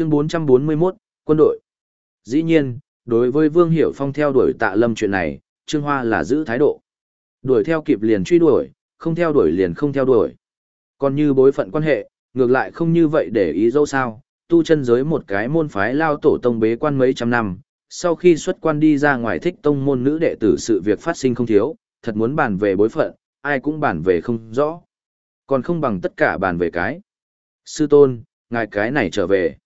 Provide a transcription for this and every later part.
Chương 441, quân đội. Dĩ nhiên, đối với Vương Hiểu Phong theo đuổi tạ lâm chuyện này, Trương Hoa là giữ thái độ. Đuổi theo kịp liền truy đuổi, không theo đuổi liền không theo đuổi. Còn như bối phận quan hệ, ngược lại không như vậy để ý dâu sao, tu chân giới một cái môn phái lao tổ tông bế quan mấy trăm năm, sau khi xuất quan đi ra ngoài thích tông môn nữ đệ tử sự việc phát sinh không thiếu, thật muốn bàn về bối phận, ai cũng bàn về không rõ. Còn không bằng tất cả bàn về cái. Sư tôn, ngài cái này trở về.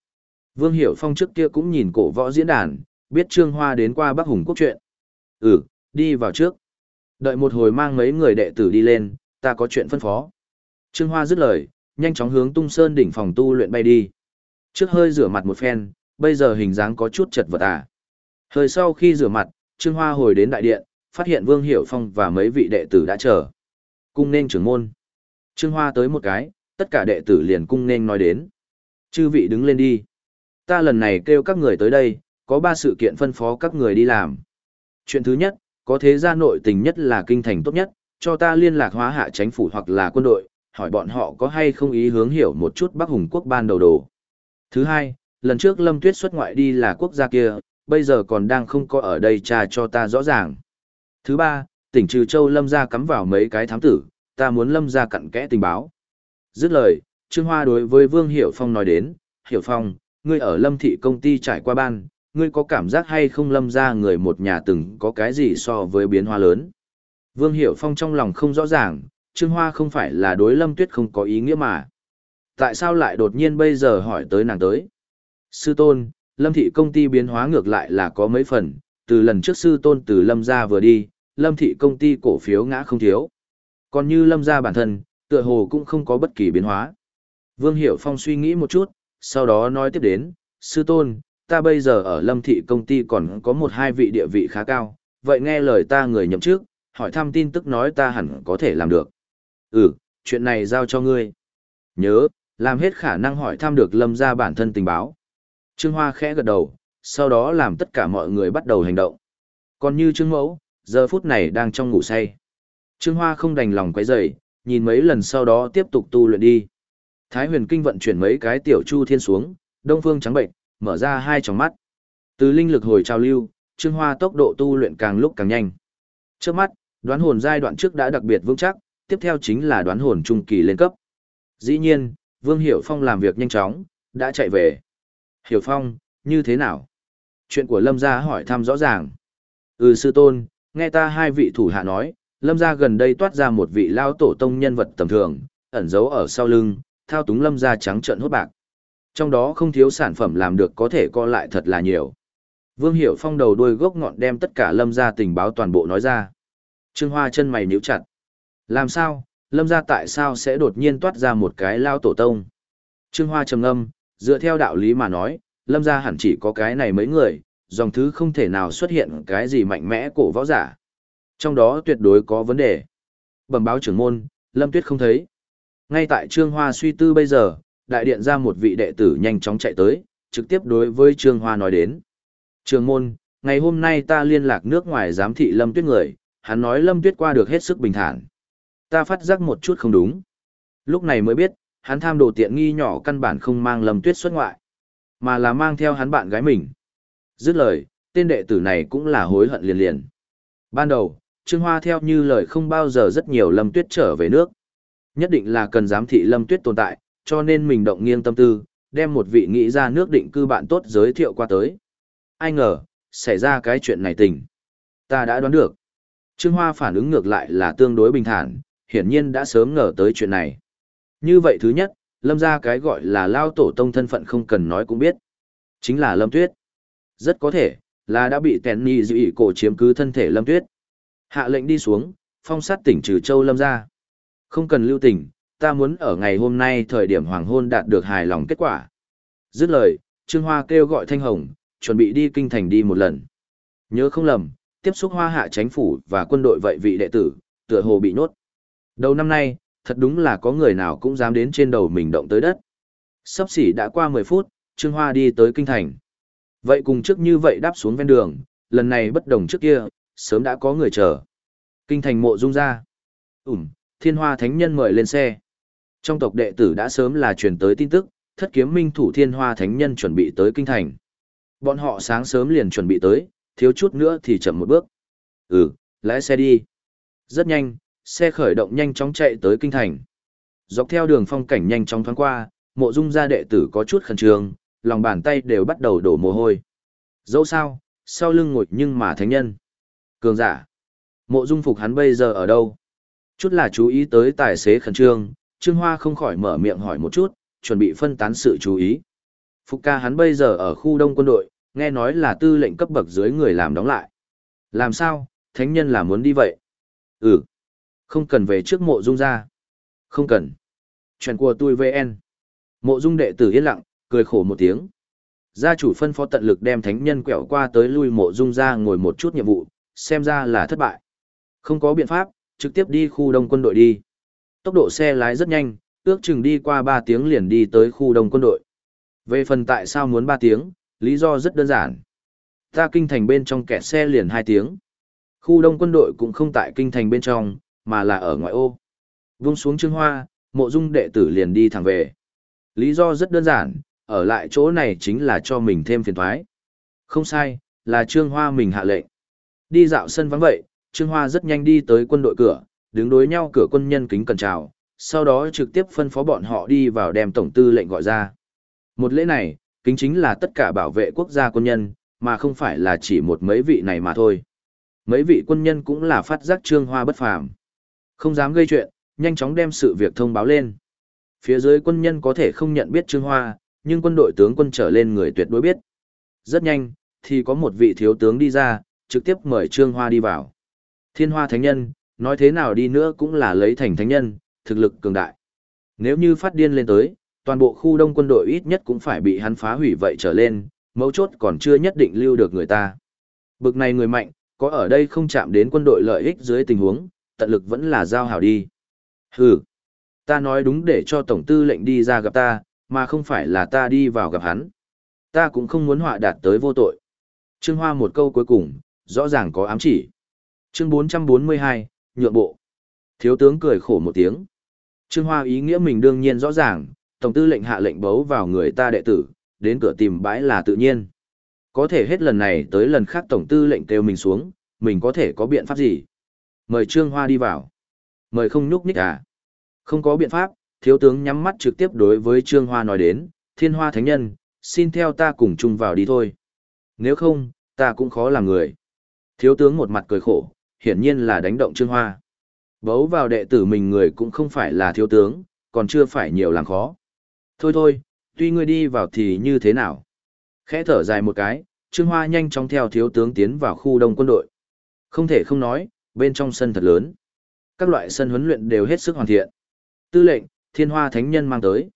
Vương Hiểu Phong trước kia cũng nhìn cổ võ diễn đàn, biết Trương Hoa đến qua Bắc Hùng Quốc chuyện. Ừ, đi vào trước. Đợi một hồi mang mấy người đệ tử đi lên, ta có chuyện phân phó. Trương Hoa dứt lời, nhanh chóng hướng tung sơn đỉnh phòng tu luyện bay đi. Trước hơi rửa mặt một phen, bây giờ hình dáng có chút chật vật à. Hơi sau khi rửa mặt, Trương Hoa hồi đến đại điện, phát hiện Vương Hiểu Phong và mấy vị đệ tử đã chờ. Cung nên trưởng môn. Trương Hoa tới một cái, tất cả đệ tử liền cung nên nói đến. Chư vị đứng lên đi. Ta lần này kêu các người tới đây, có ba sự kiện phân phó các người đi làm. Chuyện thứ nhất, có thế gia nội tình nhất là kinh thành tốt nhất, cho ta liên lạc hóa hạ chính phủ hoặc là quân đội, hỏi bọn họ có hay không ý hướng hiểu một chút Bắc Hùng quốc ban đầu đồ. Thứ hai, lần trước Lâm Tuyết xuất ngoại đi là quốc gia kia, bây giờ còn đang không có ở đây trà cho ta rõ ràng. Thứ ba, tỉnh Trừ Châu Lâm gia cắm vào mấy cái thám tử, ta muốn Lâm gia cặn kẽ tình báo. Dứt lời, Trương Hoa đối với Vương Hiểu Phong nói đến, Hiểu Phong, ngươi ở Lâm thị công ty trải qua ban, ngươi có cảm giác hay không Lâm gia người một nhà từng có cái gì so với biến hóa lớn. Vương Hiểu Phong trong lòng không rõ ràng, Trương Hoa không phải là đối Lâm Tuyết không có ý nghĩa mà. Tại sao lại đột nhiên bây giờ hỏi tới nàng tới? Sư tôn, Lâm thị công ty biến hóa ngược lại là có mấy phần, từ lần trước sư tôn từ Lâm gia vừa đi, Lâm thị công ty cổ phiếu ngã không thiếu. Còn như Lâm gia bản thân, tựa hồ cũng không có bất kỳ biến hóa. Vương Hiểu Phong suy nghĩ một chút, sau đó nói tiếp đến, sư tôn, ta bây giờ ở Lâm thị công ty còn có một hai vị địa vị khá cao, vậy nghe lời ta người nhậm trước, hỏi thăm tin tức nói ta hẳn có thể làm được. Ừ, chuyện này giao cho ngươi. Nhớ, làm hết khả năng hỏi thăm được Lâm gia bản thân tình báo. Trương Hoa khẽ gật đầu, sau đó làm tất cả mọi người bắt đầu hành động. Còn như Trương Mẫu, giờ phút này đang trong ngủ say. Trương Hoa không đành lòng quấy rầy, nhìn mấy lần sau đó tiếp tục tu luyện đi. Thái huyền kinh vận chuyển mấy cái tiểu chu thiên xuống, đông phương trắng bệnh, mở ra hai tròng mắt. Từ linh lực hồi trao lưu, Trương Hoa tốc độ tu luyện càng lúc càng nhanh. Trước mắt, đoán hồn giai đoạn trước đã đặc biệt vững chắc, tiếp theo chính là đoán hồn trung kỳ lên cấp. Dĩ nhiên, Vương Hiểu Phong làm việc nhanh chóng, đã chạy về. Hiểu Phong, như thế nào? Chuyện của Lâm gia hỏi thăm rõ ràng. Ừ sư tôn, nghe ta hai vị thủ hạ nói, Lâm gia gần đây toát ra một vị lao tổ tông nhân vật tầm thường, ẩn giấu ở sau lưng, thao túng Lâm gia trắng trợn hốt bạc. Trong đó không thiếu sản phẩm làm được có thể co lại thật là nhiều. Vương Hiểu Phong đầu đuôi gốc ngọn đem tất cả Lâm gia tình báo toàn bộ nói ra. Trương Hoa chân mày nhíu chặt. Làm sao, Lâm gia tại sao sẽ đột nhiên toát ra một cái lao tổ tông? Trương Hoa trầm ngâm, dựa theo đạo lý mà nói, lâm gia hẳn chỉ có cái này mấy người, dòng thứ không thể nào xuất hiện cái gì mạnh mẽ cổ võ giả. Trong đó tuyệt đối có vấn đề. Bẩm báo trưởng môn, lâm tuyết không thấy. Ngay tại Trương Hoa suy tư bây giờ, đại điện ra một vị đệ tử nhanh chóng chạy tới, trực tiếp đối với Trương Hoa nói đến. Trường môn, ngày hôm nay ta liên lạc nước ngoài giám thị lâm tuyết người, hắn nói lâm tuyết qua được hết sức bình thản. Ta phát giác một chút không đúng. Lúc này mới biết, hắn tham đồ tiện nghi nhỏ căn bản không mang Lâm Tuyết xuất ngoại, mà là mang theo hắn bạn gái mình. Dứt lời, tên đệ tử này cũng là hối hận liền liền. Ban đầu, Trương Hoa theo như lời không bao giờ rất nhiều Lâm Tuyết trở về nước. Nhất định là cần giám thị Lâm Tuyết tồn tại, cho nên mình động nghiêng tâm tư, đem một vị nghĩ ra nước định cư bạn tốt giới thiệu qua tới. Ai ngờ, xảy ra cái chuyện này tình. Ta đã đoán được. Trương Hoa phản ứng ngược lại là tương đối bình thản, hiển nhiên đã sớm ngờ tới chuyện này. Như vậy thứ nhất, lâm ra cái gọi là lao tổ tông thân phận không cần nói cũng biết. Chính là lâm tuyết. Rất có thể, là đã bị tèn ni dị ý cổ chiếm cứ thân thể lâm tuyết. Hạ lệnh đi xuống, phong sát tỉnh trừ châu lâm ra. Không cần lưu tình, ta muốn ở ngày hôm nay thời điểm hoàng hôn đạt được hài lòng kết quả. Dứt lời, Trương Hoa kêu gọi Thanh Hồng, chuẩn bị đi kinh thành đi một lần. Nhớ không lầm, tiếp xúc hoa hạ chánh phủ và quân đội vậy vị đệ tử, tựa hồ bị nhốt. Đầu năm nay, thật đúng là có người nào cũng dám đến trên đầu mình động tới đất. Sắp xỉ đã qua 10 phút, Trương Hoa đi tới kinh thành. Vậy cùng trước như vậy đáp xuống ven đường, lần này bất đồng trước kia, sớm đã có người chờ. Kinh thành mộ dung ra. Ừm, thiên hoa thánh nhân mời lên xe. Trong tộc đệ tử đã sớm là truyền tới tin tức, thất kiếm minh thủ thiên hoa thánh nhân chuẩn bị tới kinh thành. Bọn họ sáng sớm liền chuẩn bị tới, thiếu chút nữa thì chậm một bước. Ừ, lái xe đi. Rất nhanh, xe khởi động nhanh chóng chạy tới kinh thành. Dọc theo đường phong cảnh nhanh chóng thoáng qua, mộ dung gia đệ tử có chút khẩn trương, lòng bàn tay đều bắt đầu đổ mồ hôi. Dẫu sao, sau lưng ngồi nhưng mà thánh nhân. Cường giả. Mộ dung phục hắn bây giờ ở đâu? Chút là chú ý tới tài xế khẩn trương, Trương Hoa không khỏi mở miệng hỏi một chút, chuẩn bị phân tán sự chú ý. Phục ca hắn bây giờ ở khu đông quân đội, nghe nói là tư lệnh cấp bậc dưới người làm đóng lại. Làm sao, thánh nhân là muốn đi vậy? Ừ. Không cần về trước mộ dung ra. Không cần. Chuyện của tôi VN. Mộ dung đệ tử yên lặng, cười khổ một tiếng. Gia chủ phân phó tận lực đem thánh nhân quẹo qua tới lui mộ dung ra ngồi một chút nhiệm vụ, xem ra là thất bại. Không có biện pháp, trực tiếp đi khu đông quân đội đi. Tốc độ xe lái rất nhanh, ước chừng đi qua 3 tiếng liền đi tới khu đông quân đội. Về phần tại sao muốn 3 tiếng, lý do rất đơn giản. Ta kinh thành bên trong kẹt xe liền 2 tiếng. Khu đông quân đội cũng không tại kinh thành bên trong, mà là ở ngoại ô. Vung xuống trương hoa, mộ dung đệ tử liền đi thẳng về. Lý do rất đơn giản, ở lại chỗ này chính là cho mình thêm phiền thoái. Không sai, là trương hoa mình hạ lệnh. Đi dạo sân vắng vậy, trương hoa rất nhanh đi tới quân đội cửa, đứng đối nhau cửa quân nhân kính cẩn chào, sau đó trực tiếp phân phó bọn họ đi vào đem tổng tư lệnh gọi ra. Một lễ này, kính chính là tất cả bảo vệ quốc gia quân nhân, mà không phải là chỉ một mấy vị này mà thôi. Mấy vị quân nhân cũng là phát giác trương hoa bất phàm. Không dám gây chuyện, nhanh chóng đem sự việc thông báo lên. Phía dưới quân nhân có thể không nhận biết trương hoa, nhưng quân đội tướng quân trở lên người tuyệt đối biết. Rất nhanh, thì có một vị thiếu tướng đi ra, trực tiếp mời trương hoa đi vào. Thiên hoa thánh nhân, nói thế nào đi nữa cũng là lấy thành thánh nhân, thực lực cường đại. Nếu như phát điên lên tới, toàn bộ khu đông quân đội ít nhất cũng phải bị hắn phá hủy vậy trở lên, mấu chốt còn chưa nhất định lưu được người ta. Bực này người mạnh, có ở đây không chạm đến quân đội lợi ích dưới tình huống, tận lực vẫn là giao hảo đi. Hừ, ta nói đúng để cho tổng tư lệnh đi ra gặp ta, mà không phải là ta đi vào gặp hắn. Ta cũng không muốn họa đạt tới vô tội. Trương Hoa một câu cuối cùng, rõ ràng có ám chỉ. Chương 442, nhượng bộ. Thiếu tướng cười khổ một tiếng. Trương Hoa ý nghĩa mình đương nhiên rõ ràng, tổng tư lệnh hạ lệnh bấu vào người ta đệ tử, đến cửa tìm bãi là tự nhiên. Có thể hết lần này tới lần khác tổng tư lệnh kêu mình xuống, mình có thể có biện pháp gì? Mời Trương Hoa đi vào. Mời không nhúc nhích à? Không có biện pháp, thiếu tướng nhắm mắt trực tiếp đối với Trương Hoa nói đến, thiên hoa thánh nhân, xin theo ta cùng chung vào đi thôi. Nếu không, ta cũng khó làm người. Thiếu tướng một mặt cười khổ, hiển nhiên là đánh động Trương Hoa. Bấu vào đệ tử mình người cũng không phải là thiếu tướng, còn chưa phải nhiều làm khó. Thôi thôi, tuy ngươi đi vào thì như thế nào? Khẽ thở dài một cái, Trương Hoa nhanh chóng theo thiếu tướng tiến vào khu đông quân đội. Không thể không nói, bên trong sân thật lớn. Các loại sân huấn luyện đều hết sức hoàn thiện. Tư lệnh, thiên hoa thánh nhân mang tới.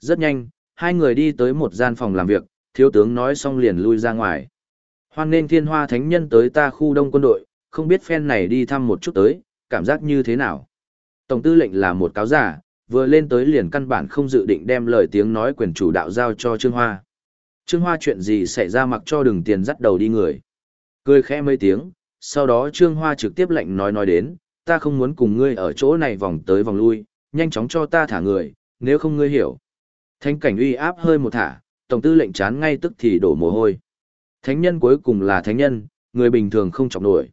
Rất nhanh, hai người đi tới một gian phòng làm việc, thiếu tướng nói xong liền lui ra ngoài. Hoan nên thiên hoa thánh nhân tới ta khu đông quân đội, không biết phen này đi thăm một chút tới, cảm giác như thế nào. Tổng tư lệnh là một cáo giả, vừa lên tới liền căn bản không dự định đem lời tiếng nói quyền chủ đạo giao cho Trương Hoa. Trương Hoa chuyện gì xảy ra mặc cho đừng tiền dắt đầu đi người. Cười khẽ mấy tiếng, sau đó Trương Hoa trực tiếp lệnh nói nói đến, ta không muốn cùng ngươi ở chỗ này vòng tới vòng lui, nhanh chóng cho ta thả người, nếu không ngươi hiểu. Thánh cảnh uy áp hơi một thả, tổng tư lệnh chán ngay tức thì đổ mồ hôi. Thánh nhân cuối cùng là thánh nhân, người bình thường không chọc nổi.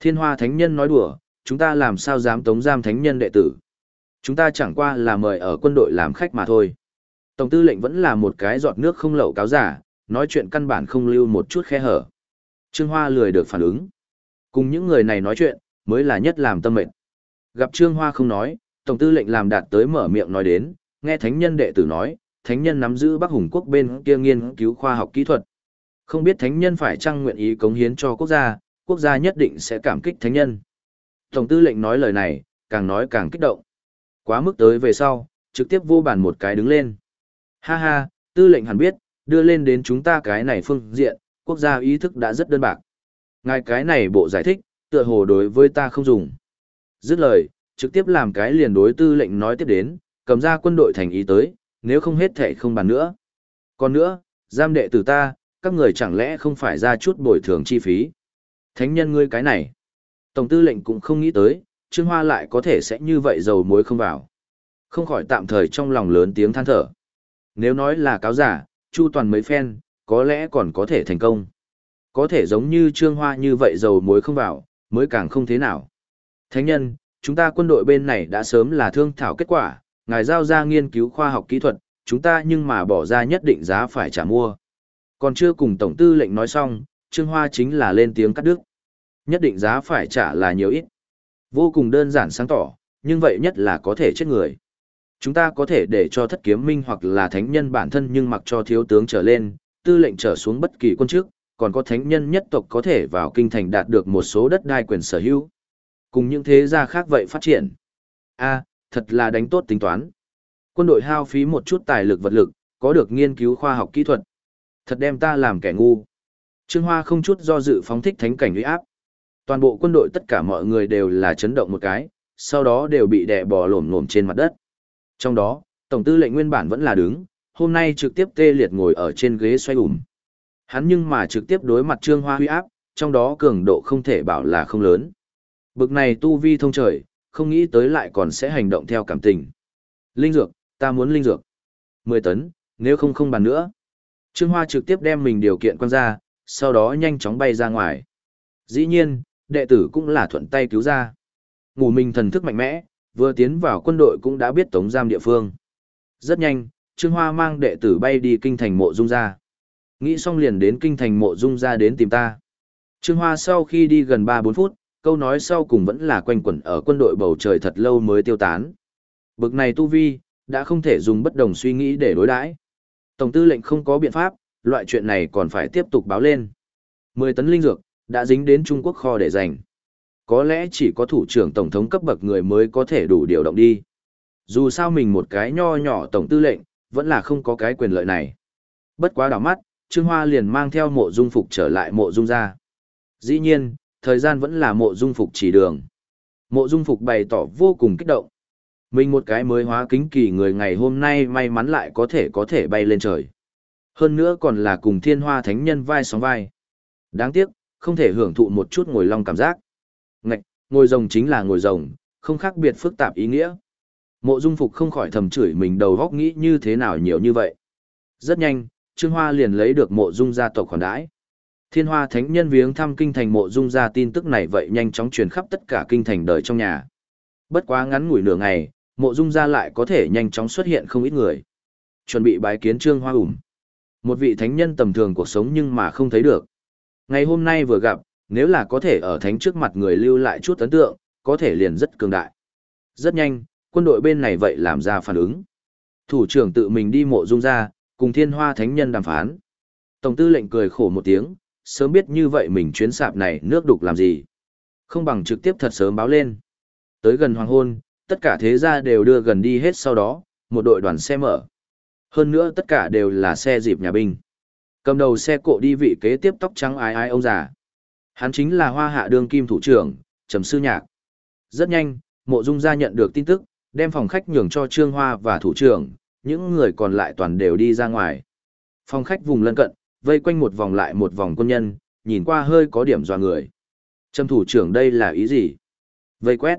Thiên hoa thánh nhân nói đùa, chúng ta làm sao dám tống giam thánh nhân đệ tử. Chúng ta chẳng qua là mời ở quân đội làm khách mà thôi. Tổng tư lệnh vẫn là một cái giọt nước không lậu cáo giả, nói chuyện căn bản không lưu một chút khe hở. Trương Hoa lười được phản ứng. Cùng những người này nói chuyện, mới là nhất làm tâm mệnh. Gặp Trương Hoa không nói, Tổng tư lệnh làm đạt tới mở miệng nói đến, nghe thánh nhân đệ tử nói, thánh nhân nắm giữ Bắc Hùng quốc bên kia nghiên cứu khoa học kỹ thuật. Không biết thánh nhân phải chăng nguyện ý cống hiến cho quốc gia, quốc gia nhất định sẽ cảm kích thánh nhân. Tổng tư lệnh nói lời này, càng nói càng kích động. Quá mức tới về sau, trực tiếp vô bàn một cái đứng lên. Ha ha, tư lệnh hẳn biết, đưa lên đến chúng ta cái này phương diện, quốc gia ý thức đã rất đơn bạc. Ngài cái này bộ giải thích, tựa hồ đối với ta không dùng. Dứt lời, trực tiếp làm cái liền đối tư lệnh nói tiếp đến, cầm ra quân đội thành ý tới, nếu không hết thể không bàn nữa. Còn nữa, giam đệ tử ta, các người chẳng lẽ không phải ra chút bồi thường chi phí. Thánh nhân ngươi cái này. Tổng tư lệnh cũng không nghĩ tới, Trương Hoa lại có thể sẽ như vậy dầu muối không vào. Không khỏi tạm thời trong lòng lớn tiếng than thở. Nếu nói là cáo giả, chu toàn mấy phen, có lẽ còn có thể thành công. Có thể giống như trương hoa như vậy dầu muối không vào, mới càng không thế nào. Thánh nhân, chúng ta quân đội bên này đã sớm là thương thảo kết quả, ngài giao ra nghiên cứu khoa học kỹ thuật, chúng ta nhưng mà bỏ ra nhất định giá phải trả mua. Còn chưa cùng Tổng tư lệnh nói xong, Trương Hoa chính là lên tiếng cắt đứt. Nhất định giá phải trả là nhiều ít. Vô cùng đơn giản sáng tỏ, nhưng vậy nhất là có thể chết người. Chúng ta có thể để cho thất kiếm minh hoặc là thánh nhân bản thân nhưng mặc cho thiếu tướng trở lên, tư lệnh trở xuống bất kỳ quân chức, còn có thánh nhân nhất tộc có thể vào kinh thành đạt được một số đất đai quyền sở hữu. Cùng những thế gia khác vậy phát triển. a thật là đánh tốt tính toán. Quân đội hao phí một chút tài lực vật lực, có được nghiên cứu khoa học kỹ thuật. Thật đem ta làm kẻ ngu. Trương Hoa không chút do dự phóng thích thánh cảnh uy áp. Toàn bộ quân đội tất cả mọi người đều là chấn động một cái, sau đó đều bị đè bò lổm lổm trên mặt đất. Trong đó, Tổng tư lệnh nguyên bản vẫn là đứng, hôm nay trực tiếp tê liệt ngồi ở trên ghế xoay ủm. Hắn nhưng mà trực tiếp đối mặt Trương Hoa huy áp, trong đó cường độ không thể bảo là không lớn. Bực này tu vi thông trời, không nghĩ tới lại còn sẽ hành động theo cảm tình. Linh dược, ta muốn linh dược. 10 tấn, nếu không không bàn nữa. Trương Hoa trực tiếp đem mình điều kiện quan ra, sau đó nhanh chóng bay ra ngoài. Dĩ nhiên, đệ tử cũng là thuận tay cứu ra. Ngủ mình thần thức mạnh mẽ, vừa tiến vào quân đội cũng đã biết tống giam địa phương. Rất nhanh, Trương Hoa mang đệ tử bay đi kinh thành mộ dung ra. Nghĩ xong liền đến kinh thành mộ dung ra đến tìm ta. Trương Hoa sau khi đi gần 3-4 phút, câu nói sau cùng vẫn là quanh quẩn ở quân đội bầu trời thật lâu mới tiêu tán. Bực này tu vi, đã không thể dùng bất đồng suy nghĩ để đối đãi. Tổng tư lệnh không có biện pháp, loại chuyện này còn phải tiếp tục báo lên. 10 tấn linh dược, đã dính đến Trung Quốc kho để dành. Có lẽ chỉ có thủ trưởng tổng thống cấp bậc người mới có thể đủ điều động đi. Dù sao mình một cái nho nhỏ tổng tư lệnh, vẫn là không có cái quyền lợi này. Bất quá đảo mắt, Trương Hoa liền mang theo mộ dung phục trở lại mộ dung ra. Dĩ nhiên, thời gian vẫn là mộ dung phục chỉ đường. Mộ dung phục bày tỏ vô cùng kích động. Mình một cái mới hóa kính kỳ người ngày hôm nay may mắn lại có thể có thể bay lên trời. Hơn nữa còn là cùng thiên hoa thánh nhân vai sóng vai. Đáng tiếc, không thể hưởng thụ một chút ngồi long cảm giác. Ngạch, ngồi rồng chính là ngồi rồng, không khác biệt phức tạp ý nghĩa. Mộ dung phục không khỏi thầm chửi mình đầu góc nghĩ như thế nào nhiều như vậy. Rất nhanh, Trương Hoa liền lấy được mộ dung gia tộc khoản đãi. Thiên Hoa Thánh Nhân viếng thăm kinh thành mộ dung gia tin tức này vậy nhanh chóng truyền khắp tất cả kinh thành đời trong nhà. Bất quá ngắn ngủi nửa ngày, mộ dung gia lại có thể nhanh chóng xuất hiện không ít người. Chuẩn bị bái kiến Trương Hoa ủm. Một vị thánh nhân tầm thường cuộc sống nhưng mà không thấy được. Ngày hôm nay vừa gặp, nếu là có thể ở thánh trước mặt người lưu lại chút ấn tượng, có thể liền rất cường đại. Rất nhanh, quân đội bên này vậy làm ra phản ứng. Thủ trưởng tự mình đi mộ dung ra, cùng thiên hoa thánh nhân đàm phán. Tổng tư lệnh cười khổ một tiếng, sớm biết như vậy mình chuyến sạp này nước đục làm gì. Không bằng trực tiếp thật sớm báo lên. Tới gần hoàng hôn, tất cả thế gia đều đưa gần đi hết sau đó, một đội đoàn xe mở. Hơn nữa tất cả đều là xe dịp nhà binh. Cầm đầu xe cộ đi vị kế tiếp tóc trắng ái ái ông già. Hắn chính là hoa hạ đương kim thủ trưởng, Trầm Sư Nhạc. Rất nhanh, mộ dung gia nhận được tin tức, đem phòng khách nhường cho Trương Hoa và thủ trưởng, những người còn lại toàn đều đi ra ngoài. Phòng khách vùng lân cận, vây quanh một vòng lại một vòng quân nhân, nhìn qua hơi có điểm dò người. Trầm thủ trưởng đây là ý gì? Vây quét.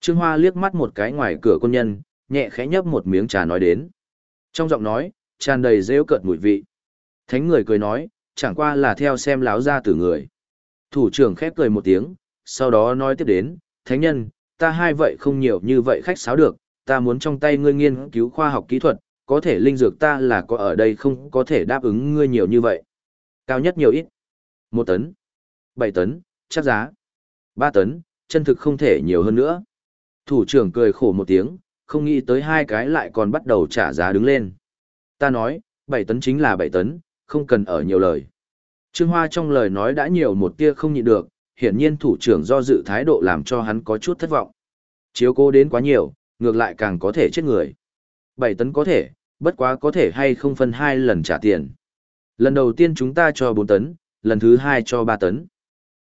Trương Hoa liếc mắt một cái ngoài cửa quân nhân, nhẹ khẽ nhấp một miếng trà nói đến. Trong giọng nói, tràn đầy rêu cợt mùi vị. Thánh người cười nói, chẳng qua là theo xem láo ra từ người. Thủ trưởng khép cười một tiếng, sau đó nói tiếp đến, thánh nhân, ta hai vậy không nhiều như vậy khách sáo được, ta muốn trong tay ngươi nghiên cứu khoa học kỹ thuật, có thể linh dược ta là có ở đây không có thể đáp ứng ngươi nhiều như vậy. Cao nhất nhiều ít. Một tấn. Bảy tấn, chắc giá. Ba tấn, chân thực không thể nhiều hơn nữa. Thủ trưởng cười khổ một tiếng, không nghĩ tới hai cái lại còn bắt đầu trả giá đứng lên. Ta nói, bảy tấn chính là bảy tấn, không cần ở nhiều lời. Trương Hoa trong lời nói đã nhiều một tia không nhịn được, hiển nhiên thủ trưởng do dự thái độ làm cho hắn có chút thất vọng. Chiếu cố đến quá nhiều, ngược lại càng có thể chết người. 7 tấn có thể, bất quá có thể hay không phân hai lần trả tiền. Lần đầu tiên chúng ta cho 4 tấn, lần thứ hai cho 3 tấn.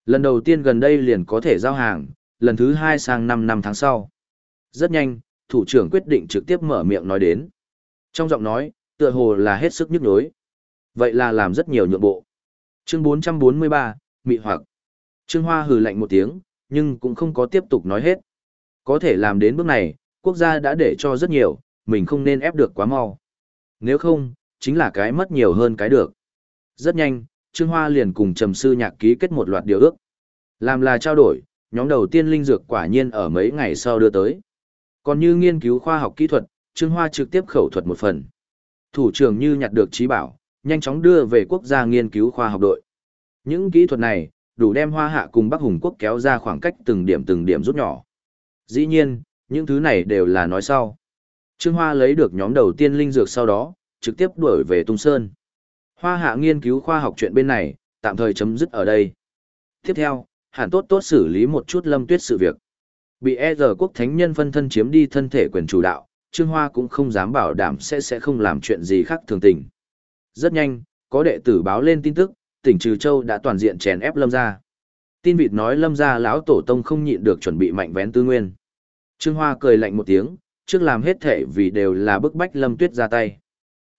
Lần đầu tiên gần đây liền có thể giao hàng, lần thứ hai sang 5 năm tháng sau. Rất nhanh, thủ trưởng quyết định trực tiếp mở miệng nói đến. Trong giọng nói, tựa hồ là hết sức nhức nhối. Vậy là làm rất nhiều nhượng bộ. Chương 443, Mị hoặc. Trương Hoa hừ lạnh một tiếng, nhưng cũng không có tiếp tục nói hết. Có thể làm đến bước này, quốc gia đã để cho rất nhiều, mình không nên ép được quá mau. Nếu không, chính là cái mất nhiều hơn cái được. Rất nhanh, Trương Hoa liền cùng Trầm Sư Nhạc ký kết một loạt điều ước. Làm là trao đổi, nhóm đầu tiên linh dược quả nhiên ở mấy ngày sau đưa tới. Còn như nghiên cứu khoa học kỹ thuật, Trương Hoa trực tiếp khẩu thuật một phần. Thủ trưởng như nhặt được trí bảo, nhanh chóng đưa về quốc gia nghiên cứu khoa học đội. Những kỹ thuật này, đủ đem Hoa Hạ cùng Bắc Hùng quốc kéo ra khoảng cách từng điểm từng điểm rút nhỏ. Dĩ nhiên, những thứ này đều là nói sau. Trương Hoa lấy được nhóm đầu tiên linh dược sau đó, trực tiếp đuổi về Tung Sơn. Hoa Hạ nghiên cứu khoa học chuyện bên này, tạm thời chấm dứt ở đây. Tiếp theo, hẳn tốt tốt xử lý một chút lâm tuyết sự việc. Bị e giờ quốc thánh nhân phân thân chiếm đi thân thể quyền chủ đạo, Trương Hoa cũng không dám bảo đảm sẽ sẽ không làm chuyện gì khác thường tình. Rất nhanh, có đệ tử báo lên tin tức, tỉnh Trừ Châu đã toàn diện chèn ép lâm gia. Tin vịt nói lâm gia lão tổ tông không nhịn được chuẩn bị mạnh vén tư nguyên. Trương Hoa cười lạnh một tiếng, trước làm hết thể vì đều là bức bách lâm tuyết ra tay.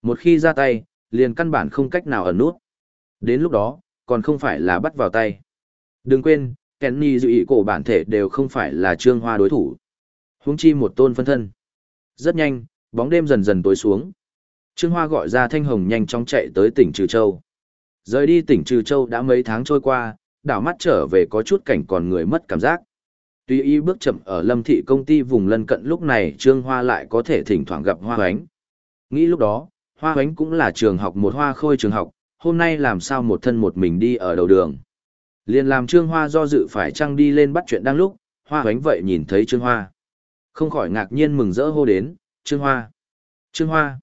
Một khi ra tay, liền căn bản không cách nào ẩn nút. Đến lúc đó, còn không phải là bắt vào tay. Đừng quên, Kenny dự ý cổ bản thể đều không phải là Trương Hoa đối thủ. Huống chi một tôn phân thân. Rất nhanh, bóng đêm dần dần tối xuống. Trương Hoa gọi ra Thanh Hồng nhanh chóng chạy tới tỉnh Trừ Châu. Rời đi tỉnh Trừ Châu đã mấy tháng trôi qua, đảo mắt trở về có chút cảnh còn người mất cảm giác. Tuy y bước chậm ở lâm thị công ty vùng lân cận lúc này Trương Hoa lại có thể thỉnh thoảng gặp Hoa Hoánh. Nghĩ lúc đó, Hoa Hoánh cũng là trường học một hoa khôi trường học, hôm nay làm sao một thân một mình đi ở đầu đường. Liền làm Trương Hoa do dự phải trăng đi lên bắt chuyện đang lúc, Hoa Hoánh vậy nhìn thấy Trương Hoa. Không khỏi ngạc nhiên mừng rỡ hô đến, Trương Hoa. Trương Hoa.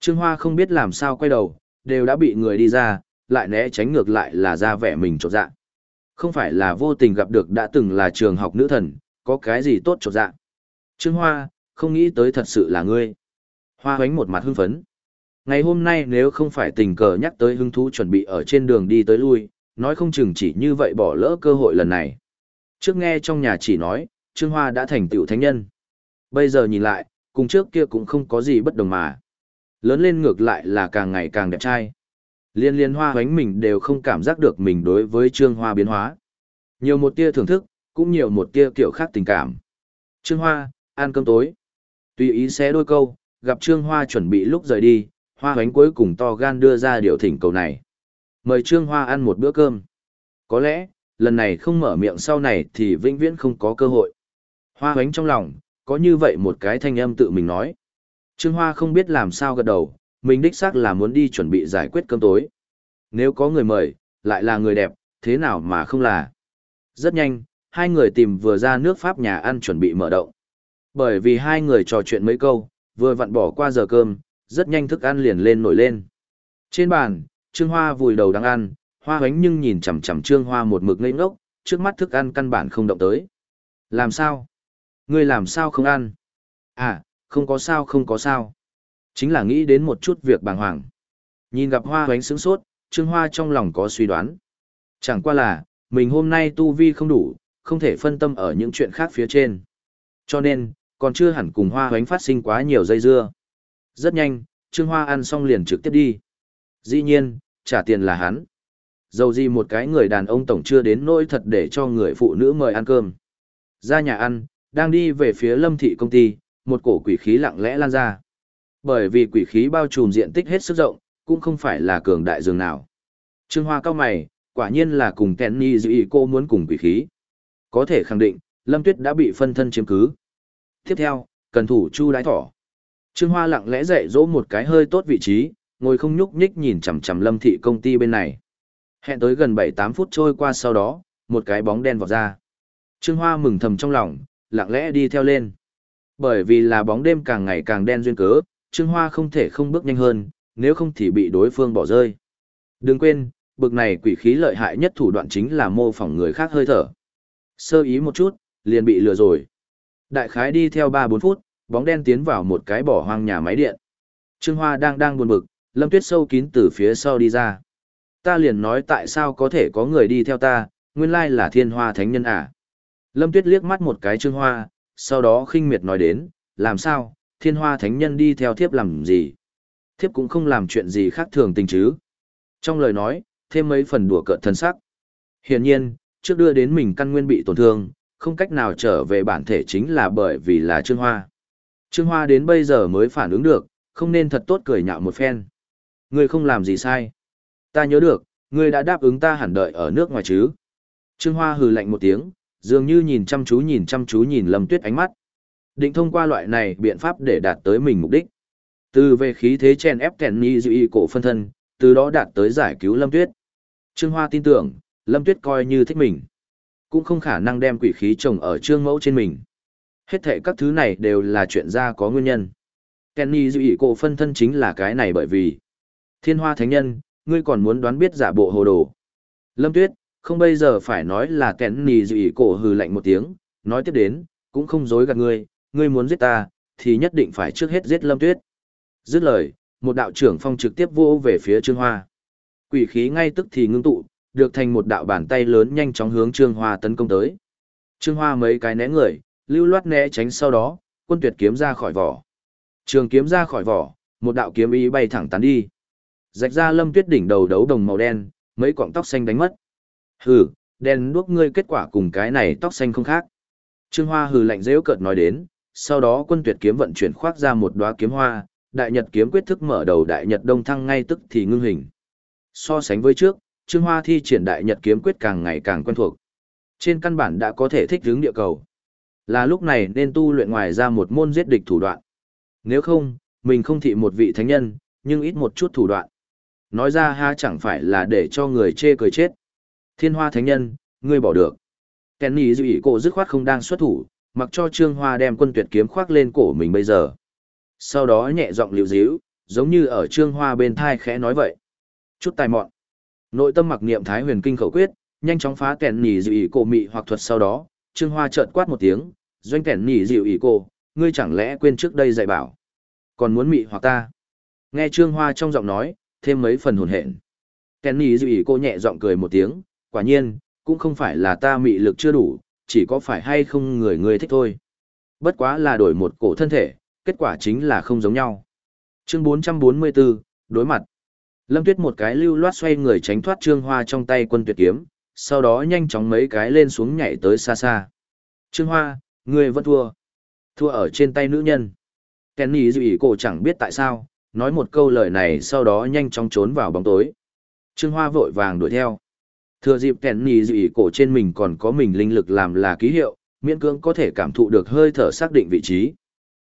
Trương Hoa không biết làm sao quay đầu, đều đã bị người đi ra, lại né tránh ngược lại là ra vẻ mình trột dạ. Không phải là vô tình gặp được đã từng là trường học nữ thần, có cái gì tốt trột dạ. Trương Hoa, không nghĩ tới thật sự là ngươi. Hoa hoánh một mặt hưng phấn. Ngày hôm nay nếu không phải tình cờ nhắc tới hứng thú chuẩn bị ở trên đường đi tới lui, nói không chừng chỉ như vậy bỏ lỡ cơ hội lần này. Trước nghe trong nhà chỉ nói, Trương Hoa đã thành tựu thánh nhân. Bây giờ nhìn lại, cùng trước kia cũng không có gì bất đồng mà. Lớn lên ngược lại là càng ngày càng đẹp trai. Liên liên hoa hoánh mình đều không cảm giác được mình đối với Trương Hoa biến hóa. Nhiều một tia thưởng thức, cũng nhiều một tia kiểu khác tình cảm. Trương Hoa, ăn cơm tối. Tùy ý xé đôi câu, gặp Trương Hoa chuẩn bị lúc rời đi, Hoa hoánh cuối cùng to gan đưa ra điều thỉnh cầu này. Mời Trương Hoa ăn một bữa cơm. Có lẽ, lần này không mở miệng sau này thì vĩnh viễn không có cơ hội. Hoa hoánh trong lòng, có như vậy một cái thanh âm tự mình nói. Trương Hoa không biết làm sao gật đầu, mình đích xác là muốn đi chuẩn bị giải quyết cơm tối. Nếu có người mời, lại là người đẹp, thế nào mà không là. Rất nhanh, hai người tìm vừa ra nước Pháp nhà ăn chuẩn bị mở động. Bởi vì hai người trò chuyện mấy câu, vừa vặn bỏ qua giờ cơm, rất nhanh thức ăn liền lên nổi lên. Trên bàn, Trương Hoa vùi đầu đang ăn, Hoa hoánh nhưng nhìn chằm chằm Trương Hoa một mực ngây ngốc, trước mắt thức ăn căn bản không động tới. Làm sao? Ngươi làm sao không ăn? À, không có sao không có sao. Chính là nghĩ đến một chút việc bàng hoàng. Nhìn gặp hoa hoánh sướng sốt, Trương Hoa trong lòng có suy đoán. Chẳng qua là, mình hôm nay tu vi không đủ, không thể phân tâm ở những chuyện khác phía trên. Cho nên, còn chưa hẳn cùng hoa hoánh phát sinh quá nhiều dây dưa. Rất nhanh, Trương Hoa ăn xong liền trực tiếp đi. Dĩ nhiên, trả tiền là hắn. Dầu gì một cái người đàn ông tổng chưa đến nỗi thật để cho người phụ nữ mời ăn cơm. Ra nhà ăn, đang đi về phía lâm thị công ty, một cổ quỷ khí lặng lẽ lan ra. Bởi vì quỷ khí bao trùm diện tích hết sức rộng, cũng không phải là cường đại dường nào. Trương Hoa cao mày, quả nhiên là cùng Kenny dự ý cô muốn cùng quỷ khí. Có thể khẳng định, Lâm Tuyết đã bị phân thân chiếm cứ. Tiếp theo, cần thủ chu đái thỏ. Trương Hoa lặng lẽ dạy dỗ một cái hơi tốt vị trí, ngồi không nhúc nhích nhìn chằm chằm Lâm thị công ty bên này. Hẹn tới gần 7-8 phút trôi qua sau đó, một cái bóng đen vọt ra. Trương Hoa mừng thầm trong lòng, lặng lẽ đi theo lên. Bởi vì là bóng đêm càng ngày càng đen duyên cớ, Trương Hoa không thể không bước nhanh hơn, nếu không thì bị đối phương bỏ rơi. Đừng quên, bực này quỷ khí lợi hại nhất thủ đoạn chính là mô phỏng người khác hơi thở. Sơ ý một chút, liền bị lừa rồi. Đại khái đi theo 3-4 phút, bóng đen tiến vào một cái bỏ hoang nhà máy điện. Trương Hoa đang đang buồn bực, Lâm Tuyết sâu kín từ phía sau đi ra. Ta liền nói tại sao có thể có người đi theo ta, nguyên lai là thiên hoa thánh nhân à. Lâm Tuyết liếc mắt một cái Trương Hoa, sau đó khinh miệt nói đến, làm sao, thiên hoa thánh nhân đi theo thiếp làm gì? Thiếp cũng không làm chuyện gì khác thường tình chứ. Trong lời nói, thêm mấy phần đùa cợt thân sắc. Hiển nhiên, trước đưa đến mình căn nguyên bị tổn thương, không cách nào trở về bản thể chính là bởi vì là Trương Hoa. Trương Hoa đến bây giờ mới phản ứng được, Không nên thật tốt cười nhạo một phen. Ngươi không làm gì sai. Ta nhớ được, ngươi đã đáp ứng ta hẳn đợi ở nước ngoài chứ. Trương Hoa hừ lạnh một tiếng, dường như nhìn chăm chú nhìn chăm chú nhìn Lâm Tuyết ánh mắt. Định thông qua loại này biện pháp để đạt tới mình mục đích. Từ về khí thế chen ép kèn ni dư y cổ phân thân, từ đó đạt tới giải cứu Lâm Tuyết. Trương Hoa tin tưởng, Lâm Tuyết coi như thích mình. Cũng không khả năng đem quỷ khí trồng ở trương mẫu trên mình. Hết thệ các thứ này đều là chuyện ra có nguyên nhân. Kenny dư ý cổ phân thân chính là cái này bởi vì Thiên Hoa Thánh Nhân, ngươi còn muốn đoán biết giả bộ hồ đồ. Lâm Tuyết, không bây giờ phải nói là Kenny nì dị cổ hừ lạnh một tiếng, nói tiếp đến, cũng không dối gạt ngươi, ngươi muốn giết ta, thì nhất định phải trước hết giết Lâm Tuyết. Dứt lời, một đạo trưởng phong trực tiếp vô về phía Trương Hoa. Quỷ khí ngay tức thì ngưng tụ, được thành một đạo bàn tay lớn nhanh chóng hướng Trương Hoa tấn công tới. Trương Hoa mấy cái né người, lưu loát né tránh sau đó, quân tuyệt kiếm ra khỏi vỏ. Trường kiếm ra khỏi vỏ, một đạo kiếm ý bay thẳng tán đi. Rạch ra Lâm Tuyết đỉnh đầu đấu đồng màu đen, mấy cọng tóc xanh đánh mất. Hừ, đen đuốc ngươi kết quả cùng cái này tóc xanh không khác. Trương Hoa hừ lạnh dễu cợt nói đến, sau đó quân tuyệt kiếm vận chuyển khoác ra một đóa kiếm hoa, đại nhật kiếm quyết thức mở đầu đại nhật đông thăng ngay tức thì ngưng hình. So sánh với trước, Trương Hoa thi triển đại nhật kiếm quyết càng ngày càng quen thuộc. Trên căn bản đã có thể thích hướng địa cầu. Là lúc này nên tu luyện ngoài ra một môn giết địch thủ đoạn. Nếu không, mình không thị một vị thánh nhân, nhưng ít một chút thủ đoạn. Nói ra ha chẳng phải là để cho người chê cười chết. Thiên hoa thánh nhân, ngươi bỏ được. Kenny dự ý cổ dứt khoát không đang xuất thủ, mặc cho Trương Hoa đem quân tuyệt kiếm khoác lên cổ mình bây giờ. Sau đó nhẹ giọng liều díu, giống như ở Trương Hoa bên thai khẽ nói vậy. Chút tài mọn. Nội tâm mặc niệm Thái Huyền Kinh khẩu quyết, nhanh chóng phá kèn nhì dịu ý cổ mị hoặc thuật sau đó, Trương Hoa chợt quát một tiếng, doanh kèn nhì dịu ý cổ, ngươi chẳng lẽ quên trước đây dạy bảo, còn muốn mị hoặc ta? Nghe Trương Hoa trong giọng nói, thêm mấy phần hồn hện. Kèn nhì dịu ý cổ nhẹ giọng cười một tiếng, quả nhiên, cũng không phải là ta mị lực chưa đủ, chỉ có phải hay không người người thích thôi. Bất quá là đổi một cổ thân thể, kết quả chính là không giống nhau. Chương 444, đối mặt. Lâm Tuyết một cái lưu loát xoay người tránh thoát Trương Hoa trong tay quân tuyệt kiếm, sau đó nhanh chóng mấy cái lên xuống nhảy tới xa xa. Trương Hoa, ngươi vẫn thua. Thua ở trên tay nữ nhân. Kenny dự ý cổ chẳng biết tại sao, nói một câu lời này sau đó nhanh chóng trốn vào bóng tối. Trương Hoa vội vàng đuổi theo. Thừa dịp kèn nhì dị cổ trên mình còn có mình linh lực làm là ký hiệu, miễn cưỡng có thể cảm thụ được hơi thở xác định vị trí.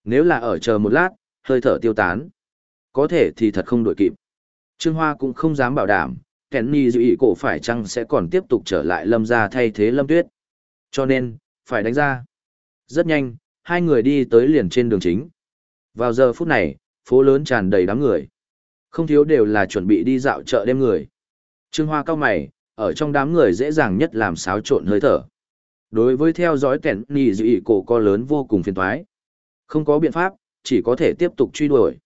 Nếu là ở chờ một lát, hơi thở tiêu tán. Có thể thì thật không đuổi kịp. Trương Hoa cũng không dám bảo đảm, kèn nhì dị cổ phải chăng sẽ còn tiếp tục trở lại lâm ra thay thế lâm tuyết. Cho nên, phải đánh ra. Rất nhanh, hai người đi tới liền trên đường chính. Vào giờ phút này, phố lớn tràn đầy đám người. Không thiếu đều là chuẩn bị đi dạo chợ đêm người. Trương Hoa cao mày, ở trong đám người dễ dàng nhất làm xáo trộn hơi thở. Đối với theo dõi kẻn nì dự ý cổ co lớn vô cùng phiền toái. Không có biện pháp, chỉ có thể tiếp tục truy đuổi.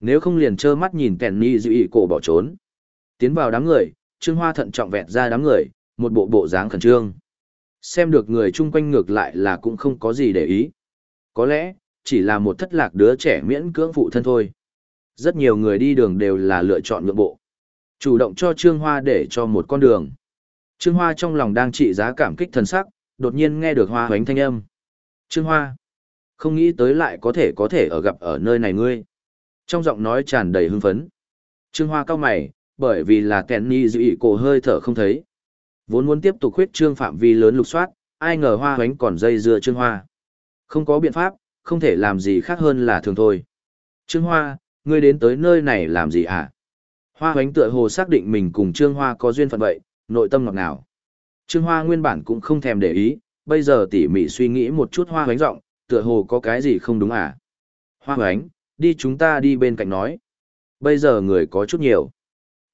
Nếu không liền trơ mắt nhìn kẻn nì dự ý cổ bỏ trốn. Tiến vào đám người, Trương Hoa thận trọng vẹt ra đám người, một bộ bộ dáng khẩn trương. Xem được người chung quanh ngược lại là cũng không có gì để ý. Có lẽ, chỉ là một thất lạc đứa trẻ miễn cưỡng phụ thân thôi. Rất nhiều người đi đường đều là lựa chọn ngược bộ. Chủ động cho Trương Hoa để cho một con đường. Trương Hoa trong lòng đang trị giá cảm kích thần sắc, đột nhiên nghe được Hoa hoánh thanh âm. Trương Hoa, không nghĩ tới lại có thể có thể ở gặp ở nơi này ngươi. Trong giọng nói tràn đầy hưng phấn. Trương Hoa cao mày, bởi vì là kenny ni dự ý cổ hơi thở không thấy. Vốn muốn tiếp tục khuyết trương phạm vi lớn lục soát, ai ngờ hoa hoánh còn dây dưa Trương Hoa. Không có biện pháp, không thể làm gì khác hơn là thường thôi. Trương Hoa, ngươi đến tới nơi này làm gì ạ? À? Hoa hoánh tựa hồ xác định mình cùng Trương Hoa có duyên phận vậy, nội tâm ngọt ngào. Trương Hoa nguyên bản cũng không thèm để ý, bây giờ tỉ mỉ suy nghĩ một chút Hoa hoánh giọng, tựa hồ có cái gì không đúng à? Hoa hoánh, đi chúng ta đi bên cạnh nói. Bây giờ người có chút nhiều.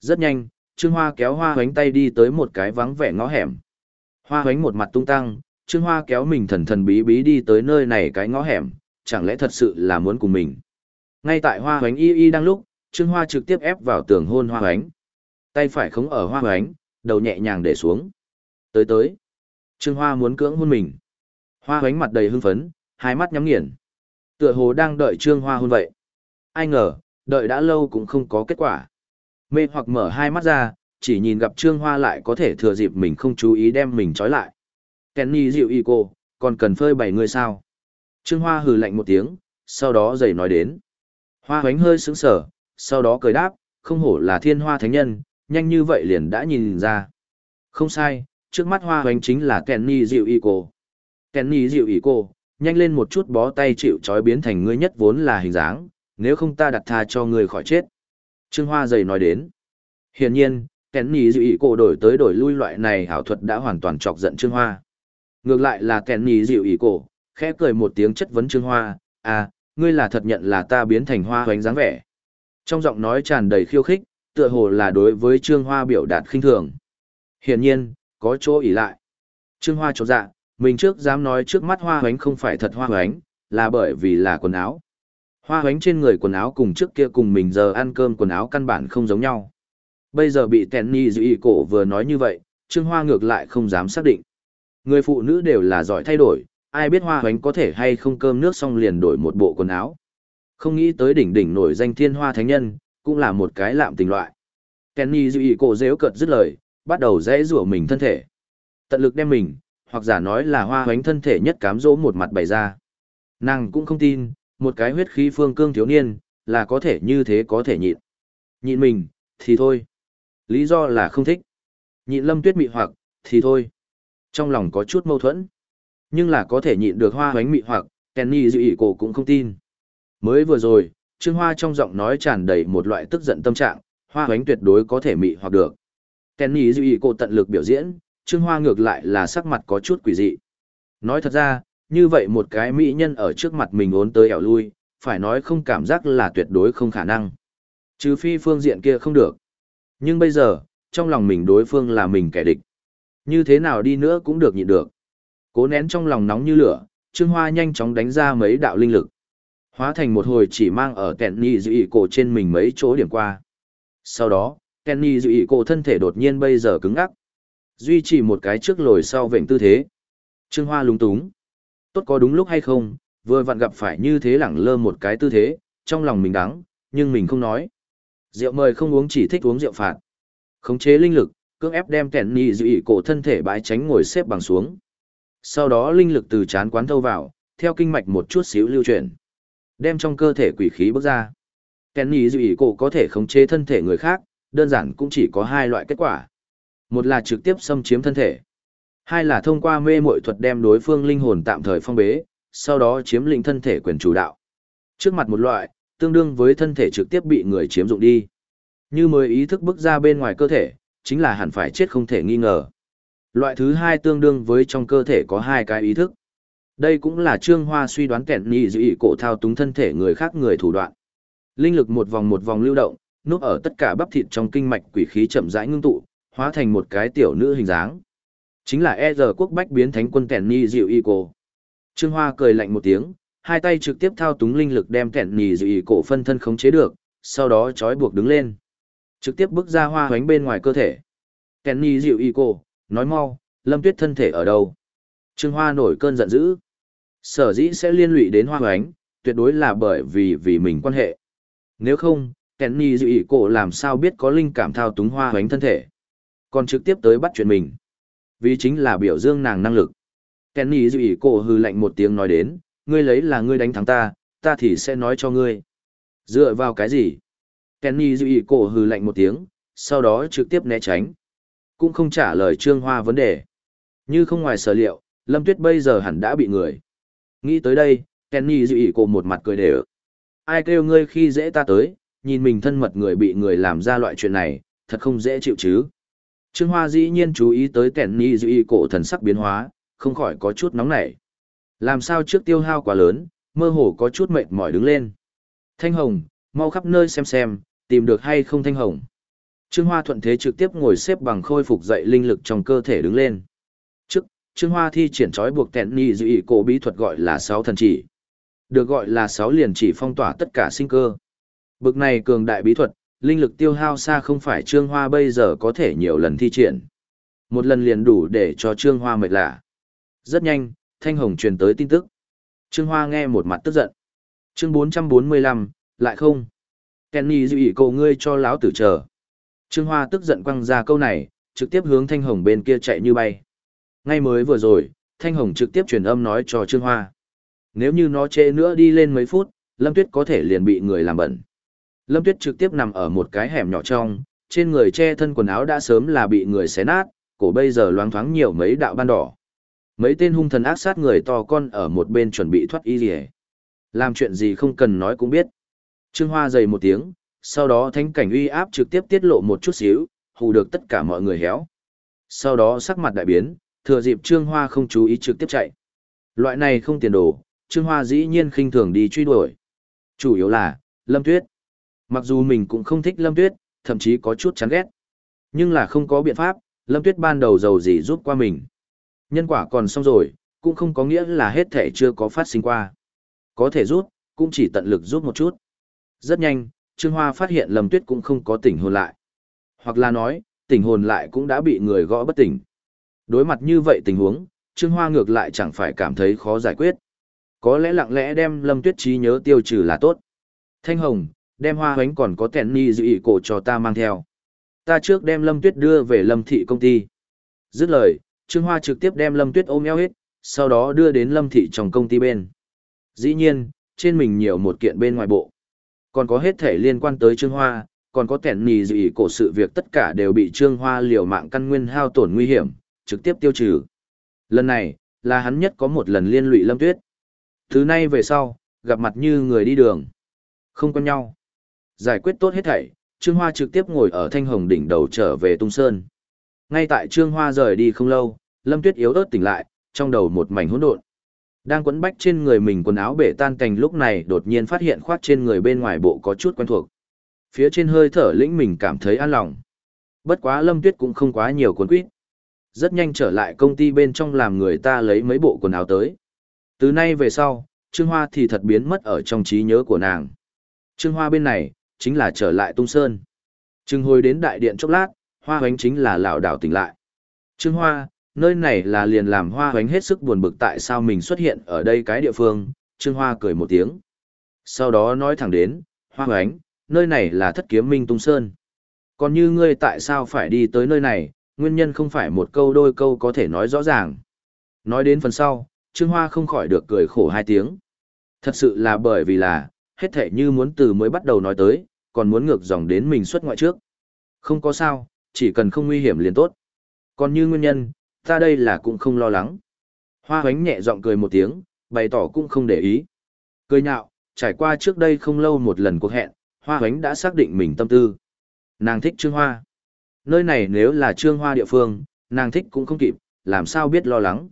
Rất nhanh, Trương Hoa kéo Hoa hoánh tay đi tới một cái vắng vẻ ngõ hẻm. Hoa hoánh một mặt tung tăng, Trương Hoa kéo mình thần thần bí bí đi tới nơi này cái ngõ hẻm, chẳng lẽ thật sự là muốn cùng mình. Ngay tại Hoa hoánh y y đang lúc, Trương Hoa trực tiếp ép vào tường hôn Hoa hoánh. Tay phải khống ở Hoa hoánh, đầu nhẹ nhàng để xuống. Tới tới. Trương Hoa muốn cưỡng hôn mình. Hoa hoánh mặt đầy hưng phấn, hai mắt nhắm nghiền. Tựa hồ đang đợi Trương Hoa hôn vậy. Ai ngờ, đợi đã lâu cũng không có kết quả. Mê hoặc mở hai mắt ra, chỉ nhìn gặp Trương Hoa lại có thể thừa dịp mình không chú ý đem mình trói lại. Kenny dịu y cô, còn cần phơi bảy người sao? Trương Hoa hừ lạnh một tiếng, sau đó giày nói đến. Hoa hoánh hơi sững sở, sau đó cười đáp, không hổ là thiên hoa thánh nhân, nhanh như vậy liền đã nhìn ra. Không sai, trước mắt hoa hoành chính là Kenny Diệu y cô. Kenny Diệu y cô, nhanh lên một chút bó tay chịu trói biến thành ngươi nhất vốn là hình dáng, nếu không ta đặt tha cho ngươi khỏi chết. Trương Hoa dày nói đến. Hiển nhiên, Kenny Diệu y cô đổi tới đổi lui loại này hảo thuật đã hoàn toàn chọc giận Trương Hoa. Ngược lại là Kenny Diệu y cô, khẽ cười một tiếng chất vấn Trương Hoa, à, ngươi là thật nhận là ta biến thành hoa hoành dáng vẻ. Trong giọng nói tràn đầy khiêu khích, tựa hồ là đối với Trương Hoa biểu đạt khinh thường. Hiển nhiên, có chỗ ỉ lại. Trương Hoa chột dạ, mình trước dám nói trước mắt hoa hoánh không phải thật hoa hoánh, là bởi vì là quần áo. Hoa hoánh trên người quần áo cùng trước kia cùng mình giờ ăn cơm quần áo căn bản không giống nhau. Bây giờ bị Tenny giữ ý cổ vừa nói như vậy, Trương Hoa ngược lại không dám xác định. Người phụ nữ đều là giỏi thay đổi, ai biết hoa hoánh có thể hay không cơm nước xong liền đổi một bộ quần áo. Không nghĩ tới đỉnh đỉnh nổi danh thiên hoa thánh nhân, cũng là một cái lạm tình loại. Kenny dịu ý cổ dễu cợt dứt lời, bắt đầu dễ rủa mình thân thể. Tận lực đem mình, hoặc giả nói là hoa hoánh thân thể nhất cám dỗ một mặt bày ra. Nàng cũng không tin, một cái huyết khí phương cương thiếu niên, là có thể như thế có thể nhịn. Nhịn mình, thì thôi. Lý do là không thích. Nhịn lâm tuyết mị hoặc, thì thôi. Trong lòng có chút mâu thuẫn. Nhưng là có thể nhịn được hoa hoánh mị hoặc, Kenny dịu ý cổ cũng không tin. Mới vừa rồi, Trương Hoa trong giọng nói tràn đầy một loại tức giận tâm trạng, hoa hoánh tuyệt đối có thể mị hoặc được. Kenny dịu ý cô tận lực biểu diễn, Trương Hoa ngược lại là sắc mặt có chút quỷ dị. Nói thật ra, như vậy một cái mỹ nhân ở trước mặt mình ốn tới ẻo lui, phải nói không cảm giác là tuyệt đối không khả năng. Trừ phi phương diện kia không được. Nhưng bây giờ, trong lòng mình đối phương là mình kẻ địch. Như thế nào đi nữa cũng được nhịn được. Cố nén trong lòng nóng như lửa, Trương Hoa nhanh chóng đánh ra mấy đạo linh lực. Hóa thành một hồi chỉ mang ở Kenny Dụ cổ trên mình mấy chỗ điểm qua. Sau đó, Kenny Dụ cổ thân thể đột nhiên bây giờ cứng ngắc. Duy trì một cái trước lồi sau vệnh tư thế. Trương Hoa lúng túng. Tốt có đúng lúc hay không, vừa vặn gặp phải như thế lẳng lơ một cái tư thế, trong lòng mình đắng, nhưng mình không nói. Rượu mời không uống chỉ thích uống rượu phạt. Khống chế linh lực, cưỡng ép đem kẻn nhì dự ý cổ thân thể bãi tránh ngồi xếp bằng xuống. Sau đó linh lực từ chán quán thâu vào, theo kinh mạch một chút xíu lưu chuyển. Đem trong cơ thể quỷ khí bước ra. Kenny nhì dự ý cổ có thể khống chế thân thể người khác, đơn giản cũng chỉ có hai loại kết quả. Một là trực tiếp xâm chiếm thân thể. Hai là thông qua mê muội thuật đem đối phương linh hồn tạm thời phong bế, sau đó chiếm lĩnh thân thể quyền chủ đạo. Trước mặt một loại, tương đương với thân thể trực tiếp bị người chiếm dụng đi. Như mới ý thức bước ra bên ngoài cơ thể, chính là hẳn phải chết không thể nghi ngờ. Loại thứ hai tương đương với trong cơ thể có hai cái ý thức. Đây cũng là Trương Hoa suy đoán kẹn nhị dị cổ thao túng thân thể người khác người thủ đoạn. Linh lực một vòng một vòng lưu động, núp ở tất cả bắp thịt trong kinh mạch quỷ khí chậm rãi ngưng tụ, hóa thành một cái tiểu nữ hình dáng. Chính là e giờ quốc bách biến thánh quân kẹn nhị dịu y cổ. Trương Hoa cười lạnh một tiếng, hai tay trực tiếp thao túng linh lực đem kẹn nhị dịu y cổ phân thân khống chế được, sau đó trói buộc đứng lên. Trực tiếp bước ra hoa hoánh bên ngoài cơ thể. Kenny dịu y cô, nói mau, lâm tuyết thân thể ở đâu? Trương Hoa nổi cơn giận dữ. Sở dĩ sẽ liên lụy đến hoa hoánh, tuyệt đối là bởi vì vì mình quan hệ. Nếu không, Kenny dịu ý cổ làm sao biết có linh cảm thao túng hoa hoánh thân thể. Còn trực tiếp tới bắt chuyện mình. Vì chính là biểu dương nàng năng lực. Kenny dịu ý cổ hư lạnh một tiếng nói đến, ngươi lấy là ngươi đánh thắng ta, ta thì sẽ nói cho ngươi. Dựa vào cái gì? Kenny dư ý cổ hừ lạnh một tiếng, sau đó trực tiếp né tránh. Cũng không trả lời Trương Hoa vấn đề. Như không ngoài sở liệu, Lâm Tuyết bây giờ hẳn đã bị người. Nghĩ tới đây, Kenny dư ý cổ một mặt cười đều. Ai kêu ngươi khi dễ ta tới, nhìn mình thân mật người bị người làm ra loại chuyện này, thật không dễ chịu chứ. Trương Hoa dĩ nhiên chú ý tới Kenny dư ý cổ thần sắc biến hóa, không khỏi có chút nóng nảy. Làm sao trước tiêu hao quá lớn, mơ hồ có chút mệt mỏi đứng lên. Thanh Hồng, mau khắp nơi xem xem, tìm được hay không thanh hồng. Trương Hoa thuận thế trực tiếp ngồi xếp bằng khôi phục dậy linh lực trong cơ thể đứng lên. Trương Hoa thi triển trói buộc tẹn nhị dự ý cổ bí thuật gọi là sáu thần chỉ. Được gọi là sáu liền chỉ phong tỏa tất cả sinh cơ. Bực này cường đại bí thuật, linh lực tiêu hao xa không phải Trương Hoa bây giờ có thể nhiều lần thi triển. Một lần liền đủ để cho Trương Hoa mệt lạ. Rất nhanh, Thanh Hồng truyền tới tin tức. Trương Hoa nghe một mặt tức giận. Chương 445, lại không. Kenny dư ý cổ ngươi cho lão tử chờ. Trương Hoa tức giận quăng ra câu này, trực tiếp hướng Thanh Hồng bên kia chạy như bay. Ngay mới vừa rồi, Thanh Hồng trực tiếp truyền âm nói cho Trương Hoa. Nếu như nó trễ nữa đi lên mấy phút, Lâm Tuyết có thể liền bị người làm bẩn. Lâm Tuyết trực tiếp nằm ở một cái hẻm nhỏ trong, trên người che thân quần áo đã sớm là bị người xé nát, cổ bây giờ loáng thoáng nhiều mấy đạo ban đỏ. Mấy tên hung thần ác sát người to con ở một bên chuẩn bị thoát y lìa, Làm chuyện gì không cần nói cũng biết. Trương Hoa dày một tiếng, sau đó thánh cảnh uy áp trực tiếp tiết lộ một chút xíu, hù được tất cả mọi người héo. Sau đó sắc mặt đại biến, thừa dịp Trương Hoa không chú ý trực tiếp chạy. Loại này không tiền đồ, Trương Hoa dĩ nhiên khinh thường đi truy đuổi. Chủ yếu là, Lâm Tuyết. Mặc dù mình cũng không thích Lâm Tuyết, thậm chí có chút chán ghét. Nhưng là không có biện pháp, Lâm Tuyết ban đầu giàu gì giúp qua mình. Nhân quả còn xong rồi, cũng không có nghĩa là hết thể chưa có phát sinh qua. Có thể rút, cũng chỉ tận lực rút một chút. Rất nhanh, Trương Hoa phát hiện Lâm Tuyết cũng không có tỉnh hồn lại. Hoặc là nói, tỉnh hồn lại cũng đã bị người gõ bất tỉnh. Đối mặt như vậy tình huống, Trương Hoa ngược lại chẳng phải cảm thấy khó giải quyết. Có lẽ lặng lẽ đem Lâm Tuyết trí nhớ tiêu trừ là tốt. Thanh Hồng, đem hoa hoánh còn có tẹn ni dự ý cổ cho ta mang theo. Ta trước đem Lâm Tuyết đưa về Lâm Thị công ty. Dứt lời, Trương Hoa trực tiếp đem Lâm Tuyết ôm eo hết, sau đó đưa đến Lâm Thị trong công ty bên. Dĩ nhiên, trên mình nhiều một kiện bên ngoài bộ. Còn có hết thể liên quan tới Trương Hoa, còn có tẹn nì dự ý cổ sự việc tất cả đều bị Trương Hoa liều mạng căn nguyên hao tổn nguy hiểm, trực tiếp tiêu trừ. Lần này, là hắn nhất có một lần liên lụy Lâm Tuyết. Thứ nay về sau, gặp mặt như người đi đường. Không quen nhau. Giải quyết tốt hết thảy, Trương Hoa trực tiếp ngồi ở thanh hồng đỉnh đầu trở về Tung Sơn. Ngay tại Trương Hoa rời đi không lâu, Lâm Tuyết yếu ớt tỉnh lại, trong đầu một mảnh hỗn độn. Đang quấn bách trên người mình quần áo bể tan cành lúc này đột nhiên phát hiện khoát trên người bên ngoài bộ có chút quen thuộc. Phía trên hơi thở lĩnh mình cảm thấy an lòng. Bất quá Lâm Tuyết cũng không quá nhiều cuốn quýt. Rất nhanh trở lại công ty bên trong làm người ta lấy mấy bộ quần áo tới. Từ nay về sau, Trương Hoa thì thật biến mất ở trong trí nhớ của nàng. Trương Hoa bên này, chính là trở lại tung sơn. Trương hồi đến đại điện chốc lát, Hoa hoánh chính là lão đảo tỉnh lại. Trương Hoa, nơi này là liền làm Hoa hoánh hết sức buồn bực tại sao mình xuất hiện ở đây cái địa phương, Trương Hoa cười một tiếng. Sau đó nói thẳng đến, Hoa hoánh, nơi này là thất kiếm minh tung sơn. Còn như ngươi tại sao phải đi tới nơi này, nguyên nhân không phải một câu đôi câu có thể nói rõ ràng. Nói đến phần sau, Trương Hoa không khỏi được cười khổ hai tiếng. Thật sự là bởi vì là, hết thể như muốn từ mới bắt đầu nói tới, còn muốn ngược dòng đến mình xuất ngoại trước. Không có sao, chỉ cần không nguy hiểm liền tốt. Còn như nguyên nhân, ta đây là cũng không lo lắng. Hoa hoánh nhẹ giọng cười một tiếng, bày tỏ cũng không để ý. Cười nhạo, trải qua trước đây không lâu một lần cuộc hẹn, Hoa hoánh đã xác định mình tâm tư. Nàng thích Trương Hoa. Nơi này nếu là Trương Hoa địa phương, nàng thích cũng không kịp, làm sao biết lo lắng.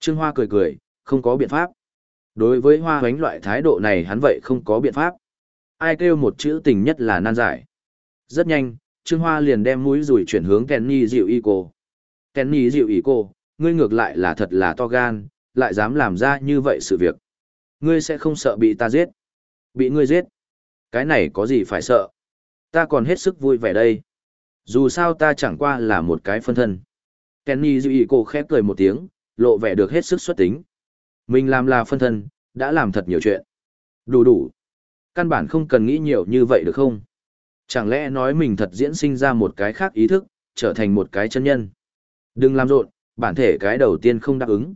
Trương Hoa cười cười, không có biện pháp. Đối với Hoa hoánh loại thái độ này hắn vậy không có biện pháp. Ai kêu một chữ tình nhất là nan giải. Rất nhanh, Trương Hoa liền đem mũi rủi chuyển hướng Kenny dịu y cô. Kenny dịu y cô, ngươi ngược lại là thật là to gan, lại dám làm ra như vậy sự việc. Ngươi sẽ không sợ bị ta giết. Bị ngươi giết. Cái này có gì phải sợ. Ta còn hết sức vui vẻ đây. Dù sao ta chẳng qua là một cái phân thân. Kenny dịu ý cô khép cười một tiếng, lộ vẻ được hết sức xuất tính. Mình làm là phân thân, đã làm thật nhiều chuyện. Đủ đủ. Căn bản không cần nghĩ nhiều như vậy được không? Chẳng lẽ nói mình thật diễn sinh ra một cái khác ý thức, trở thành một cái chân nhân? Đừng làm rộn, bản thể cái đầu tiên không đáp ứng.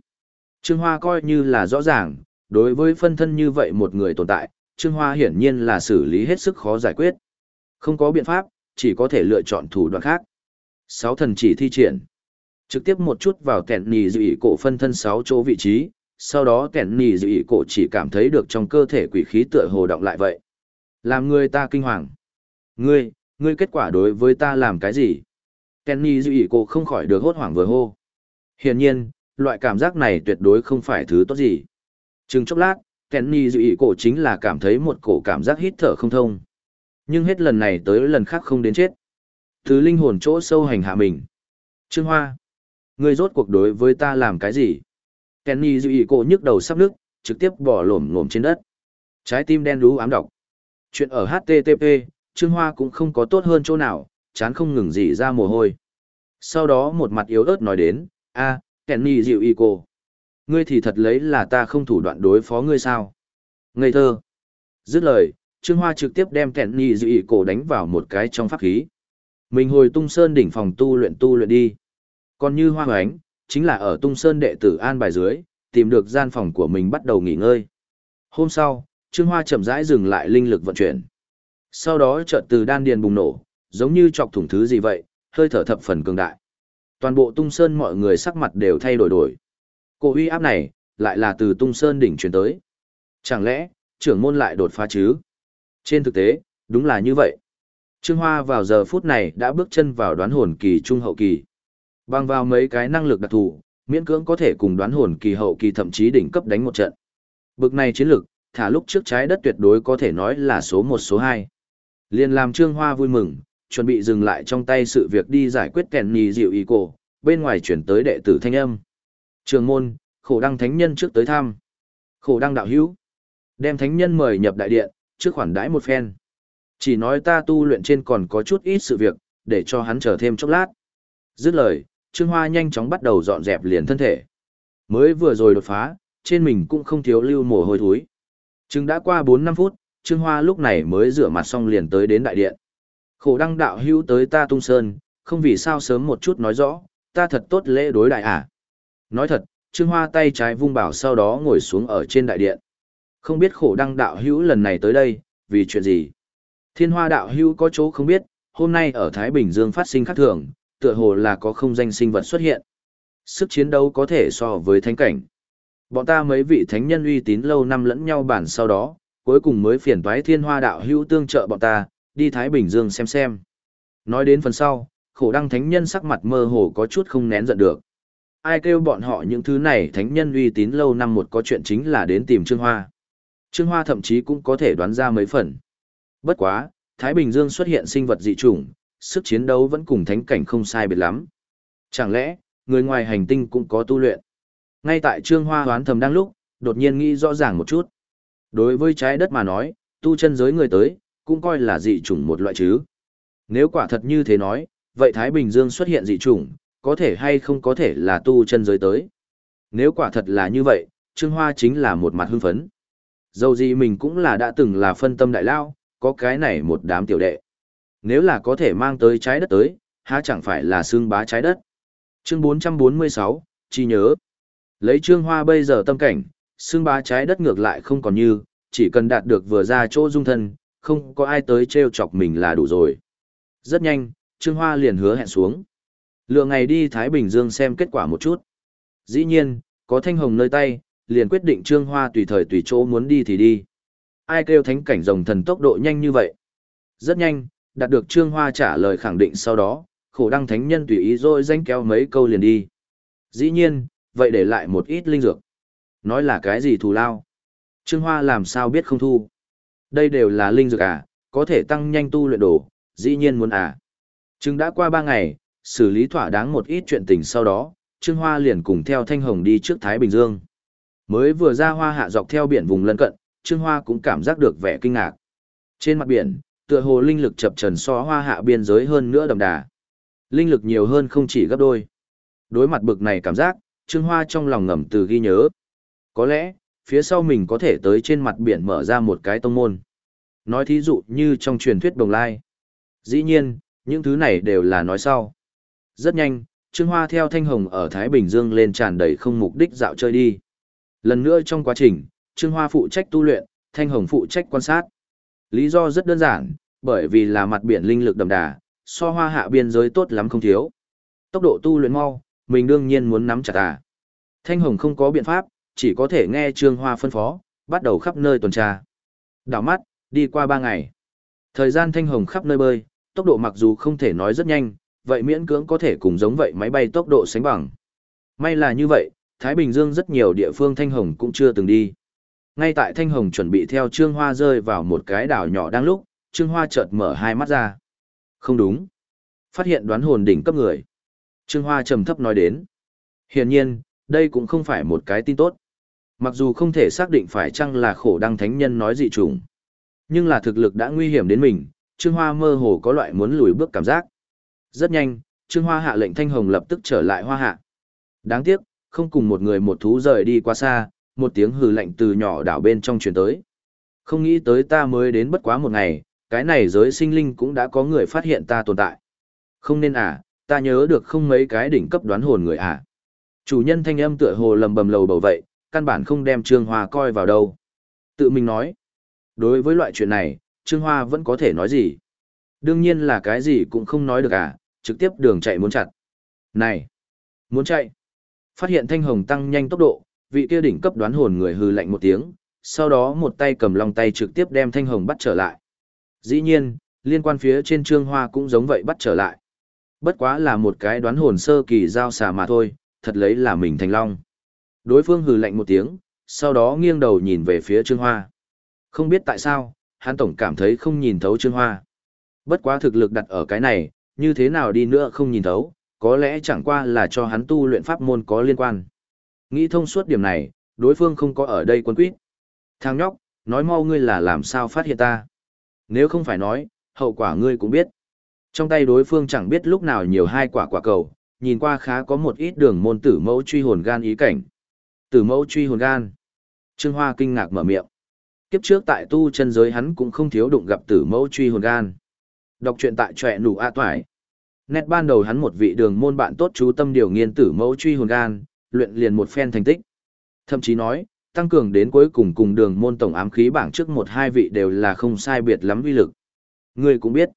Trương Hoa coi như là rõ ràng, đối với phân thân như vậy một người tồn tại, Trương Hoa hiển nhiên là xử lý hết sức khó giải quyết. Không có biện pháp, chỉ có thể lựa chọn thủ đoạn khác. Sáu thần chỉ thi triển. Trực tiếp một chút vào kẹn nì dự ý cổ phân thân sáu chỗ vị trí, sau đó kẹn nì dự ý cổ chỉ cảm thấy được trong cơ thể quỷ khí tựa hồ động lại vậy. Làm người ta kinh hoàng. Ngươi, ngươi kết quả đối với ta làm cái gì? Kenny dự ý cổ không khỏi được hốt hoảng vừa hô. Hiển nhiên, loại cảm giác này tuyệt đối không phải thứ tốt gì. Chừng chốc lát, Kenny dự ý cổ chính là cảm thấy một cổ cảm giác hít thở không thông. Nhưng hết lần này tới lần khác không đến chết. Thứ linh hồn chỗ sâu hành hạ mình. Trương Hoa, ngươi rốt cuộc đối với ta làm cái gì? Kenny dự ý cổ nhức đầu sắp nước, trực tiếp bỏ lổm lổm trên đất. Trái tim đen đú ám độc. Chuyện ở HTTP, Trương Hoa cũng không có tốt hơn chỗ nào, chán không ngừng gì ra mồ hôi. Sau đó một mặt yếu ớt nói đến, a, Kenny dịu y cô. Ngươi thì thật lấy là ta không thủ đoạn đối phó ngươi sao? Ngây thơ. Dứt lời, Trương Hoa trực tiếp đem kẹn nhị y cổ đánh vào một cái trong pháp khí. Mình hồi tung sơn đỉnh phòng tu luyện tu luyện đi. Còn như Hoa Hoánh, chính là ở tung sơn đệ tử an bài dưới, tìm được gian phòng của mình bắt đầu nghỉ ngơi. Hôm sau, Trương Hoa chậm rãi dừng lại linh lực vận chuyển. Sau đó chợt từ đan điền bùng nổ, giống như chọc thủng thứ gì vậy, hơi thở thập phần cường đại. Toàn bộ Tung Sơn mọi người sắc mặt đều thay đổi đổi. Cổ uy áp này, lại là từ Tung Sơn đỉnh truyền tới. Chẳng lẽ, trưởng môn lại đột phá chứ? Trên thực tế, đúng là như vậy. Trương Hoa vào giờ phút này đã bước chân vào đoán hồn kỳ trung hậu kỳ. Bằng vào mấy cái năng lực đặc thù, miễn cưỡng có thể cùng đoán hồn kỳ hậu kỳ thậm chí đỉnh cấp đánh một trận. Bực này chiến lực, thả lúc trước trái đất tuyệt đối có thể nói là số một số hai. Liên làm Trương Hoa vui mừng, chuẩn bị dừng lại trong tay sự việc đi giải quyết kèn nhì dịu ý cổ, bên ngoài chuyển tới đệ tử thanh âm. Trường môn, khổ đăng thánh nhân trước tới thăm. Khổ đăng đạo hữu. Đem thánh nhân mời nhập đại điện, trước khoản đãi một phen. Chỉ nói ta tu luyện trên còn có chút ít sự việc, để cho hắn chờ thêm chốc lát. Dứt lời, Trương Hoa nhanh chóng bắt đầu dọn dẹp liền thân thể. Mới vừa rồi đột phá, trên mình cũng không thiếu lưu mồ hôi thối. Chừng đã qua 4-5 phút, Trương Hoa lúc này mới rửa mặt xong liền tới đến đại điện. Khổ đăng đạo hữu tới ta tung sơn, không vì sao sớm một chút nói rõ, ta thật tốt lễ đối đại à. Nói thật, Trương Hoa tay trái vung bảo sau đó ngồi xuống ở trên đại điện. Không biết khổ đăng đạo hữu lần này tới đây, vì chuyện gì? Thiên hoa đạo hữu có chỗ không biết, hôm nay ở Thái Bình Dương phát sinh khắc thường, tựa hồ là có không danh sinh vật xuất hiện. Sức chiến đấu có thể so với thánh cảnh. Bọn ta mấy vị thánh nhân uy tín lâu năm lẫn nhau bản sau đó, cuối cùng mới phiền toái thiên hoa đạo hữu tương trợ bọn ta, đi Thái Bình Dương xem xem. Nói đến phần sau, khổ đăng thánh nhân sắc mặt mơ hồ có chút không nén giận được. Ai kêu bọn họ những thứ này thánh nhân uy tín lâu năm một có chuyện chính là đến tìm Trương Hoa. Trương Hoa thậm chí cũng có thể đoán ra mấy phần. Bất quá, Thái Bình Dương xuất hiện sinh vật dị chủng, sức chiến đấu vẫn cùng thánh cảnh không sai biệt lắm. Chẳng lẽ, người ngoài hành tinh cũng có tu luyện? Ngay tại Trương Hoa hoán thầm đang lúc, đột nhiên nghĩ rõ ràng một chút. Đối với trái đất mà nói, tu chân giới người tới, cũng coi là dị chủng một loại chứ. Nếu quả thật như thế nói, vậy Thái Bình Dương xuất hiện dị chủng, có thể hay không có thể là tu chân giới tới. Nếu quả thật là như vậy, Trương Hoa chính là một mặt hưng phấn. Dầu gì mình cũng là đã từng là phân tâm đại lao, có cái này một đám tiểu đệ. Nếu là có thể mang tới trái đất tới, há chẳng phải là xương bá trái đất. Chương 446, chi nhớ. Lấy Trương Hoa bây giờ tâm cảnh, xương bá trái đất ngược lại không còn như, chỉ cần đạt được vừa ra chỗ dung thân, không có ai tới treo chọc mình là đủ rồi. Rất nhanh, Trương Hoa liền hứa hẹn xuống. Lựa ngày đi Thái Bình Dương xem kết quả một chút. Dĩ nhiên, có thanh hồng nơi tay, liền quyết định Trương Hoa tùy thời tùy chỗ muốn đi thì đi. Ai kêu thánh cảnh rồng thần tốc độ nhanh như vậy? Rất nhanh, đạt được Trương Hoa trả lời khẳng định sau đó, khổ đăng thánh nhân tùy ý rồi danh kéo mấy câu liền đi. Dĩ nhiên, vậy để lại một ít linh dược. Nói là cái gì thù lao? Trương Hoa làm sao biết không thu? Đây đều là linh dược à, có thể tăng nhanh tu luyện đồ, dĩ nhiên muốn à. Trương đã qua ba ngày, xử lý thỏa đáng một ít chuyện tình sau đó, Trương Hoa liền cùng theo Thanh Hồng đi trước Thái Bình Dương. Mới vừa ra hoa hạ dọc theo biển vùng lân cận, Trương Hoa cũng cảm giác được vẻ kinh ngạc. Trên mặt biển, tựa hồ linh lực chập trần so hoa hạ biên giới hơn nữa đậm đà. Linh lực nhiều hơn không chỉ gấp đôi. Đối mặt bực này cảm giác, Trương Hoa trong lòng ngầm từ ghi nhớ. Có lẽ, phía sau mình có thể tới trên mặt biển mở ra một cái tông môn. Nói thí dụ như trong truyền thuyết đồng lai. Dĩ nhiên, những thứ này đều là nói sau. Rất nhanh, Trương Hoa theo Thanh Hồng ở Thái Bình Dương lên tràn đầy không mục đích dạo chơi đi. Lần nữa trong quá trình, Trương Hoa phụ trách tu luyện, Thanh Hồng phụ trách quan sát. Lý do rất đơn giản, bởi vì là mặt biển linh lực đậm đà, so hoa hạ biên giới tốt lắm không thiếu. Tốc độ tu luyện mau, mình đương nhiên muốn nắm chặt à. Thanh Hồng không có biện pháp, chỉ có thể nghe Trương Hoa phân phó, bắt đầu khắp nơi tuần tra. Đảo mắt, đi qua ba ngày. Thời gian Thanh Hồng khắp nơi bơi, tốc độ mặc dù không thể nói rất nhanh, vậy miễn cưỡng có thể cùng giống vậy máy bay tốc độ sánh bằng. May là như vậy, Thái Bình Dương rất nhiều địa phương Thanh Hồng cũng chưa từng đi. Ngay tại Thanh Hồng chuẩn bị theo Trương Hoa rơi vào một cái đảo nhỏ đang lúc, Trương Hoa chợt mở hai mắt ra. Không đúng. Phát hiện đoán hồn đỉnh cấp người. Trương Hoa trầm thấp nói đến. Hiển nhiên, đây cũng không phải một cái tin tốt. Mặc dù không thể xác định phải chăng là khổ đăng thánh nhân nói dị trùng, nhưng là thực lực đã nguy hiểm đến mình, Trương Hoa mơ hồ có loại muốn lùi bước cảm giác. Rất nhanh, Trương Hoa hạ lệnh Thanh Hồng lập tức trở lại Hoa Hạ. Đáng tiếc, không cùng một người một thú rời đi quá xa, một tiếng hừ lạnh từ nhỏ đảo bên trong truyền tới. Không nghĩ tới ta mới đến bất quá một ngày, cái này giới sinh linh cũng đã có người phát hiện ta tồn tại. Không nên à, ta nhớ được không mấy cái đỉnh cấp đoán hồn người à. Chủ nhân thanh âm tựa hồ lầm bầm lầu bầu vậy, căn bản không đem Trương Hoa coi vào đâu. Tự mình nói, Đối với loại chuyện này, Trương Hoa vẫn có thể nói gì? Đương nhiên là cái gì cũng không nói được à, trực tiếp đường chạy muốn chặt. Này! Muốn chạy! Phát hiện thanh hồng tăng nhanh tốc độ, vị kia đỉnh cấp đoán hồn người hư lạnh một tiếng, sau đó một tay cầm lòng tay trực tiếp đem thanh hồng bắt trở lại. Dĩ nhiên, liên quan phía trên trương hoa cũng giống vậy bắt trở lại. Bất quá là một cái đoán hồn sơ kỳ giao xà mà thôi, thật lấy là mình thành long. Đối phương hừ lạnh một tiếng, sau đó nghiêng đầu nhìn về phía trương hoa. Không biết tại sao, hắn tổng cảm thấy không nhìn thấu trương hoa. Bất quá thực lực đặt ở cái này, như thế nào đi nữa không nhìn thấu, có lẽ chẳng qua là cho hắn tu luyện pháp môn có liên quan. Nghĩ thông suốt điểm này, đối phương không có ở đây quân quyết. Thằng nhóc, nói mau ngươi là làm sao phát hiện ta. Nếu không phải nói, hậu quả ngươi cũng biết. Trong tay đối phương chẳng biết lúc nào nhiều hai quả quả cầu, nhìn qua khá có một ít đường môn tử mẫu truy hồn gan ý cảnh. Tử mẫu truy hồn gan. Trương Hoa kinh ngạc mở miệng. Kiếp trước tại tu chân giới hắn cũng không thiếu đụng gặp tử mẫu truy hồn gan. Đọc truyện tại trọe nụ a toải. Nét ban đầu hắn một vị đường môn bạn tốt chú tâm điều nghiên tử mẫu truy hồn gan, luyện liền một phen thành tích. Thậm chí nói, tăng cường đến cuối cùng cùng đường môn tổng ám khí bảng trước một hai vị đều là không sai biệt lắm uy lực. Người cũng biết,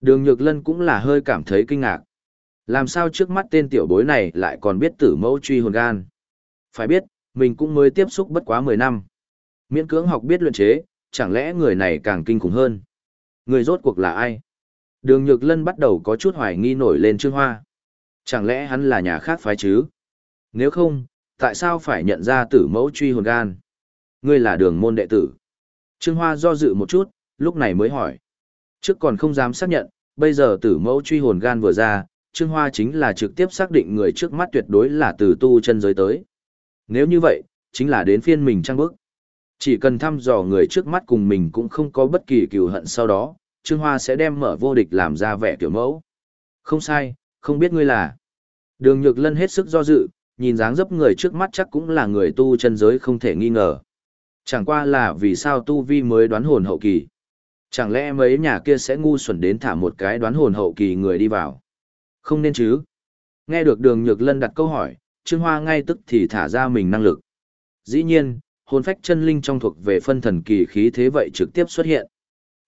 đường nhược lân cũng là hơi cảm thấy kinh ngạc. Làm sao trước mắt tên tiểu bối này lại còn biết tử mẫu truy hồn gan? Phải biết, mình cũng mới tiếp xúc bất quá 10 năm. Miễn cưỡng học biết luyện chế, chẳng lẽ người này càng kinh khủng hơn? Người rốt cuộc là ai? Đường Nhược Lân bắt đầu có chút hoài nghi nổi lên Trương Hoa. Chẳng lẽ hắn là nhà khác phái chứ? Nếu không, tại sao phải nhận ra tử mẫu truy hồn gan? Ngươi là đường môn đệ tử. Trương Hoa do dự một chút, lúc này mới hỏi. Trước còn không dám xác nhận, bây giờ tử mẫu truy hồn gan vừa ra, Trương Hoa chính là trực tiếp xác định người trước mắt tuyệt đối là từ tu chân giới tới. Nếu như vậy, chính là đến phiên mình trăng bước. Chỉ cần thăm dò người trước mắt cùng mình cũng không có bất kỳ cừu hận sau đó, Trương Hoa sẽ đem mở vô địch làm ra vẻ kiểu mẫu. Không sai, không biết ngươi là. Đường Nhược Lân hết sức do dự, nhìn dáng dấp người trước mắt chắc cũng là người tu chân giới không thể nghi ngờ. Chẳng qua là vì sao tu vi mới đoán hồn hậu kỳ. Chẳng lẽ mấy nhà kia sẽ ngu xuẩn đến thả một cái đoán hồn hậu kỳ người đi vào? Không nên chứ. Nghe được đường Nhược Lân đặt câu hỏi, Trương Hoa ngay tức thì thả ra mình năng lực. Dĩ nhiên, hồn phách chân linh trong thuộc về phân thần kỳ khí thế vậy trực tiếp xuất hiện.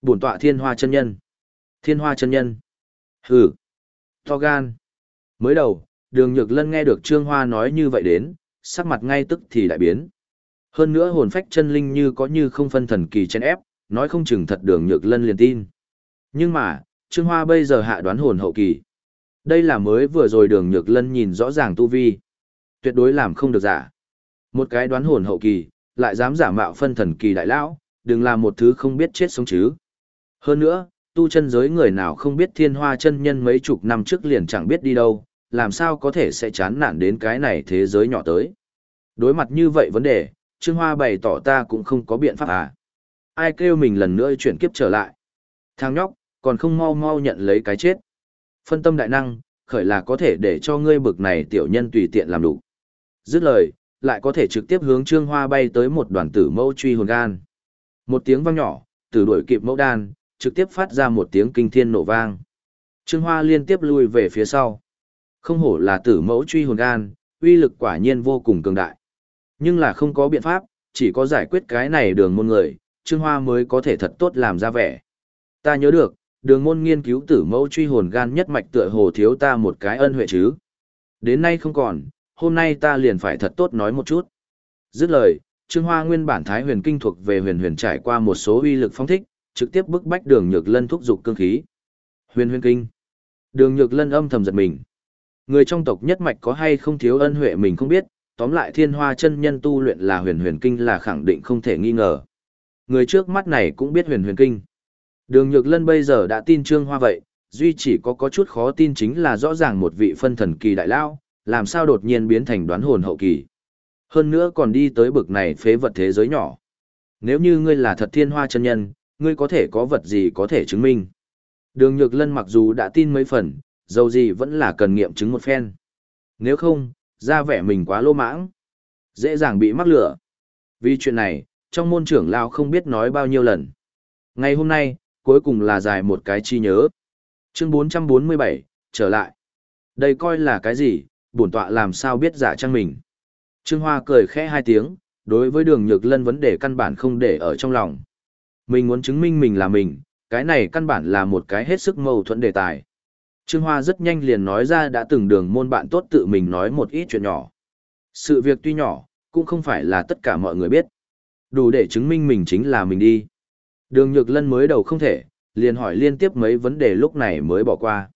Bổn tọa thiên hoa chân nhân. Thiên hoa chân nhân. Hừ. To gan. Mới đầu, đường nhược lân nghe được Trương Hoa nói như vậy đến, sắc mặt ngay tức thì đại biến. Hơn nữa hồn phách chân linh như có như không phân thần kỳ chen ép, nói không chừng thật đường nhược lân liền tin. Nhưng mà, Trương Hoa bây giờ hạ đoán hồn hậu kỳ. Đây là mới vừa rồi đường nhược lân nhìn rõ ràng tu vi. Tuyệt đối làm không được giả. Một cái đoán hồn hậu kỳ, lại dám giả mạo phân thần kỳ đại lão, đừng làm một thứ không biết chết sống chứ. Hơn nữa, tu chân giới người nào không biết thiên hoa chân nhân mấy chục năm trước liền chẳng biết đi đâu, làm sao có thể sẽ chán nản đến cái này thế giới nhỏ tới. Đối mặt như vậy vấn đề, Trương Hoa bày tỏ ta cũng không có biện pháp à. Ai kêu mình lần nữa chuyển kiếp trở lại. Thằng nhóc, còn không mau mau nhận lấy cái chết. Phân tâm đại năng, khởi là có thể để cho ngươi bực này tiểu nhân tùy tiện làm đủ. Dứt lời, lại có thể trực tiếp hướng Trương Hoa bay tới một đoàn tử mâu truy hồn gan. Một tiếng vang nhỏ, tử đuổi kịp mẫu đan, trực tiếp phát ra một tiếng kinh thiên nổ vang. Trương Hoa liên tiếp lui về phía sau. Không hổ là tử mẫu truy hồn gan, uy lực quả nhiên vô cùng cường đại. Nhưng là không có biện pháp, chỉ có giải quyết cái này đường môn người, Trương Hoa mới có thể thật tốt làm ra vẻ. Ta nhớ được, đường môn nghiên cứu tử mẫu truy hồn gan nhất mạch tựa hồ thiếu ta một cái ân huệ chứ. Đến nay không còn, hôm nay ta liền phải thật tốt nói một chút. Dứt lời, Trương Hoa nguyên bản Thái huyền kinh thuộc về huyền huyền trải qua một số uy lực phong thích, trực tiếp bức bách đường nhược lân thúc giục cương khí. Huyền huyền kinh. Đường nhược lân âm thầm giật mình. Người trong tộc nhất mạch có hay không thiếu ân huệ mình không biết, tóm lại thiên hoa chân nhân tu luyện là huyền huyền kinh là khẳng định không thể nghi ngờ. Người trước mắt này cũng biết huyền huyền kinh. Đường nhược lân bây giờ đã tin trương hoa vậy, duy chỉ có có chút khó tin chính là rõ ràng một vị phân thần kỳ đại lao, làm sao đột nhiên biến thành đoán hồn hậu kỳ. Hơn nữa còn đi tới bực này phế vật thế giới nhỏ. Nếu như ngươi là thật thiên hoa chân nhân, ngươi có thể có vật gì có thể chứng minh. Đường Nhược Lân mặc dù đã tin mấy phần, dầu gì vẫn là cần nghiệm chứng một phen. Nếu không, ra vẻ mình quá lô mãng, dễ dàng bị mắc lửa. Vì chuyện này, trong môn trưởng lao không biết nói bao nhiêu lần. Ngày hôm nay, cuối cùng là dài một cái chi nhớ. Chương 447, trở lại. Đây coi là cái gì, bổn tọa làm sao biết giả trang mình. Trương Hoa cười khẽ hai tiếng, đối với đường nhược lân vấn đề căn bản không để ở trong lòng. Mình muốn chứng minh mình là mình, cái này căn bản là một cái hết sức mâu thuẫn đề tài. Trương Hoa rất nhanh liền nói ra đã từng đường môn bạn tốt tự mình nói một ít chuyện nhỏ. Sự việc tuy nhỏ, cũng không phải là tất cả mọi người biết. Đủ để chứng minh mình chính là mình đi. Đường Nhược Lân mới đầu không thể, liền hỏi liên tiếp mấy vấn đề lúc này mới bỏ qua.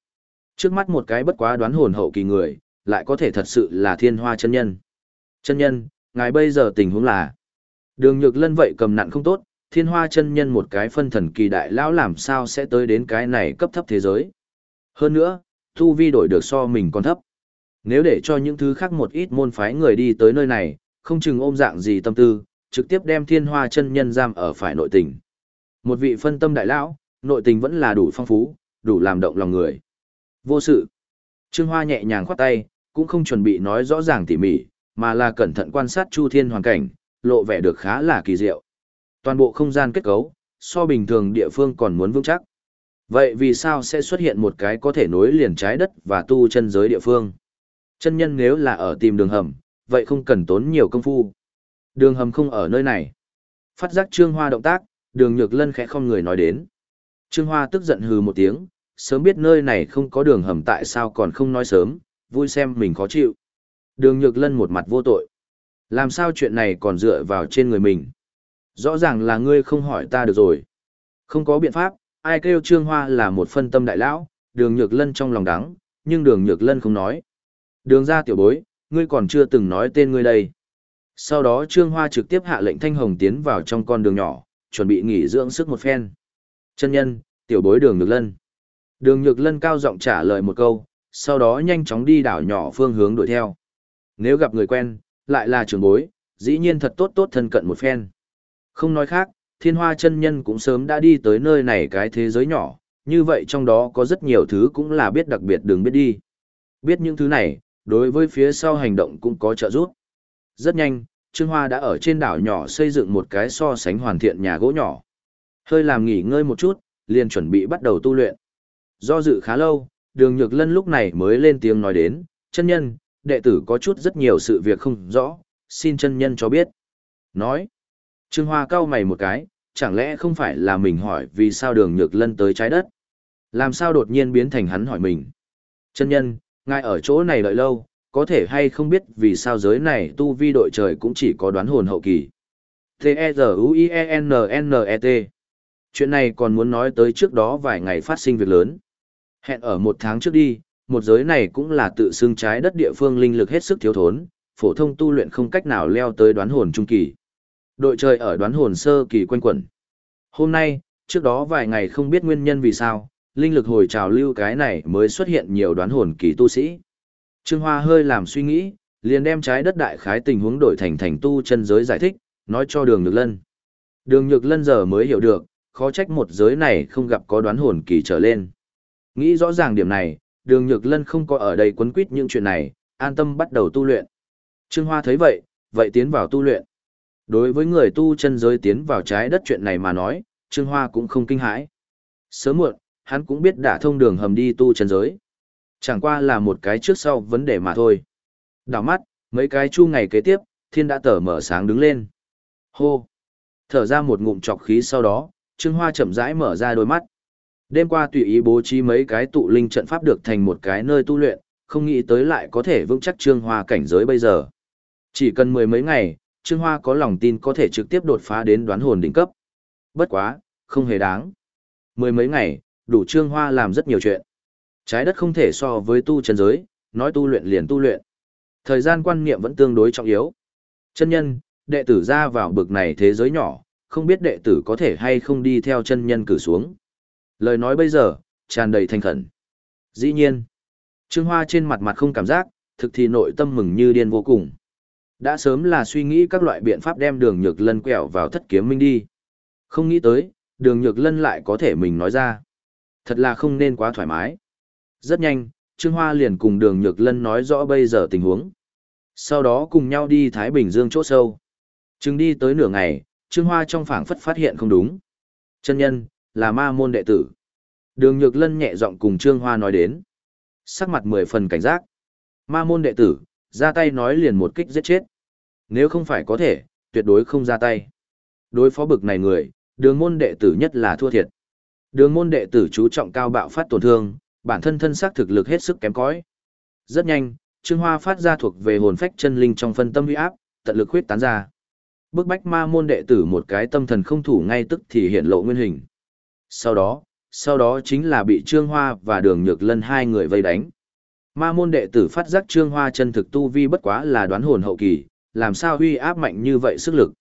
Trước mắt một cái bất quá đoán hồn hậu kỳ người, lại có thể thật sự là thiên hoa chân nhân. Chân nhân, ngài bây giờ tình huống là. Đường Nhược Lân vậy cầm nặng không tốt, thiên hoa chân nhân một cái phân thần kỳ đại lão làm sao sẽ tới đến cái này cấp thấp thế giới. Hơn nữa, thu vi đổi được so mình còn thấp. Nếu để cho những thứ khác một ít môn phái người đi tới nơi này, không chừng ôm dạng gì tâm tư, trực tiếp đem thiên hoa chân nhân giam ở phải nội tình. Một vị phân tâm đại lão, nội tình vẫn là đủ phong phú, đủ làm động lòng người. Vô sự. Trương Hoa nhẹ nhàng khoát tay, cũng không chuẩn bị nói rõ ràng tỉ mỉ, mà là cẩn thận quan sát chu thiên hoàn cảnh, lộ vẻ được khá là kỳ diệu. Toàn bộ không gian kết cấu, so bình thường địa phương còn muốn vững chắc. Vậy vì sao sẽ xuất hiện một cái có thể nối liền trái đất và tu chân giới địa phương? Chân nhân nếu là ở tìm đường hầm, vậy không cần tốn nhiều công phu. Đường hầm không ở nơi này. Phát giác Trương Hoa động tác, đường nhược lân khẽ không người nói đến. Trương Hoa tức giận hừ một tiếng, sớm biết nơi này không có đường hầm tại sao còn không nói sớm, vui xem mình khó chịu. Đường nhược lân một mặt vô tội. Làm sao chuyện này còn dựa vào trên người mình? Rõ ràng là ngươi không hỏi ta được rồi. Không có biện pháp, ai kêu Trương Hoa là một phân tâm đại lão, đường nhược lân trong lòng đắng, nhưng đường nhược lân không nói. Đường ra tiểu bối, ngươi còn chưa từng nói tên ngươi đây. Sau đó Trương Hoa trực tiếp hạ lệnh Thanh Hồng tiến vào trong con đường nhỏ, chuẩn bị nghỉ dưỡng sức một phen. Chân nhân, tiểu bối đường nhược lân. Đường nhược lân cao giọng trả lời một câu, sau đó nhanh chóng đi đảo nhỏ phương hướng đuổi theo. Nếu gặp người quen, lại là trường bối, dĩ nhiên thật tốt tốt thân cận một phen. Không nói khác, thiên hoa chân nhân cũng sớm đã đi tới nơi này cái thế giới nhỏ, như vậy trong đó có rất nhiều thứ cũng là biết đặc biệt đừng biết đi. Biết những thứ này, đối với phía sau hành động cũng có trợ giúp. Rất nhanh, Trương Hoa đã ở trên đảo nhỏ xây dựng một cái so sánh hoàn thiện nhà gỗ nhỏ. Hơi làm nghỉ ngơi một chút, liền chuẩn bị bắt đầu tu luyện. Do dự khá lâu, đường nhược lân lúc này mới lên tiếng nói đến, chân nhân, đệ tử có chút rất nhiều sự việc không rõ, xin chân nhân cho biết. Nói, Trương Hoa cau mày một cái, chẳng lẽ không phải là mình hỏi vì sao đường nhược lân tới trái đất? Làm sao đột nhiên biến thành hắn hỏi mình? Chân nhân, ngài ở chỗ này đợi lâu, có thể hay không biết vì sao giới này tu vi đội trời cũng chỉ có đoán hồn hậu kỳ. T-E-Z-U-I-E-N-N-E-T Chuyện này còn muốn nói tới trước đó vài ngày phát sinh việc lớn. Hẹn ở một tháng trước đi, một giới này cũng là tự xưng trái đất địa phương linh lực hết sức thiếu thốn, phổ thông tu luyện không cách nào leo tới đoán hồn trung kỳ. Đội trời ở đoán hồn sơ kỳ quanh quẩn. Hôm nay, trước đó vài ngày không biết nguyên nhân vì sao, linh lực hồi trào lưu cái này mới xuất hiện nhiều đoán hồn kỳ tu sĩ. Trương Hoa hơi làm suy nghĩ, liền đem trái đất đại khái tình huống đổi thành thành tu chân giới giải thích, nói cho đường nhược lân. Đường nhược lân giờ mới hiểu được, khó trách một giới này không gặp có đoán hồn kỳ trở lên. Nghĩ rõ ràng điểm này, đường nhược lân không có ở đây quấn quýt những chuyện này, an tâm bắt đầu tu luyện. Trương Hoa thấy vậy, vậy tiến vào tu luyện. Đối với người tu chân giới tiến vào trái đất chuyện này mà nói, Trương Hoa cũng không kinh hãi. Sớm muộn, hắn cũng biết đả thông đường hầm đi tu chân giới. Chẳng qua là một cái trước sau vấn đề mà thôi. Đảo mắt, mấy cái chu ngày kế tiếp, thiên đã tở mở sáng đứng lên. Hô! Thở ra một ngụm trọc khí sau đó, Trương Hoa chậm rãi mở ra đôi mắt. Đêm qua tùy ý bố trí mấy cái tụ linh trận pháp được thành một cái nơi tu luyện, không nghĩ tới lại có thể vững chắc Trương Hoa cảnh giới bây giờ. Chỉ cần mười mấy ngày, Trương Hoa có lòng tin có thể trực tiếp đột phá đến đoán hồn đỉnh cấp. Bất quá, không hề đáng. Mười mấy ngày, đủ Trương Hoa làm rất nhiều chuyện. Trái đất không thể so với tu chân giới, nói tu luyện liền tu luyện. Thời gian quan niệm vẫn tương đối trọng yếu. Chân nhân, đệ tử ra vào bực này thế giới nhỏ, không biết đệ tử có thể hay không đi theo chân nhân cử xuống. Lời nói bây giờ, tràn đầy thành khẩn. Dĩ nhiên, Trương Hoa trên mặt mặt không cảm giác, thực thì nội tâm mừng như điên vô cùng. Đã sớm là suy nghĩ các loại biện pháp đem đường nhược lân quẹo vào thất kiếm minh đi. Không nghĩ tới, đường nhược lân lại có thể mình nói ra. Thật là không nên quá thoải mái. Rất nhanh, Trương Hoa liền cùng đường nhược lân nói rõ bây giờ tình huống. Sau đó cùng nhau đi Thái Bình Dương chỗ sâu. Chừng đi tới nửa ngày, Trương Hoa trong phảng phất phát hiện không đúng. Chân nhân, là ma môn đệ tử. Đường Nhược Lân nhẹ giọng cùng Trương Hoa nói đến. Sắc mặt mười phần cảnh giác. Ma môn đệ tử, ra tay nói liền một kích giết chết. Nếu không phải có thể, tuyệt đối không ra tay. Đối phó bực này người, đường môn đệ tử nhất là thua thiệt. Đường môn đệ tử chú trọng cao bạo phát tổn thương, bản thân thân xác thực lực hết sức kém cỏi. Rất nhanh, Trương Hoa phát ra thuộc về hồn phách chân linh trong phân tâm huy áp, tận lực huyết tán ra. Bức bách ma môn đệ tử một cái tâm thần không thủ ngay tức thì hiện lộ nguyên hình. Sau đó, sau đó chính là bị Trương Hoa và Đường Nhược Lân hai người vây đánh. Ma môn đệ tử phát giác Trương Hoa chân thực tu vi bất quá là đoán hồn hậu kỳ, làm sao huy áp mạnh như vậy sức lực.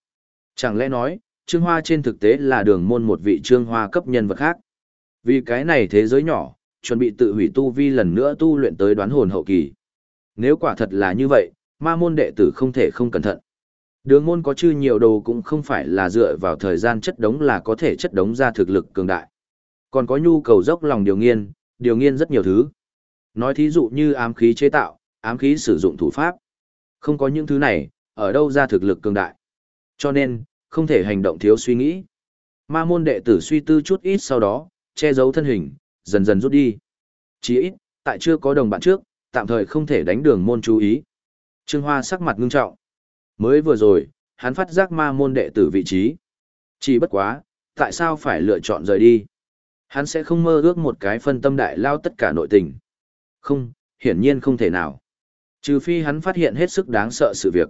Chẳng lẽ nói, Trương Hoa trên thực tế là đường môn một vị Trương Hoa cấp nhân vật khác. Vì cái này thế giới nhỏ, chuẩn bị tự hủy tu vi lần nữa tu luyện tới đoán hồn hậu kỳ. Nếu quả thật là như vậy, ma môn đệ tử không thể không cẩn thận. Đường môn có chư nhiều đồ cũng không phải là dựa vào thời gian chất đống là có thể chất đống ra thực lực cường đại. Còn có nhu cầu dốc lòng điều nghiên, điều nghiên rất nhiều thứ. Nói thí dụ như ám khí chế tạo, ám khí sử dụng thủ pháp. Không có những thứ này, ở đâu ra thực lực cường đại. Cho nên, không thể hành động thiếu suy nghĩ. Ma môn đệ tử suy tư chút ít sau đó, che giấu thân hình, dần dần rút đi. Chỉ ít, tại chưa có đồng bạn trước, tạm thời không thể đánh đường môn chú ý. Trương Hoa sắc mặt ngưng trọng. Mới vừa rồi, hắn phát giác ma môn đệ tử vị trí. Chỉ bất quá, tại sao phải lựa chọn rời đi? Hắn sẽ không mơ ước một cái phân tâm đại lao tất cả nội tình. Không, hiển nhiên không thể nào. Trừ phi hắn phát hiện hết sức đáng sợ sự việc.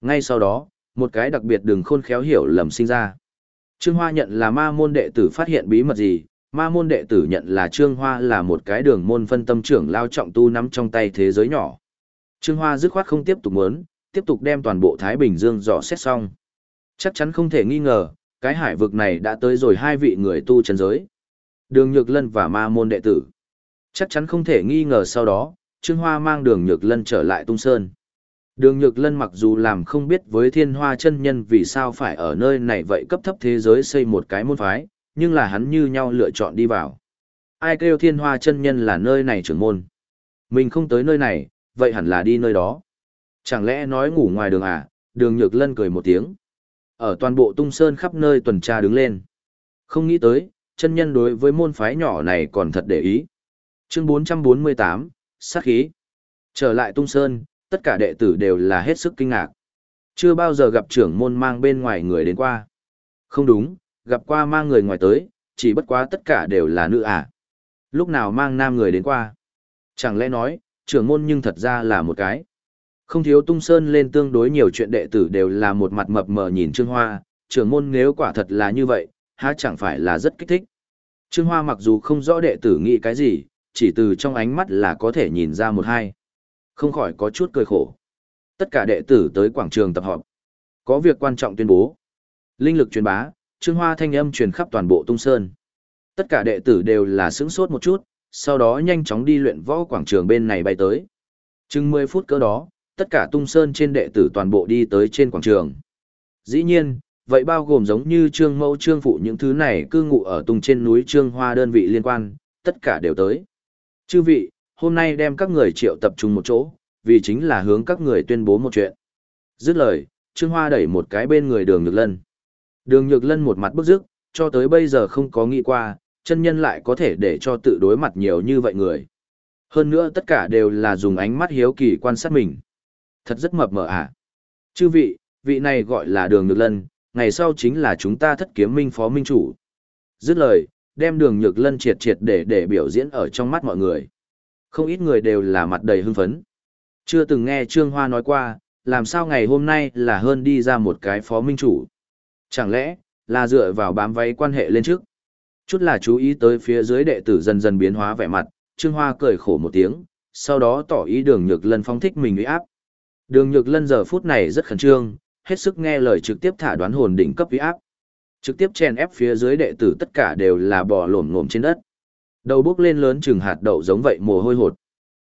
Ngay sau đó, một cái đặc biệt đường khôn khéo hiểu lầm sinh ra. Trương Hoa nhận là ma môn đệ tử phát hiện bí mật gì, ma môn đệ tử nhận là Trương Hoa là một cái đường môn phân tâm trưởng lao trọng tu nắm trong tay thế giới nhỏ. Trương Hoa dứt khoát không tiếp tục muốn, tiếp tục đem toàn bộ Thái Bình Dương dò xét xong. Chắc chắn không thể nghi ngờ, cái hải vực này đã tới rồi hai vị người tu chân giới. Đường Nhược Lân và ma môn đệ tử. Chắc chắn không thể nghi ngờ sau đó, Trương Hoa mang đường Nhược Lân trở lại Tung Sơn. Đường Nhược Lân mặc dù làm không biết với thiên hoa chân nhân vì sao phải ở nơi này vậy cấp thấp thế giới xây một cái môn phái, nhưng là hắn như nhau lựa chọn đi vào. Ai kêu thiên hoa chân nhân là nơi này trưởng môn. Mình không tới nơi này, vậy hẳn là đi nơi đó. Chẳng lẽ nói ngủ ngoài đường à, đường Nhược Lân cười một tiếng. Ở toàn bộ tung sơn khắp nơi tuần tra đứng lên. Không nghĩ tới, chân nhân đối với môn phái nhỏ này còn thật để ý. Chương 448, sát khí. Trở lại tung sơn, tất cả đệ tử đều là hết sức kinh ngạc. Chưa bao giờ gặp trưởng môn mang bên ngoài người đến qua. Không đúng, gặp qua mang người ngoài tới, chỉ bất quá tất cả đều là nữ à. Lúc nào mang nam người đến qua. Chẳng lẽ nói, trưởng môn nhưng thật ra là một cái. Không thiếu tung sơn lên tương đối nhiều chuyện đệ tử đều là một mặt mập mờ nhìn Trương Hoa, trưởng môn nếu quả thật là như vậy, há chẳng phải là rất kích thích. Trương Hoa mặc dù không rõ đệ tử nghĩ cái gì, chỉ từ trong ánh mắt là có thể nhìn ra một hai. Không khỏi có chút cười khổ. Tất cả đệ tử tới quảng trường tập họp. Có việc quan trọng tuyên bố. Linh lực truyền bá, Trương Hoa thanh âm truyền khắp toàn bộ Tung Sơn. Tất cả đệ tử đều là sững sốt một chút, sau đó nhanh chóng đi luyện võ quảng trường bên này bay tới. Chừng 10 phút cỡ đó, tất cả Tung Sơn trên đệ tử toàn bộ đi tới trên quảng trường. Dĩ nhiên, vậy bao gồm giống như Trương Mẫu Trương Phụ những thứ này cư ngụ ở tung trên núi Trương Hoa đơn vị liên quan, tất cả đều tới. Chư vị, hôm nay đem các người triệu tập trung một chỗ, vì chính là hướng các người tuyên bố một chuyện. Dứt lời, Trương Hoa đẩy một cái bên người đường Nhược Lân. Đường Nhược Lân một mặt bức dứt, cho tới bây giờ không có nghĩ qua, chân nhân lại có thể để cho tự đối mặt nhiều như vậy người. Hơn nữa tất cả đều là dùng ánh mắt hiếu kỳ quan sát mình. Thật rất mập mờ à. Chư vị, vị này gọi là đường Nhược Lân, ngày sau chính là chúng ta thất kiếm minh phó minh chủ. Dứt lời, đem đường Nhược Lân triệt triệt để để biểu diễn ở trong mắt mọi người. Không ít người đều là mặt đầy hưng phấn. Chưa từng nghe Trương Hoa nói qua, làm sao ngày hôm nay là hơn đi ra một cái phó minh chủ. Chẳng lẽ, là dựa vào bám váy quan hệ lên trước. Chút là chú ý tới phía dưới đệ tử dần dần biến hóa vẻ mặt, Trương Hoa cười khổ một tiếng, sau đó tỏ ý đường nhược lân phong thích mình uy áp. Đường nhược lân giờ phút này rất khẩn trương, hết sức nghe lời trực tiếp thả đoán hồn đỉnh cấp uy áp. Trực tiếp chèn ép phía dưới đệ tử tất cả đều là bò lổm ngổm trên đất. Đầu bước lên lớn chừng hạt đậu giống vậy mồ hôi hột.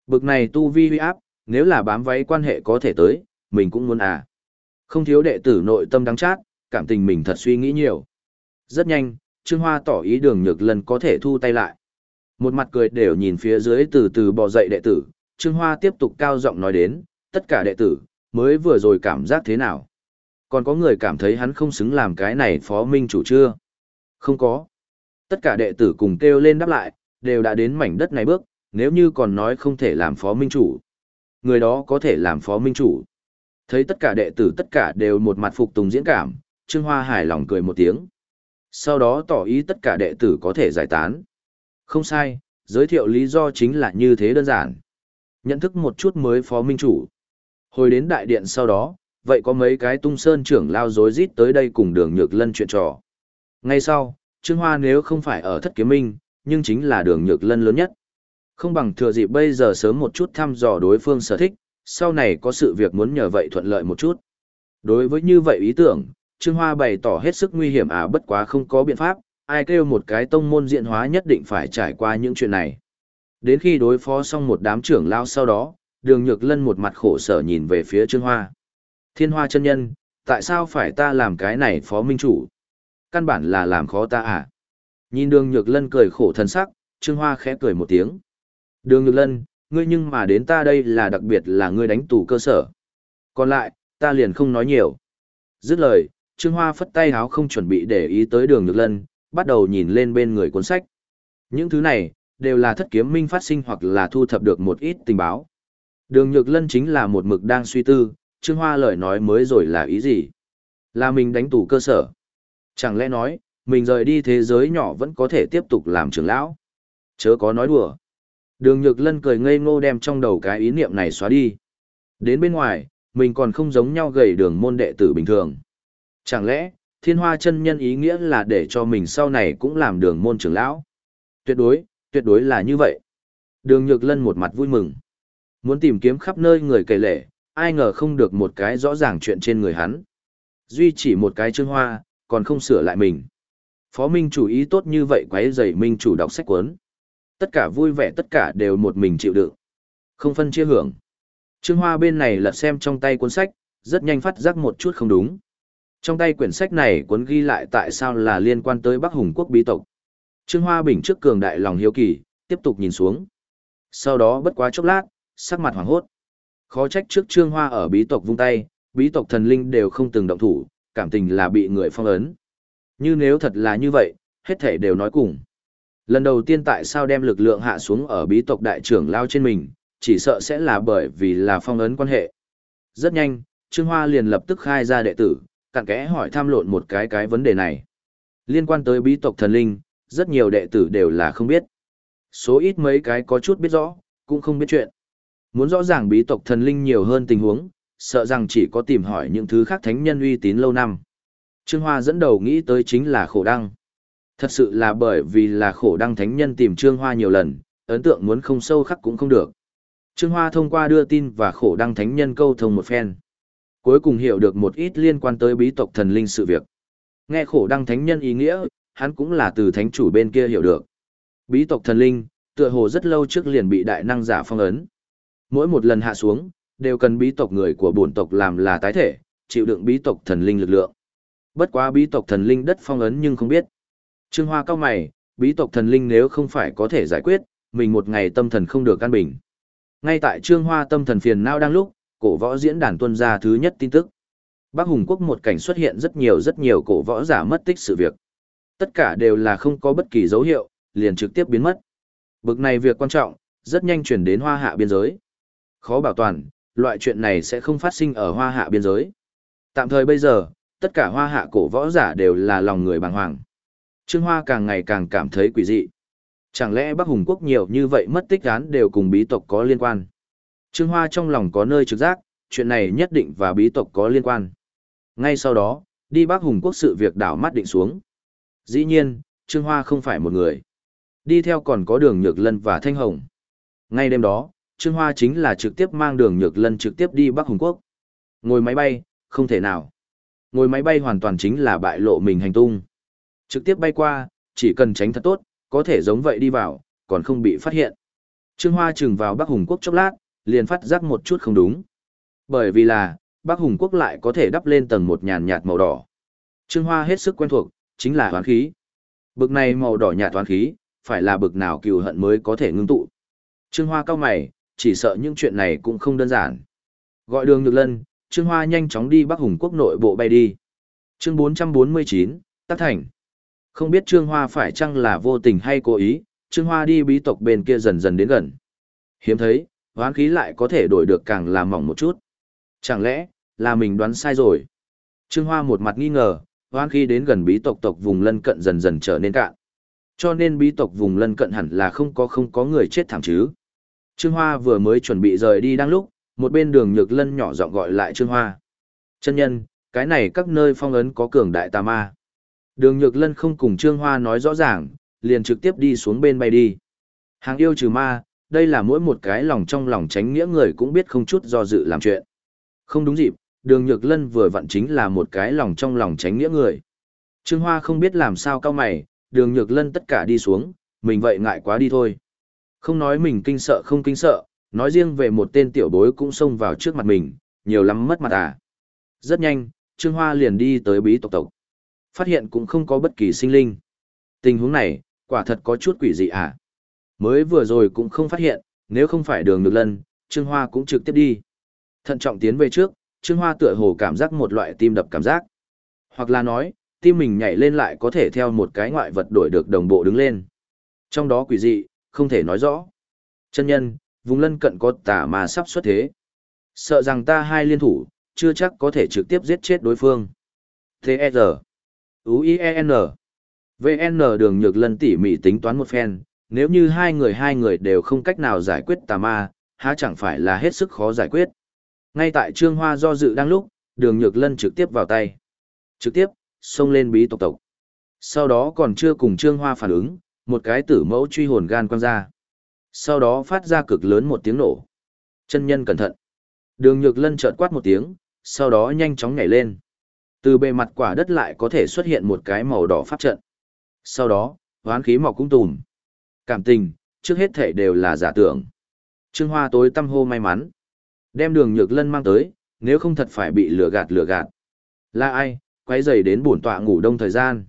Bực này tu vi uy áp, nếu là bám váy quan hệ có thể tới, mình cũng muốn à. Không thiếu đệ tử nội tâm đắng chát, cảm tình mình thật suy nghĩ nhiều. Rất nhanh, Trương Hoa tỏ ý đường nhược lần có thể thu tay lại. Một mặt cười đều nhìn phía dưới từ từ bò dậy đệ tử, Trương Hoa tiếp tục cao giọng nói đến, tất cả đệ tử, mới vừa rồi cảm giác thế nào? Còn có người cảm thấy hắn không xứng làm cái này phó minh chủ chưa? Không có. Tất cả đệ tử cùng kêu lên đáp lại, đều đã đến mảnh đất này bước, nếu như còn nói không thể làm phó minh chủ. Người đó có thể làm phó minh chủ. Thấy tất cả đệ tử tất cả đều một mặt phục tùng diễn cảm, Trương Hoa hài lòng cười một tiếng. sau đó tỏ ý tất cả đệ tử có thể giải tán. Không sai, giới thiệu lý do chính là như thế đơn giản. Nhận thức một chút mới phó minh chủ. Hồi đến đại điện sau đó, vậy có mấy cái tung sơn trưởng lao dối rít tới đây cùng đường nhược lân chuyện trò. Ngay sau, Trương Hoa nếu không phải ở thất kiếm minh, nhưng chính là đường nhược lân lớn nhất. Không bằng thừa dịp bây giờ sớm một chút thăm dò đối phương sở thích, sau này có sự việc muốn nhờ vậy thuận lợi một chút. Đối với như vậy ý tưởng, Trương Hoa bày tỏ hết sức nguy hiểm à bất quá không có biện pháp, ai kêu một cái tông môn diện hóa nhất định phải trải qua những chuyện này. Đến khi đối phó xong một đám trưởng lao sau đó, đường nhược lân một mặt khổ sở nhìn về phía Trương Hoa. Thiên Hoa chân nhân, tại sao phải ta làm cái này phó minh chủ? Căn bản là làm khó ta à? Nhìn đường nhược lân cười khổ thần sắc, Trương Hoa khẽ cười một tiếng. Đường nhược lân, ngươi nhưng mà đến ta đây là đặc biệt là ngươi đánh tù cơ sở. Còn lại, ta liền không nói nhiều. Dứt lời, Trương Hoa phất tay háo không chuẩn bị để ý tới đường nhược lân, bắt đầu nhìn lên bên người cuốn sách. Những thứ này, đều là thất kiếm minh phát sinh hoặc là thu thập được một ít tình báo. Đường nhược lân chính là một mực đang suy tư, Trương Hoa lời nói mới rồi là ý gì? Là mình đánh tù cơ sở. Chẳng lẽ nói, mình rời đi thế giới nhỏ vẫn có thể tiếp tục làm trưởng lão? Chớ có nói đùa. Đường Nhược Lân cười ngây ngô đem trong đầu cái ý niệm này xóa đi. Đến bên ngoài, mình còn không giống nhau gầy đường môn đệ tử bình thường. Chẳng lẽ, thiên hoa chân nhân ý nghĩa là để cho mình sau này cũng làm đường môn trưởng lão? Tuyệt đối, tuyệt đối là như vậy. Đường Nhược Lân một mặt vui mừng. Muốn tìm kiếm khắp nơi người kể lệ, ai ngờ không được một cái rõ ràng chuyện trên người hắn. Duy chỉ một cái chương hoa, còn không sửa lại mình. Phó Minh chủ ý tốt như vậy quấy rầy Minh chủ đọc sách cuốn. Tất cả vui vẻ tất cả đều một mình chịu đựng. Không phân chia hưởng. Trương Hoa bên này lật xem trong tay cuốn sách, rất nhanh phát giác một chút không đúng. Trong tay quyển sách này cuốn ghi lại tại sao là liên quan tới Bắc Hùng quốc bí tộc. Trương Hoa bình trước cường đại lòng hiếu kỳ, tiếp tục nhìn xuống. Sau đó bất quá chốc lát, sắc mặt hoảng hốt. Khó trách trước Trương Hoa ở bí tộc vung tay, bí tộc thần linh đều không từng động thủ, cảm tình là bị người phong ấn. Như nếu thật là như vậy, hết thể đều nói cùng. Lần đầu tiên tại sao đem lực lượng hạ xuống ở bí tộc đại trưởng lao trên mình, chỉ sợ sẽ là bởi vì là phong ấn quan hệ. Rất nhanh, Trương Hoa liền lập tức khai ra đệ tử, cặn kẽ hỏi tham lộn một cái cái vấn đề này. Liên quan tới bí tộc thần linh, rất nhiều đệ tử đều là không biết. Số ít mấy cái có chút biết rõ, cũng không biết chuyện. Muốn rõ ràng bí tộc thần linh nhiều hơn tình huống, sợ rằng chỉ có tìm hỏi những thứ khác thánh nhân uy tín lâu năm. Trương Hoa dẫn đầu nghĩ tới chính là khổ đăng. Thật sự là bởi vì là khổ đăng thánh nhân tìm Trương Hoa nhiều lần, ấn tượng muốn không sâu khắc cũng không được. Trương Hoa thông qua đưa tin và khổ đăng thánh nhân câu thông một phen. Cuối cùng hiểu được một ít liên quan tới bí tộc thần linh sự việc. Nghe khổ đăng thánh nhân ý nghĩa, hắn cũng là từ thánh chủ bên kia hiểu được. Bí tộc thần linh, tựa hồ rất lâu trước liền bị đại năng giả phong ấn. Mỗi một lần hạ xuống, đều cần bí tộc người của bổn tộc làm là tái thể, chịu đựng bí tộc thần linh lực lượng. Bất quá bí tộc thần linh đất phong ấn nhưng không biết. Trương Hoa cao mày, bí tộc thần linh nếu không phải có thể giải quyết, mình một ngày tâm thần không được căn bình. Ngay tại Trương Hoa tâm thần phiền não đang lúc, cổ võ diễn đàn tuân ra thứ nhất tin tức. Bắc Hùng Quốc một cảnh xuất hiện rất nhiều rất nhiều cổ võ giả mất tích sự việc. Tất cả đều là không có bất kỳ dấu hiệu, liền trực tiếp biến mất. Bực này việc quan trọng, rất nhanh chuyển đến hoa hạ biên giới. Khó bảo toàn, loại chuyện này sẽ không phát sinh ở hoa hạ biên giới. Tạm thời bây giờ, tất cả hoa hạ cổ võ giả đều là lòng người bàng hoàng. Trương Hoa càng ngày càng cảm thấy quỷ dị. Chẳng lẽ Bắc Hùng Quốc nhiều như vậy mất tích án đều cùng bí tộc có liên quan? Trương Hoa trong lòng có nơi trực giác, chuyện này nhất định và bí tộc có liên quan. Ngay sau đó, đi Bắc Hùng Quốc sự việc đảo mắt định xuống. Dĩ nhiên, Trương Hoa không phải một người. Đi theo còn có đường Nhược Lân và Thanh Hồng. Ngay đêm đó, Trương Hoa chính là trực tiếp mang đường Nhược Lân trực tiếp đi Bắc Hùng Quốc. Ngồi máy bay, không thể nào. Ngồi máy bay hoàn toàn chính là bại lộ mình hành tung. Trực tiếp bay qua, chỉ cần tránh thật tốt, có thể giống vậy đi vào, còn không bị phát hiện. Trương Hoa chừng vào Bắc Hùng Quốc chốc lát, liền phát giác một chút không đúng. Bởi vì là, Bắc Hùng Quốc lại có thể đắp lên tầng một nhàn nhạt màu đỏ. Trương Hoa hết sức quen thuộc, chính là toán khí. Bực này màu đỏ nhạt toán khí, phải là bực nào cừu hận mới có thể ngưng tụ. Trương Hoa cao mày, chỉ sợ những chuyện này cũng không đơn giản. Gọi đường nhược lân, Trương Hoa nhanh chóng đi Bắc Hùng Quốc nội bộ bay đi. Chương 449, Tắc Thành. Không biết Trương Hoa phải chăng là vô tình hay cố ý, Trương Hoa đi bí tộc bên kia dần dần đến gần. Hiếm thấy, hoán khí lại có thể đổi được càng làm mỏng một chút. Chẳng lẽ, là mình đoán sai rồi? Trương Hoa một mặt nghi ngờ, hoán khí đến gần bí tộc tộc vùng lân cận dần dần trở nên cạn. Cho nên bí tộc vùng lân cận hẳn là không có không có người chết thảm chứ. Trương Hoa vừa mới chuẩn bị rời đi đang lúc, một bên đường nhược lân nhỏ giọng gọi lại Trương Hoa. Chân nhân, cái này các nơi phong ấn có cường đại tà ma. Đường nhược lân không cùng Trương Hoa nói rõ ràng, liền trực tiếp đi xuống bên bay đi. Hàng yêu trừ ma, đây là mỗi một cái lòng trong lòng tránh nghĩa người cũng biết không chút do dự làm chuyện. Không đúng dịp, đường nhược lân vừa vặn chính là một cái lòng trong lòng tránh nghĩa người. Trương Hoa không biết làm sao cao mày, đường nhược lân tất cả đi xuống, mình vậy ngại quá đi thôi. Không nói mình kinh sợ không kinh sợ, nói riêng về một tên tiểu bối cũng xông vào trước mặt mình, nhiều lắm mất mặt à. Rất nhanh, Trương Hoa liền đi tới bí tộc tộc. Phát hiện cũng không có bất kỳ sinh linh. Tình huống này, quả thật có chút quỷ dị à. Mới vừa rồi cũng không phát hiện, nếu không phải đường được lần, Trương Hoa cũng trực tiếp đi. Thận trọng tiến về trước, Trương Hoa tựa hồ cảm giác một loại tim đập cảm giác. Hoặc là nói, tim mình nhảy lên lại có thể theo một cái ngoại vật đổi được đồng bộ đứng lên. Trong đó quỷ dị, không thể nói rõ. Chân nhân, vùng lân cận có tà mà sắp xuất thế. Sợ rằng ta hai liên thủ, chưa chắc có thể trực tiếp giết chết đối phương. T.E.R. U.I.E.N. VN đường nhược lân tỉ mỉ tính toán một phen, nếu như hai người hai người đều không cách nào giải quyết tà ma, há chẳng phải là hết sức khó giải quyết. Ngay tại Trương Hoa do dự đang lúc, đường nhược lân trực tiếp vào tay. Trực tiếp, xông lên bí tộc tộc. Sau đó còn chưa cùng Trương Hoa phản ứng, một cái tử mẫu truy hồn gan quăng ra. Sau đó phát ra cực lớn một tiếng nổ. Chân nhân cẩn thận. Đường nhược lân chợt quát một tiếng, sau đó nhanh chóng nhảy lên. Từ bề mặt quả đất lại có thể xuất hiện một cái màu đỏ pháp trận. Sau đó, hoán khí mọc cũng tùm. Cảm tình, trước hết thể đều là giả tưởng. Trương Hoa tối tâm hô may mắn. Đem đường nhược lân mang tới, nếu không thật phải bị lừa gạt lừa gạt. Là ai, quay dày đến bổn tọa ngủ đông thời gian.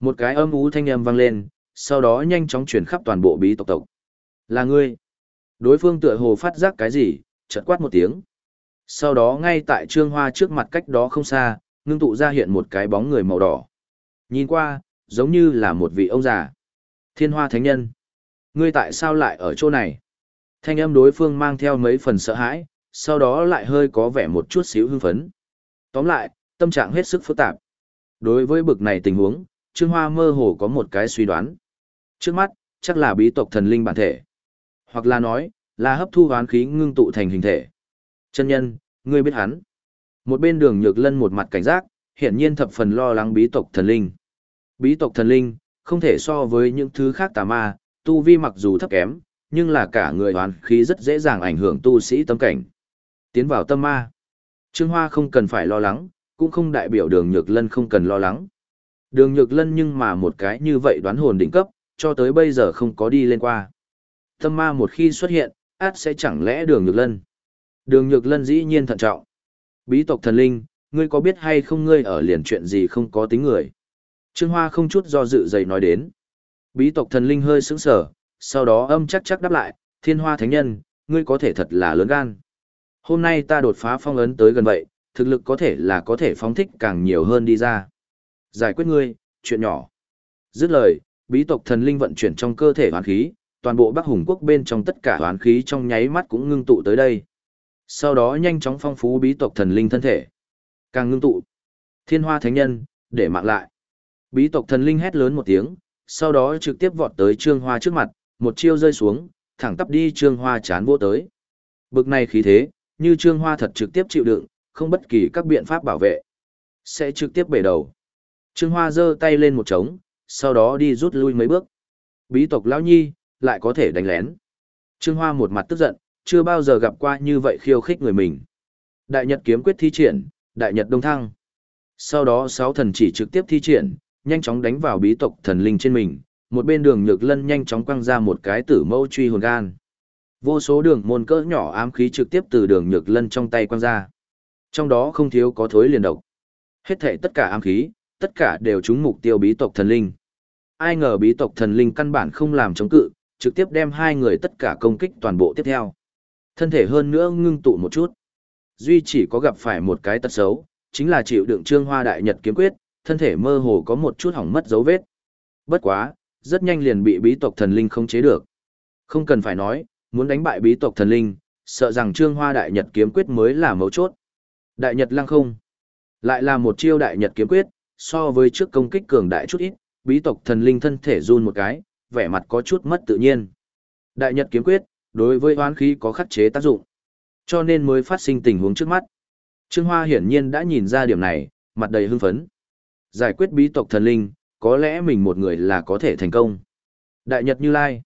Một cái âm ú thanh âm vang lên, sau đó nhanh chóng chuyển khắp toàn bộ bí tộc tộc. Là ngươi. Đối phương tựa hồ phát giác cái gì, chợt quát một tiếng. Sau đó ngay tại trương hoa trước mặt cách đó không xa, ngưng tụ ra hiện một cái bóng người màu đỏ. Nhìn qua, giống như là một vị ông già. Thiên hoa thánh nhân. Ngươi tại sao lại ở chỗ này? Thanh âm đối phương mang theo mấy phần sợ hãi, sau đó lại hơi có vẻ một chút xíu hưng phấn. Tóm lại, tâm trạng hết sức phức tạp. Đối với bực này tình huống, Trương Hoa mơ hồ có một cái suy đoán. Trước mắt, chắc là bí tộc thần linh bản thể. Hoặc là nói, là hấp thu hoán khí ngưng tụ thành hình thể. Chân nhân, ngươi biết hắn. Một bên đường nhược lân một mặt cảnh giác, hiển nhiên thập phần lo lắng bí tộc thần linh. Bí tộc thần linh, không thể so với những thứ khác tà ma, tu vi mặc dù thấp kém, nhưng là cả người hoán khí rất dễ dàng ảnh hưởng tu sĩ tâm cảnh. Tiến vào tâm ma. Trương Hoa không cần phải lo lắng, cũng không đại biểu đường nhược lân không cần lo lắng. Đường nhược lân nhưng mà một cái như vậy đoán hồn đỉnh cấp, cho tới bây giờ không có đi lên qua. Tâm ma một khi xuất hiện, át sẽ chẳng lẽ đường nhược lân. Đường nhược lân dĩ nhiên thận trọng. Bí tộc thần linh, ngươi có biết hay không ngươi ở liền chuyện gì không có tính người. Trương Hoa không chút do dự dày nói đến. Bí tộc thần linh hơi sững sờ, sau đó âm chắc chắc đáp lại, thiên hoa thánh nhân, ngươi có thể thật là lớn gan. Hôm nay ta đột phá phong ấn tới gần vậy, thực lực có thể là có thể phóng thích càng nhiều hơn đi ra. Giải quyết ngươi, chuyện nhỏ. Dứt lời, bí tộc thần linh vận chuyển trong cơ thể hoàn khí, toàn bộ Bắc Hùng quốc bên trong tất cả hoán khí trong nháy mắt cũng ngưng tụ tới đây. Sau đó nhanh chóng phong phú bí tộc thần linh thân thể. Càng ngưng tụ. Thiên hoa thánh nhân, để mạng lại. Bí tộc thần linh hét lớn một tiếng, sau đó trực tiếp vọt tới Trương Hoa trước mặt, một chiêu rơi xuống, thẳng tắp đi Trương Hoa chán vô tới. Bực này khí thế, như Trương Hoa thật trực tiếp chịu đựng, không bất kỳ các biện pháp bảo vệ. Sẽ trực tiếp bể đầu. Trương Hoa giơ tay lên một trống, sau đó đi rút lui mấy bước. Bí tộc lão nhi, lại có thể đánh lén. Trương Hoa một mặt tức giận, chưa bao giờ gặp qua như vậy khiêu khích người mình. Đại Nhật kiếm quyết thi triển, Đại Nhật đông thăng. Sau đó sáu thần chỉ trực tiếp thi triển, nhanh chóng đánh vào bí tộc thần linh trên mình, một bên đường nhược lân nhanh chóng quăng ra một cái tử mâu truy hồn gan. Vô số đường môn cỡ nhỏ ám khí trực tiếp từ đường nhược lân trong tay quăng ra. Trong đó không thiếu có thối liền độc. Hết thảy tất cả ám khí, tất cả đều trúng mục tiêu bí tộc thần linh. Ai ngờ bí tộc thần linh căn bản không làm chống cự, trực tiếp đem hai người tất cả công kích toàn bộ tiếp theo. Thân thể hơn nữa ngưng tụ một chút. Duy chỉ có gặp phải một cái tật xấu, chính là chịu đựng trương hoa đại nhật kiếm quyết, thân thể mơ hồ có một chút hỏng mất dấu vết. Bất quá, rất nhanh liền bị bí tộc thần linh không chế được. Không cần phải nói, muốn đánh bại bí tộc thần linh, sợ rằng trương hoa đại nhật kiếm quyết mới là mấu chốt. Đại nhật lăng không. Lại là một chiêu đại nhật kiếm quyết, so với trước công kích cường đại chút ít, bí tộc thần linh thân thể run một cái, vẻ mặt có chút mất tự nhiên. Đại Nhật kiếm quyết, đối với hoán khí có khắc chế tác dụng, cho nên mới phát sinh tình huống trước mắt. Trương Hoa hiển nhiên đã nhìn ra điểm này, mặt đầy hưng phấn. Giải quyết bí tộc thần linh, có lẽ mình một người là có thể thành công. Đại Nhật Như Lai.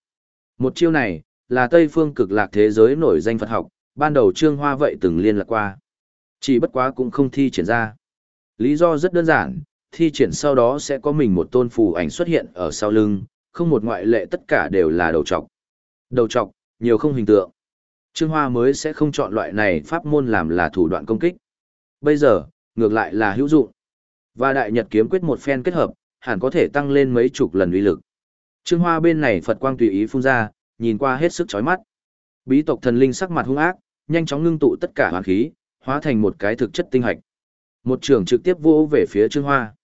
Một chiêu này, là Tây phương cực lạc thế giới nổi danh Phật học, ban đầu Trương Hoa vậy từng liên lạc qua. Chỉ bất quá cũng không thi triển ra. Lý do rất đơn giản, thi triển sau đó sẽ có mình một tôn phù ảnh xuất hiện ở sau lưng, không một ngoại lệ tất cả đều là đầu trọc. Đầu trọc, nhiều không hình tượng. Trương Hoa mới sẽ không chọn loại này pháp môn làm là thủ đoạn công kích. Bây giờ, ngược lại là hữu dụng. Và đại nhật kiếm quyết một phen kết hợp, hẳn có thể tăng lên mấy chục lần uy lực. Trương Hoa bên này Phật quang tùy ý phun ra, nhìn qua hết sức chói mắt. Bí tộc thần linh sắc mặt hung ác, nhanh chóng ngưng tụ tất cả hoàn khí, hóa thành một cái thực chất tinh hạch. Một trường trực tiếp vô về phía Trương Hoa.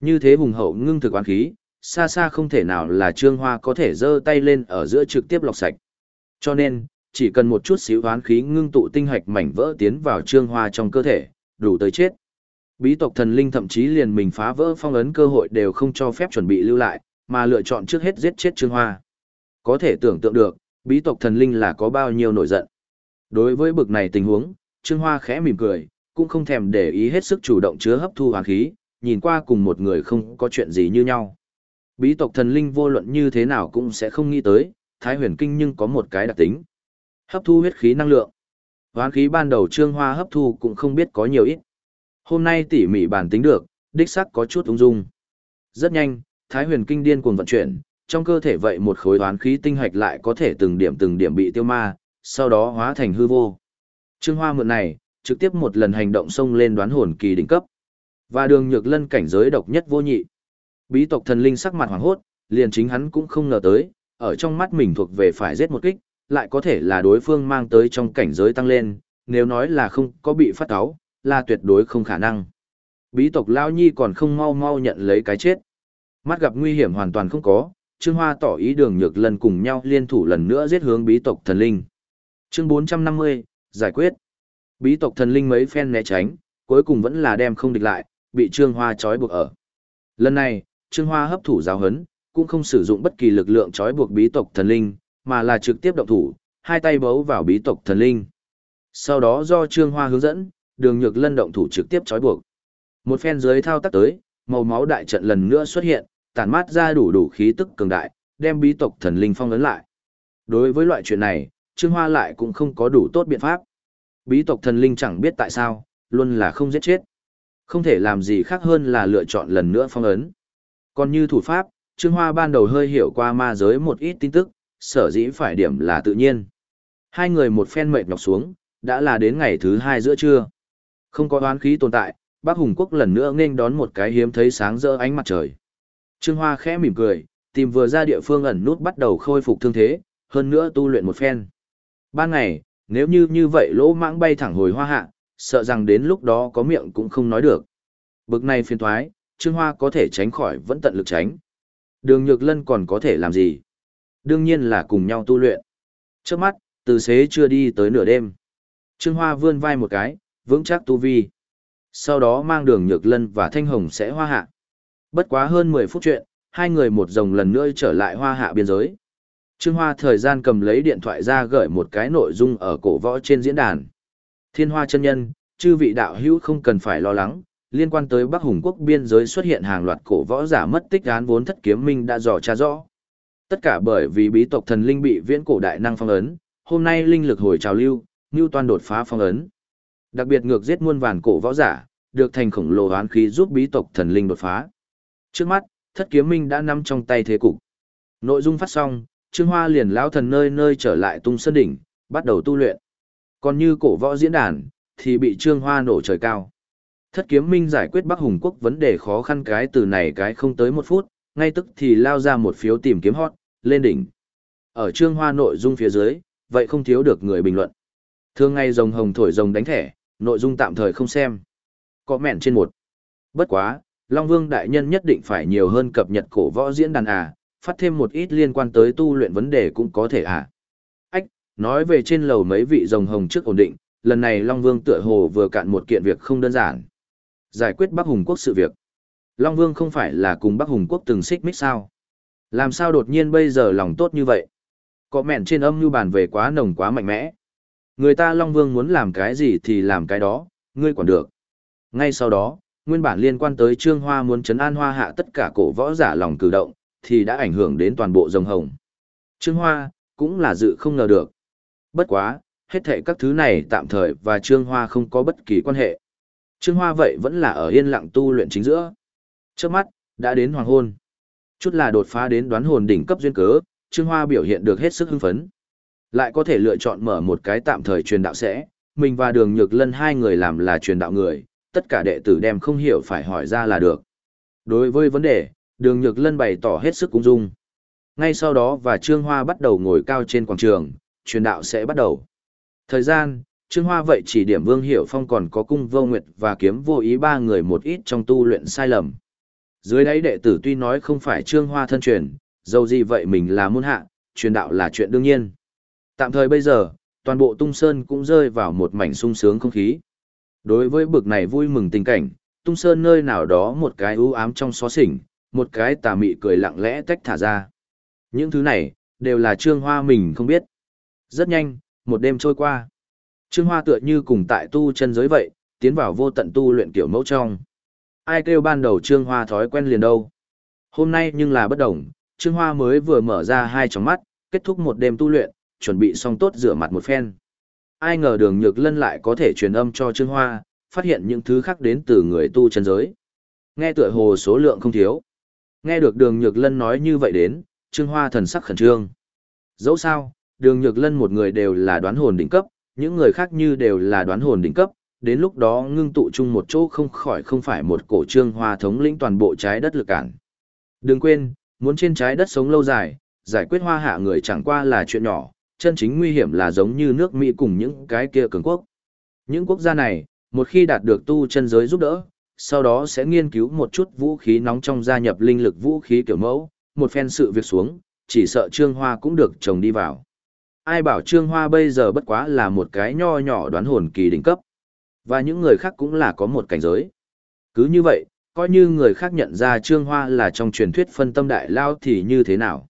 Như thế hùng hậu ngưng thực oán khí, xa xa không thể nào là Trương Hoa có thể giơ tay lên ở giữa trực tiếp lọc sạch. Cho nên, chỉ cần một chút xíu oán khí ngưng tụ tinh hạch mảnh vỡ tiến vào Trương Hoa trong cơ thể, đủ tới chết. Bí tộc thần linh thậm chí liền mình phá vỡ phong ấn cơ hội đều không cho phép chuẩn bị lưu lại, mà lựa chọn trước hết giết chết Trương Hoa. Có thể tưởng tượng được, bí tộc thần linh là có bao nhiêu nổi giận. Đối với bực này tình huống, Trương Hoa khẽ mỉm cười, cũng không thèm để ý hết sức chủ động chứa hấp thu hoàn khí, nhìn qua cùng một người không có chuyện gì như nhau. Bí tộc thần linh vô luận như thế nào cũng sẽ không nghĩ tới, Thái huyền kinh nhưng có một cái đặc tính. Hấp thu huyết khí năng lượng. Hoán khí ban đầu Trương Hoa hấp thu cũng không biết có nhiều ít. Hôm nay tỉ mỉ bản tính được, đích xác có chút ung dung. Rất nhanh, Thái huyền kinh điên cuồng vận chuyển, trong cơ thể vậy một khối hoán khí tinh hạch lại có thể từng điểm từng điểm bị tiêu ma, sau đó hóa thành hư vô. Trương Hoa mượn này, trực tiếp một lần hành động xông lên đoán hồn kỳ đỉnh cấp. Và đường nhược lân cảnh giới độc nhất vô nhị. Bí tộc thần linh sắc mặt hoảng hốt, liền chính hắn cũng không ngờ tới, ở trong mắt mình thuộc về phải giết một kích, lại có thể là đối phương mang tới trong cảnh giới tăng lên, nếu nói là không có bị phát áo, là tuyệt đối không khả năng. Bí tộc Lao Nhi còn không mau mau nhận lấy cái chết. Mắt gặp nguy hiểm hoàn toàn không có, Trương Hoa tỏ ý đường nhược lần cùng nhau liên thủ lần nữa giết hướng bí tộc thần linh. Chương 450, giải quyết. Bí tộc thần linh mấy phen né tránh, cuối cùng vẫn là đem không địch lại, bị Trương Hoa trói buộc ở. Lần này, Trương Hoa hấp thụ giáo hấn, cũng không sử dụng bất kỳ lực lượng trói buộc bí tộc thần linh, mà là trực tiếp động thủ, hai tay bấu vào bí tộc thần linh. Sau đó do Trương Hoa hướng dẫn, đường nhược lân động thủ trực tiếp trói buộc. Một phen dưới thao tác tới, màu máu đại trận lần nữa xuất hiện, tản mát ra đủ đủ khí tức cường đại, đem bí tộc thần linh phong ấn lại. Đối với loại chuyện này, Trương Hoa lại cũng không có đủ tốt biện pháp. Bí tộc thần linh chẳng biết tại sao, luôn là không giết chết. Không thể làm gì khác hơn là lựa chọn lần nữa phong ấn. Còn như thủ pháp, Trương Hoa ban đầu hơi hiểu qua ma giới một ít tin tức, sở dĩ phải điểm là tự nhiên. Hai người một phen mệt nhọc xuống, đã là đến ngày thứ hai giữa trưa. Không có oán khí tồn tại, bác Hùng Quốc lần nữa nên đón một cái hiếm thấy sáng rỡ ánh mặt trời. Trương Hoa khẽ mỉm cười, tìm vừa ra địa phương ẩn nút bắt đầu khôi phục thương thế, hơn nữa tu luyện một phen. Ban ngày, nếu như như vậy lỗ mãng bay thẳng hồi hoa hạ, sợ rằng đến lúc đó có miệng cũng không nói được. Bực này phiền thoái, Trương Hoa có thể tránh khỏi vẫn tận lực tránh. Đường Nhược Lân còn có thể làm gì? Đương nhiên là cùng nhau tu luyện. Trước mắt, từ xế chưa đi tới nửa đêm. Trương Hoa vươn vai một cái, vững chắc tu vi. Sau đó mang đường Nhược Lân và Thanh Hồng sẽ hoa hạ. Bất quá hơn 10 phút chuyện, hai người một dòng lần nữa trở lại hoa hạ biên giới. Trương Hoa thời gian cầm lấy điện thoại ra gửi một cái nội dung ở cổ võ trên diễn đàn. Thiên Hoa chân nhân, chư vị đạo hữu không cần phải lo lắng, liên quan tới Bắc Hùng quốc biên giới xuất hiện hàng loạt cổ võ giả mất tích án vốn thất kiếm minh đã dò tra rõ. Tất cả bởi vì bí tộc thần linh bị viễn cổ đại năng phong ấn, hôm nay linh lực hồi trào lưu, Nưu Toan đột phá phong ấn. Đặc biệt ngược giết muôn vàn cổ võ giả, được thành khổng lồ án khí giúp bí tộc thần linh đột phá. Trước mắt, thất kiếm minh đã nắm trong tay thế cục. Nội dung phát xong, Trương Hoa liền lão thần nơi nơi trở lại tung sơn đỉnh, bắt đầu tu luyện. Còn như cổ võ diễn đàn, thì bị Trương Hoa nổ trời cao. Thất kiếm minh giải quyết Bắc Hùng quốc vấn đề khó khăn cái từ này cái không tới một phút, ngay tức thì lao ra một phiếu tìm kiếm hot, lên đỉnh. Ở Trương Hoa nội dung phía dưới, vậy không thiếu được người bình luận. Thường ngày rồng hồng thổi rồng đánh thẻ, nội dung tạm thời không xem. Có mẹn trên một. Bất quá, Long Vương Đại Nhân nhất định phải nhiều hơn cập nhật cổ võ diễn đàn à, phát thêm một ít liên quan tới tu luyện vấn đề cũng có thể à. Ách, nói về trên lầu mấy vị rồng hồng trước ổn định, lần này Long Vương tựa hồ vừa cạn một kiện việc không đơn giản. Giải quyết Bắc Hùng quốc sự việc. Long Vương không phải là cùng Bắc Hùng Quốc từng xích mích sao? Làm sao đột nhiên bây giờ lòng tốt như vậy? Có mẹn trên âm như bàn về quá nồng quá mạnh mẽ. Người ta Long Vương muốn làm cái gì thì làm cái đó, ngươi quản được. Ngay sau đó, nguyên bản liên quan tới Trương Hoa muốn chấn an Hoa hạ tất cả cổ võ giả lòng cử động, thì đã ảnh hưởng đến toàn bộ rồng hồng. Trương Hoa, cũng là dự không ngờ được. Bất quá, hết thệ các thứ này tạm thời và Trương Hoa không có bất kỳ quan hệ. Trương Hoa vậy vẫn là ở yên lặng tu luyện chính giữa. Trước mắt, đã đến hoàng hôn. Chút là đột phá đến đoán hồn đỉnh cấp duyên cớ, Trương Hoa biểu hiện được hết sức hưng phấn. Lại có thể lựa chọn mở một cái tạm thời truyền đạo sẽ, mình và đường nhược lân hai người làm là truyền đạo người, tất cả đệ tử đem không hiểu phải hỏi ra là được. Đối với vấn đề, đường nhược lân bày tỏ hết sức cung dung. Ngay sau đó và Trương Hoa bắt đầu ngồi cao trên quảng trường, truyền đạo sẽ bắt đầu. Thời gian, Trương Hoa vậy chỉ điểm Vương Hiểu Phong còn có cung vô nguyệt và kiếm vô ý ba người một ít trong tu luyện sai lầm. Dưới đấy đệ tử tuy nói không phải Trương Hoa thân truyền, dầu gì vậy mình là môn hạ, truyền đạo là chuyện đương nhiên. Tạm thời bây giờ, toàn bộ tung sơn cũng rơi vào một mảnh sung sướng không khí. Đối với bực này vui mừng tình cảnh, tung sơn nơi nào đó một cái ưu ám trong xó xỉnh, một cái tà mị cười lặng lẽ tách thả ra. Những thứ này, đều là Trương Hoa mình không biết. Rất nhanh, một đêm trôi qua. Trương Hoa tựa như cùng tại tu chân giới vậy, tiến vào vô tận tu luyện kiểu mẫu trong. Ai kêu ban đầu Trương Hoa thói quen liền đâu. Hôm nay nhưng là bất đồng, Trương Hoa mới vừa mở ra hai tròng mắt, kết thúc một đêm tu luyện, chuẩn bị xong tốt rửa mặt một phen. Ai ngờ đường nhược lân lại có thể truyền âm cho Trương Hoa, phát hiện những thứ khác đến từ người tu chân giới. Nghe tựa hồ số lượng không thiếu. Nghe được đường nhược lân nói như vậy đến, Trương Hoa thần sắc khẩn trương. Dẫu sao, đường nhược lân một người đều là đoán hồn đỉnh cấp, những người khác như đều là đoán hồn đỉnh cấp, đến lúc đó ngưng tụ chung một chỗ không khỏi không phải một cổ trương hoa thống lĩnh toàn bộ trái đất lực cản. Đừng quên, muốn trên trái đất sống lâu dài, giải quyết hoa hạ người chẳng qua là chuyện nhỏ, chân chính nguy hiểm là giống như nước Mỹ cùng những cái kia cường quốc. Những quốc gia này, một khi đạt được tu chân giới giúp đỡ, sau đó sẽ nghiên cứu một chút vũ khí nóng trong gia nhập linh lực vũ khí kiểu mẫu, một phen sự việc xuống, chỉ sợ Trương Hoa cũng được trồng đi vào. Ai bảo Trương Hoa bây giờ bất quá là một cái nho nhỏ đoán hồn kỳ đỉnh cấp. Và những người khác cũng là có một cảnh giới. Cứ như vậy, coi như người khác nhận ra Trương Hoa là trong truyền thuyết phân tâm đại lao thì như thế nào.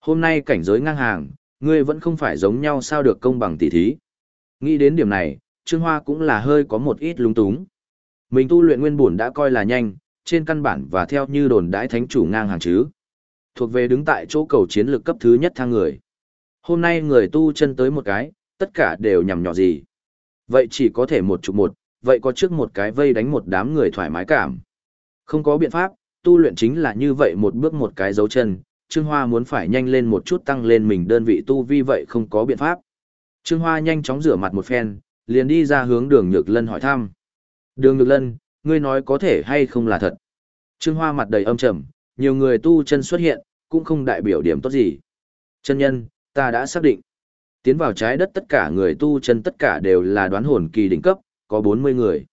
Hôm nay cảnh giới ngang hàng, ngươi vẫn không phải giống nhau sao được công bằng tỷ thí. Nghĩ đến điểm này, Trương Hoa cũng là hơi có một ít lung túng. Mình tu luyện nguyên bổn đã coi là nhanh, trên căn bản và theo như đồn đãi thánh chủ ngang hàng chứ. Thuộc về đứng tại chỗ cầu chiến lực cấp thứ nhất thang người. Hôm nay người tu chân tới một cái, tất cả đều nhằm nhỏ gì. Vậy chỉ có thể một chục một, vậy có trước một cái vây đánh một đám người thoải mái cảm. Không có biện pháp, tu luyện chính là như vậy một bước một cái dấu chân, Trương Hoa muốn phải nhanh lên một chút tăng lên mình đơn vị tu vi vậy không có biện pháp. Trương Hoa nhanh chóng rửa mặt một phen, liền đi ra hướng đường Nhược Lân hỏi thăm. Đường Nhược Lân, ngươi nói có thể hay không là thật. Trương Hoa mặt đầy âm trầm, nhiều người tu chân xuất hiện, cũng không đại biểu điểm tốt gì. Chân nhân, ta đã xác định. Tiến vào trái đất tất cả người tu chân tất cả đều là đoán hồn kỳ đỉnh cấp, có 40 người.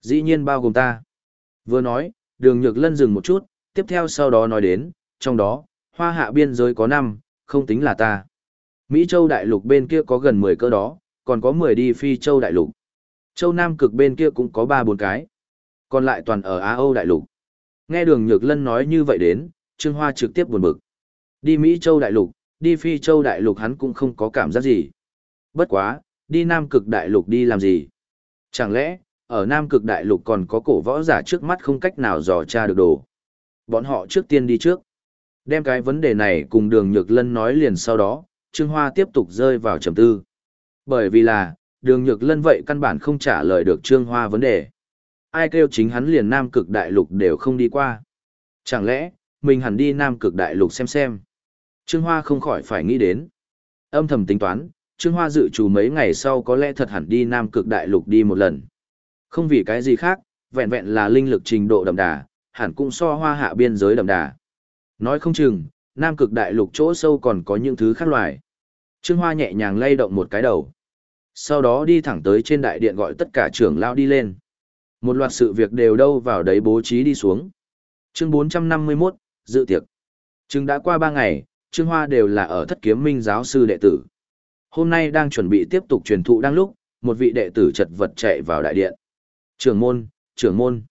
Dĩ nhiên bao gồm ta. Vừa nói, đường nhược lân dừng một chút, tiếp theo sau đó nói đến, trong đó, hoa hạ biên giới có 5, không tính là ta. Mỹ châu đại lục bên kia có gần 10 cơ đó, còn có 10 đi phi châu đại lục. Châu Nam cực bên kia cũng có 3-4 cái. Còn lại toàn ở Á Âu đại lục. Nghe đường nhược lân nói như vậy đến, Trương Hoa trực tiếp buồn bực. Đi Mỹ châu đại lục, đi phi châu đại lục hắn cũng không có cảm giác gì. Bất quá, đi Nam cực đại lục đi làm gì? Chẳng lẽ, ở Nam cực đại lục còn có cổ võ giả trước mắt không cách nào dò tra được đồ? Bọn họ trước tiên đi trước. Đem cái vấn đề này cùng đường nhược lân nói liền sau đó, Trương Hoa tiếp tục rơi vào trầm tư. Bởi vì là, đường nhược lân vậy căn bản không trả lời được Trương Hoa vấn đề. Ai kêu chính hắn liền Nam cực đại lục đều không đi qua. Chẳng lẽ, mình hẳn đi Nam cực đại lục xem xem. Trương Hoa không khỏi phải nghĩ đến. Âm thầm tính toán, Trương Hoa dự trù mấy ngày sau có lẽ thật hẳn đi Nam Cực Đại Lục đi một lần. Không vì cái gì khác, vẹn vẹn là linh lực trình độ đậm đà, hẳn cũng so hoa hạ biên giới đậm đà. Nói không chừng, Nam Cực Đại Lục chỗ sâu còn có những thứ khác loài. Trương Hoa nhẹ nhàng lay động một cái đầu. Sau đó đi thẳng tới trên đại điện gọi tất cả trưởng lao đi lên. Một loạt sự việc đều đâu vào đấy bố trí đi xuống. Chương 451, dự tiệc. Chừng đã qua 3 ngày, Trương Hoa đều là ở thất kiếm minh giáo sư đệ tử. Hôm nay đang chuẩn bị tiếp tục truyền thụ đang lúc, một vị đệ tử chật vật chạy vào đại điện. Trưởng môn, trưởng môn.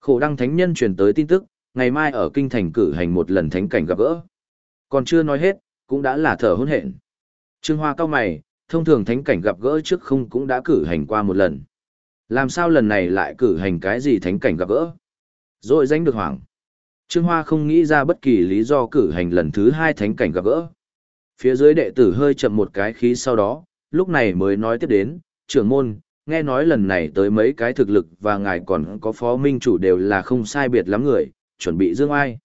Khổ đăng thánh nhân truyền tới tin tức, ngày mai ở kinh thành cử hành một lần thánh cảnh gặp gỡ. Còn chưa nói hết, cũng đã là thở hôn hển. Trương Hoa cao mày, thông thường thánh cảnh gặp gỡ trước không cũng đã cử hành qua một lần. Làm sao lần này lại cử hành cái gì thánh cảnh gặp gỡ? Rồi danh được hoảng. Trương Hoa không nghĩ ra bất kỳ lý do cử hành lần thứ hai thánh cảnh gặp gỡ. Phía dưới đệ tử hơi chậm một cái khí sau đó, lúc này mới nói tiếp đến, trưởng môn, nghe nói lần này tới mấy cái thực lực và ngài còn có phó minh chủ đều là không sai biệt lắm người, chuẩn bị dương ai.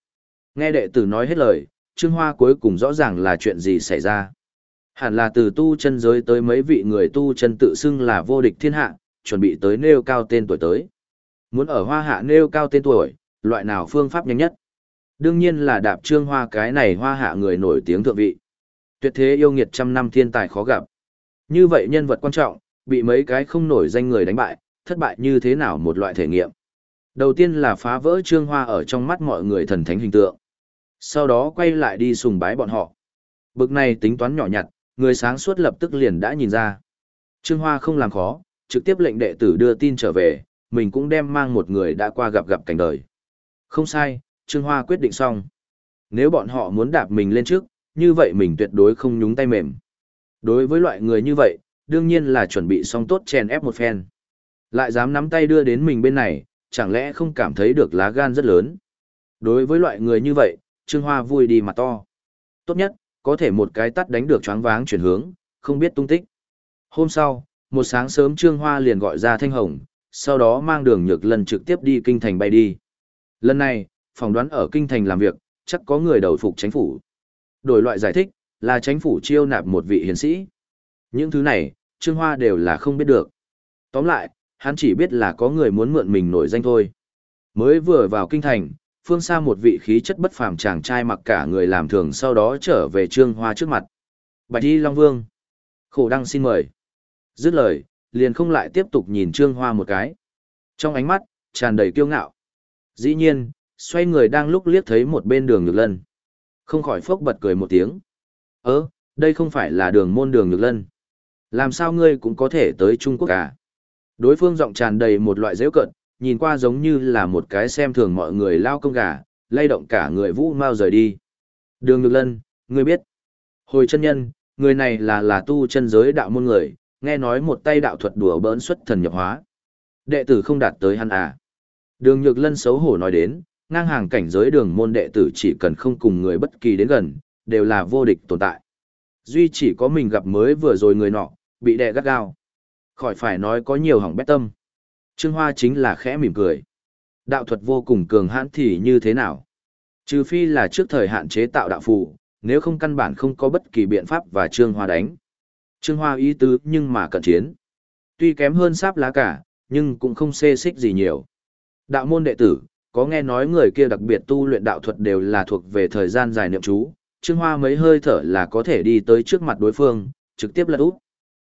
Nghe đệ tử nói hết lời, Trương Hoa cuối cùng rõ ràng là chuyện gì xảy ra. Hẳn là từ tu chân giới tới mấy vị người tu chân tự xưng là vô địch thiên hạ, chuẩn bị tới nêu cao tên tuổi tới. Muốn ở hoa hạ nêu cao tên tuổi, loại nào phương pháp nhanh nhất? Đương nhiên là đạp trương hoa cái này hoa hạ người nổi tiếng thượng vị. Tuyệt thế yêu nghiệt trăm năm thiên tài khó gặp. Như vậy nhân vật quan trọng, bị mấy cái không nổi danh người đánh bại, thất bại như thế nào một loại thể nghiệm. Đầu tiên là phá vỡ trương hoa ở trong mắt mọi người thần thánh hình tượng. Sau đó quay lại đi sùng bái bọn họ. Bực này tính toán nhỏ nhặt, người sáng suốt lập tức liền đã nhìn ra. Trương Hoa không làm khó, trực tiếp lệnh đệ tử đưa tin trở về, mình cũng đem mang một người đã qua gặp gặp cảnh đời. Không sai, Trương Hoa quyết định xong. Nếu bọn họ muốn đạp mình lên trước, như vậy mình tuyệt đối không nhúng tay mềm. Đối với loại người như vậy, đương nhiên là chuẩn bị xong tốt chèn ép một phen. Lại dám nắm tay đưa đến mình bên này, chẳng lẽ không cảm thấy được lá gan rất lớn. Đối với loại người như vậy, Trương Hoa vui đi mặt to. Tốt nhất, có thể một cái tắt đánh được choáng váng chuyển hướng, không biết tung tích. Hôm sau, một sáng sớm Trương Hoa liền gọi ra Thanh Hồng, sau đó mang đường nhược lần trực tiếp đi kinh thành bay đi. Lần này, phỏng đoán ở kinh thành làm việc, chắc có người đầu phục chính phủ. Đổi loại giải thích, là chính phủ chiêu nạp một vị hiền sĩ. Những thứ này, Trương Hoa đều là không biết được. Tóm lại, hắn chỉ biết là có người muốn mượn mình nổi danh thôi. Mới vừa vào kinh thành, phương xa một vị khí chất bất phàm chàng trai mặc cả người làm thường sau đó trở về Trương Hoa trước mặt. Bạch Y Long Vương. Khổ đăng xin mời. Dứt lời, liền không lại tiếp tục nhìn Trương Hoa một cái. Trong ánh mắt, tràn đầy kiêu ngạo. Dĩ nhiên, xoay người đang lúc liếc thấy một bên đường nhược lân. Không khỏi phốc bật cười một tiếng. Ơ, đây không phải là đường môn đường nhược lân. Làm sao ngươi cũng có thể tới Trung Quốc cả? Đối phương giọng tràn đầy một loại dễ cận, nhìn qua giống như là một cái xem thường mọi người lao công gà, lay động cả người vũ mau rời đi. Đường Nhược Lân, ngươi biết. Hồi chân nhân, người này là là tu chân giới đạo môn người, nghe nói một tay đạo thuật đùa bỡn xuất thần nhập hóa. Đệ tử không đạt tới hắn à. Đường Nhược Lân xấu hổ nói đến, ngang hàng cảnh giới đường môn đệ tử chỉ cần không cùng người bất kỳ đến gần, đều là vô địch tồn tại. Duy chỉ có mình gặp mới vừa rồi người nọ, bị đè gắt gao. Khỏi phải nói có nhiều hỏng bét tâm. Trương Hoa chính là khẽ mỉm cười. Đạo thuật vô cùng cường hãn thì như thế nào? Trừ phi là trước thời hạn chế tạo đạo phù, nếu không căn bản không có bất kỳ biện pháp và Trương Hoa đánh. Trương Hoa ý tứ nhưng mà cận chiến. Tuy kém hơn sáp lá cả, nhưng cũng không xê xích gì nhiều. Đạo môn đệ tử, có nghe nói người kia đặc biệt tu luyện đạo thuật đều là thuộc về thời gian dài niệm chú, Trương Hoa mấy hơi thở là có thể đi tới trước mặt đối phương, trực tiếp lật úp.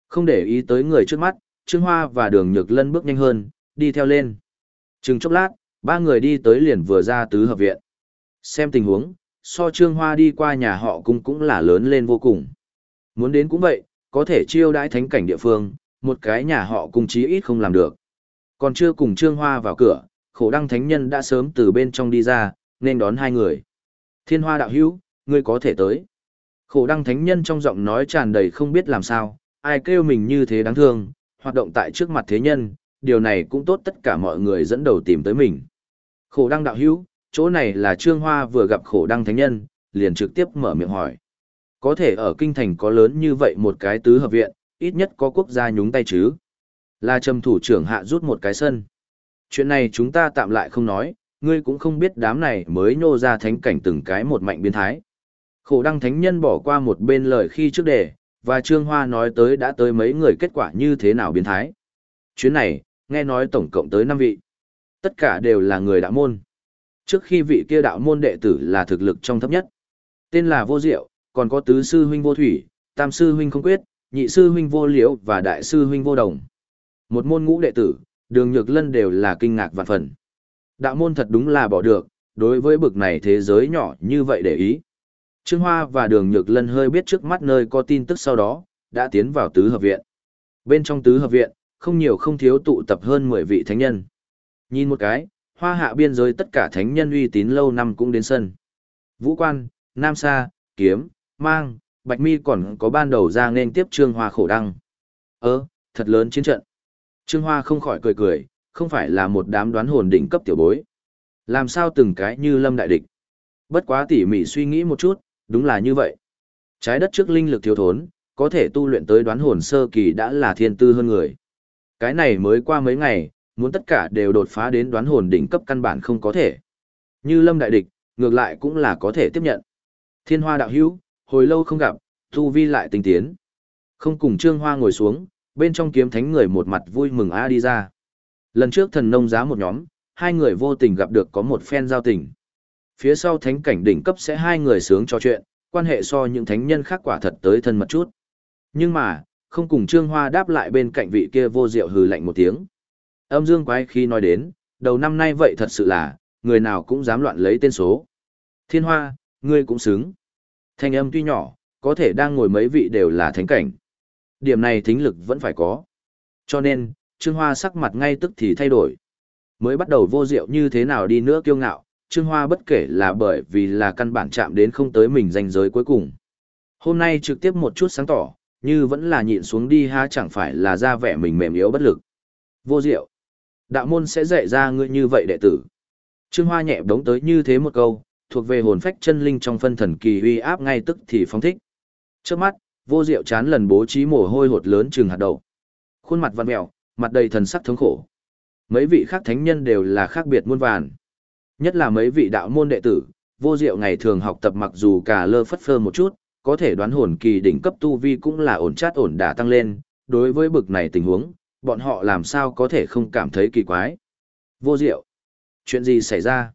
Không để ý tới người trước mắt, Trương Hoa và Đường Nhược Lân bước nhanh hơn, đi theo lên. Chừng chốc lát, ba người đi tới liền vừa ra tứ hợp viện. Xem tình huống, so Trương Hoa đi qua nhà họ cung cũng là lớn lên vô cùng. Muốn đến cũng vậy, có thể chiêu đãi thánh cảnh địa phương, một cái nhà họ cung chí ít không làm được. Còn chưa cùng Trương Hoa vào cửa, khổ đăng thánh nhân đã sớm từ bên trong đi ra, nên đón hai người. Thiên hoa đạo hữu, ngươi có thể tới. Khổ đăng thánh nhân trong giọng nói tràn đầy không biết làm sao, ai kêu mình như thế đáng thương, hoạt động tại trước mặt thế nhân, điều này cũng tốt tất cả mọi người dẫn đầu tìm tới mình. Khổ đăng đạo hữu, chỗ này là Trương Hoa vừa gặp khổ đăng thánh nhân, liền trực tiếp mở miệng hỏi. Có thể ở kinh thành có lớn như vậy một cái tứ hợp viện, ít nhất có quốc gia nhúng tay chứ. Là trầm thủ trưởng hạ rút một cái sân. Chuyện này chúng ta tạm lại không nói, ngươi cũng không biết đám này mới nhô ra thánh cảnh từng cái một mạnh biến thái. Khổ đăng thánh nhân bỏ qua một bên lời khi trước đề, và Trương Hoa nói tới đã tới mấy người kết quả như thế nào biến thái. Chuyến này, nghe nói tổng cộng tới 5 vị. Tất cả đều là người đạo môn. Trước khi vị kia đạo môn đệ tử là thực lực trong thấp nhất. Tên là Vô Diệu, còn có tứ sư huynh Vô Thủy, tam sư huynh Không Quyết, nhị sư huynh Vô Liễu và đại sư huynh Vô Đồng. Một môn ngũ đệ tử, đường nhược lân đều là kinh ngạc vạn phần. Đạo môn thật đúng là bỏ được, đối với bực này thế giới nhỏ như vậy để ý. Trương Hoa và đường nhược lân hơi biết trước mắt nơi có tin tức sau đó, đã tiến vào tứ hợp viện. Bên trong tứ hợp viện, không nhiều không thiếu tụ tập hơn 10 vị thánh nhân. Nhìn một cái, hoa hạ biên giới tất cả thánh nhân uy tín lâu năm cũng đến sân. Vũ quan, Nam Sa, Kiếm, Mang, Bạch Mi còn có ban đầu ra nên tiếp Trương Hoa khổ đăng. Ơ, thật lớn chiến trận. Trương Hoa không khỏi cười cười, không phải là một đám đoán hồn đỉnh cấp tiểu bối. Làm sao từng cái như lâm đại địch. Bất quá tỉ mỉ suy nghĩ một chút, đúng là như vậy. Trái đất trước linh lực thiếu thốn, có thể tu luyện tới đoán hồn sơ kỳ đã là thiên tư hơn người. Cái này mới qua mấy ngày, muốn tất cả đều đột phá đến đoán hồn đỉnh cấp căn bản không có thể. Như lâm đại địch, ngược lại cũng là có thể tiếp nhận. Thiên hoa đạo hữu, hồi lâu không gặp, tu vi lại tinh tiến. Không cùng trương hoa ngồi xuống, bên trong kiếm thánh người một mặt vui mừng a đi ra. Lần trước thần nông giá một nhóm, hai người vô tình gặp được có một phen giao tình. Phía sau thánh cảnh đỉnh cấp sẽ hai người sướng trò chuyện, quan hệ so những thánh nhân khác quả thật tới thân mật chút. Nhưng mà, không cùng Trương Hoa đáp lại bên cạnh vị kia vô diệu hừ lạnh một tiếng. Âm dương quái khi nói đến, đầu năm nay vậy thật sự là, người nào cũng dám loạn lấy tên số. Thiên Hoa, ngươi cũng xứng. Thanh âm tuy nhỏ, có thể đang ngồi mấy vị đều là thánh cảnh. Điểm này thính lực vẫn phải có. Cho nên, Trương Hoa sắc mặt ngay tức thì thay đổi. Mới bắt đầu vô diệu như thế nào đi nữa kiêu ngạo, Trương Hoa bất kể là bởi vì là căn bản chạm đến không tới mình danh giới cuối cùng. Hôm nay trực tiếp một chút sáng tỏ, như vẫn là nhịn xuống đi ha chẳng phải là ra vẻ mình mềm yếu bất lực. Vô diệu. Đạo môn sẽ dạy ra ngươi như vậy đệ tử. Trương Hoa nhẹ đống tới như thế một câu, thuộc về hồn phách chân linh trong phân thần kỳ uy áp ngay tức thì phóng thích. Trước mắt, vô diệu chán lần bố trí mồ hôi hột lớn chừng hạt đầu. Khuôn mặt văn mèo, mặt đầy thần sắc thống khổ. Mấy vị khác thánh nhân đều là khác biệt muôn vàn. Nhất là mấy vị đạo môn đệ tử, vô diệu ngày thường học tập mặc dù cả lơ phất phơ một chút, có thể đoán hồn kỳ đỉnh cấp tu vi cũng là ổn chát ổn đả tăng lên, đối với bực này tình huống, bọn họ làm sao có thể không cảm thấy kỳ quái. Vô diệu. Chuyện gì xảy ra?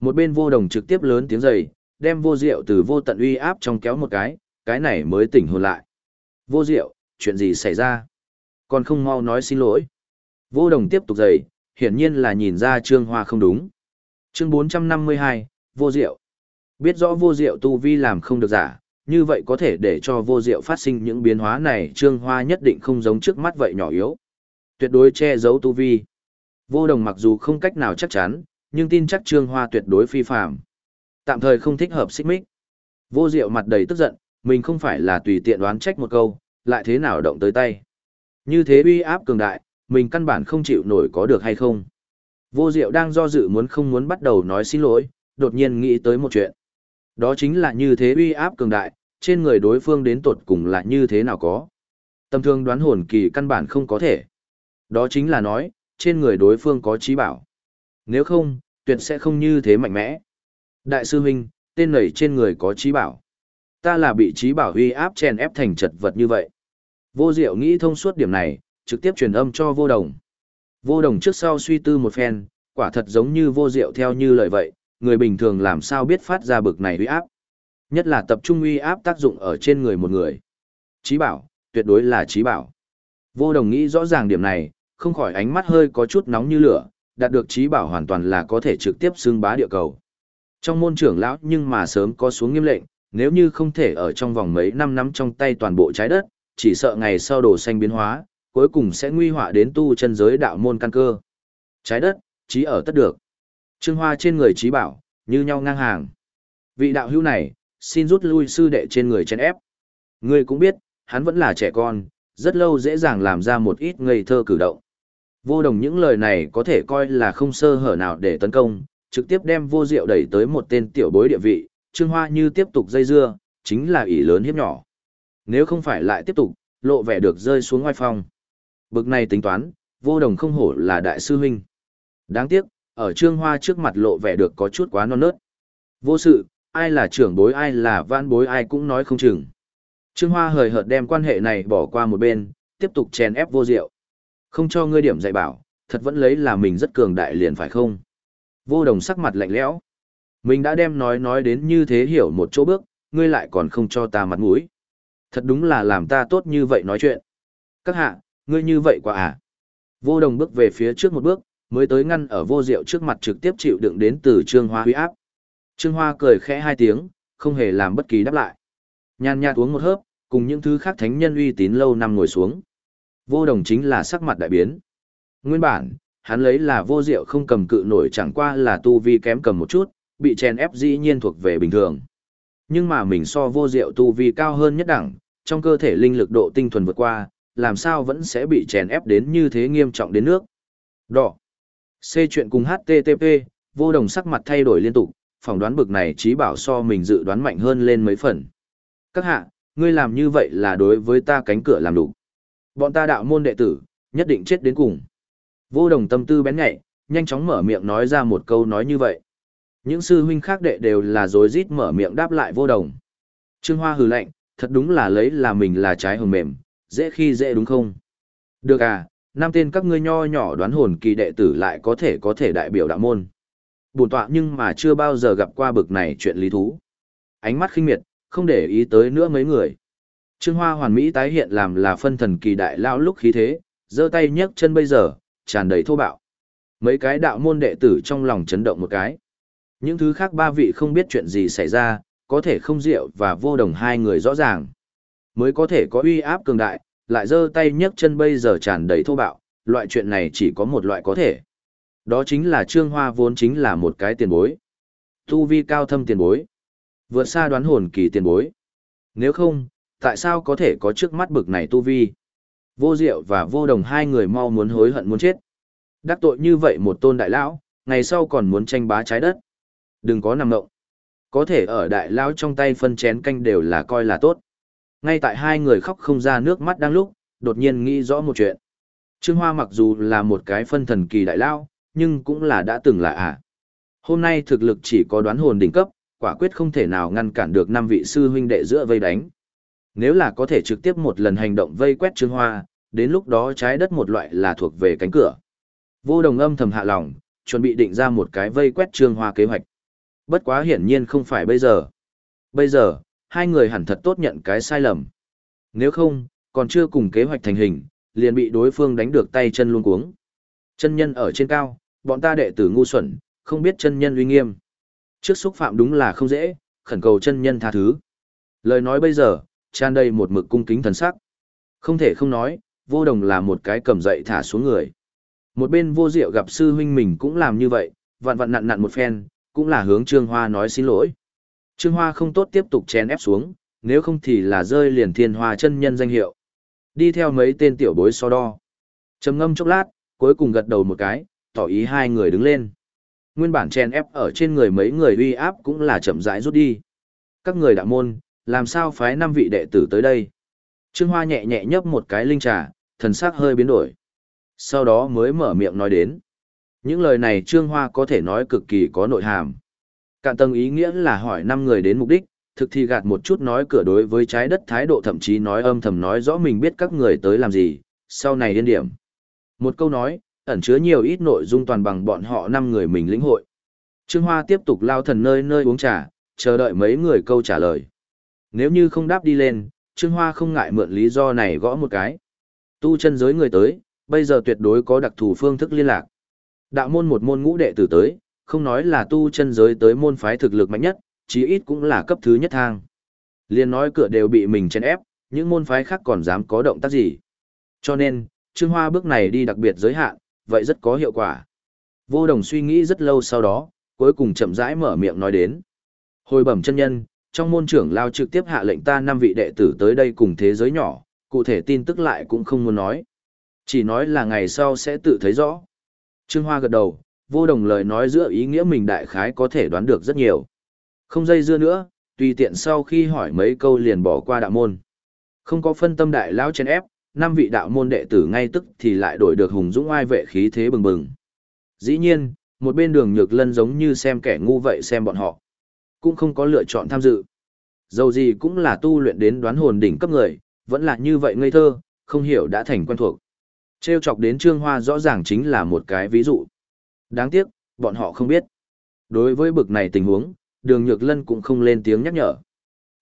Một bên vô đồng trực tiếp lớn tiếng dày, đem vô diệu từ vô tận uy áp trong kéo một cái, cái này mới tỉnh hồn lại. Vô diệu, chuyện gì xảy ra? Còn không mau nói xin lỗi. Vô đồng tiếp tục dậy, hiển nhiên là nhìn ra trương hoa không đúng. Chương 452, vô diệu. Biết rõ vô diệu tu vi làm không được giả, như vậy có thể để cho vô diệu phát sinh những biến hóa này trương hoa nhất định không giống trước mắt vậy nhỏ yếu. Tuyệt đối che giấu tu vi. Vô đồng mặc dù không cách nào chắc chắn, nhưng tin chắc trương hoa tuyệt đối phi phạm. Tạm thời không thích hợp xích mích. Vô diệu mặt đầy tức giận, mình không phải là tùy tiện đoán trách một câu, lại thế nào động tới tay. Như thế uy áp cường đại, mình căn bản không chịu nổi có được hay không. Vô diệu đang do dự muốn không muốn bắt đầu nói xin lỗi, đột nhiên nghĩ tới một chuyện. Đó chính là như thế uy áp cường đại, trên người đối phương đến tột cùng là như thế nào có. Tâm thương đoán hồn kỳ căn bản không có thể. Đó chính là nói, trên người đối phương có trí bảo. Nếu không, tuyệt sẽ không như thế mạnh mẽ. Đại sư huynh, tên nảy trên người có trí bảo. Ta là bị trí bảo huy áp chèn ép thành chật vật như vậy. Vô diệu nghĩ thông suốt điểm này, trực tiếp truyền âm cho vô đồng. Vô đồng trước sau suy tư một phen, quả thật giống như vô diệu theo như lời vậy, người bình thường làm sao biết phát ra bực này uy áp. Nhất là tập trung uy áp tác dụng ở trên người một người. Trí bảo, tuyệt đối là trí bảo. Vô đồng nghĩ rõ ràng điểm này, không khỏi ánh mắt hơi có chút nóng như lửa, đạt được trí bảo hoàn toàn là có thể trực tiếp xưng bá địa cầu. Trong môn trưởng lão nhưng mà sớm có xuống nghiêm lệnh, nếu như không thể ở trong vòng mấy năm nắm trong tay toàn bộ trái đất, chỉ sợ ngày sau đồ xanh biến hóa, cuối cùng sẽ nguy họa đến tu chân giới đạo môn căn cơ. Trái đất, trí ở tất được. Trương Hoa trên người trí bảo, như nhau ngang hàng. Vị đạo hữu này, xin rút lui sư đệ trên người chen ép. Ngươi cũng biết, hắn vẫn là trẻ con, rất lâu dễ dàng làm ra một ít ngây thơ cử động. Vô đồng những lời này có thể coi là không sơ hở nào để tấn công, trực tiếp đem vô diệu đẩy tới một tên tiểu bối địa vị, Trương Hoa như tiếp tục dây dưa, chính là ỷ lớn hiếp nhỏ. Nếu không phải lại tiếp tục, lộ vẻ được rơi xuống ngoài phòng. Bực này tính toán, vô đồng không hổ là đại sư huynh. Đáng tiếc, ở Trương Hoa trước mặt lộ vẻ được có chút quá non nớt. Vô sự, ai là trưởng bối ai là vãn bối ai cũng nói không chừng. Trương Hoa hời hợt đem quan hệ này bỏ qua một bên, tiếp tục chèn ép vô diệu. Không cho ngươi điểm dạy bảo, thật vẫn lấy là mình rất cường đại liền phải không? Vô đồng sắc mặt lạnh lẽo. Mình đã đem nói nói đến như thế hiểu một chỗ bước, ngươi lại còn không cho ta mặt mũi. Thật đúng là làm ta tốt như vậy nói chuyện. Các hạ, ngươi như vậy quá à? Vô đồng bước về phía trước một bước, mới tới ngăn ở vô diệu trước mặt trực tiếp chịu đựng đến từ Trương Hoa huy áp. Trương Hoa cười khẽ hai tiếng, không hề làm bất kỳ đáp lại. Nhàn nhạt uống một hớp, cùng những thứ khác thánh nhân uy tín lâu năm ngồi xuống. Vô đồng chính là sắc mặt đại biến. Nguyên bản, Hắn lấy là vô diệu không cầm cự nổi chẳng qua là tu vi kém cầm một chút, bị chèn ép dĩ nhiên thuộc về bình thường. Nhưng mà mình so vô diệu tu vi cao hơn nhất đẳng, trong cơ thể linh lực độ tinh thuần vượt qua, làm sao vẫn sẽ bị chèn ép đến như thế nghiêm trọng đến nước. Đỏ. C chuyện cùng HTTP, vô đồng sắc mặt thay đổi liên tục, phỏng đoán bực này trí bảo so mình dự đoán mạnh hơn lên mấy phần. Các hạ, ngươi làm như vậy là đối với ta cánh cửa làm đủ. Bọn ta đạo môn đệ tử, nhất định chết đến cùng. Vô đồng tâm tư bén nhạy, nhanh chóng mở miệng nói ra một câu nói như vậy. Những sư huynh khác đệ đều là dối rít mở miệng đáp lại vô đồng. Trương Hoa hừ lạnh, thật đúng là lấy là mình là trái hồng mềm, dễ khi dễ đúng không? Được à, năm tên các ngươi nho nhỏ đoán hồn kỳ đệ tử lại có thể có thể đại biểu đạo môn. Bổn tọa nhưng mà chưa bao giờ gặp qua bực này chuyện lý thú. Ánh mắt khinh miệt, không để ý tới nữa mấy người. Trương Hoa hoàn mỹ tái hiện làm là phân thần kỳ đại lao lúc khí thế, giơ tay nhấc chân bây giờ, tràn đầy thô bạo. Mấy cái đạo môn đệ tử trong lòng chấn động một cái. Những thứ khác ba vị không biết chuyện gì xảy ra, có thể không diệu và vô đồng hai người rõ ràng. Mới có thể có uy áp cường đại, lại giơ tay nhấc chân bây giờ tràn đầy thô bạo, loại chuyện này chỉ có một loại có thể. Đó chính là Trương Hoa vốn chính là một cái tiền bối. Tu vi cao thâm tiền bối. Vượt xa đoán hồn kỳ tiền bối. Nếu không, tại sao có thể có trước mắt bực này tu vi? Vô diệu và vô đồng hai người mau muốn hối hận muốn chết. Đắc tội như vậy một tôn đại lão, ngày sau còn muốn tranh bá trái đất. Đừng có nằm ngộng. Có thể ở đại lao trong tay phân chén canh đều là coi là tốt. Ngay tại hai người khóc không ra nước mắt đang lúc, đột nhiên nghĩ rõ một chuyện. Trương Hoa mặc dù là một cái phân thần kỳ đại lao, nhưng cũng là đã từng là à. Hôm nay thực lực chỉ có đoán hồn đỉnh cấp, quả quyết không thể nào ngăn cản được năm vị sư huynh đệ giữa vây đánh. Nếu là có thể trực tiếp một lần hành động vây quét Trương Hoa, đến lúc đó trái đất một loại là thuộc về cánh cửa. Vô đồng âm thầm hạ lòng, chuẩn bị định ra một cái vây quét Trương Hoa kế hoạch. Bất quá hiển nhiên không phải bây giờ. Bây giờ, hai người hẳn thật tốt nhận cái sai lầm. Nếu không, còn chưa cùng kế hoạch thành hình, liền bị đối phương đánh được tay chân luôn cuống. Chân nhân ở trên cao, bọn ta đệ tử ngu xuẩn, không biết chân nhân uy nghiêm. Trước xúc phạm đúng là không dễ, khẩn cầu chân nhân tha thứ. Lời nói bây giờ, tràn đầy một mực cung kính thần sắc. Không thể không nói, vô đồng là một cái cầm dậy thả xuống người. Một bên vô diệu gặp sư huynh mình cũng làm như vậy, vặn vặn nặn nặn một phen, cũng là hướng Trương Hoa nói xin lỗi. Trương Hoa không tốt tiếp tục chèn ép xuống, nếu không thì là rơi liền thiên hoa chân nhân danh hiệu. Đi theo mấy tên tiểu bối so đo. trầm ngâm chốc lát, cuối cùng gật đầu một cái, tỏ ý hai người đứng lên. Nguyên bản chèn ép ở trên người mấy người uy áp cũng là chậm rãi rút đi. Các người đạo môn, làm sao phái năm vị đệ tử tới đây? Trương Hoa nhẹ nhẹ nhấp một cái linh trà, thần sắc hơi biến đổi. Sau đó mới mở miệng nói đến. Những lời này Trương Hoa có thể nói cực kỳ có nội hàm. Cạn tầng ý nghĩa là hỏi năm người đến mục đích, thực thì gạt một chút nói cửa đối với trái đất thái độ thậm chí nói âm thầm nói rõ mình biết các người tới làm gì, sau này điên điểm. Một câu nói, ẩn chứa nhiều ít nội dung toàn bằng bọn họ năm người mình lĩnh hội. Trương Hoa tiếp tục lao thần nơi nơi uống trà, chờ đợi mấy người câu trả lời. Nếu như không đáp đi lên, Trương Hoa không ngại mượn lý do này gõ một cái. Tu chân giới người tới, bây giờ tuyệt đối có đặc thù phương thức liên lạc. Đạo môn một môn ngũ đệ tử tới, không nói là tu chân giới tới môn phái thực lực mạnh nhất, chí ít cũng là cấp thứ nhất thang. Liên nói cửa đều bị mình chèn ép, những môn phái khác còn dám có động tác gì. Cho nên, Trương Hoa bước này đi đặc biệt giới hạn, vậy rất có hiệu quả. Vô đồng suy nghĩ rất lâu sau đó, cuối cùng chậm rãi mở miệng nói đến. Hồi bẩm chân nhân, trong môn trưởng lao trực tiếp hạ lệnh ta năm vị đệ tử tới đây cùng thế giới nhỏ, cụ thể tin tức lại cũng không muốn nói. Chỉ nói là ngày sau sẽ tự thấy rõ. Trương Hoa gật đầu, vô đồng lời nói giữa ý nghĩa mình đại khái có thể đoán được rất nhiều. Không dây dưa nữa, tùy tiện sau khi hỏi mấy câu liền bỏ qua đạo môn. Không có phân tâm đại lão chen ép, năm vị đạo môn đệ tử ngay tức thì lại đổi được hùng dũng ai vệ khí thế bừng bừng. Dĩ nhiên, một bên đường nhược lân giống như xem kẻ ngu vậy xem bọn họ. Cũng không có lựa chọn tham dự. Dầu gì cũng là tu luyện đến đoán hồn đỉnh cấp người, vẫn là như vậy ngây thơ, không hiểu đã thành quen thuộc. Trêu chọc đến Trương Hoa rõ ràng chính là một cái ví dụ. Đáng tiếc, bọn họ không biết. Đối với bực này tình huống, đường nhược lân cũng không lên tiếng nhắc nhở.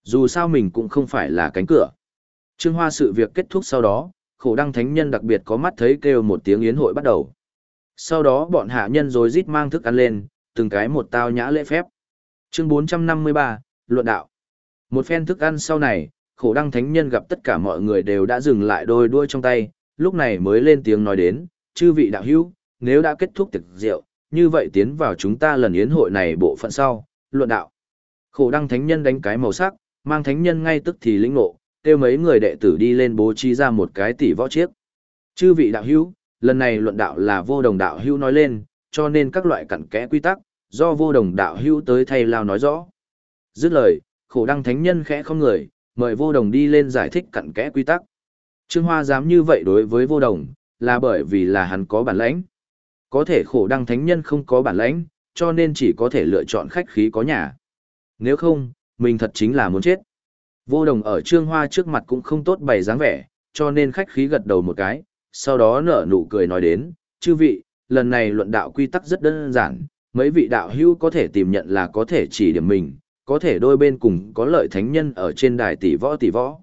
Dù sao mình cũng không phải là cánh cửa. Trương Hoa sự việc kết thúc sau đó, khổ đăng thánh nhân đặc biệt có mắt thấy kêu một tiếng yến hội bắt đầu. Sau đó bọn hạ nhân rồi rít mang thức ăn lên, từng cái một tao nhã lễ phép. Chương 453, Luận đạo. Một phen thức ăn sau này, khổ đăng thánh nhân gặp tất cả mọi người đều đã dừng lại đôi đuôi trong tay, lúc này mới lên tiếng nói đến, chư vị đạo hữu, nếu đã kết thúc tiệc rượu, như vậy tiến vào chúng ta lần yến hội này bộ phận sau, luận đạo. Khổ đăng thánh nhân đánh cái màu sắc, mang thánh nhân ngay tức thì lĩnh ngộ, kêu mấy người đệ tử đi lên bố trí ra một cái tỷ võ chiếc. Chư vị đạo hữu, lần này luận đạo là vô đồng đạo hữu nói lên, cho nên các loại cặn kẽ quy tắc, do vô đồng đạo hữu tới thay lao nói rõ. Dứt lời, khổ đăng thánh nhân khẽ không người, mời vô đồng đi lên giải thích cặn kẽ quy tắc. Trương Hoa dám như vậy đối với vô đồng, là bởi vì là hắn có bản lãnh. Có thể khổ đăng thánh nhân không có bản lãnh, cho nên chỉ có thể lựa chọn khách khí có nhà. Nếu không, mình thật chính là muốn chết. Vô đồng ở Trương Hoa trước mặt cũng không tốt bày dáng vẻ, cho nên khách khí gật đầu một cái, sau đó nở nụ cười nói đến, chư vị, lần này luận đạo quy tắc rất đơn giản, mấy vị đạo hữu có thể tìm nhận là có thể chỉ điểm mình, có thể đôi bên cùng có lợi thánh nhân ở trên đài tỷ võ tỷ võ.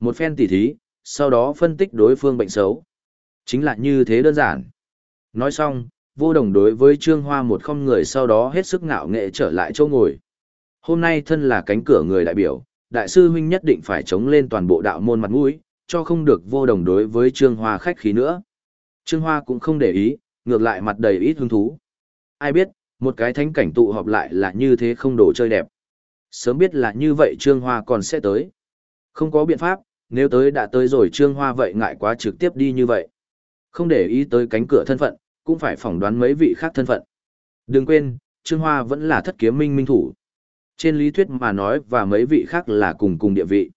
Một phen tỷ thí, sau đó phân tích đối phương bệnh xấu. Chính là như thế đơn giản. Nói xong, vô đồng đối với Trương Hoa một không người sau đó hết sức ngạo nghệ trở lại chỗ ngồi. Hôm nay thân là cánh cửa người đại biểu, đại sư huynh nhất định phải chống lên toàn bộ đạo môn mặt mũi, cho không được vô đồng đối với Trương Hoa khách khí nữa. Trương Hoa cũng không để ý, ngược lại mặt đầy ít hứng thú. Ai biết, một cái thánh cảnh tụ họp lại là như thế không đồ chơi đẹp. Sớm biết là như vậy Trương Hoa còn sẽ tới. Không có biện pháp, nếu tới đã tới rồi Trương Hoa vậy ngại quá trực tiếp đi như vậy. Không để ý tới cánh cửa thân phận, cũng phải phỏng đoán mấy vị khác thân phận. Đừng quên, Trương Hoa vẫn là thất kiếm minh minh thủ. Trên lý thuyết mà nói và mấy vị khác là cùng cùng địa vị.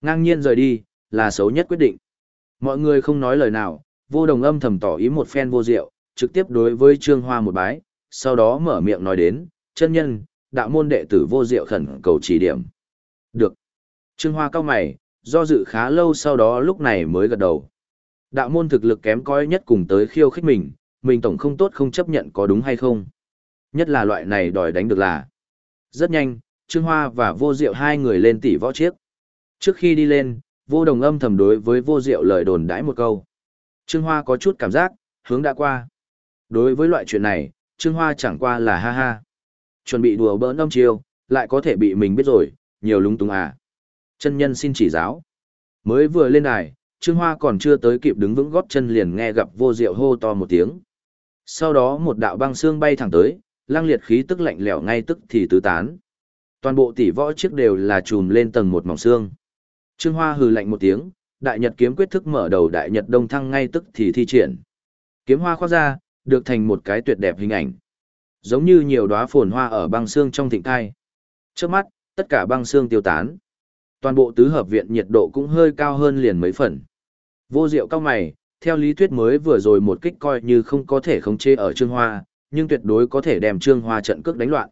Ngang nhiên rời đi, là xấu nhất quyết định. Mọi người không nói lời nào, vô đồng âm thầm tỏ ý một phen vô diệu, trực tiếp đối với Trương Hoa một bái, sau đó mở miệng nói đến, chân nhân, đạo môn đệ tử vô diệu khẩn cầu chỉ điểm. Được. Trương Hoa cao mày, do dự khá lâu sau đó lúc này mới gật đầu. Đạo môn thực lực kém coi nhất cùng tới khiêu khích mình, mình tổng không tốt không chấp nhận có đúng hay không. Nhất là loại này đòi đánh được là. Rất nhanh, Trương Hoa và vô diệu hai người lên tỷ võ chiếc. Trước khi đi lên, vô đồng âm thầm đối với vô diệu lời đồn đãi một câu. Trương Hoa có chút cảm giác, hướng đã qua. Đối với loại chuyện này, Trương Hoa chẳng qua là ha ha. Chuẩn bị đùa bỡn âm chiêu, lại có thể bị mình biết rồi, nhiều lúng túng à. Chân nhân xin chỉ giáo. Mới vừa lên đài, Trương Hoa còn chưa tới kịp đứng vững gót chân liền nghe gặp vô diệu hô to một tiếng. Sau đó một đạo băng xương bay thẳng tới, lang liệt khí tức lạnh lẽo ngay tức thì tứ tán. Toàn bộ tỷ võ chiếc đều là trùm lên tầng một mỏng xương. Trương Hoa hừ lạnh một tiếng, đại nhật kiếm quyết thức mở đầu đại nhật đông thăng ngay tức thì thi triển. Kiếm hoa khoác ra, được thành một cái tuyệt đẹp hình ảnh. Giống như nhiều đóa phồn hoa ở băng xương trong thịnh thai. Trước mắt, tất cả băng xương tiêu tán. Toàn bộ tứ hợp viện nhiệt độ cũng hơi cao hơn liền mấy phần. Vô diệu cao mày, theo lý thuyết mới vừa rồi một kích coi như không có thể khống chế ở Trương Hoa, nhưng tuyệt đối có thể đem Trương Hoa trận cước đánh loạn.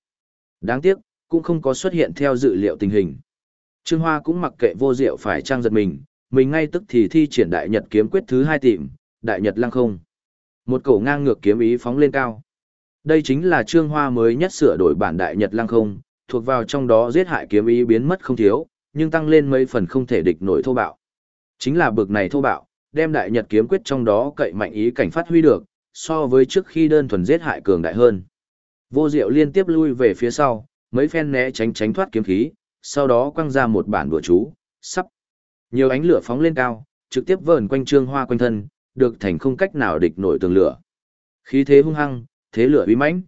Đáng tiếc, cũng không có xuất hiện theo dự liệu tình hình. Trương Hoa cũng mặc kệ vô diệu phải trang giật mình, mình ngay tức thì thi triển đại nhật kiếm quyết thứ hai tìm, đại nhật lăng không. Một cổ ngang ngược kiếm ý phóng lên cao. Đây chính là Trương Hoa mới nhất sửa đổi bản đại nhật lăng không, thuộc vào trong đó giết hại kiếm ý biến mất không thiếu, nhưng tăng lên mấy phần không thể địch nổi thô bạo. Chính là bực này thô bạo, đem đại nhật kiếm quyết trong đó cậy mạnh ý cảnh phát huy được, so với trước khi đơn thuần giết hại cường đại hơn. Vô Diệu liên tiếp lui về phía sau, mấy phen né tránh tránh thoát kiếm khí, sau đó quăng ra một bản đùa chú, sắp. Nhiều ánh lửa phóng lên cao, trực tiếp vờn quanh trương hoa quanh thân, được thành không cách nào địch nổi tường lửa. Khí thế hung hăng, thế lửa uy mãnh.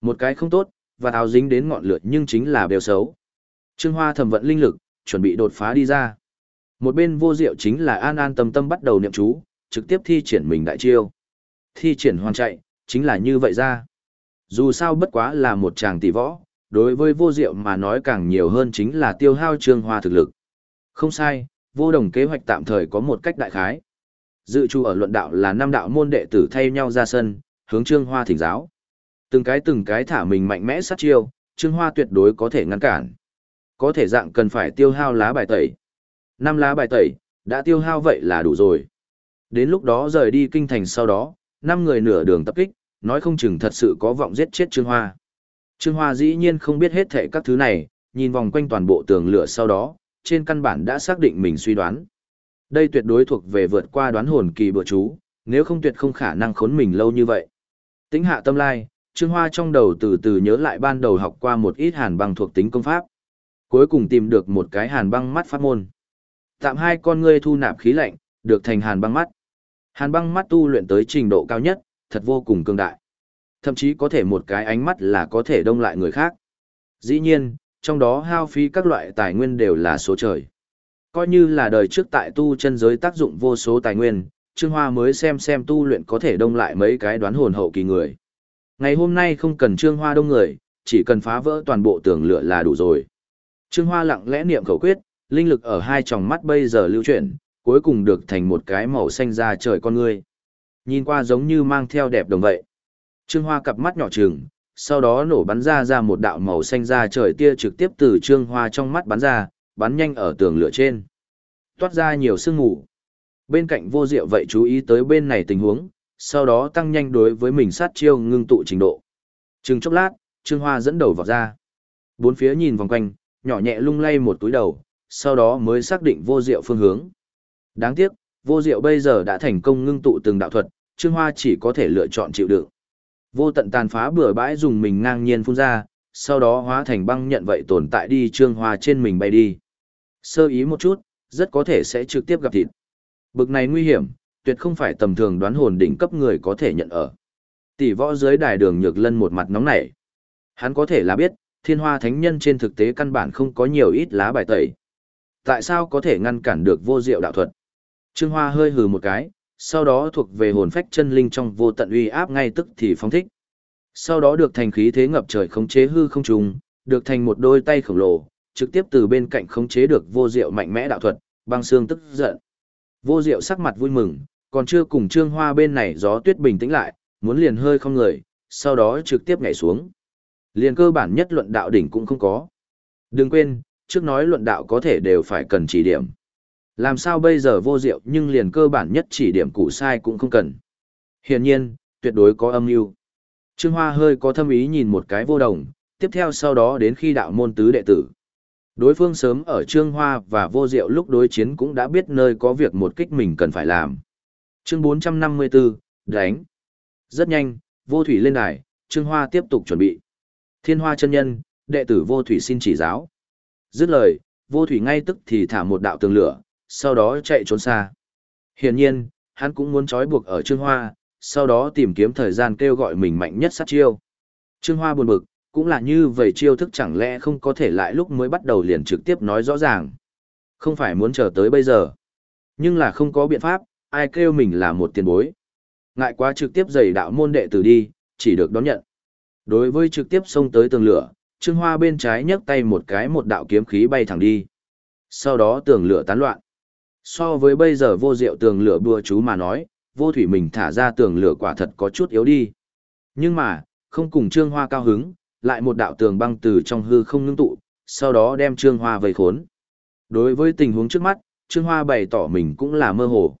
Một cái không tốt, và áo dính đến ngọn lửa nhưng chính là bèo xấu. Trương Hoa thầm vận linh lực, chuẩn bị đột phá đi ra. Một bên vô diệu chính là an an tâm tâm bắt đầu niệm chú, trực tiếp thi triển mình đại chiêu. Thi triển hoàn chạy, chính là như vậy ra. Dù sao bất quá là một chàng tỷ võ, đối với vô diệu mà nói càng nhiều hơn chính là tiêu hao trương hoa thực lực. Không sai, vô đồng kế hoạch tạm thời có một cách đại khái. Dự trù ở luận đạo là năm đạo môn đệ tử thay nhau ra sân, hướng trương hoa thỉnh giáo. Từng cái từng cái thả mình mạnh mẽ sát chiêu, trương hoa tuyệt đối có thể ngăn cản. Có thể dạng cần phải tiêu hao lá bài tẩy. Năm lá bài tẩy, đã tiêu hao vậy là đủ rồi. Đến lúc đó rời đi kinh thành sau đó, năm người nửa đường tập kích, nói không chừng thật sự có vọng giết chết Trương Hoa. Trương Hoa dĩ nhiên không biết hết thệ các thứ này, nhìn vòng quanh toàn bộ tường lửa sau đó, trên căn bản đã xác định mình suy đoán. Đây tuyệt đối thuộc về vượt qua đoán hồn kỳ bữa chú, nếu không tuyệt không khả năng khốn mình lâu như vậy. Tính hạ tâm lai, Trương Hoa trong đầu từ từ nhớ lại ban đầu học qua một ít hàn bằng thuộc tính công pháp. Cuối cùng tìm được một cái hàn băng mắt pháp môn. Tạm hai con ngươi thu nạp khí lạnh, được thành hàn băng mắt. Hàn băng mắt tu luyện tới trình độ cao nhất, thật vô cùng cường đại. Thậm chí có thể một cái ánh mắt là có thể đông lại người khác. Dĩ nhiên, trong đó hao phí các loại tài nguyên đều là số trời. Coi như là đời trước tại tu chân giới tác dụng vô số tài nguyên, Trương Hoa mới xem xem tu luyện có thể đông lại mấy cái đoán hồn hậu kỳ người. Ngày hôm nay không cần Trương Hoa đông người, chỉ cần phá vỡ toàn bộ tường lửa là đủ rồi. Trương Hoa lặng lẽ niệm khẩu quyết, linh lực ở hai tròng mắt bây giờ lưu chuyển, cuối cùng được thành một cái màu xanh da trời con người. Nhìn qua giống như mang theo đẹp đồng vậy. Trương Hoa cặp mắt nhỏ trừng, sau đó nổ bắn ra ra một đạo màu xanh da trời tia trực tiếp từ Trương Hoa trong mắt bắn ra, bắn nhanh ở tường lửa trên. Toát ra nhiều sương mù. Bên cạnh vô diệu vậy chú ý tới bên này tình huống, sau đó tăng nhanh đối với mình sát chiêu ngưng tụ trình độ. Trừng chốc lát, Trương Hoa dẫn đầu vào ra. Bốn phía nhìn vòng quanh, nhỏ nhẹ lung lay một túi đầu, sau đó mới xác định vô diệu phương hướng. Đáng tiếc, vô diệu bây giờ đã thành công ngưng tụ từng đạo thuật, Trương Hoa chỉ có thể lựa chọn chịu đựng. Vô tận tàn phá bừa bãi dùng mình ngang nhiên phun ra, sau đó hóa thành băng nhận vậy tồn tại đi Trương Hoa trên mình bay đi. Sơ ý một chút, rất có thể sẽ trực tiếp gặp thịt. Bực này nguy hiểm, tuyệt không phải tầm thường đoán hồn đỉnh cấp người có thể nhận ở. Tỷ võ dưới đài đường nhược lân một mặt nóng nảy. Hắn có thể là biết, thiên hoa thánh nhân trên thực tế căn bản không có nhiều ít lá bài tẩy. Tại sao có thể ngăn cản được vô diệu đạo thuật? Trương Hoa hơi hừ một cái, sau đó thuộc về hồn phách chân linh trong vô tận uy áp ngay tức thì phóng thích. Sau đó được thành khí thế ngập trời khống chế hư không trùng, được thành một đôi tay khổng lồ, trực tiếp từ bên cạnh khống chế được vô diệu mạnh mẽ đạo thuật, băng xương tức giận. Vô diệu sắc mặt vui mừng, còn chưa cùng Trương Hoa bên này gió tuyết bình tĩnh lại, muốn liền hơi không người, sau đó trực tiếp nhảy xuống. Liền cơ bản nhất luận đạo đỉnh cũng không có. Đừng quên, trước nói luận đạo có thể đều phải cần chỉ điểm. Làm sao bây giờ vô diệu nhưng liền cơ bản nhất chỉ điểm cụ sai cũng không cần. Hiển nhiên, tuyệt đối có âm mưu. Trương Hoa hơi có thâm ý nhìn một cái vô đồng, tiếp theo sau đó đến khi đạo môn tứ đệ tử. Đối phương sớm ở Trương Hoa và vô diệu lúc đối chiến cũng đã biết nơi có việc một kích mình cần phải làm. Chương 454, đánh. Rất nhanh, vô thủy lên đài, Trương Hoa tiếp tục chuẩn bị. Thiên Hoa chân nhân, đệ tử vô thủy xin chỉ giáo. Dứt lời, vô thủy ngay tức thì thả một đạo tường lửa, sau đó chạy trốn xa. Hiển nhiên, hắn cũng muốn trói buộc ở Trương Hoa, sau đó tìm kiếm thời gian kêu gọi mình mạnh nhất sát chiêu. Trương Hoa buồn bực, cũng là như vậy chiêu thức chẳng lẽ không có thể lại lúc mới bắt đầu liền trực tiếp nói rõ ràng. Không phải muốn chờ tới bây giờ. Nhưng là không có biện pháp, ai kêu mình là một tiền bối. Ngại quá trực tiếp giày đạo môn đệ tử đi, chỉ được đón nhận. Đối với trực tiếp xông tới tường lửa, Trương Hoa bên trái nhấc tay một cái một đạo kiếm khí bay thẳng đi. Sau đó tường lửa tán loạn. So với bây giờ vô diệu tường lửa bùa chú mà nói, vô thủy mình thả ra tường lửa quả thật có chút yếu đi. Nhưng mà, không cùng Trương Hoa cao hứng, lại một đạo tường băng từ trong hư không ngưng tụ, sau đó đem Trương Hoa vây khốn. Đối với tình huống trước mắt, Trương Hoa bày tỏ mình cũng là mơ hồ.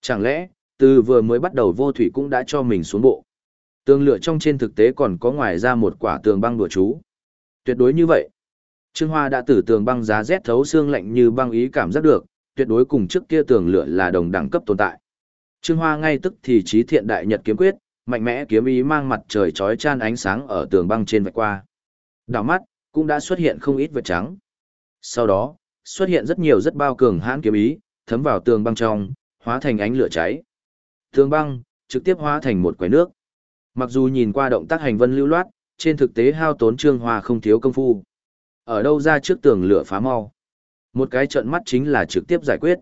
Chẳng lẽ, từ vừa mới bắt đầu vô thủy cũng đã cho mình xuống bộ. Tường lửa trong trên thực tế còn có ngoài ra một quả tường băng đùa chú. Tuyệt đối như vậy. Trương Hoa đã từ tường băng giá rét thấu xương lạnh như băng ý cảm giác được, tuyệt đối cùng trước kia tường lửa là đồng đẳng cấp tồn tại. Trương Hoa ngay tức thì trí thiện đại nhật kiếm quyết, mạnh mẽ kiếm ý mang mặt trời chói chan ánh sáng ở tường băng trên vạch qua. Đảo mắt, cũng đã xuất hiện không ít vệt trắng. Sau đó, xuất hiện rất nhiều rất bao cường hãn kiếm ý, thấm vào tường băng trong, hóa thành ánh lửa cháy. Tường băng, trực tiếp hóa thành một quái nước. Mặc dù nhìn qua động tác hành vân lưu loát, trên thực tế hao tốn trương hoa không thiếu công phu. Ở đâu ra trước tường lửa phá mau. Một cái trận mắt chính là trực tiếp giải quyết.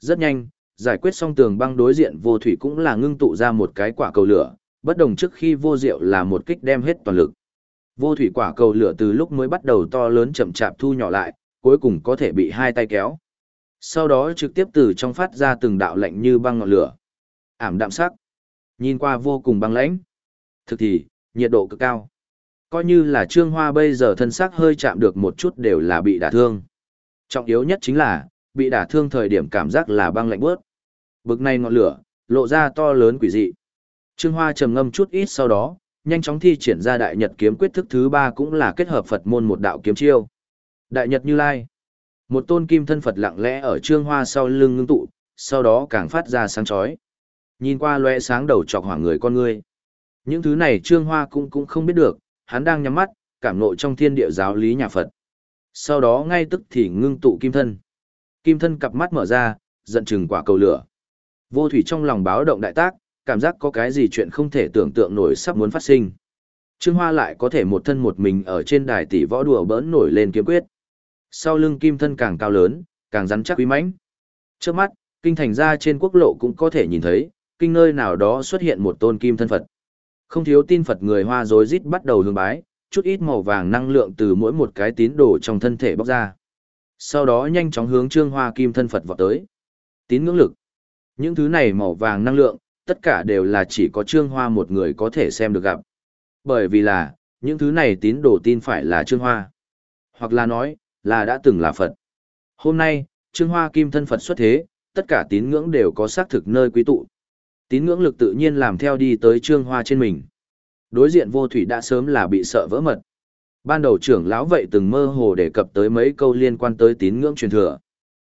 Rất nhanh, giải quyết xong tường băng đối diện vô thủy cũng là ngưng tụ ra một cái quả cầu lửa, bất đồng trước khi vô diệu là một kích đem hết toàn lực. Vô thủy quả cầu lửa từ lúc mới bắt đầu to lớn chậm chạp thu nhỏ lại, cuối cùng có thể bị hai tay kéo. Sau đó trực tiếp từ trong phát ra từng đạo lạnh như băng ngọn lửa. Ảm đạm sắc. Nhìn qua vô cùng băng lãnh. Thực thì, nhiệt độ cực cao. Coi như là trương hoa bây giờ thân xác hơi chạm được một chút đều là bị đả thương. Trọng yếu nhất chính là, bị đả thương thời điểm cảm giác là băng lạnh bớt. Bực này ngọn lửa, lộ ra to lớn quỷ dị. Trương Hoa trầm ngâm chút ít sau đó, nhanh chóng thi triển ra đại nhật kiếm quyết thức thứ ba cũng là kết hợp Phật môn một đạo kiếm chiêu. Đại nhật như lai. Một tôn kim thân Phật lặng lẽ ở Trương Hoa sau lưng ngưng tụ, sau đó càng phát ra sáng chói. Nhìn qua loe sáng đầu chọc hoảng người con ngươi. Những thứ này Trương Hoa cũng cũng không biết được, hắn đang nhắm mắt, cảm ngộ trong thiên địa giáo lý nhà Phật. Sau đó ngay tức thì ngưng tụ kim thân. Kim thân cặp mắt mở ra, giận chừng quả cầu lửa. Vô thủy trong lòng báo động đại tác, cảm giác có cái gì chuyện không thể tưởng tượng nổi sắp muốn phát sinh. Trương Hoa lại có thể một thân một mình ở trên đài tỷ võ đùa bỡn nổi lên kiếm quyết. Sau lưng kim thân càng cao lớn, càng rắn chắc quý mãnh. Trước mắt, kinh thành ra trên quốc lộ cũng có thể nhìn thấy, kinh nơi nào đó xuất hiện một tôn kim thân Phật. Không thiếu tin Phật người Hoa rối rít bắt đầu hướng bái, chút ít màu vàng năng lượng từ mỗi một cái tín đồ trong thân thể bóc ra. Sau đó nhanh chóng hướng Trương Hoa kim thân Phật vọt tới. Tín ngưỡng lực. Những thứ này màu vàng năng lượng, tất cả đều là chỉ có Trương Hoa một người có thể xem được gặp. Bởi vì là, những thứ này tín đồ tin phải là Trương Hoa. Hoặc là nói, là đã từng là Phật. Hôm nay, Trương Hoa kim thân Phật xuất thế, tất cả tín ngưỡng đều có xác thực nơi quý tụ. Tín ngưỡng lực tự nhiên làm theo đi tới Trương Hoa trên mình. Đối diện vô thủy đã sớm là bị sợ vỡ mật. Ban đầu trưởng lão vậy từng mơ hồ đề cập tới mấy câu liên quan tới tín ngưỡng truyền thừa.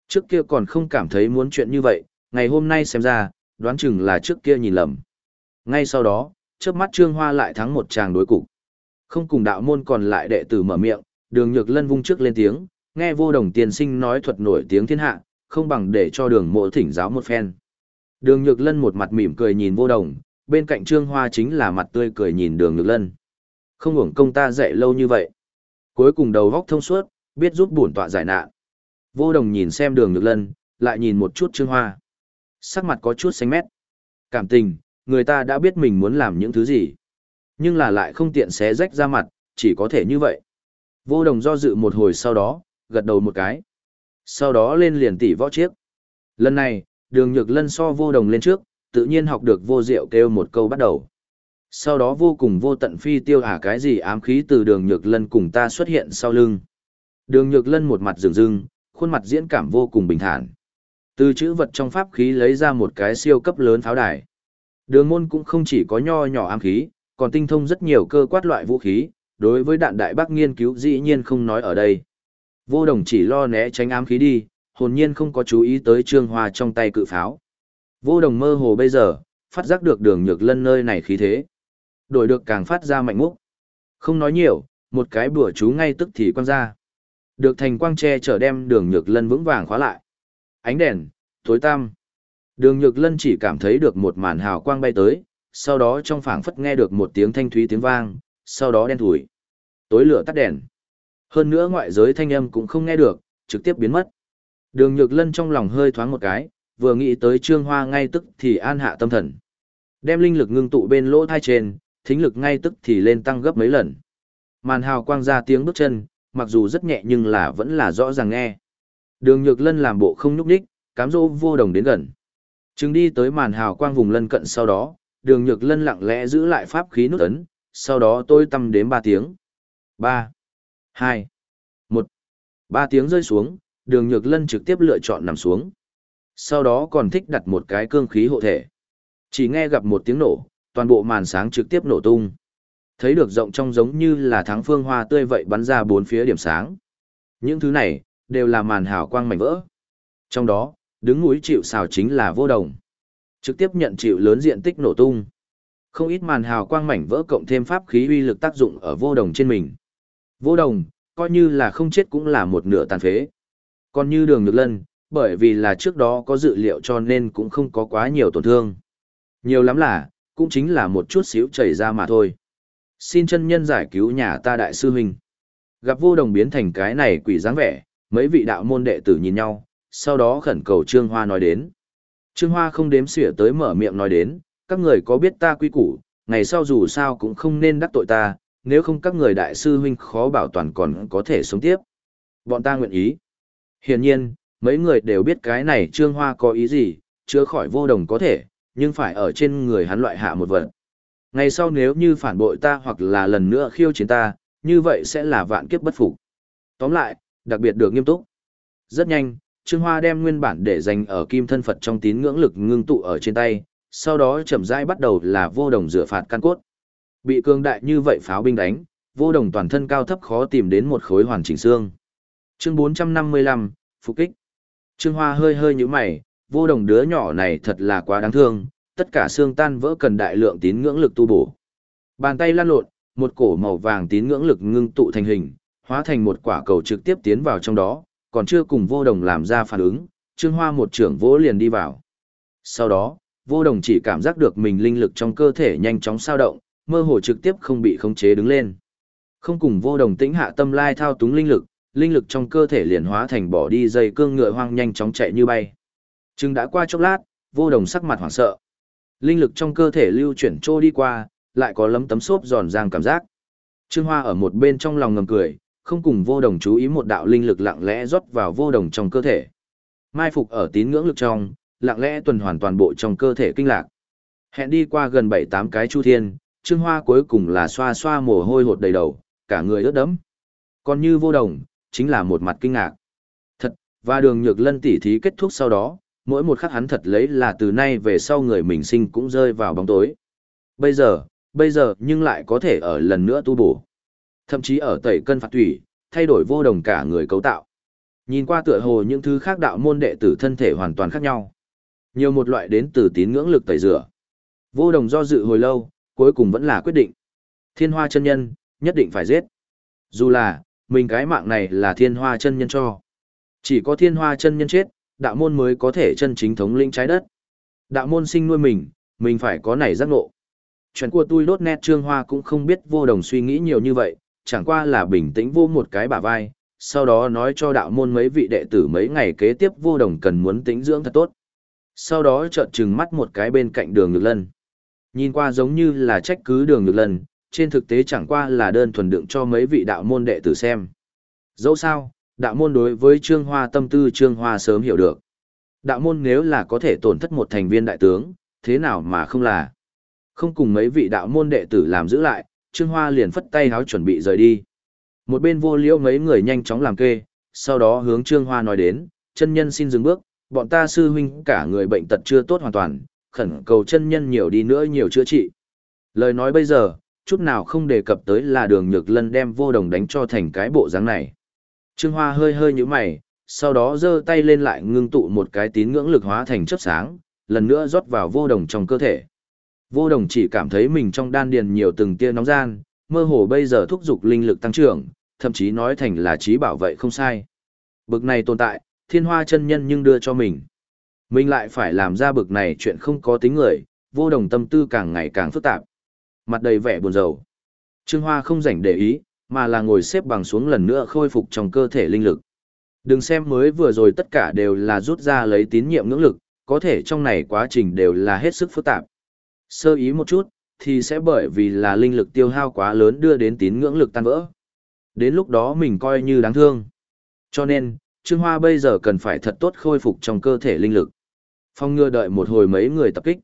Trước kia còn không cảm thấy muốn chuyện như vậy, ngày hôm nay xem ra, đoán chừng là trước kia nhìn lầm. Ngay sau đó, trước mắt Trương Hoa lại thắng một tràng đối cục. Không cùng đạo môn còn lại đệ tử mở miệng, đường nhược lân vung trước lên tiếng, nghe vô đồng tiên sinh nói thuật nổi tiếng thiên hạ, không bằng để cho đường mộ thỉnh giáo một phen. Đường nhược lân một mặt mỉm cười nhìn vô đồng, bên cạnh Trương Hoa chính là mặt tươi cười nhìn đường nhược lân. Không hưởng công ta dạy lâu như vậy. Cuối cùng đầu góc thông suốt, biết giúp bổn tọa giải nạn. Vô đồng nhìn xem đường nhược lân, lại nhìn một chút Trương Hoa. Sắc mặt có chút xanh mét. Cảm tình, người ta đã biết mình muốn làm những thứ gì. Nhưng là lại không tiện xé rách ra mặt, chỉ có thể như vậy. Vô đồng do dự một hồi sau đó, gật đầu một cái. Sau đó lên liền tỉ võ chiếc. Lần này, đường nhược lân so vô đồng lên trước, tự nhiên học được vô diệu kêu một câu bắt đầu. Sau đó vô cùng vô tận phi tiêu ả cái gì ám khí từ đường nhược lân cùng ta xuất hiện sau lưng. Đường nhược lân một mặt rừng rưng, khuôn mặt diễn cảm vô cùng bình thản. Từ chữ vật trong pháp khí lấy ra một cái siêu cấp lớn pháo đài. Đường môn cũng không chỉ có nho nhỏ ám khí, còn tinh thông rất nhiều cơ quát loại vũ khí, đối với đạn đại bác nghiên cứu dĩ nhiên không nói ở đây. Vô đồng chỉ lo né tránh ám khí đi, hồn nhiên không có chú ý tới trương hoa trong tay cự pháo. Vô đồng mơ hồ bây giờ, phát giác được đường nhược lân nơi này khí thế. Đổi được càng phát ra mạnh múc. Không nói nhiều, một cái bùa chú ngay tức thì quăng ra. Được thành quang tre trở đem đường nhược lân vững vàng khóa lại. Ánh đèn, tối tăm. Đường nhược lân chỉ cảm thấy được một màn hào quang bay tới, sau đó trong phảng phất nghe được một tiếng thanh thúy tiếng vang, sau đó đen thủi. Tối lửa tắt đèn. Hơn nữa ngoại giới thanh âm cũng không nghe được, trực tiếp biến mất. Đường Nhược Lân trong lòng hơi thoáng một cái, vừa nghĩ tới Trương Hoa ngay tức thì an hạ tâm thần. Đem linh lực ngưng tụ bên lỗ thai trên, thính lực ngay tức thì lên tăng gấp mấy lần. Màn hào quang ra tiếng bước chân, mặc dù rất nhẹ nhưng là vẫn là rõ ràng nghe. Đường Nhược Lân làm bộ không nhúc nhích, cám dỗ vô đồng đến gần. Chứng đi tới màn hào quang vùng lân cận sau đó, Đường Nhược Lân lặng lẽ giữ lại pháp khí nút ấn, sau đó tôi tâm đến ba tiếng. ba hai một ba tiếng rơi xuống, đường nhược lân trực tiếp lựa chọn nằm xuống. Sau đó còn thích đặt một cái cương khí hộ thể. Chỉ nghe gặp một tiếng nổ, toàn bộ màn sáng trực tiếp nổ tung. Thấy được rộng trong giống như là thắng phương hoa tươi vậy bắn ra bốn phía điểm sáng. Những thứ này, đều là màn hào quang mảnh vỡ. Trong đó, đứng núi chịu xào chính là vô đồng. Trực tiếp nhận chịu lớn diện tích nổ tung. Không ít màn hào quang mảnh vỡ cộng thêm pháp khí uy lực tác dụng ở vô đồng trên mình. Vô đồng, coi như là không chết cũng là một nửa tàn phế. Còn như đường nhược lân, bởi vì là trước đó có dự liệu cho nên cũng không có quá nhiều tổn thương. Nhiều lắm là, cũng chính là một chút xíu chảy ra mà thôi. Xin chân nhân giải cứu nhà ta đại sư huynh. Gặp vô đồng biến thành cái này quỷ dáng vẻ, mấy vị đạo môn đệ tử nhìn nhau, sau đó khẩn cầu Trương Hoa nói đến. Trương Hoa không đếm xỉa tới mở miệng nói đến, các người có biết ta quy củ, ngày sau dù sao cũng không nên đắc tội ta, nếu không các người đại sư huynh khó bảo toàn còn có thể sống tiếp. Bọn ta nguyện ý. Hiển nhiên, mấy người đều biết cái này Trương Hoa có ý gì, chữa khỏi vô đồng có thể, nhưng phải ở trên người hắn loại hạ một vật. Ngày sau nếu như phản bội ta hoặc là lần nữa khiêu chiến ta, như vậy sẽ là vạn kiếp bất phục. Tóm lại, đặc biệt được nghiêm túc. Rất nhanh, Trương Hoa đem nguyên bản để dành ở kim thân Phật trong tín ngưỡng lực ngưng tụ ở trên tay, sau đó chậm rãi bắt đầu là vô đồng rửa phạt căn cốt. Bị cương đại như vậy pháo binh đánh, vô đồng toàn thân cao thấp khó tìm đến một khối hoàn chỉnh xương. Chương 455, Phục kích. Trương Hoa hơi hơi như mày, vô đồng đứa nhỏ này thật là quá đáng thương, tất cả xương tan vỡ cần đại lượng tín ngưỡng lực tu bổ. Bàn tay lăn lộn, một cổ màu vàng tín ngưỡng lực ngưng tụ thành hình, hóa thành một quả cầu trực tiếp tiến vào trong đó, còn chưa cùng vô đồng làm ra phản ứng, Trương Hoa một trưởng vỗ liền đi vào. Sau đó, vô đồng chỉ cảm giác được mình linh lực trong cơ thể nhanh chóng sao động, mơ hồ trực tiếp không bị khống chế đứng lên. Không cùng vô đồng tĩnh hạ tâm lai thao túng linh lực, linh lực trong cơ thể liền hóa thành bỏ đi dây cương ngựa hoang nhanh chóng chạy như bay. Chừng đã qua chốc lát, vô đồng sắc mặt hoảng sợ. Linh lực trong cơ thể lưu chuyển trôi đi qua, lại có lấm tấm xốp giòn giang cảm giác. Trương Hoa ở một bên trong lòng ngầm cười, không cùng vô đồng chú ý một đạo linh lực lặng lẽ rót vào vô đồng trong cơ thể. Mai phục ở tín ngưỡng lực trong, lặng lẽ tuần hoàn toàn bộ trong cơ thể kinh lạc. Hẹn đi qua gần 7-8 cái chu thiên, Trương Hoa cuối cùng là xoa xoa mồ hôi hột đầy đầu, cả người ướt đẫm. Còn như vô đồng, chính là một mặt kinh ngạc. Thật, và đường nhược lân tỉ thí kết thúc sau đó, mỗi một khắc hắn thật lấy là từ nay về sau người mình sinh cũng rơi vào bóng tối. Bây giờ, bây giờ nhưng lại có thể ở lần nữa tu bổ. Thậm chí ở tẩy cân phạt thủy, thay đổi vô đồng cả người cấu tạo. Nhìn qua tựa hồ những thứ khác đạo môn đệ tử thân thể hoàn toàn khác nhau. Nhiều một loại đến từ tín ngưỡng lực tẩy rửa. Vô đồng do dự hồi lâu, cuối cùng vẫn là quyết định. Thiên hoa chân nhân, nhất định phải giết. Dù là, mình cái mạng này là thiên hoa chân nhân cho. Chỉ có thiên hoa chân nhân chết, đạo môn mới có thể chân chính thống lĩnh trái đất. Đạo môn sinh nuôi mình, mình phải có nảy giác ngộ. Chuyện của tôi đốt nét trương hoa cũng không biết vô đồng suy nghĩ nhiều như vậy, chẳng qua là bình tĩnh vô một cái bả vai, sau đó nói cho đạo môn mấy vị đệ tử mấy ngày kế tiếp vô đồng cần muốn tĩnh dưỡng thật tốt. Sau đó chợt trừng mắt một cái bên cạnh đường nhược lân. Nhìn qua giống như là trách cứ đường nhược lân, trên thực tế chẳng qua là đơn thuần đựng cho mấy vị đạo môn đệ tử xem. Dẫu sao, đạo môn đối với Trương Hoa tâm tư Trương Hoa sớm hiểu được. Đạo môn nếu là có thể tổn thất một thành viên đại tướng, thế nào mà không là. Không cùng mấy vị đạo môn đệ tử làm giữ lại, Trương Hoa liền phất tay háo chuẩn bị rời đi. Một bên vô liễu mấy người nhanh chóng làm kê, sau đó hướng Trương Hoa nói đến, chân nhân xin dừng bước, bọn ta sư huynh cả người bệnh tật chưa tốt hoàn toàn, khẩn cầu chân nhân nhiều đi nữa nhiều chữa trị. Lời nói bây giờ, chút nào không đề cập tới là đường nhược lân đem vô đồng đánh cho thành cái bộ dáng này. Trương Hoa hơi hơi như mày, sau đó giơ tay lên lại ngưng tụ một cái tín ngưỡng lực hóa thành chớp sáng, lần nữa rót vào vô đồng trong cơ thể. Vô đồng chỉ cảm thấy mình trong đan điền nhiều từng tia nóng gian, mơ hồ bây giờ thúc giục linh lực tăng trưởng, thậm chí nói thành là trí bảo vệ không sai. Bực này tồn tại, thiên hoa chân nhân nhưng đưa cho mình. Mình lại phải làm ra bực này chuyện không có tính người, vô đồng tâm tư càng ngày càng phức tạp. Mặt đầy vẻ buồn rầu. Trương Hoa không rảnh để ý, mà là ngồi xếp bằng xuống lần nữa khôi phục trong cơ thể linh lực. Đừng xem mới vừa rồi tất cả đều là rút ra lấy tín nhiệm ngưỡng lực, có thể trong này quá trình đều là hết sức phức tạp. Sơ ý một chút, thì sẽ bởi vì là linh lực tiêu hao quá lớn đưa đến tín ngưỡng lực tan vỡ. Đến lúc đó mình coi như đáng thương. Cho nên, Trương Hoa bây giờ cần phải thật tốt khôi phục trong cơ thể linh lực. Phong ngừa đợi một hồi mấy người tập kích.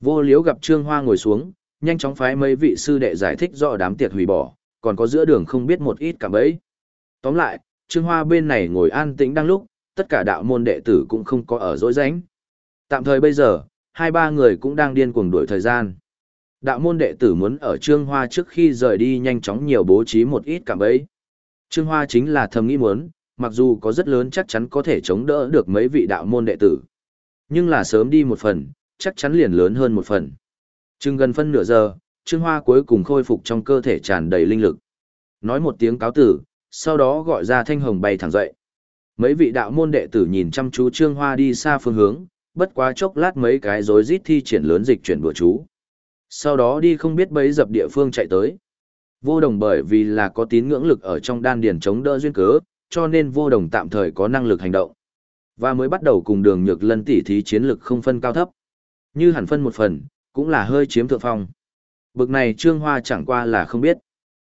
Vô liếu gặp Trương Hoa ngồi xuống, nhanh chóng phái mấy vị sư đệ giải thích rõ đám tiệc hủy bỏ, còn có giữa đường không biết một ít cả bấy. Tóm lại, Trương Hoa bên này ngồi an tĩnh đang lúc, tất cả đạo môn đệ tử cũng không có ở dối ránh. Tạm thời bây giờ, hai ba người cũng đang điên cuồng đuổi thời gian. Đạo môn đệ tử muốn ở Trương Hoa trước khi rời đi nhanh chóng nhiều bố trí một ít cảm bấy. Trương Hoa chính là thầm nghĩ muốn, mặc dù có rất lớn chắc chắn có thể chống đỡ được mấy vị đạo môn đệ tử. Nhưng là sớm đi một phần, chắc chắn liền lớn hơn một phần. Chừng gần phân nửa giờ, Trương Hoa cuối cùng khôi phục trong cơ thể tràn đầy linh lực. Nói một tiếng cáo tử, sau đó gọi ra Thanh Hồng bay thẳng dậy. Mấy vị đạo môn đệ tử nhìn chăm chú Trương Hoa đi xa phương hướng, bất quá chốc lát mấy cái rối rít thi triển lớn dịch chuyển đùa chú. Sau đó đi không biết bấy dập địa phương chạy tới. Vô đồng bởi vì là có tín ngưỡng lực ở trong đan điền chống đỡ duyên cớ, cho nên vô đồng tạm thời có năng lực hành động. Và mới bắt đầu cùng đường nhược lân tỉ thí chiến lực không phân cao thấp. Như hẳn phân một phần, cũng là hơi chiếm thượng phong. Bực này Trương Hoa chẳng qua là không biết.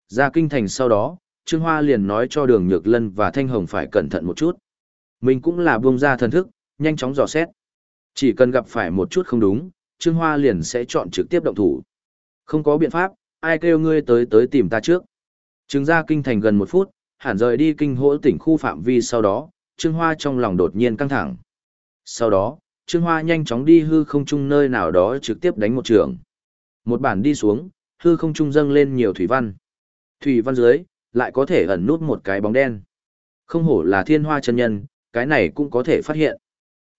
Ra kinh thành sau đó, Trương Hoa liền nói cho đường nhược lân và Thanh Hồng phải cẩn thận một chút. Mình cũng là buông ra thần thức, nhanh chóng dò xét. Chỉ cần gặp phải một chút không đúng, Trương Hoa liền sẽ chọn trực tiếp động thủ. Không có biện pháp, ai kêu ngươi tới tới tìm ta trước. Trương ra kinh thành gần một phút, hẳn rời đi kinh hỗ tỉnh khu phạm vi sau đó, Trương Hoa trong lòng đột nhiên căng thẳng. Sau đó, Trương Hoa nhanh chóng đi hư không trung nơi nào đó trực tiếp đánh một trường. Một bản đi xuống, hư không trung dâng lên nhiều thủy văn. Thủy văn dưới, lại có thể ẩn nút một cái bóng đen. Không hổ là thiên hoa chân nhân, cái này cũng có thể phát hiện.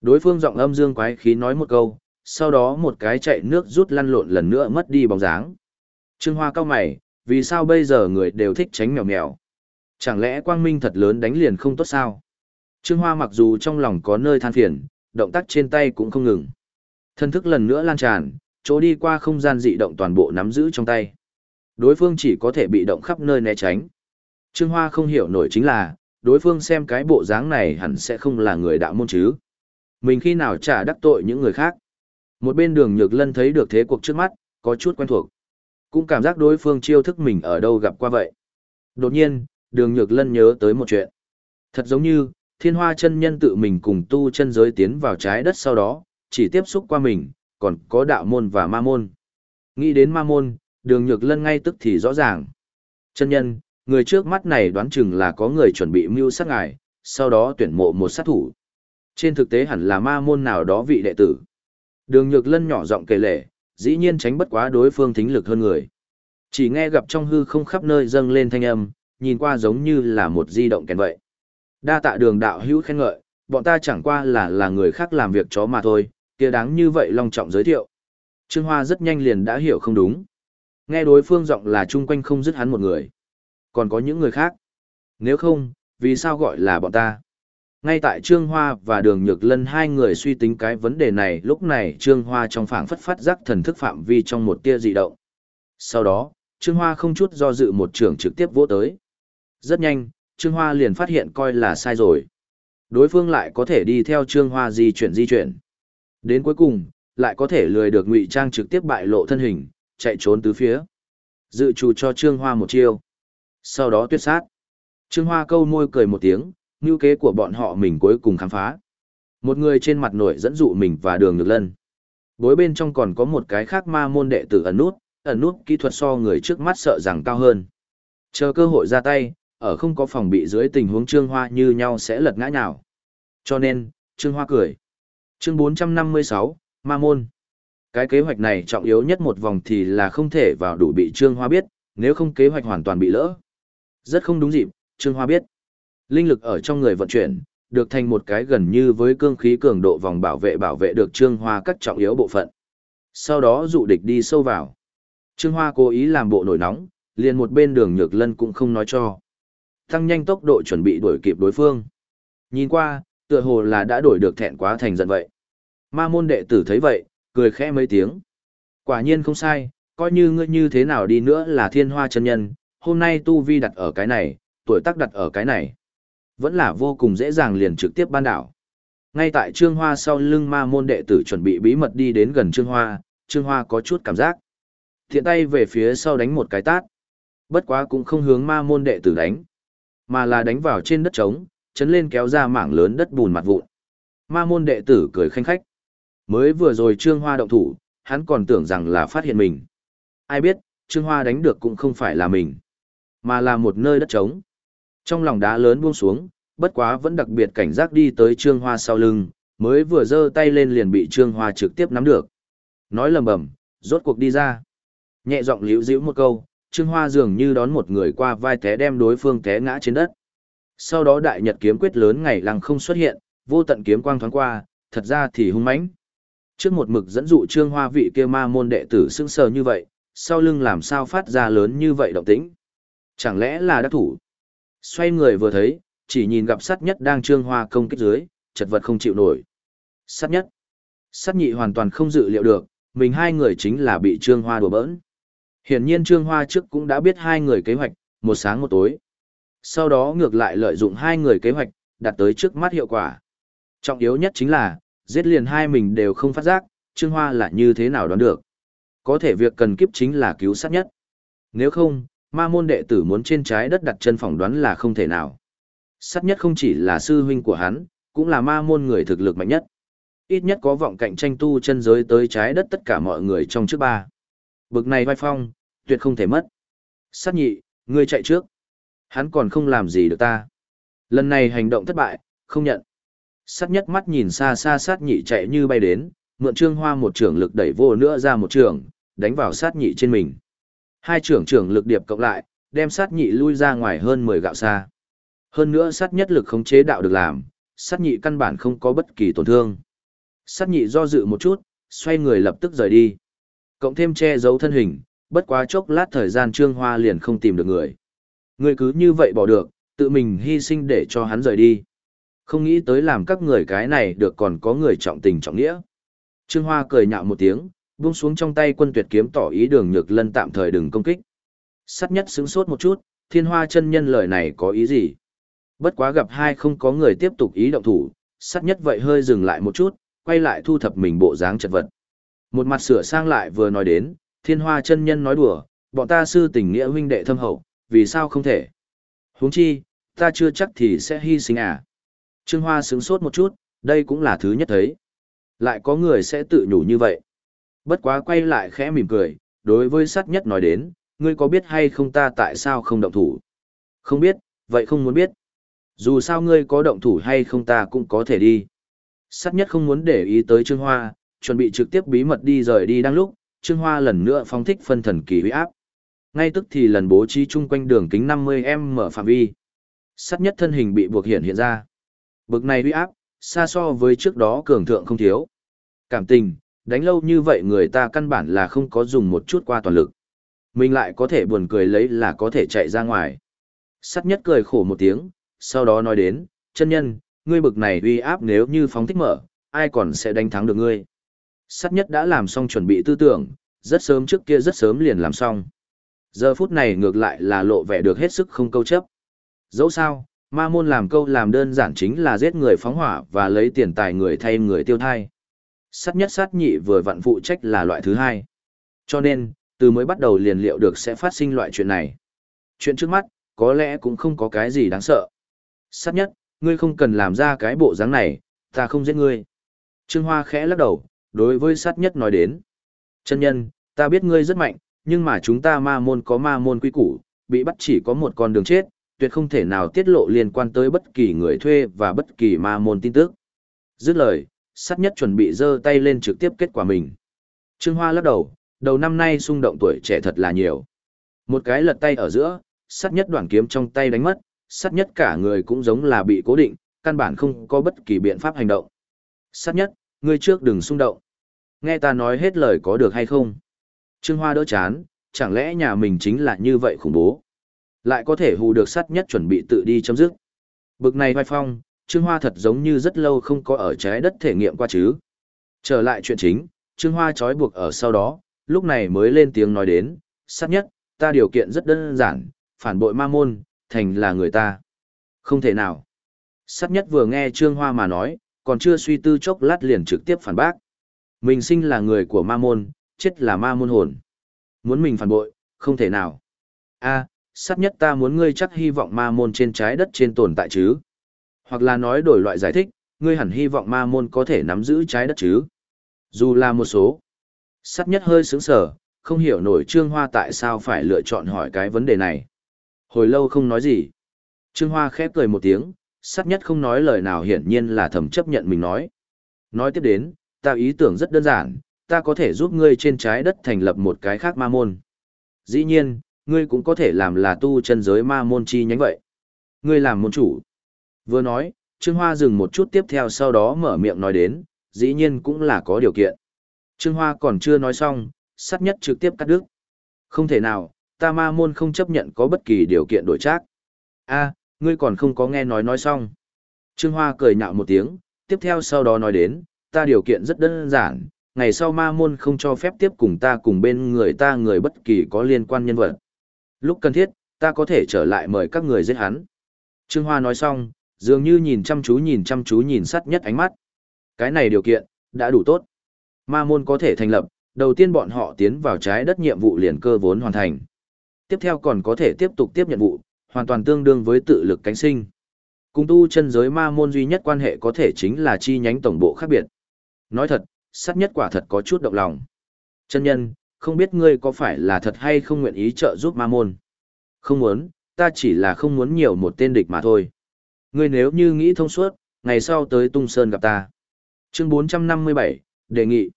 Đối phương giọng âm dương quái khí nói một câu, sau đó một cái chạy nước rút lăn lộn lần nữa mất đi bóng dáng. Trương Hoa cao mày, vì sao bây giờ người đều thích tránh mèo mèo? Chẳng lẽ quang minh thật lớn đánh liền không tốt sao? Trương Hoa mặc dù trong lòng có nơi than phiền, động tác trên tay cũng không ngừng. Thân thức lần nữa lan tràn, chỗ đi qua không gian dị động toàn bộ nắm giữ trong tay. Đối phương chỉ có thể bị động khắp nơi né tránh. Trương Hoa không hiểu nổi chính là, đối phương xem cái bộ dáng này hẳn sẽ không là người đạo môn chứ. Mình khi nào trả đắc tội những người khác. Một bên đường nhược lân thấy được thế cuộc trước mắt, có chút quen thuộc. Cũng cảm giác đối phương chiêu thức mình ở đâu gặp qua vậy. Đột nhiên, đường nhược lân nhớ tới một chuyện. Thật giống như, thiên hoa chân nhân tự mình cùng tu chân giới tiến vào trái đất sau đó, chỉ tiếp xúc qua mình, còn có đạo môn và ma môn. Nghĩ đến ma môn, đường nhược lân ngay tức thì rõ ràng. Chân nhân, người trước mắt này đoán chừng là có người chuẩn bị mưu sát ngài, sau đó tuyển mộ một sát thủ. Trên thực tế hẳn là ma môn nào đó vị đệ tử. Đường nhược lân nhỏ giọng kể lệ, dĩ nhiên tránh bất quá đối phương thính lực hơn người. Chỉ nghe gặp trong hư không khắp nơi dâng lên thanh âm, nhìn qua giống như là một di động kèn vậy. Đa tạ đường đạo hữu khen ngợi, bọn ta chẳng qua là là người khác làm việc chó mà thôi, kia đáng như vậy long trọng giới thiệu. Trương Hoa rất nhanh liền đã hiểu không đúng. Nghe đối phương giọng là chung quanh không dứt hắn một người. Còn có những người khác. Nếu không, vì sao gọi là bọn ta? Ngay tại Trương Hoa và Đường Nhược Lân hai người suy tính cái vấn đề này lúc này Trương Hoa trong phảng phất phát giác thần thức phạm vi trong một tia dị động. Sau đó, Trương Hoa không chút do dự một trường trực tiếp vỗ tới. Rất nhanh, Trương Hoa liền phát hiện coi là sai rồi. Đối phương lại có thể đi theo Trương Hoa di chuyển di chuyển. Đến cuối cùng, lại có thể lười được ngụy trang trực tiếp bại lộ thân hình, chạy trốn tứ phía. Dự trù cho Trương Hoa một chiêu. Sau đó tuyết sát. Trương Hoa câu môi cười một tiếng, như kế của bọn họ mình cuối cùng khám phá. Một người trên mặt nổi dẫn dụ mình và đường ngược lân. Bối bên trong còn có một cái khác ma môn đệ tử ẩn nút, ẩn nút kỹ thuật so người trước mắt sợ rằng cao hơn. Chờ cơ hội ra tay, ở không có phòng bị dưới tình huống Trương Hoa như nhau sẽ lật ngã nhào. Cho nên, Trương Hoa cười. Chương 456, Ma Môn. Cái kế hoạch này trọng yếu nhất một vòng thì là không thể vào đủ bị Trương Hoa biết, nếu không kế hoạch hoàn toàn bị lỡ. Rất không đúng dịp, Trương Hoa biết. Linh lực ở trong người vận chuyển, được thành một cái gần như với cương khí cường độ vòng bảo vệ bảo vệ được Trương Hoa các trọng yếu bộ phận. Sau đó dụ địch đi sâu vào. Trương Hoa cố ý làm bộ nổi nóng, liền một bên đường nhược lân cũng không nói cho. Tăng nhanh tốc độ chuẩn bị đuổi kịp đối phương. Nhìn qua, tựa hồ là đã đổi được thẹn quá thành giận vậy. Ma môn đệ tử thấy vậy, cười khẽ mấy tiếng. Quả nhiên không sai, coi như ngươi như thế nào đi nữa là thiên hoa chân nhân, hôm nay tu vi đặt ở cái này, tuổi tác đặt ở cái này. Vẫn là vô cùng dễ dàng liền trực tiếp ban đảo. Ngay tại Trương Hoa sau lưng ma môn đệ tử chuẩn bị bí mật đi đến gần Trương Hoa, Trương Hoa có chút cảm giác. Thiện tay về phía sau đánh một cái tát. Bất quá cũng không hướng ma môn đệ tử đánh, mà là đánh vào trên đất trống, chấn lên kéo ra mảng lớn đất bùn mặt vụn. Ma môn đệ tử cười khanh khách. Mới vừa rồi Trương Hoa động thủ, hắn còn tưởng rằng là phát hiện mình. Ai biết, Trương Hoa đánh được cũng không phải là mình, mà là một nơi đất trống. Trong lòng đá lớn buông xuống, bất quá vẫn đặc biệt cảnh giác đi tới Trương Hoa sau lưng, mới vừa giơ tay lên liền bị Trương Hoa trực tiếp nắm được. Nói lầm bầm, rốt cuộc đi ra. Nhẹ giọng liễu dĩu một câu, Trương Hoa dường như đón một người qua vai té đem đối phương té ngã trên đất. Sau đó đại nhật kiếm quyết lớn ngày lăng không xuất hiện, vô tận kiếm quang thoáng qua, thật ra thì hung mãnh. Trước một mực dẫn dụ Trương Hoa vị kia ma môn đệ tử sững sờ như vậy, sau lưng làm sao phát ra lớn như vậy động tĩnh? Chẳng lẽ là đắc thủ? Xoay người vừa thấy, chỉ nhìn gặp sát nhất đang Trương Hoa công kích dưới, chật vật không chịu nổi. Sát nhất. Sát nhị hoàn toàn không dự liệu được, mình hai người chính là bị Trương Hoa đùa bỡn. Hiển nhiên Trương Hoa trước cũng đã biết hai người kế hoạch, một sáng một tối. Sau đó ngược lại lợi dụng hai người kế hoạch, đạt tới trước mắt hiệu quả. Trọng yếu nhất chính là, giết liền hai mình đều không phát giác, Trương Hoa là như thế nào đoán được. Có thể việc cần kiếp chính là cứu sát nhất. Nếu không, ma môn đệ tử muốn trên trái đất đặt chân phỏng đoán là không thể nào. Sát nhất không chỉ là sư huynh của hắn, cũng là ma môn người thực lực mạnh nhất. Ít nhất có vọng cạnh tranh tu chân giới tới trái đất tất cả mọi người trong trước ba. Bực này vai phong, tuyệt không thể mất. Sát nhị, ngươi chạy trước. Hắn còn không làm gì được ta. Lần này hành động thất bại, không nhận. Sát nhất mắt nhìn xa xa sát nhị chạy như bay đến, mượn trương hoa một trưởng lực đẩy vô nữa ra một trường, đánh vào sát nhị trên mình. Hai trưởng trưởng lực điệp cộng lại, đem sát nhị lui ra ngoài hơn 10 gạo xa. Hơn nữa sát nhất lực khống chế đạo được làm, sát nhị căn bản không có bất kỳ tổn thương. Sát nhị do dự một chút, xoay người lập tức rời đi. Cộng thêm che giấu thân hình, bất quá chốc lát thời gian trương hoa liền không tìm được người. Người cứ như vậy bỏ được, tự mình hy sinh để cho hắn rời đi. Không nghĩ tới làm các người cái này được còn có người trọng tình trọng nghĩa. Trương Hoa cười nhạo một tiếng, buông xuống trong tay quân tuyệt kiếm tỏ ý đường nhược lân tạm thời đừng công kích. Sắt nhất sướng sốt một chút, thiên hoa chân nhân lời này có ý gì? Bất quá gặp hai không có người tiếp tục ý động thủ, sắt nhất vậy hơi dừng lại một chút, quay lại thu thập mình bộ dáng chật vật. Một mặt sửa sang lại vừa nói đến, thiên hoa chân nhân nói đùa, bọn ta sư tình nghĩa huynh đệ thâm hậu, vì sao không thể? huống chi, ta chưa chắc thì sẽ hy sinh à? Trương Hoa sướng sốt một chút, đây cũng là thứ nhất thấy. Lại có người sẽ tự nhủ như vậy. Bất quá quay lại khẽ mỉm cười, đối với sát nhất nói đến, ngươi có biết hay không ta tại sao không động thủ? Không biết, vậy không muốn biết. Dù sao ngươi có động thủ hay không ta cũng có thể đi. Sát nhất không muốn để ý tới Trương Hoa, chuẩn bị trực tiếp bí mật đi rời đi đang lúc, Trương Hoa lần nữa phóng thích phân thần kỳ uy áp. Ngay tức thì lần bố trí chung quanh đường kính 50m mở phạm vi. Sát nhất thân hình bị buộc hiện hiện ra. Bực này uy áp, xa so với trước đó cường thượng không thiếu. Cảm tình, đánh lâu như vậy người ta căn bản là không có dùng một chút qua toàn lực. Mình lại có thể buồn cười lấy là có thể chạy ra ngoài. Sắt nhất cười khổ một tiếng, sau đó nói đến, chân nhân, ngươi bực này uy áp nếu như phóng thích mở, ai còn sẽ đánh thắng được ngươi. Sắt nhất đã làm xong chuẩn bị tư tưởng, rất sớm trước kia rất sớm liền làm xong. Giờ phút này ngược lại là lộ vẻ được hết sức không câu chấp. Dẫu sao, ma môn làm câu làm đơn giản chính là giết người phóng hỏa và lấy tiền tài người thay người tiêu thai. Sát nhất sát nhị vừa vặn phụ trách là loại thứ hai. Cho nên, từ mới bắt đầu liền liệu được sẽ phát sinh loại chuyện này. Chuyện trước mắt, có lẽ cũng không có cái gì đáng sợ. Sát nhất, ngươi không cần làm ra cái bộ dáng này, ta không giết ngươi. Trương Hoa khẽ lắc đầu, đối với sát nhất nói đến. Chân nhân, ta biết ngươi rất mạnh, nhưng mà chúng ta ma môn có ma môn quy củ, bị bắt chỉ có một con đường chết, tuyệt không thể nào tiết lộ liên quan tới bất kỳ người thuê và bất kỳ ma môn tin tức. Dứt lời, sát nhất chuẩn bị giơ tay lên trực tiếp kết quả mình. Trương Hoa lắc đầu, đầu năm nay xung động tuổi trẻ thật là nhiều. Một cái lật tay ở giữa, sát nhất đoạn kiếm trong tay đánh mất, sát nhất cả người cũng giống là bị cố định, căn bản không có bất kỳ biện pháp hành động. Sát nhất, ngươi trước đừng xung động. Nghe ta nói hết lời có được hay không? Trương Hoa đỡ chán, chẳng lẽ nhà mình chính là như vậy khủng bố? Lại có thể hù được sát nhất chuẩn bị tự đi chấm dứt. Bực này vai phong, Trương Hoa thật giống như rất lâu không có ở trái đất thể nghiệm qua chứ. Trở lại chuyện chính, Trương Hoa trói buộc ở sau đó, lúc này mới lên tiếng nói đến, sát nhất, ta điều kiện rất đơn giản, phản bội ma môn, thành là người ta. Không thể nào. Sát nhất vừa nghe Trương Hoa mà nói, còn chưa suy tư chốc lát liền trực tiếp phản bác. Mình sinh là người của ma môn, chết là ma môn hồn. Muốn mình phản bội, không thể nào. a sát nhất ta muốn ngươi chắc hy vọng ma môn trên trái đất trên tồn tại chứ. Hoặc là nói đổi loại giải thích, ngươi hẳn hy vọng ma môn có thể nắm giữ trái đất chứ. Dù là một số. Sát nhất hơi sướng sở, không hiểu nổi Trương Hoa tại sao phải lựa chọn hỏi cái vấn đề này. Hồi lâu không nói gì. Trương Hoa khép cười một tiếng, sát nhất không nói lời nào hiển nhiên là thầm chấp nhận mình nói. Nói tiếp đến, ta ý tưởng rất đơn giản, ta có thể giúp ngươi trên trái đất thành lập một cái khác ma môn. Dĩ nhiên, ngươi cũng có thể làm là tu chân giới ma môn chi nhánh vậy. Ngươi làm môn chủ. Vừa nói, Trương Hoa dừng một chút tiếp theo sau đó mở miệng nói đến, dĩ nhiên cũng là có điều kiện. Trương Hoa còn chưa nói xong, sát nhất trực tiếp cắt đứt. Không thể nào, ta ma môn không chấp nhận có bất kỳ điều kiện đổi trác. a ngươi còn không có nghe nói nói xong. Trương Hoa cười nhạo một tiếng, tiếp theo sau đó nói đến, ta điều kiện rất đơn giản, ngày sau ma môn không cho phép tiếp cùng ta cùng bên người ta người bất kỳ có liên quan nhân vật. Lúc cần thiết, ta có thể trở lại mời các người giết hắn. Trương Hoa nói xong, dường như nhìn chăm chú nhìn chăm chú nhìn sắt nhất ánh mắt. Cái này điều kiện, đã đủ tốt. Ma môn có thể thành lập, đầu tiên bọn họ tiến vào trái đất nhiệm vụ liền cơ vốn hoàn thành. Tiếp theo còn có thể tiếp tục tiếp nhận vụ, hoàn toàn tương đương với tự lực cánh sinh. Cùng tu chân giới ma môn duy nhất quan hệ có thể chính là chi nhánh tổng bộ khác biệt. Nói thật, sát nhất quả thật có chút động lòng. Chân nhân, không biết ngươi có phải là thật hay không nguyện ý trợ giúp ma môn. Không muốn, ta chỉ là không muốn nhiều một tên địch mà thôi. Ngươi nếu như nghĩ thông suốt, ngày sau tới Tung Sơn gặp ta. Chương 457, đề nghị.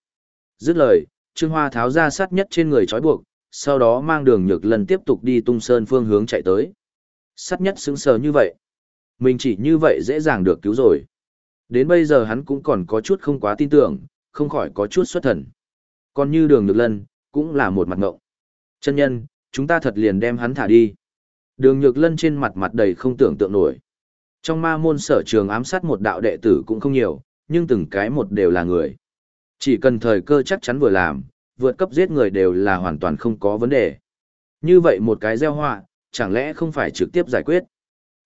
Dứt lời, Trương Hoa tháo ra sát nhất trên người trói buộc, sau đó mang đường nhược lần tiếp tục đi Tung Sơn phương hướng chạy tới. Sắt nhất xứng sờ như vậy. Mình chỉ như vậy dễ dàng được cứu rồi. Đến bây giờ hắn cũng còn có chút không quá tin tưởng, không khỏi có chút xuất thần. Còn như đường nhược lân, cũng là một mặt ngộng. Chân nhân, chúng ta thật liền đem hắn thả đi. Đường nhược lân trên mặt mặt đầy không tưởng tượng nổi. Trong ma môn sở trường ám sát một đạo đệ tử cũng không nhiều, nhưng từng cái một đều là người. Chỉ cần thời cơ chắc chắn vừa làm, vượt cấp giết người đều là hoàn toàn không có vấn đề. Như vậy một cái gieo họa, chẳng lẽ không phải trực tiếp giải quyết?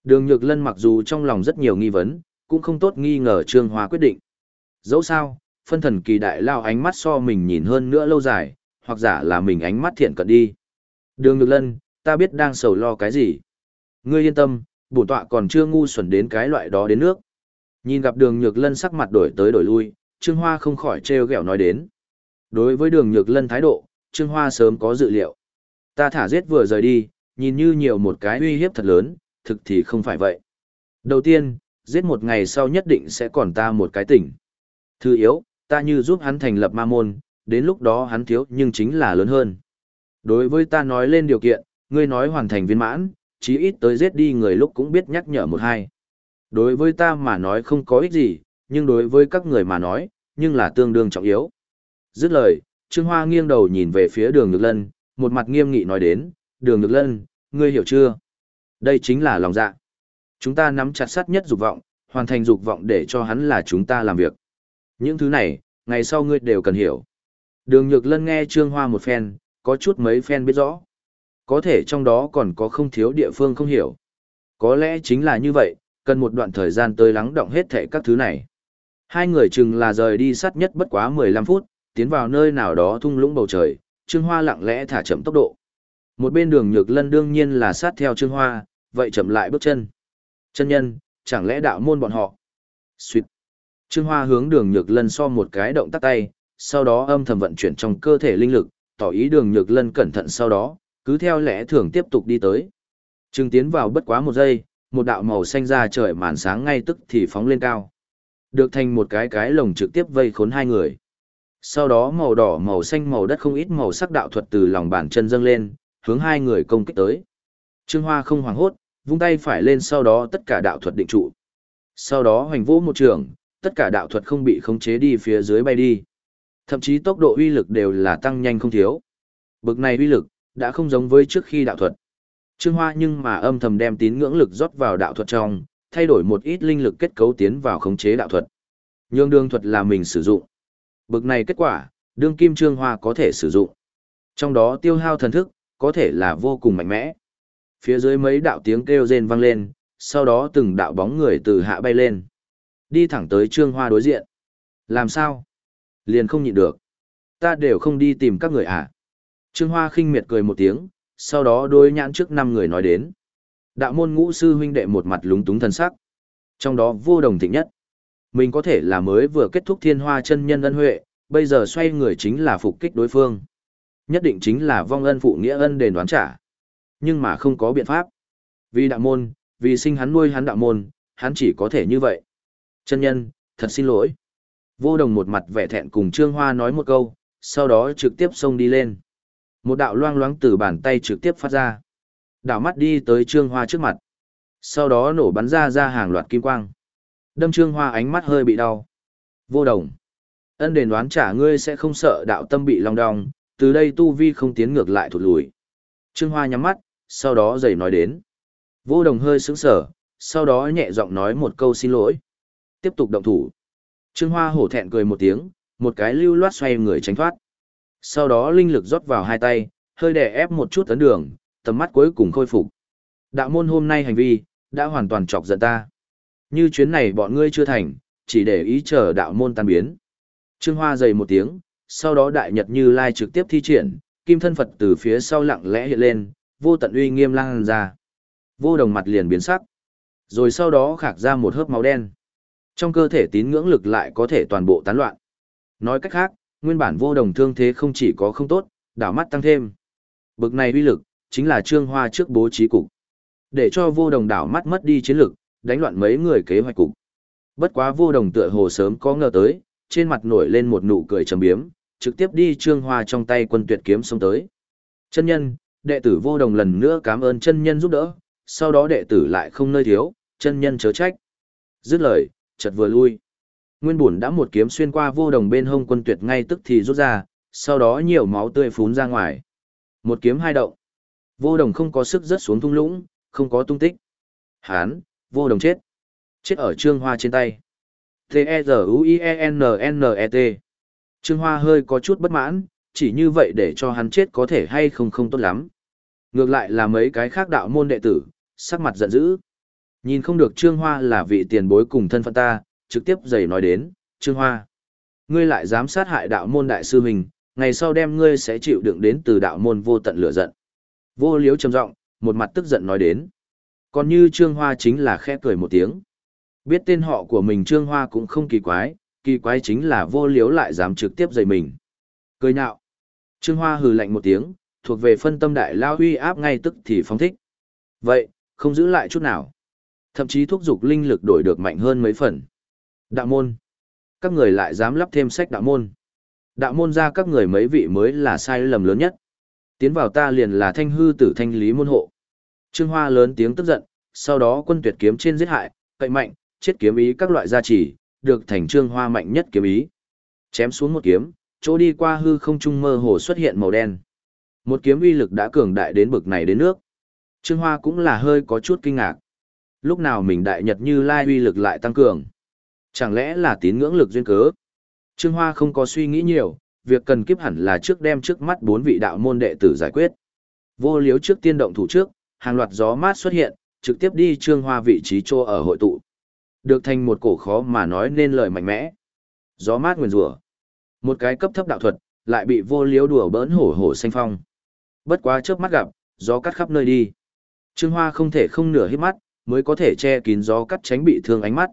Đường Nhược Lân mặc dù trong lòng rất nhiều nghi vấn, cũng không tốt nghi ngờ Trương Hoa quyết định. Dẫu sao, phân thần kỳ đại lao ánh mắt so mình nhìn hơn nữa lâu dài, hoặc giả là mình ánh mắt thiện cận đi. Đường Nhược Lân, ta biết đang sầu lo cái gì. Ngươi yên tâm, bổn tọa còn chưa ngu xuẩn đến cái loại đó đến nước. Nhìn gặp đường Nhược Lân sắc mặt đổi tới đổi lui, Trương Hoa không khỏi trêu ghẹo nói đến. Đối với đường Nhược Lân thái độ, Trương Hoa sớm có dự liệu. Ta thả giết vừa rời đi, nhìn như nhiều một cái uy hiếp thật lớn, thực thì không phải vậy. Đầu tiên, giết một ngày sau nhất định sẽ còn ta một cái tỉnh. Thứ yếu, ta như giúp hắn thành lập ma môn, đến lúc đó hắn thiếu nhưng chính là lớn hơn. Đối với ta nói lên điều kiện, ngươi nói hoàn thành viên mãn, chí ít tới giết đi người lúc cũng biết nhắc nhở một hai. Đối với ta mà nói không có ích gì, nhưng đối với các người mà nói, nhưng là tương đương trọng yếu. Dứt lời, Trương Hoa nghiêng đầu nhìn về phía đường Nhược Lân, một mặt nghiêm nghị nói đến, đường Nhược Lân, ngươi hiểu chưa? Đây chính là lòng dạ. Chúng ta nắm chặt sát nhất dục vọng, hoàn thành dục vọng để cho hắn là chúng ta làm việc. Những thứ này, ngày sau ngươi đều cần hiểu. Đường Nhược Lân nghe Trương Hoa một phen, có chút mấy phen biết rõ. Có thể trong đó còn có không thiếu địa phương không hiểu. Có lẽ chính là như vậy, cần một đoạn thời gian tới lắng động hết thảy các thứ này. Hai người chừng là rời đi sát nhất bất quá 15 phút, tiến vào nơi nào đó thung lũng bầu trời, Trương Hoa lặng lẽ thả chậm tốc độ. Một bên đường nhược lân đương nhiên là sát theo Trương Hoa, vậy chậm lại bước chân. Chân nhân, chẳng lẽ đạo môn bọn họ? Xuyệt. Trương Hoa hướng đường nhược lân so một cái động tắt tay, sau đó âm thầm vận chuyển trong cơ thể linh lực, tỏ ý đường nhược lân cẩn thận sau đó, cứ theo lẽ thường tiếp tục đi tới. Trương tiến vào bất quá một giây, một đạo màu xanh ra trời màn sáng ngay tức thì phóng lên cao. Được thành một cái cái lồng trực tiếp vây khốn hai người. Sau đó màu đỏ màu xanh màu đất không ít màu sắc đạo thuật từ lòng bàn chân dâng lên, hướng hai người công kích tới. Trương Hoa không hoảng hốt, vung tay phải lên sau đó tất cả đạo thuật định trụ. Sau đó hoành vũ một trường, tất cả đạo thuật không bị khống chế đi phía dưới bay đi. Thậm chí tốc độ uy lực đều là tăng nhanh không thiếu. Bực này uy lực, đã không giống với trước khi đạo thuật. Trương Hoa nhưng mà âm thầm đem tín ngưỡng lực rót vào đạo thuật trong, thay đổi một ít linh lực kết cấu tiến vào khống chế đạo thuật. Nhương đương thuật là mình sử dụng. Bực này kết quả, đương kim Trương Hoa có thể sử dụng. Trong đó tiêu hao thần thức, có thể là vô cùng mạnh mẽ. Phía dưới mấy đạo tiếng kêu rên vang lên, sau đó từng đạo bóng người từ hạ bay lên. Đi thẳng tới Trương Hoa đối diện. Làm sao? Liền không nhịn được. Ta đều không đi tìm các người à? Trương Hoa khinh miệt cười một tiếng, sau đó đối nhãn trước năm người nói đến. Đạo môn ngũ sư huynh đệ một mặt lúng túng thân sắc. Trong đó vô đồng thịnh nhất. Mình có thể là mới vừa kết thúc thiên hoa chân nhân ân huệ, bây giờ xoay người chính là phục kích đối phương. Nhất định chính là vong ân phụ nghĩa ân đền đoán trả. Nhưng mà không có biện pháp. Vì đạo môn, vì sinh hắn nuôi hắn đạo môn, hắn chỉ có thể như vậy. Chân nhân, thật xin lỗi. Vô đồng một mặt vẻ thẹn cùng Trương Hoa nói một câu, sau đó trực tiếp xông đi lên. Một đạo loang loáng từ bàn tay trực tiếp phát ra. Đảo mắt đi tới Trương Hoa trước mặt. Sau đó nổ bắn ra ra hàng loạt kim quang. Đâm Trương Hoa ánh mắt hơi bị đau. Vô đồng. Ân đền đoán trả ngươi sẽ không sợ đạo tâm bị long đong, từ đây tu vi không tiến ngược lại thụt lùi. Trương Hoa nhắm mắt, sau đó giày nói đến. Vô đồng hơi sững sở, sau đó nhẹ giọng nói một câu xin lỗi. Tiếp tục động thủ. Trương Hoa hổ thẹn cười một tiếng, một cái lưu loát xoay người tránh thoát. Sau đó linh lực rót vào hai tay, hơi đè ép một chút tấn đường, tầm mắt cuối cùng khôi phục. Đạo môn hôm nay hành vi, đã hoàn toàn chọc giận ta. Như chuyến này bọn ngươi chưa thành, chỉ để ý chờ đạo môn tan biến. Trương Hoa dày một tiếng, sau đó đại nhật như lai trực tiếp thi triển, kim thân Phật từ phía sau lặng lẽ hiện lên, vô tận uy nghiêm lang ra. Vô đồng mặt liền biến sắc. Rồi sau đó khạc ra một hớp máu đen. Trong cơ thể tín ngưỡng lực lại có thể toàn bộ tán loạn. Nói cách khác, nguyên bản vô đồng thương thế không chỉ có không tốt, đảo mắt tăng thêm. Bực này uy lực, chính là trương hoa trước bố trí cục. Để cho vô đồng đảo mắt mất đi chiến lực, đánh loạn mấy người kế hoạch cục. Bất quá vô đồng tựa hồ sớm có ngờ tới, trên mặt nổi lên một nụ cười trầm biếm, trực tiếp đi trương hoa trong tay quân tuyệt kiếm xông tới. Chân nhân, đệ tử vô đồng lần nữa cảm ơn chân nhân giúp đỡ, sau đó đệ tử lại không nơi thiếu, chân nhân chớ trách. Dứt lời, chợt vừa lui. Nguyên bổn đã một kiếm xuyên qua vô đồng bên hông quân tuyệt ngay tức thì rút ra, sau đó nhiều máu tươi phún ra ngoài. Một kiếm hai động. Vô đồng không có sức rớt xuống thung lũng, không có tung tích. Hán, vô đồng chết. Chết ở trương hoa trên tay. T-E-Z-U-I-E-N-N-E-T. Trương Hoa hơi có chút bất mãn, chỉ như vậy để cho hắn chết có thể hay không không tốt lắm. Ngược lại là mấy cái khác đạo môn đệ tử, sắc mặt giận dữ. Nhìn không được Trương Hoa là vị tiền bối cùng thân phận ta, trực tiếp giày nói đến, Trương Hoa. Ngươi lại dám sát hại đạo môn đại sư mình, ngày sau đem ngươi sẽ chịu đựng đến từ đạo môn vô tận lửa giận. Vô liếu trầm giọng, một mặt tức giận nói đến. Còn như Trương Hoa chính là khẽ cười một tiếng. Biết tên họ của mình Trương Hoa cũng không kỳ quái, kỳ quái chính là vô liếu lại dám trực tiếp dày mình. Cười nhạo. Trương Hoa hừ lạnh một tiếng, thuộc về phân tâm đại lao huy áp ngay tức thì phóng thích. Vậy, không giữ lại chút nào. Thậm chí thúc giục linh lực đổi được mạnh hơn mấy phần. Đạo môn. Các người lại dám lắp thêm sách đạo môn. Đạo môn ra các người mấy vị mới là sai lầm lớn nhất. Tiến vào ta liền là thanh hư tử thanh lý môn hộ. Trương Hoa lớn tiếng tức giận, sau đó quân tuyệt kiếm trên giết hại, cậy mạnh, chết kiếm ý các loại gia trì, được thành Trương Hoa mạnh nhất kiếm ý. Chém xuống một kiếm, chỗ đi qua hư không trung mơ hồ xuất hiện màu đen. Một kiếm uy lực đã cường đại đến bực này đến nước. Trương Hoa cũng là hơi có chút kinh ngạc. Lúc nào mình đại nhật như lai uy lực lại tăng cường? Chẳng lẽ là tín ngưỡng lực duyên cớ? Trương Hoa không có suy nghĩ nhiều, việc cần kiếp hẳn là trước đem trước mắt bốn vị đạo môn đệ tử giải quyết. Vô liếu trước tiên động thủ trước, hàng loạt gió mát xuất hiện, trực tiếp đi Trương Hoa vị trí trô ở hội tụ. Được thành một cổ khó mà nói nên lời mạnh mẽ. Gió mát nguyền rủa Một cái cấp thấp đạo thuật, lại bị vô liếu đùa bỡn hổ hổ xanh phong. Bất quá chớp mắt gặp, gió cắt khắp nơi đi. Trương Hoa không thể không nửa hít mắt, mới có thể che kín gió cắt tránh bị thương ánh mắt.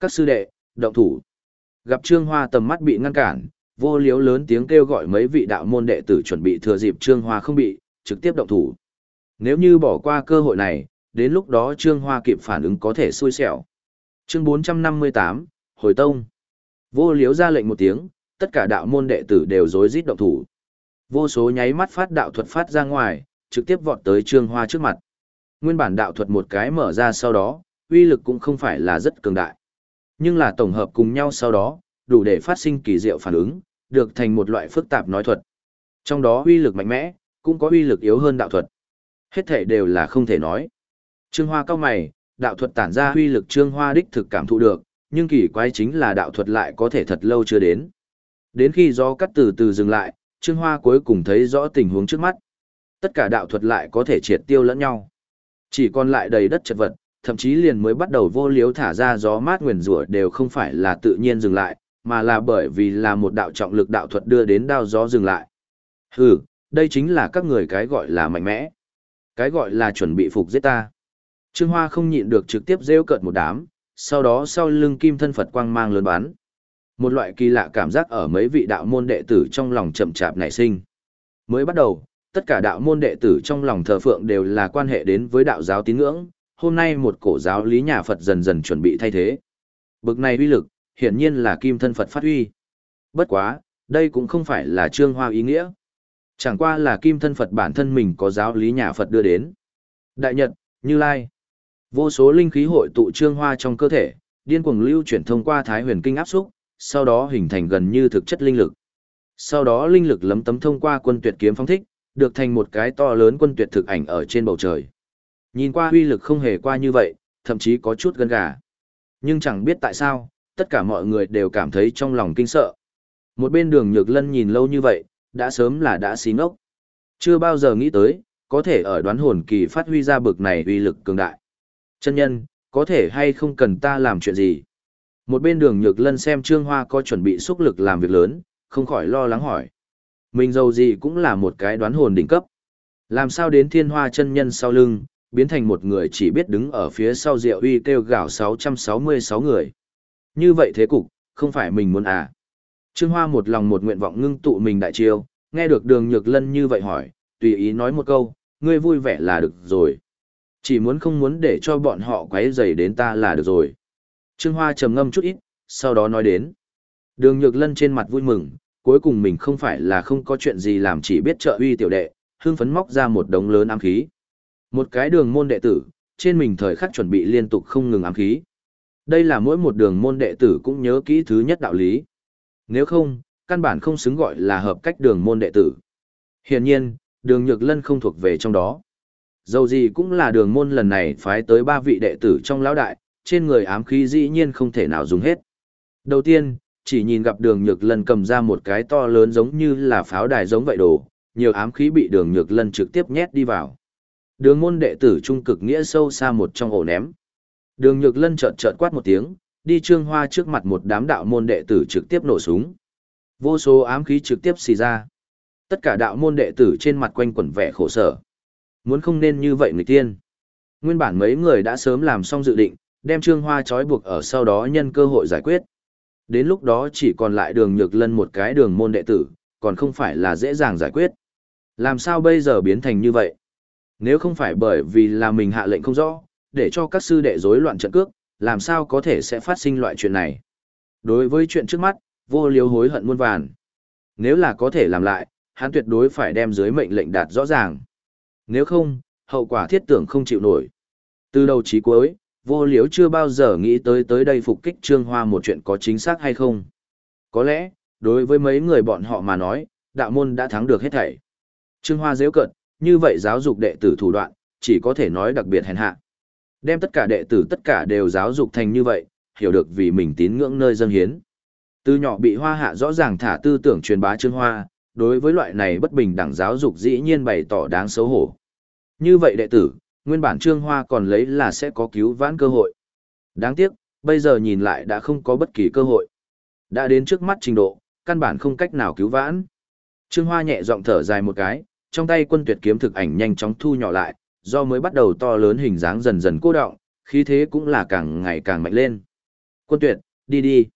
Các sư đệ, động thủ. Gặp Trương Hoa tầm mắt bị ngăn cản, vô liếu lớn tiếng kêu gọi mấy vị đạo môn đệ tử chuẩn bị thừa dịp Trương Hoa không bị, trực tiếp động thủ. Nếu như bỏ qua cơ hội này, đến lúc đó Trương Hoa kịp phản ứng có thể xui xẻo. Chương 458, Hồi Tông. Vô liếu ra lệnh một tiếng, tất cả đạo môn đệ tử đều rối rít động thủ. Vô số nháy mắt phát đạo thuật phát ra ngoài, trực tiếp vọt tới Trương Hoa trước mặt. Nguyên bản đạo thuật một cái mở ra sau đó, uy lực cũng không phải là rất cường đại. Nhưng là tổng hợp cùng nhau sau đó, đủ để phát sinh kỳ diệu phản ứng, được thành một loại phức tạp nói thuật. Trong đó uy lực mạnh mẽ, cũng có uy lực yếu hơn đạo thuật. Hết thể đều là không thể nói. Trương Hoa cao mày, đạo thuật tản ra huy lực Trương Hoa đích thực cảm thụ được, nhưng kỳ quái chính là đạo thuật lại có thể thật lâu chưa đến. Đến khi gió cắt từ từ dừng lại, Trương Hoa cuối cùng thấy rõ tình huống trước mắt. Tất cả đạo thuật lại có thể triệt tiêu lẫn nhau. Chỉ còn lại đầy đất chật vật, thậm chí liền mới bắt đầu vô liếu thả ra gió mát nguyền rủa đều không phải là tự nhiên dừng lại, mà là bởi vì là một đạo trọng lực đạo thuật đưa đến đao gió dừng lại. Hừ, đây chính là các người cái gọi là mạnh mẽ. Cái gọi là chuẩn bị phục giết ta. Trương Hoa không nhịn được trực tiếp rêu cợt một đám, sau đó sau lưng kim thân Phật quang mang lớn bắn. Một loại kỳ lạ cảm giác ở mấy vị đạo môn đệ tử trong lòng chậm chạp nảy sinh. Mới bắt đầu, tất cả đạo môn đệ tử trong lòng thờ phượng đều là quan hệ đến với đạo giáo tín ngưỡng, hôm nay một cổ giáo lý nhà Phật dần dần chuẩn bị thay thế. Bực này uy lực, hiển nhiên là kim thân Phật phát huy. Bất quá, đây cũng không phải là trương hoa ý nghĩa. Chẳng qua là kim thân Phật bản thân mình có giáo lý nhà Phật đưa đến. Đại Nhật, Như Lai. Vô số linh khí hội tụ trương hoa trong cơ thể, điên cuồng lưu chuyển thông qua thái huyền kinh áp xúc, sau đó hình thành gần như thực chất linh lực. Sau đó linh lực lấm tấm thông qua quân tuyệt kiếm phong thích, được thành một cái to lớn quân tuyệt thực ảnh ở trên bầu trời. Nhìn qua uy lực không hề qua như vậy, thậm chí có chút gân gà. Nhưng chẳng biết tại sao, tất cả mọi người đều cảm thấy trong lòng kinh sợ. Một bên đường nhược lân nhìn lâu như vậy, đã sớm là đã xí ngốc. Chưa bao giờ nghĩ tới, có thể ở đoán hồn kỳ phát huy ra bực này uy lực cường đại. Chân nhân, có thể hay không cần ta làm chuyện gì? Một bên đường nhược lân xem Trương Hoa có chuẩn bị xúc lực làm việc lớn, không khỏi lo lắng hỏi. Mình giàu gì cũng là một cái đoán hồn đỉnh cấp. Làm sao đến thiên hoa chân nhân sau lưng, biến thành một người chỉ biết đứng ở phía sau rượu uy kêu gào 666 người. Như vậy thế cục, không phải mình muốn à. Trương Hoa một lòng một nguyện vọng ngưng tụ mình đại chiêu, nghe được đường nhược lân như vậy hỏi, tùy ý nói một câu, ngươi vui vẻ là được rồi. Chỉ muốn không muốn để cho bọn họ quấy rầy đến ta là được rồi. Trương Hoa trầm ngâm chút ít, sau đó nói đến. Đường nhược lân trên mặt vui mừng, cuối cùng mình không phải là không có chuyện gì làm chỉ biết trợ uy tiểu đệ, hương phấn móc ra một đống lớn ám khí. Một cái đường môn đệ tử, trên mình thời khắc chuẩn bị liên tục không ngừng ám khí. Đây là mỗi một đường môn đệ tử cũng nhớ kỹ thứ nhất đạo lý. Nếu không, căn bản không xứng gọi là hợp cách đường môn đệ tử. Hiển nhiên, đường nhược lân không thuộc về trong đó. Dầu gì cũng là đường môn lần này phái tới ba vị đệ tử trong lão đại, trên người ám khí dĩ nhiên không thể nào dùng hết. Đầu tiên, chỉ nhìn gặp đường nhược lân cầm ra một cái to lớn giống như là pháo đài giống vậy đồ, nhiều ám khí bị đường nhược lân trực tiếp nhét đi vào. Đường môn đệ tử trung cực nghĩa sâu xa một trong ổ ném. Đường nhược lân trợn trợn quát một tiếng, đi trương hoa trước mặt một đám đạo môn đệ tử trực tiếp nổ súng. Vô số ám khí trực tiếp xì ra. Tất cả đạo môn đệ tử trên mặt quanh quẩn vẻ khổ sở. Muốn không nên như vậy người tiên. Nguyên bản mấy người đã sớm làm xong dự định, đem trương hoa trói buộc ở sau đó nhân cơ hội giải quyết. Đến lúc đó chỉ còn lại đường nhược lân một cái đường môn đệ tử, còn không phải là dễ dàng giải quyết. Làm sao bây giờ biến thành như vậy? Nếu không phải bởi vì là mình hạ lệnh không rõ, để cho các sư đệ rối loạn trận cước, làm sao có thể sẽ phát sinh loại chuyện này? Đối với chuyện trước mắt, vô liếu hối hận muôn vàn. Nếu là có thể làm lại, hắn tuyệt đối phải đem dưới mệnh lệnh đạt rõ ràng. Nếu không, hậu quả thiết tưởng không chịu nổi. Từ đầu chí cuối, vô liếu chưa bao giờ nghĩ tới tới đây phục kích trương hoa một chuyện có chính xác hay không. Có lẽ, đối với mấy người bọn họ mà nói, đạo môn đã thắng được hết thảy. Trương hoa dễ cận, như vậy giáo dục đệ tử thủ đoạn, chỉ có thể nói đặc biệt hèn hạ. Đem tất cả đệ tử tất cả đều giáo dục thành như vậy, hiểu được vì mình tín ngưỡng nơi dân hiến. Từ nhỏ bị hoa hạ rõ ràng thả tư tưởng truyền bá trương hoa, đối với loại này bất bình đẳng giáo dục dĩ nhiên bày tỏ đáng xấu hổ. Như vậy đệ tử, nguyên bản trương hoa còn lấy là sẽ có cứu vãn cơ hội. Đáng tiếc, bây giờ nhìn lại đã không có bất kỳ cơ hội. Đã đến trước mắt trình độ, căn bản không cách nào cứu vãn. Trương Hoa nhẹ giọng thở dài một cái, trong tay quân tuyệt kiếm thực ảnh nhanh chóng thu nhỏ lại, do mới bắt đầu to lớn hình dáng dần dần cô động, khí thế cũng là càng ngày càng mạnh lên. Quân tuyệt, đi đi.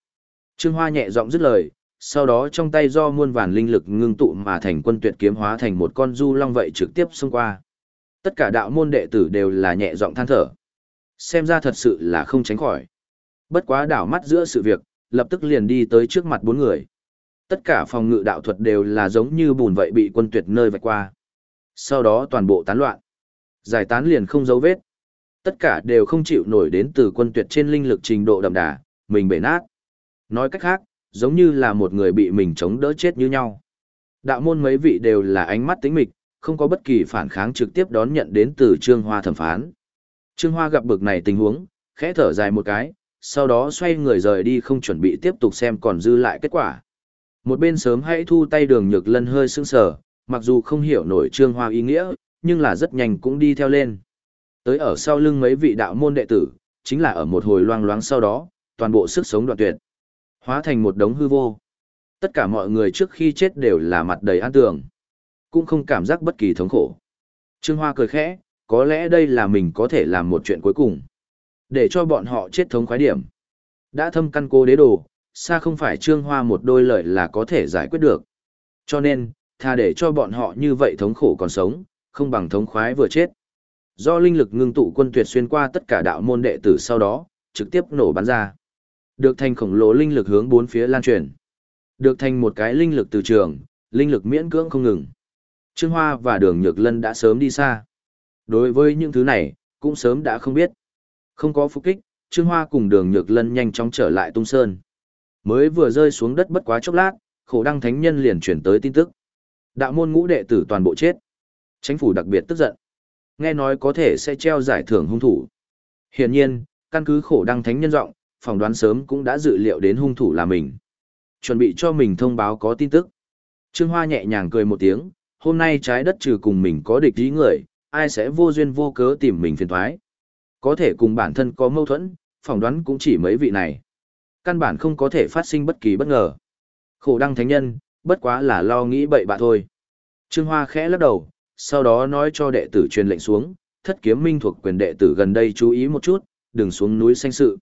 Trương Hoa nhẹ giọng dứt lời, sau đó trong tay do muôn vàn linh lực ngưng tụ mà thành quân tuyệt kiếm hóa thành một con du long vậy trực tiếp xông qua. Tất cả đạo môn đệ tử đều là nhẹ giọng than thở. Xem ra thật sự là không tránh khỏi. Bất quá đảo mắt giữa sự việc, lập tức liền đi tới trước mặt bốn người. Tất cả phòng ngự đạo thuật đều là giống như bùn vậy bị quân tuyệt nơi vạch qua. Sau đó toàn bộ tán loạn. Giải tán liền không dấu vết. Tất cả đều không chịu nổi đến từ quân tuyệt trên linh lực trình độ đậm đà, mình bể nát. Nói cách khác, giống như là một người bị mình chống đỡ chết như nhau. Đạo môn mấy vị đều là ánh mắt tính mịch, không có bất kỳ phản kháng trực tiếp đón nhận đến từ Trương Hoa thẩm phán. Trương Hoa gặp bực này tình huống, khẽ thở dài một cái, sau đó xoay người rời đi không chuẩn bị tiếp tục xem còn dư lại kết quả. Một bên sớm hãy thu tay đường nhược lân hơi sững sờ, mặc dù không hiểu nổi Trương Hoa ý nghĩa, nhưng là rất nhanh cũng đi theo lên. Tới ở sau lưng mấy vị đạo môn đệ tử, chính là ở một hồi loang loáng sau đó, toàn bộ sức sống đoạn tuyệt. Hóa thành một đống hư vô. Tất cả mọi người trước khi chết đều là mặt đầy an tường. Cũng không cảm giác bất kỳ thống khổ. Trương Hoa cười khẽ, có lẽ đây là mình có thể làm một chuyện cuối cùng. Để cho bọn họ chết thống khoái điểm. Đã thâm căn cố đế đồ, xa không phải Trương Hoa một đôi lời là có thể giải quyết được. Cho nên, thà để cho bọn họ như vậy thống khổ còn sống, không bằng thống khoái vừa chết. Do linh lực ngưng tụ quân tuyệt xuyên qua tất cả đạo môn đệ tử sau đó, trực tiếp nổ bắn ra. Được thành khổng lồ linh lực hướng bốn phía lan truyền. Được thành một cái linh lực từ trường, linh lực miễn cưỡng không ngừng. Trương Hoa và Đường Nhược Lân đã sớm đi xa. Đối với những thứ này, cũng sớm đã không biết. Không có phục kích, Trương Hoa cùng Đường Nhược Lân nhanh chóng trở lại Tung Sơn. Mới vừa rơi xuống đất bất quá chốc lát, khổ đăng thánh nhân liền chuyển tới tin tức. Đạo môn ngũ đệ tử toàn bộ chết. Chính phủ đặc biệt tức giận. Nghe nói có thể sẽ treo giải thưởng hung thủ. Hiển nhiên, căn cứ khổ đăng thánh nhân rộng phỏng đoán sớm cũng đã dự liệu đến hung thủ là mình. Chuẩn bị cho mình thông báo có tin tức. Trương Hoa nhẹ nhàng cười một tiếng, hôm nay trái đất trừ cùng mình có địch ý người, ai sẽ vô duyên vô cớ tìm mình phiền thoái. Có thể cùng bản thân có mâu thuẫn, phỏng đoán cũng chỉ mấy vị này. Căn bản không có thể phát sinh bất kỳ bất ngờ. Khổ đăng thánh nhân, bất quá là lo nghĩ bậy bạ thôi. Trương Hoa khẽ lắc đầu, sau đó nói cho đệ tử truyền lệnh xuống, thất kiếm minh thuộc quyền đệ tử gần đây chú ý một chút, đừng xuống núi xanh sự.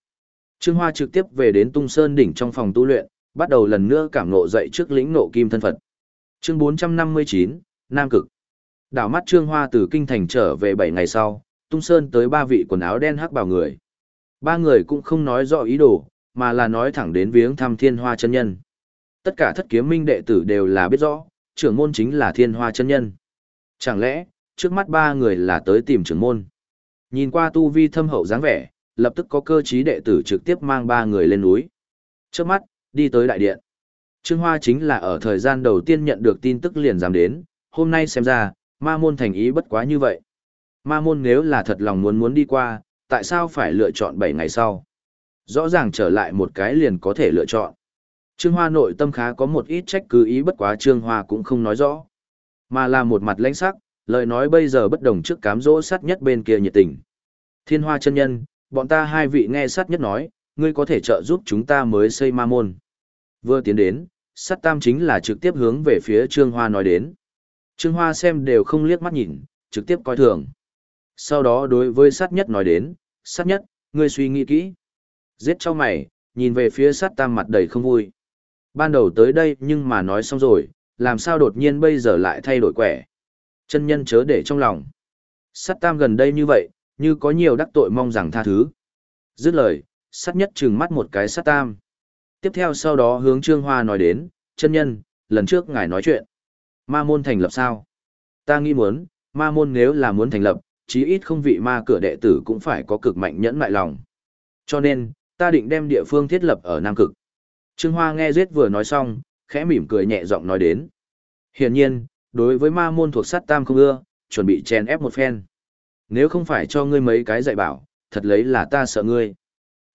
Trương Hoa trực tiếp về đến Tung Sơn đỉnh trong phòng tu luyện, bắt đầu lần nữa cảm ngộ dậy trước lĩnh nộ kim thân Phật. Chương 459, Nam Cực. Đảo mắt Trương Hoa từ kinh thành trở về 7 ngày sau, Tung Sơn tới ba vị quần áo đen hắc bảo người. Ba người cũng không nói rõ ý đồ, mà là nói thẳng đến viếng thăm Thiên Hoa chân nhân. Tất cả thất kiếm minh đệ tử đều là biết rõ, trưởng môn chính là Thiên Hoa chân nhân. Chẳng lẽ, trước mắt ba người là tới tìm trưởng môn? Nhìn qua tu vi thâm hậu dáng vẻ, lập tức có cơ trí đệ tử trực tiếp mang ba người lên núi. Trước mắt, đi tới đại điện. Trương Hoa chính là ở thời gian đầu tiên nhận được tin tức liền dám đến, hôm nay xem ra, ma môn thành ý bất quá như vậy. Ma môn nếu là thật lòng muốn muốn đi qua, tại sao phải lựa chọn 7 ngày sau? Rõ ràng trở lại một cái liền có thể lựa chọn. Trương Hoa nội tâm khá có một ít trách cứ ý bất quá Trương Hoa cũng không nói rõ. Mà là một mặt lãnh sắc, lời nói bây giờ bất đồng trước cám dỗ sát nhất bên kia nhiệt tình. Thiên Hoa chân nhân, bọn ta hai vị nghe sát nhất nói, ngươi có thể trợ giúp chúng ta mới xây ma môn. Vừa tiến đến, sát tam chính là trực tiếp hướng về phía Trương Hoa nói đến. Trương Hoa xem đều không liếc mắt nhìn, trực tiếp coi thường. Sau đó đối với sát nhất nói đến, sát nhất, ngươi suy nghĩ kỹ. Giết cho mày, nhìn về phía sát tam mặt đầy không vui. Ban đầu tới đây nhưng mà nói xong rồi, làm sao đột nhiên bây giờ lại thay đổi quẻ. Chân nhân chớ để trong lòng. Sát tam gần đây như vậy, như có nhiều đắc tội mong rằng tha thứ. Dứt lời, sát nhất trừng mắt một cái sát tam. Tiếp theo sau đó hướng Trương Hoa nói đến, chân nhân, lần trước ngài nói chuyện. Ma môn thành lập sao? Ta nghĩ muốn, ma môn nếu là muốn thành lập, chí ít không vị ma cửa đệ tử cũng phải có cực mạnh nhẫn mại lòng. Cho nên, ta định đem địa phương thiết lập ở Nam Cực. Trương Hoa nghe giết vừa nói xong, khẽ mỉm cười nhẹ giọng nói đến. Hiển nhiên, đối với ma môn thuộc sát tam không ưa, chuẩn bị chèn ép một phen. Nếu không phải cho ngươi mấy cái dạy bảo, thật lấy là ta sợ ngươi.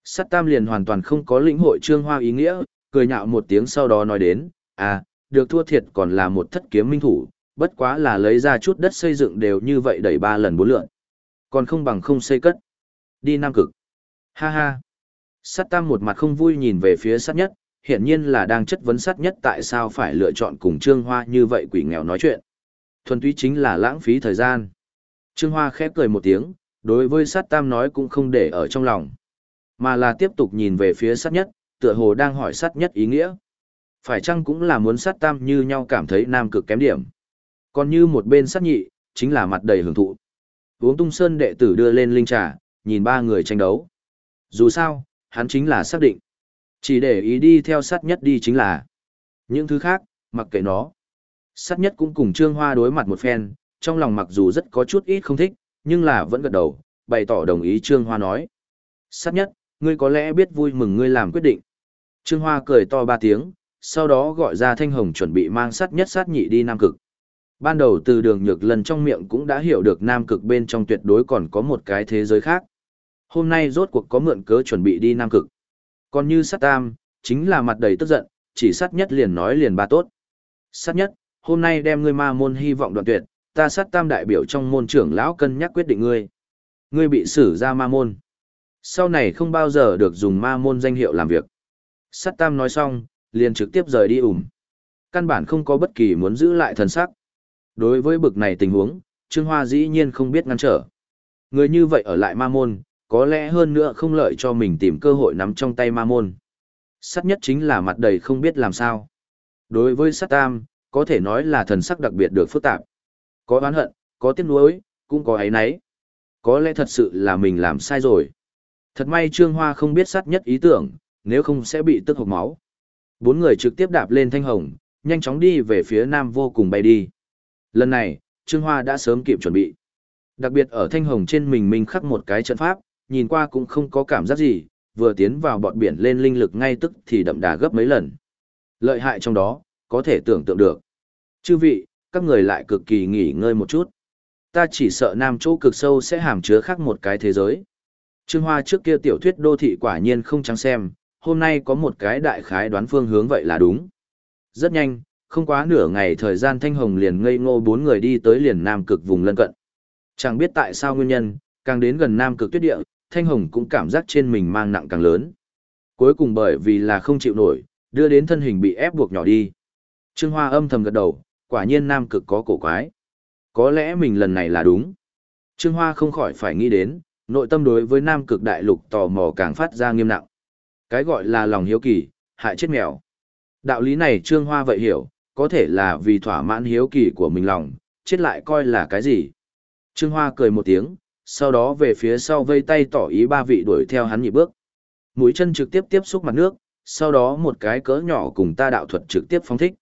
Sát tam liền hoàn toàn không có lĩnh hội Trương Hoa ý nghĩa, cười nhạo một tiếng sau đó nói đến, à, được thua thiệt còn là một thất kiếm minh thủ, bất quá là lấy ra chút đất xây dựng đều như vậy đẩy ba lần bốn lượn. Còn không bằng không xây cất. Đi Nam Cực. Ha ha. Sát tam một mặt không vui nhìn về phía sát nhất, hiện nhiên là đang chất vấn sát nhất tại sao phải lựa chọn cùng Trương Hoa như vậy quỷ nghèo nói chuyện. Thuần túy chính là lãng phí thời gian. Trương Hoa khẽ cười một tiếng, đối với sát tam nói cũng không để ở trong lòng. Mà là tiếp tục nhìn về phía sát nhất, tựa hồ đang hỏi sát nhất ý nghĩa. Phải chăng cũng là muốn sát tam như nhau cảm thấy nam cực kém điểm. Còn như một bên sát nhị, chính là mặt đầy hưởng thụ. Uống tung sơn đệ tử đưa lên linh trà, nhìn ba người tranh đấu. Dù sao, hắn chính là xác định. Chỉ để ý đi theo sát nhất đi chính là. Những thứ khác, mặc kệ nó. Sát nhất cũng cùng Trương Hoa đối mặt một phen, trong lòng mặc dù rất có chút ít không thích, nhưng là vẫn gật đầu, bày tỏ đồng ý Trương Hoa nói. Sát nhất, ngươi có lẽ biết vui mừng ngươi làm quyết định. Trương Hoa cười to ba tiếng, sau đó gọi ra Thanh Hồng chuẩn bị mang sát nhất sát nhị đi Nam Cực. Ban đầu từ đường nhược lần trong miệng cũng đã hiểu được Nam Cực bên trong tuyệt đối còn có một cái thế giới khác. Hôm nay rốt cuộc có mượn cớ chuẩn bị đi Nam Cực. Còn như sát tam, chính là mặt đầy tức giận, chỉ sát nhất liền nói liền ba tốt. Sát nhất, hôm nay đem ngươi ma môn hy vọng đoạn tuyệt, ta sát tam đại biểu trong môn trưởng lão cân nhắc quyết định ngươi. Ngươi bị xử ra ma môn. Sau này không bao giờ được dùng ma môn danh hiệu làm việc. Sát tam nói xong, liền trực tiếp rời đi ủm. Căn bản không có bất kỳ muốn giữ lại thần sắc. Đối với bực này tình huống, Trương Hoa dĩ nhiên không biết ngăn trở. Người như vậy ở lại ma môn, có lẽ hơn nữa không lợi cho mình tìm cơ hội nắm trong tay ma môn. Sát nhất chính là mặt đầy không biết làm sao. Đối với sát tam, có thể nói là thần sắc đặc biệt được phức tạp. Có oán hận, có tiếc nuối, cũng có ấy nấy. Có lẽ thật sự là mình làm sai rồi. Thật may Trương Hoa không biết sát nhất ý tưởng, nếu không sẽ bị tức hộc máu. Bốn người trực tiếp đạp lên thanh hồng, nhanh chóng đi về phía nam vô cùng bay đi. Lần này, Trương Hoa đã sớm kịp chuẩn bị. Đặc biệt ở thanh hồng trên mình mình khắc một cái trận pháp, nhìn qua cũng không có cảm giác gì, vừa tiến vào bọt biển lên linh lực ngay tức thì đậm đà gấp mấy lần. Lợi hại trong đó, có thể tưởng tượng được. Chư vị, các người lại cực kỳ nghỉ ngơi một chút. Ta chỉ sợ nam chỗ cực sâu sẽ hàm chứa khác một cái thế giới. Trương Hoa trước kia tiểu thuyết đô thị quả nhiên không trắng xem, hôm nay có một cái đại khái đoán phương hướng vậy là đúng. Rất nhanh, không quá nửa ngày thời gian Thanh Hồng liền ngây ngô bốn người đi tới liền Nam cực vùng lân cận. Chẳng biết tại sao nguyên nhân, càng đến gần Nam cực tuyết địa, Thanh Hồng cũng cảm giác trên mình mang nặng càng lớn. Cuối cùng bởi vì là không chịu nổi, đưa đến thân hình bị ép buộc nhỏ đi. Trương Hoa âm thầm gật đầu, quả nhiên Nam cực có cổ quái. Có lẽ mình lần này là đúng. Trương Hoa không khỏi phải nghĩ đến, nội tâm đối với Nam cực đại lục tò mò càng phát ra nghiêm nặng. Cái gọi là lòng hiếu kỳ, hại chết mèo. Đạo lý này Trương Hoa vậy hiểu, có thể là vì thỏa mãn hiếu kỳ của mình lòng, chết lại coi là cái gì. Trương Hoa cười một tiếng, sau đó về phía sau vây tay tỏ ý ba vị đuổi theo hắn nhị bước. Mũi chân trực tiếp tiếp xúc mặt nước, sau đó một cái cỡ nhỏ cùng ta đạo thuật trực tiếp phóng thích.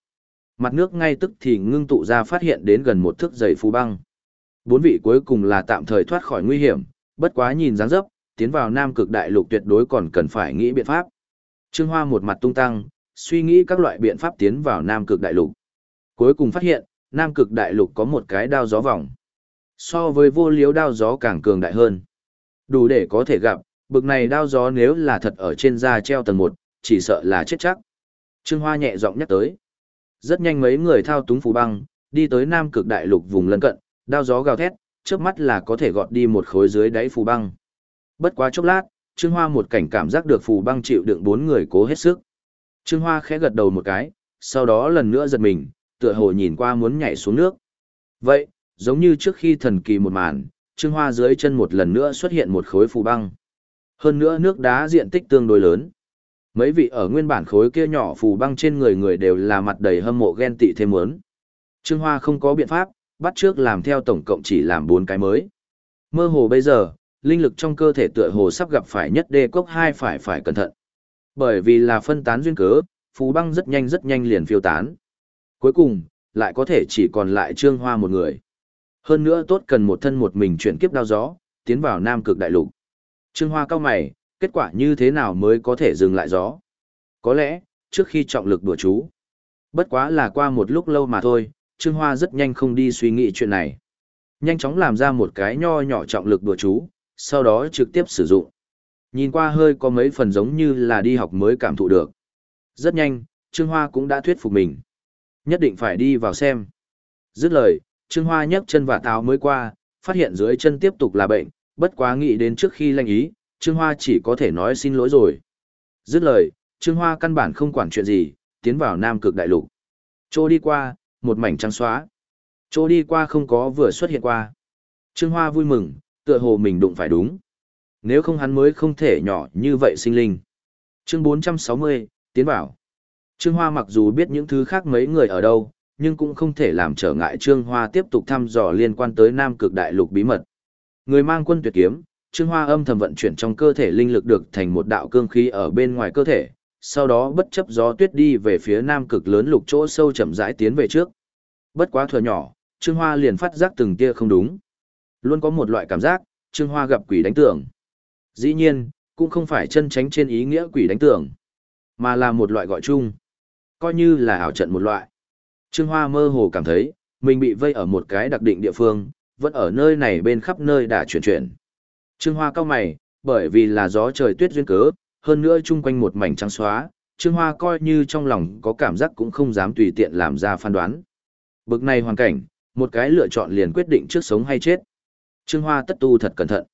Mặt nước ngay tức thì ngưng tụ ra phát hiện đến gần một thước dày phù băng. Bốn vị cuối cùng là tạm thời thoát khỏi nguy hiểm, bất quá nhìn dáng dấp, tiến vào Nam Cực Đại Lục tuyệt đối còn cần phải nghĩ biện pháp. Trương Hoa một mặt tung tăng, suy nghĩ các loại biện pháp tiến vào Nam Cực Đại Lục. Cuối cùng phát hiện, Nam Cực Đại Lục có một cái đao gió vòng. So với vô liếu đao gió càng cường đại hơn. Đủ để có thể gặp, bực này đao gió nếu là thật ở trên da treo tầng 1, chỉ sợ là chết chắc. Trương Hoa nhẹ giọng nhắc tới. Rất nhanh mấy người thao túng phù băng, đi tới Nam Cực Đại Lục vùng lân cận, đao gió gào thét, chớp mắt là có thể gọt đi một khối dưới đáy phù băng. Bất quá chốc lát, Trương Hoa một cảnh cảm giác được phù băng chịu đựng bốn người cố hết sức. Trương Hoa khẽ gật đầu một cái, sau đó lần nữa giật mình, tựa hồ nhìn qua muốn nhảy xuống nước. Vậy, giống như trước khi thần kỳ một màn, Trương Hoa dưới chân một lần nữa xuất hiện một khối phù băng. Hơn nữa nước đá diện tích tương đối lớn. Mấy vị ở nguyên bản khối kia nhỏ phù băng trên người người đều là mặt đầy hâm mộ ghen tị thêm muốn. Trương Hoa không có biện pháp, bắt trước làm theo tổng cộng chỉ làm bốn cái mới. Mơ hồ bây giờ, linh lực trong cơ thể tựa hồ sắp gặp phải nhất đê cốc hai phải phải cẩn thận. Bởi vì là phân tán duyên cớ, phù băng rất nhanh rất nhanh liền phiêu tán. Cuối cùng, lại có thể chỉ còn lại Trương Hoa một người. Hơn nữa tốt cần một thân một mình chuyển kiếp đao gió, tiến vào Nam Cực Đại Lục. Trương Hoa cao mày, kết quả như thế nào mới có thể dừng lại gió? Có lẽ, trước khi trọng lực đùa chú. Bất quá là qua một lúc lâu mà thôi, Trương Hoa rất nhanh không đi suy nghĩ chuyện này. Nhanh chóng làm ra một cái nho nhỏ trọng lực đùa chú, sau đó trực tiếp sử dụng. Nhìn qua hơi có mấy phần giống như là đi học mới cảm thụ được. Rất nhanh, Trương Hoa cũng đã thuyết phục mình. Nhất định phải đi vào xem. Dứt lời, Trương Hoa nhấc chân và táo mới qua, phát hiện dưới chân tiếp tục là bệnh, bất quá nghĩ đến trước khi lanh ý, Trương Hoa chỉ có thể nói xin lỗi rồi. Dứt lời, Trương Hoa căn bản không quản chuyện gì, tiến vào Nam Cực Đại Lục. Trô đi qua, một mảnh trắng xóa. Trô đi qua không có vừa xuất hiện qua. Trương Hoa vui mừng, tựa hồ mình đụng phải đúng. Nếu không hắn mới không thể nhỏ như vậy sinh linh. Chương 460, tiến vào. Trương Hoa mặc dù biết những thứ khác mấy người ở đâu, nhưng cũng không thể làm trở ngại Trương Hoa tiếp tục thăm dò liên quan tới Nam Cực Đại Lục bí mật. Người mang quân tuyệt kiếm, Trương Hoa âm thầm vận chuyển trong cơ thể linh lực được thành một đạo cương khí ở bên ngoài cơ thể, sau đó bất chấp gió tuyết đi về phía Nam Cực lớn lục chỗ sâu chậm rãi tiến về trước. Bất quá thừa nhỏ, Trương Hoa liền phát giác từng tia không đúng. Luôn có một loại cảm giác, Trương Hoa gặp quỷ đánh tưởng. Dĩ nhiên, cũng không phải chân tránh trên ý nghĩa quỷ đánh tưởng, mà là một loại gọi chung. Coi như là ảo trận một loại. Trương Hoa mơ hồ cảm thấy, mình bị vây ở một cái đặc định địa phương, vẫn ở nơi này bên khắp nơi đã chuyển chuyển. Trương Hoa cao mày, bởi vì là gió trời tuyết duyên cớ, hơn nữa chung quanh một mảnh trắng xóa, Trương Hoa coi như trong lòng có cảm giác cũng không dám tùy tiện làm ra phán đoán. Bực này hoàn cảnh, một cái lựa chọn liền quyết định trước sống hay chết. Trương Hoa tất tu thật cẩn thận.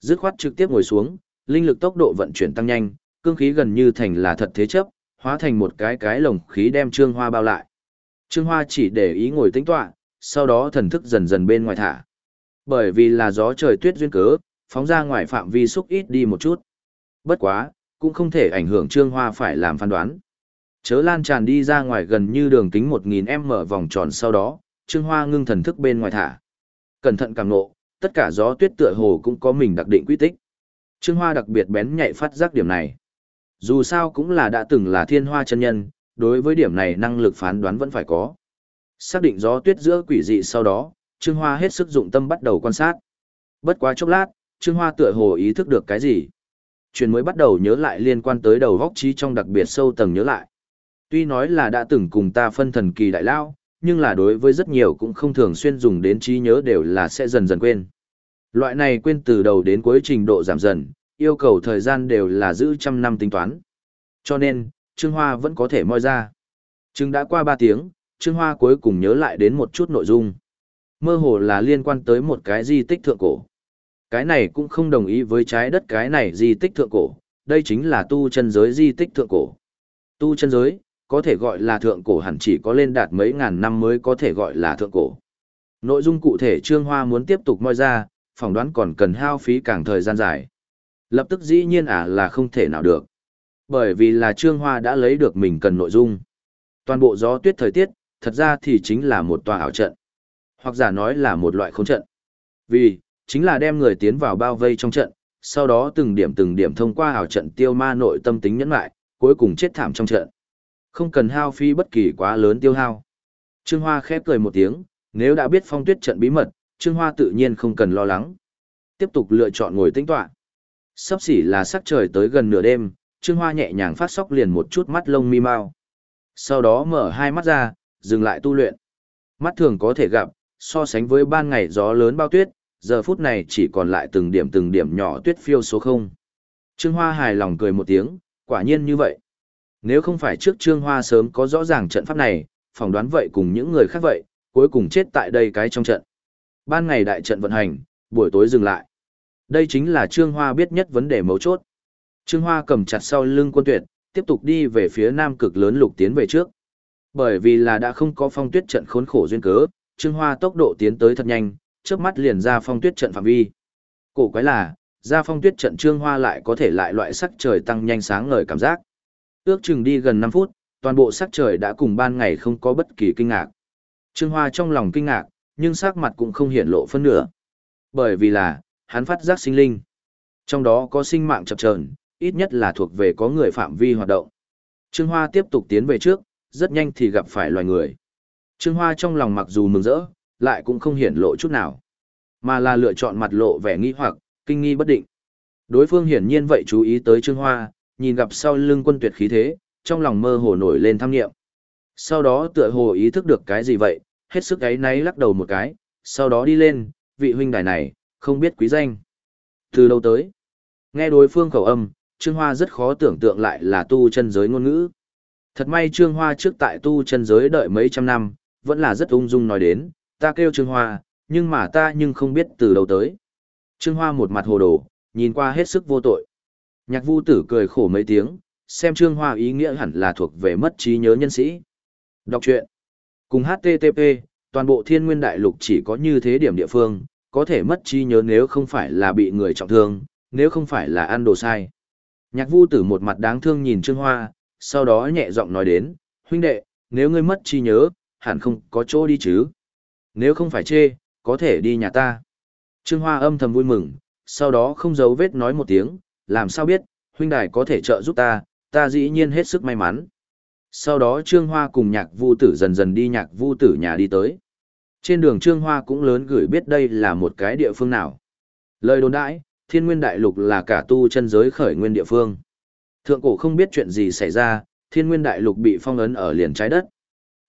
Dứt khoát trực tiếp ngồi xuống, linh lực tốc độ vận chuyển tăng nhanh, cương khí gần như thành là thật thế chấp, hóa thành một cái cái lồng khí đem Trương Hoa bao lại. Trương Hoa chỉ để ý ngồi tĩnh tọa, sau đó thần thức dần dần bên ngoài thả. Bởi vì là gió trời tuyết duyên cớ, phóng ra ngoài phạm vi xúc ít đi một chút. Bất quá, cũng không thể ảnh hưởng Trương Hoa phải làm phán đoán. Chớ lan tràn đi ra ngoài gần như đường kính 1000m vòng tròn sau đó, Trương Hoa ngưng thần thức bên ngoài thả. Cẩn thận cảm nộ, tất cả gió tuyết tựa hồ cũng có mình đặc định quy tích. Trương Hoa đặc biệt bén nhạy phát giác điểm này. Dù sao cũng là đã từng là thiên hoa chân nhân, đối với điểm này năng lực phán đoán vẫn phải có. Xác định gió tuyết giữa quỷ dị sau đó, Trương Hoa hết sức dụng tâm bắt đầu quan sát. Bất quá chốc lát, Trương Hoa tựa hồ ý thức được cái gì. Chuyện mới bắt đầu nhớ lại liên quan tới đầu góc trí trong đặc biệt sâu tầng nhớ lại. Tuy nói là đã từng cùng ta phân thần kỳ đại lao, nhưng là đối với rất nhiều cũng không thường xuyên dùng đến trí nhớ đều là sẽ dần dần quên. Loại này quên từ đầu đến cuối trình độ giảm dần, yêu cầu thời gian đều là giữ trăm năm tính toán. Cho nên, Trương Hoa vẫn có thể moi ra. Trương đã qua 3 tiếng, Trương Hoa cuối cùng nhớ lại đến một chút nội dung. Mơ hồ là liên quan tới một cái di tích thượng cổ. Cái này cũng không đồng ý với trái đất cái này di tích thượng cổ, đây chính là tu chân giới di tích thượng cổ. Tu chân giới, có thể gọi là thượng cổ hẳn chỉ có lên đạt mấy ngàn năm mới có thể gọi là thượng cổ. Nội dung cụ thể Trương Hoa muốn tiếp tục moi ra, phỏng đoán còn cần hao phí càng thời gian dài. Lập tức dĩ nhiên à là không thể nào được. Bởi vì là Trương Hoa đã lấy được mình cần nội dung. Toàn bộ gió tuyết thời tiết, thật ra thì chính là một tòa ảo trận. Hoặc giả nói là một loại khống trận. Vì, chính là đem người tiến vào bao vây trong trận, sau đó từng điểm từng điểm thông qua ảo trận tiêu ma nội tâm tính nhẫn lại, cuối cùng chết thảm trong trận. Không cần hao phí bất kỳ quá lớn tiêu hao. Trương Hoa khép cười một tiếng, nếu đã biết phong tuyết trận bí mật, Trương Hoa tự nhiên không cần lo lắng. Tiếp tục lựa chọn ngồi tĩnh tọa. Sắp xỉ là sắc trời tới gần nửa đêm, Trương Hoa nhẹ nhàng phát sóc liền một chút mắt lông mi mau. Sau đó mở hai mắt ra, dừng lại tu luyện. Mắt thường có thể gặp, so sánh với ban ngày gió lớn bao tuyết, giờ phút này chỉ còn lại từng điểm từng điểm nhỏ tuyết phiêu số không. Trương Hoa hài lòng cười một tiếng, quả nhiên như vậy. Nếu không phải trước Trương Hoa sớm có rõ ràng trận pháp này, phỏng đoán vậy cùng những người khác vậy, cuối cùng chết tại đây cái trong trận. Ban ngày đại trận vận hành, buổi tối dừng lại. Đây chính là Trương Hoa biết nhất vấn đề mấu chốt. Trương Hoa cầm chặt sau lưng quân tuyệt, tiếp tục đi về phía nam cực lớn lục tiến về trước. Bởi vì là đã không có phong tuyết trận khốn khổ duyên cớ, Trương Hoa tốc độ tiến tới thật nhanh, chớp mắt liền ra phong tuyết trận phạm vi. Cổ quái là, ra phong tuyết trận Trương Hoa lại có thể lại loại sắc trời tăng nhanh sáng ngời cảm giác. Ước chừng đi gần 5 phút, toàn bộ sắc trời đã cùng ban ngày không có bất kỳ kinh ngạc. Trương Hoa trong lòng kinh ngạc, nhưng sắc mặt cũng không hiện lộ phân nửa. Bởi vì là, hắn phát giác sinh linh. Trong đó có sinh mạng chập chờn, ít nhất là thuộc về có người phạm vi hoạt động. Trương Hoa tiếp tục tiến về trước, rất nhanh thì gặp phải loài người. Trương Hoa trong lòng mặc dù mừng rỡ, lại cũng không hiển lộ chút nào, mà là lựa chọn mặt lộ vẻ nghi hoặc, kinh nghi bất định. Đối phương hiển nhiên vậy chú ý tới Trương Hoa, nhìn gặp sau lưng quân tuyệt khí thế, trong lòng mơ hồ nổi lên tham nghiệm. Sau đó tựa hồ ý thức được cái gì vậy, hết sức ấy náy lắc đầu một cái, sau đó đi lên, vị huynh đài này, không biết quý danh. Từ đâu tới? Nghe đối phương khẩu âm, Trương Hoa rất khó tưởng tượng lại là tu chân giới ngôn ngữ. Thật may Trương Hoa trước tại tu chân giới đợi mấy trăm năm, vẫn là rất ung dung nói đến, ta kêu Trương Hoa, nhưng mà ta nhưng không biết từ đâu tới. Trương Hoa một mặt hồ đồ, nhìn qua hết sức vô tội. Nhạc vu tử cười khổ mấy tiếng, xem Trương Hoa ý nghĩa hẳn là thuộc về mất trí nhớ nhân sĩ. Đọc truyện. Cùng HTTP, toàn bộ thiên nguyên đại lục chỉ có như thế điểm địa phương, có thể mất trí nhớ nếu không phải là bị người trọng thương, nếu không phải là ăn đồ sai. Nhạc vu tử một mặt đáng thương nhìn Trương Hoa, sau đó nhẹ giọng nói đến, huynh đệ, nếu ngươi mất trí nhớ, hẳn không có chỗ đi chứ. Nếu không phải chê, có thể đi nhà ta. Trương Hoa âm thầm vui mừng, sau đó không giấu vết nói một tiếng, làm sao biết, huynh đài có thể trợ giúp ta, ta dĩ nhiên hết sức may mắn. Sau đó Trương Hoa cùng nhạc vu tử dần dần đi nhạc vu tử nhà đi tới. Trên đường Trương Hoa cũng lớn gửi biết đây là một cái địa phương nào. Lời đồn đãi, thiên nguyên đại lục là cả tu chân giới khởi nguyên địa phương. Thượng cổ không biết chuyện gì xảy ra, thiên nguyên đại lục bị phong ấn ở liền trái đất.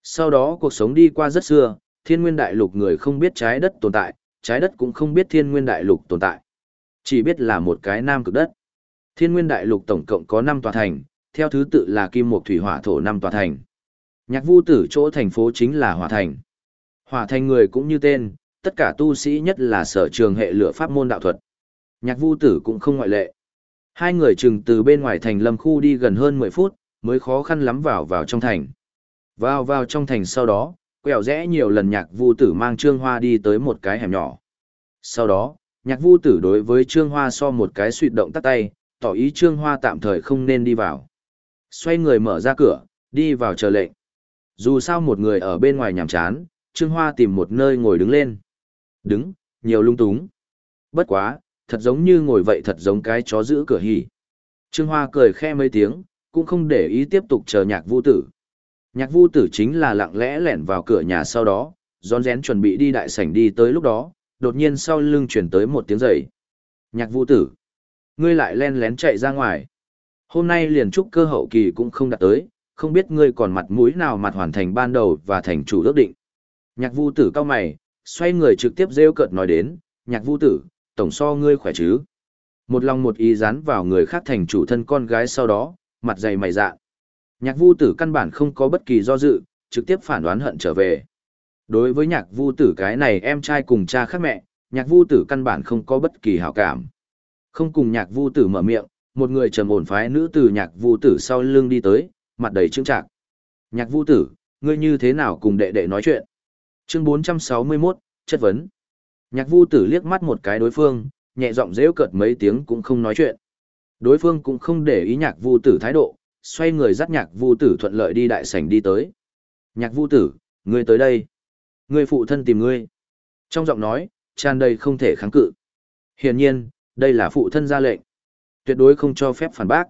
Sau đó cuộc sống đi qua rất xưa, thiên nguyên đại lục người không biết trái đất tồn tại, trái đất cũng không biết thiên nguyên đại lục tồn tại. Chỉ biết là một cái nam cực đất. Thiên nguyên đại lục tổng cộng có 5 tòa thành, theo thứ tự là kim mộc thủy hỏa thổ 5 tòa thành. Nhạc vu tử chỗ thành phố chính là hỏa thành. Hỏa thành người cũng như tên, tất cả tu sĩ nhất là sở trường hệ lửa pháp môn đạo thuật. Nhạc vu tử cũng không ngoại lệ. Hai người chừng từ bên ngoài thành lâm khu đi gần hơn 10 phút, mới khó khăn lắm vào vào trong thành. Vào vào trong thành sau đó, quẹo rẽ nhiều lần nhạc vu tử mang trương hoa đi tới một cái hẻm nhỏ. Sau đó, nhạc vu tử đối với trương hoa so một cái suy động tắt tay, tỏ ý trương hoa tạm thời không nên đi vào. Xoay người mở ra cửa, đi vào chờ lệnh. Dù sao một người ở bên ngoài nhàm chán, trương hoa tìm một nơi ngồi đứng lên. Đứng, nhiều lung túng. Bất quá, thật giống như ngồi vậy thật giống cái chó giữ cửa hỉ. Trương Hoa cười khe mấy tiếng, cũng không để ý tiếp tục chờ nhạc vu tử. Nhạc vu tử chính là lặng lẽ lẻn vào cửa nhà sau đó, rón rén chuẩn bị đi đại sảnh đi tới lúc đó, đột nhiên sau lưng chuyển tới một tiếng giày. Nhạc vu tử, ngươi lại len lén chạy ra ngoài. Hôm nay liền trúc cơ hậu kỳ cũng không đạt tới, không biết ngươi còn mặt mũi nào mặt hoàn thành ban đầu và thành chủ ước định. Nhạc vu tử cao mày, xoay người trực tiếp rêu cợt nói đến, nhạc vu tử, tổng so ngươi khỏe chứ. Một lòng một ý dán vào người khác thành chủ thân con gái sau đó, mặt dày mày dạ. Nhạc vu tử căn bản không có bất kỳ do dự, trực tiếp phản đoán hận trở về. Đối với nhạc vu tử cái này em trai cùng cha khác mẹ, nhạc vu tử căn bản không có bất kỳ hảo cảm. Không cùng nhạc vu tử mở miệng, một người trầm ổn phái nữ từ nhạc vu tử sau lưng đi tới, mặt đầy trưng trạc. Nhạc vu tử, ngươi như thế nào cùng đệ đệ nói chuyện? Chương 461, chất vấn. Nhạc vu tử liếc mắt một cái đối phương, nhẹ giọng rêu cợt mấy tiếng cũng không nói chuyện. Đối phương cũng không để ý nhạc vu tử thái độ, xoay người dắt nhạc vu tử thuận lợi đi đại sảnh đi tới. Nhạc vu tử, ngươi tới đây. Ngươi phụ thân tìm ngươi. Trong giọng nói, tràn đầy không thể kháng cự. Hiển nhiên, đây là phụ thân ra lệnh. Tuyệt đối không cho phép phản bác.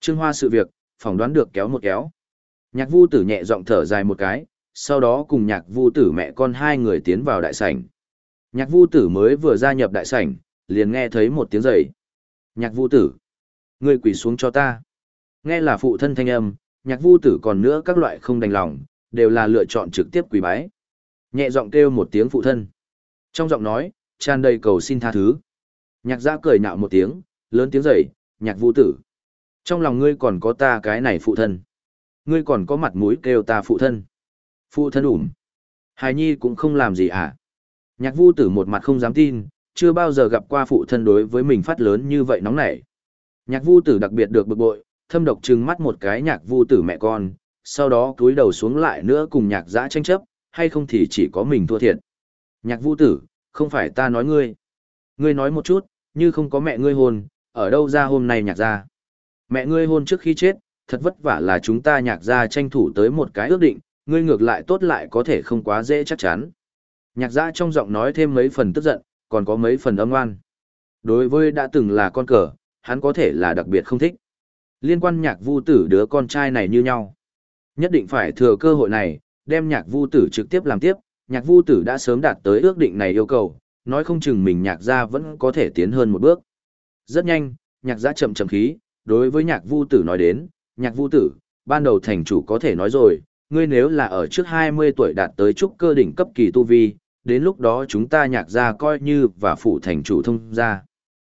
Trương Hoa sự việc, phỏng đoán được kéo một kéo. Nhạc vu tử nhẹ giọng thở dài một cái, sau đó cùng nhạc vu tử mẹ con hai người tiến vào đại sảnh. Nhạc vu tử mới vừa gia nhập đại sảnh, liền nghe thấy một tiếng dậy. Nhạc vu tử, ngươi quỳ xuống cho ta. Nghe là phụ thân thanh âm, nhạc vu tử còn nữa các loại không đành lòng, đều là lựa chọn trực tiếp quỳ bái. Nhẹ giọng kêu một tiếng phụ thân. Trong giọng nói, tràn đầy cầu xin tha thứ. Nhạc giã cười nhạo một tiếng, lớn tiếng dậy, nhạc vu tử. Trong lòng ngươi còn có ta cái này phụ thân. Ngươi còn có mặt mũi kêu ta phụ thân. Phụ thân ủm. Hài nhi cũng không làm gì à. Nhạc vu tử một mặt không dám tin, chưa bao giờ gặp qua phụ thân đối với mình phát lớn như vậy nóng nảy. Nhạc vu tử đặc biệt được bực bội, thâm độc trừng mắt một cái nhạc vu tử mẹ con, sau đó cúi đầu xuống lại nữa cùng nhạc giã tranh chấp, hay không thì chỉ có mình thua thiệt. Nhạc vu tử, không phải ta nói ngươi. Ngươi nói một chút, như không có mẹ ngươi hôn, ở đâu ra hôm nay nhạc ra. Mẹ ngươi hôn trước khi chết, thật vất vả là chúng ta nhạc ra tranh thủ tới một cái ước định, ngươi ngược lại tốt lại có thể không quá dễ chắc chắn. Nhạc ra trong giọng nói thêm mấy phần tức giận, còn có mấy phần âm oan. Đối với đã từng là con cờ, hắn có thể là đặc biệt không thích. Liên quan nhạc vu tử đứa con trai này như nhau. Nhất định phải thừa cơ hội này, đem nhạc vu tử trực tiếp làm tiếp, nhạc vu tử đã sớm đạt tới ước định này yêu cầu, nói không chừng mình nhạc gia vẫn có thể tiến hơn một bước. Rất nhanh, nhạc gia chậm chậm khí, đối với nhạc vu tử nói đến, nhạc vu tử, ban đầu thành chủ có thể nói rồi, ngươi nếu là ở trước 20 tuổi đạt tới trúc cơ đỉnh cấp kỳ tu vi, đến lúc đó chúng ta nhạc gia coi như và phụ thành chủ thông gia,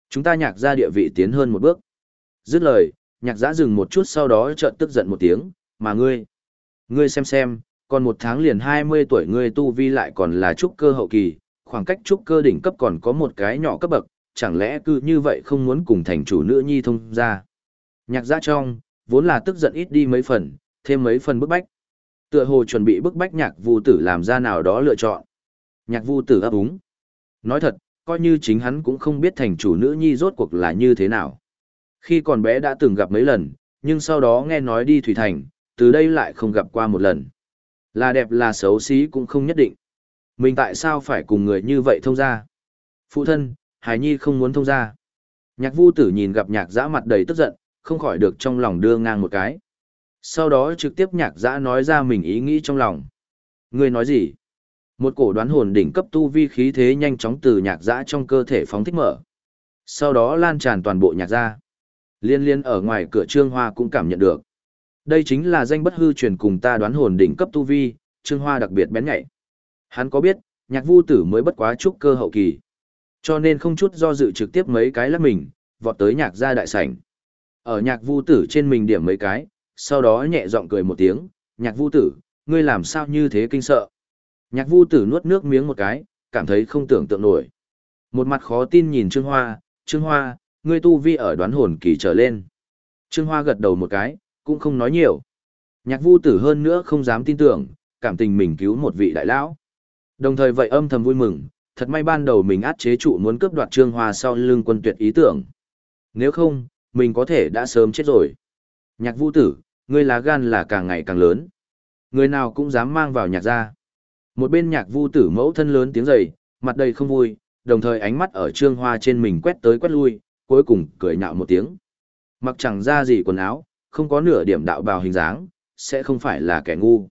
Chúng ta nhạc gia địa vị tiến hơn một bước. Dứt lời, nhạc giã dừng một chút sau đó trợn tức giận một tiếng, mà ngươi, ngươi xem xem, còn một tháng liền 20 tuổi ngươi tu vi lại còn là trúc cơ hậu kỳ, khoảng cách trúc cơ đỉnh cấp còn có một cái nhỏ cấp bậc, chẳng lẽ cứ như vậy không muốn cùng thành chủ nữ nhi thông ra. Nhạc giã trong, vốn là tức giận ít đi mấy phần, thêm mấy phần bức bách. Tựa hồ chuẩn bị bức bách nhạc vu tử làm ra nào đó lựa chọn. Nhạc vu tử ấp úng. Nói thật, coi như chính hắn cũng không biết thành chủ nữ nhi rốt cuộc là như thế nào. Khi còn bé đã từng gặp mấy lần, nhưng sau đó nghe nói đi Thủy Thành, từ đây lại không gặp qua một lần. Là đẹp là xấu xí cũng không nhất định. Mình tại sao phải cùng người như vậy thông ra? Phụ thân, Hải Nhi không muốn thông ra. Nhạc vu tử nhìn gặp nhạc giã mặt đầy tức giận, không khỏi được trong lòng đưa ngang một cái. Sau đó trực tiếp nhạc giã nói ra mình ý nghĩ trong lòng. Người nói gì? Một cổ đoán hồn đỉnh cấp tu vi khí thế nhanh chóng từ nhạc giã trong cơ thể phóng thích mở. Sau đó lan tràn toàn bộ nhạc gia. Liên liên ở ngoài cửa trương hoa cũng cảm nhận được. Đây chính là danh bất hư truyền cùng ta đoán hồn đỉnh cấp tu vi, trương hoa đặc biệt bén nhạy. Hắn có biết, nhạc vu tử mới bất quá trúc cơ hậu kỳ. Cho nên không chút do dự trực tiếp mấy cái lắp mình, vọt tới nhạc gia đại sảnh. Ở nhạc vu tử trên mình điểm mấy cái, sau đó nhẹ giọng cười một tiếng, nhạc vu tử, ngươi làm sao như thế kinh sợ. Nhạc vu tử nuốt nước miếng một cái, cảm thấy không tưởng tượng nổi. Một mặt khó tin nhìn Trương Hoa, Trương Hoa, ngươi tu vi ở đoán hồn kỳ trở lên. Trương Hoa gật đầu một cái, cũng không nói nhiều. Nhạc vu tử hơn nữa không dám tin tưởng, cảm tình mình cứu một vị đại lão. Đồng thời vậy âm thầm vui mừng, thật may ban đầu mình át chế trụ muốn cướp đoạt Trương Hoa sau lưng quân tuyệt ý tưởng. Nếu không, mình có thể đã sớm chết rồi. Nhạc vu tử, ngươi lá gan là càng ngày càng lớn. Người nào cũng dám mang vào nhạc ra. Một bên nhạc vu tử mẫu thân lớn tiếng dày, mặt đầy không vui, đồng thời ánh mắt ở trương hoa trên mình quét tới quét lui, cuối cùng cười nhạo một tiếng. Mặc chẳng ra gì quần áo, không có nửa điểm đạo bào hình dáng, sẽ không phải là kẻ ngu.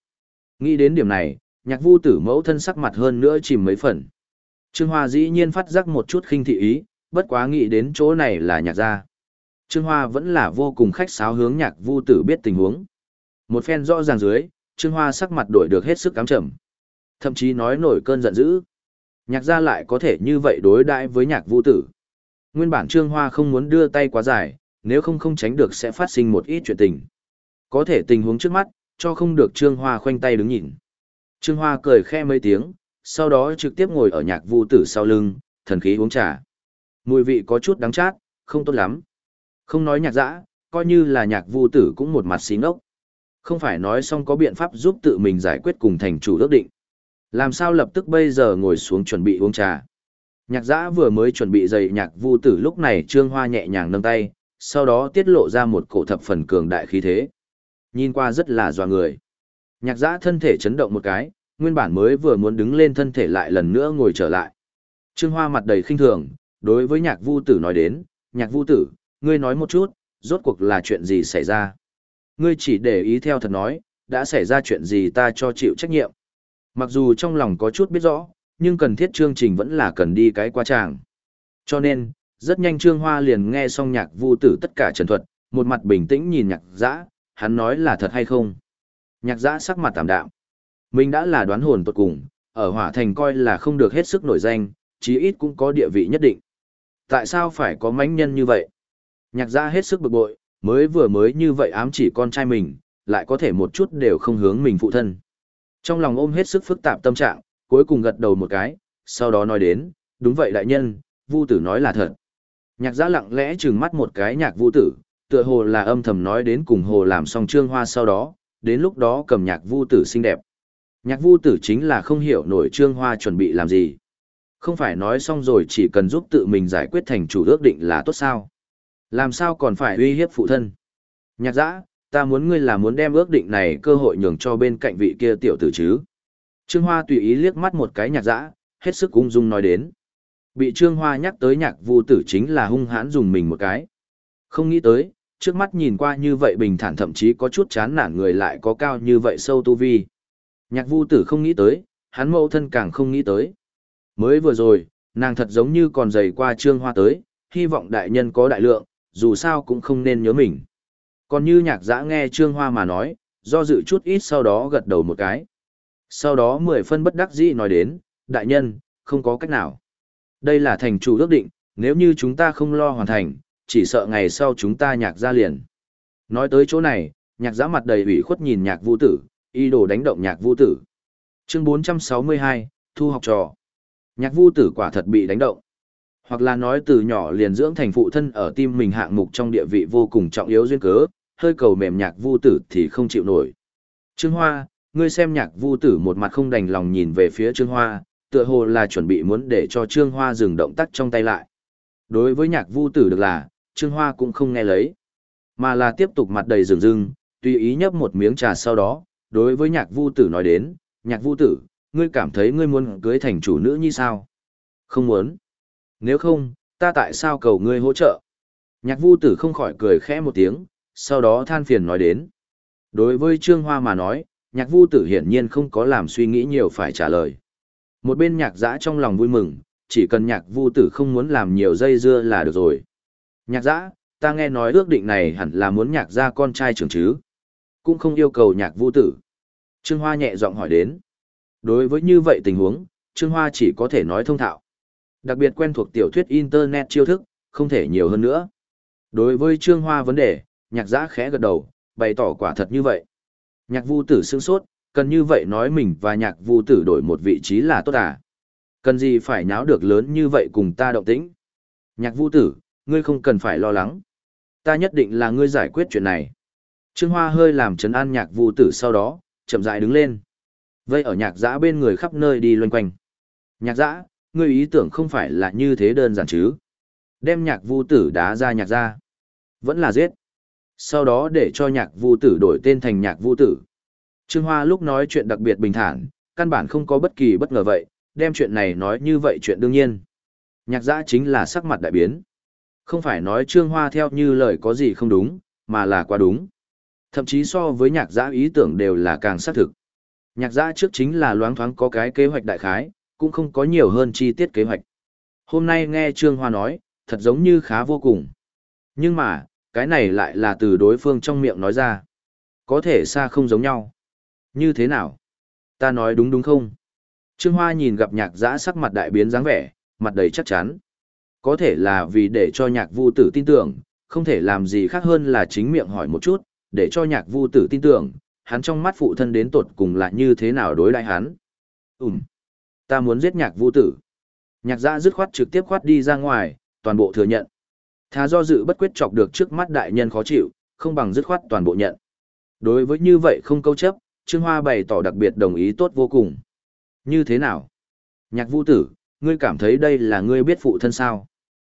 Nghĩ đến điểm này, nhạc vu tử mẫu thân sắc mặt hơn nữa chìm mấy phần. Trương Hoa dĩ nhiên phát giác một chút khinh thị ý, bất quá nghĩ đến chỗ này là nhạc gia. Trương Hoa vẫn là vô cùng khách sáo hướng nhạc vu tử biết tình huống. Một phen rõ ràng dưới, Trương Hoa sắc mặt đổi được hết sức cám trầm. Thậm chí nói nổi cơn giận dữ. Nhạc gia lại có thể như vậy đối đãi với nhạc vu tử. Nguyên bản Trương Hoa không muốn đưa tay quá dài, nếu không không tránh được sẽ phát sinh một ít chuyện tình. Có thể tình huống trước mắt, cho không được Trương Hoa khoanh tay đứng nhìn. Trương Hoa cười khe mấy tiếng, sau đó trực tiếp ngồi ở nhạc vu tử sau lưng, thần khí uống trà. Mùi vị có chút đắng chát, không tốt lắm. Không nói nhạc dã, coi như là nhạc vu tử cũng một mặt xí ngốc. Không phải nói xong có biện pháp giúp tự mình giải quyết cùng thành chủ ước định. Làm sao lập tức bây giờ ngồi xuống chuẩn bị uống trà. Nhạc Giã vừa mới chuẩn bị dậy nhạc vu tử lúc này trương hoa nhẹ nhàng nâng tay, sau đó tiết lộ ra một cổ thập phần cường đại khí thế. Nhìn qua rất là doa người. Nhạc Giã thân thể chấn động một cái, nguyên bản mới vừa muốn đứng lên thân thể lại lần nữa ngồi trở lại. Trương Hoa mặt đầy khinh thường, đối với nhạc vu tử nói đến, nhạc vu tử, ngươi nói một chút, rốt cuộc là chuyện gì xảy ra. Ngươi chỉ để ý theo thật nói, đã xảy ra chuyện gì ta cho chịu trách nhiệm. Mặc dù trong lòng có chút biết rõ, nhưng cần thiết chương trình vẫn là cần đi cái qua tràng. Cho nên, rất nhanh Trương Hoa liền nghe xong nhạc vu tử tất cả trần thuật, một mặt bình tĩnh nhìn nhạc dã, hắn nói là thật hay không. Nhạc dã sắc mặt tạm đạm. Mình đã là đoán hồn tốt cùng, ở hỏa thành coi là không được hết sức nổi danh, chí ít cũng có địa vị nhất định. Tại sao phải có mánh nhân như vậy? Nhạc giã hết sức bực bội, mới vừa mới như vậy ám chỉ con trai mình, lại có thể một chút đều không hướng mình phụ thân. Trong lòng ôm hết sức phức tạp tâm trạng, cuối cùng gật đầu một cái, sau đó nói đến, đúng vậy đại nhân, Vu tử nói là thật. Nhạc giã lặng lẽ trừng mắt một cái nhạc Vu tử, tựa hồ là âm thầm nói đến cùng hồ làm xong trương hoa sau đó, đến lúc đó cầm nhạc Vu tử xinh đẹp. Nhạc Vu tử chính là không hiểu nổi trương hoa chuẩn bị làm gì. Không phải nói xong rồi chỉ cần giúp tự mình giải quyết thành chủ ước định là tốt sao. Làm sao còn phải uy hiếp phụ thân. Nhạc giã, ta muốn ngươi là muốn đem ước định này cơ hội nhường cho bên cạnh vị kia tiểu tử chứ. Trương Hoa tùy ý liếc mắt một cái nhạc dã, hết sức ung dung nói đến. Bị Trương Hoa nhắc tới nhạc vu tử chính là hung hãn dùng mình một cái. Không nghĩ tới, trước mắt nhìn qua như vậy bình thản thậm chí có chút chán nản người lại có cao như vậy sâu tu vi. Nhạc vu tử không nghĩ tới, hắn mẫu thân càng không nghĩ tới. Mới vừa rồi, nàng thật giống như còn dày qua Trương Hoa tới, hy vọng đại nhân có đại lượng, dù sao cũng không nên nhớ mình. Còn như nhạc dã nghe Trương Hoa mà nói, do dự chút ít sau đó gật đầu một cái. Sau đó mười phân bất đắc dĩ nói đến, đại nhân, không có cách nào. Đây là thành chủ ước định, nếu như chúng ta không lo hoàn thành, chỉ sợ ngày sau chúng ta nhạc ra liền. Nói tới chỗ này, nhạc giã mặt đầy ủy khuất nhìn nhạc vũ tử, y đồ đánh động nhạc vũ tử. Chương 462, Thu học trò. Nhạc vũ tử quả thật bị đánh động. Hoặc là nói từ nhỏ liền dưỡng thành phụ thân ở tim mình hạng mục trong địa vị vô cùng trọng yếu duyên cớ, hơi cầu mềm nhạc vu tử thì không chịu nổi. Trương Hoa, ngươi xem nhạc vu tử một mặt không đành lòng nhìn về phía Trương Hoa, tựa hồ là chuẩn bị muốn để cho Trương Hoa dừng động tác trong tay lại. Đối với nhạc vu tử được là, Trương Hoa cũng không nghe lấy, mà là tiếp tục mặt đầy rừng rưng, tùy ý nhấp một miếng trà sau đó, đối với nhạc vu tử nói đến, nhạc vu tử, ngươi cảm thấy ngươi muốn cưới thành chủ nữ như sao? Không muốn. Nếu không, ta tại sao cầu ngươi hỗ trợ? Nhạc vu tử không khỏi cười khẽ một tiếng, sau đó than phiền nói đến. Đối với Trương Hoa mà nói, nhạc vu tử hiển nhiên không có làm suy nghĩ nhiều phải trả lời. Một bên nhạc giã trong lòng vui mừng, chỉ cần nhạc vu tử không muốn làm nhiều dây dưa là được rồi. Nhạc giã, ta nghe nói ước định này hẳn là muốn nhạc ra con trai trưởng chứ. Cũng không yêu cầu nhạc vu tử. Trương Hoa nhẹ giọng hỏi đến. Đối với như vậy tình huống, Trương Hoa chỉ có thể nói thông thạo. Đặc biệt quen thuộc tiểu thuyết Internet chiêu thức, không thể nhiều hơn nữa. Đối với Trương Hoa vấn đề, nhạc giã khẽ gật đầu, bày tỏ quả thật như vậy. Nhạc vu tử sương sốt, cần như vậy nói mình và nhạc vu tử đổi một vị trí là tốt à? Cần gì phải nháo được lớn như vậy cùng ta động tĩnh? Nhạc vu tử, ngươi không cần phải lo lắng. Ta nhất định là ngươi giải quyết chuyện này. Trương Hoa hơi làm trấn an nhạc vu tử sau đó, chậm rãi đứng lên. Vây ở nhạc giã bên người khắp nơi đi loanh quanh. Nhạc giã, ngươi ý tưởng không phải là như thế đơn giản chứ. Đem nhạc vu tử đá ra nhạc ra. Vẫn là giết. Sau đó để cho nhạc vu tử đổi tên thành nhạc vu tử. Trương Hoa lúc nói chuyện đặc biệt bình thản, căn bản không có bất kỳ bất ngờ vậy, đem chuyện này nói như vậy chuyện đương nhiên. Nhạc giã chính là sắc mặt đại biến. Không phải nói Trương Hoa theo như lời có gì không đúng, mà là quá đúng. Thậm chí so với nhạc giã ý tưởng đều là càng xác thực. Nhạc giã trước chính là loáng thoáng có cái kế hoạch đại khái, cũng không có nhiều hơn chi tiết kế hoạch. Hôm nay nghe Trương Hoa nói, thật giống như khá vô cùng. Nhưng mà, cái này lại là từ đối phương trong miệng nói ra. Có thể xa không giống nhau. Như thế nào? Ta nói đúng đúng không? Trương Hoa nhìn gặp nhạc giã sắc mặt đại biến dáng vẻ, mặt đầy chắc chắn. Có thể là vì để cho nhạc vu tử tin tưởng, không thể làm gì khác hơn là chính miệng hỏi một chút, để cho nhạc vu tử tin tưởng, hắn trong mắt phụ thân đến tột cùng là như thế nào đối lại hắn. Ừm, ta muốn giết nhạc vu tử. Nhạc giã dứt khoát trực tiếp khoát đi ra ngoài, toàn bộ thừa nhận. Thà do dự bất quyết chọc được trước mắt đại nhân khó chịu, không bằng dứt khoát toàn bộ nhận. Đối với như vậy không câu chấp, Trương Hoa bày tỏ đặc biệt đồng ý tốt vô cùng. Như thế nào? Nhạc vũ tử, ngươi cảm thấy đây là ngươi biết phụ thân sao?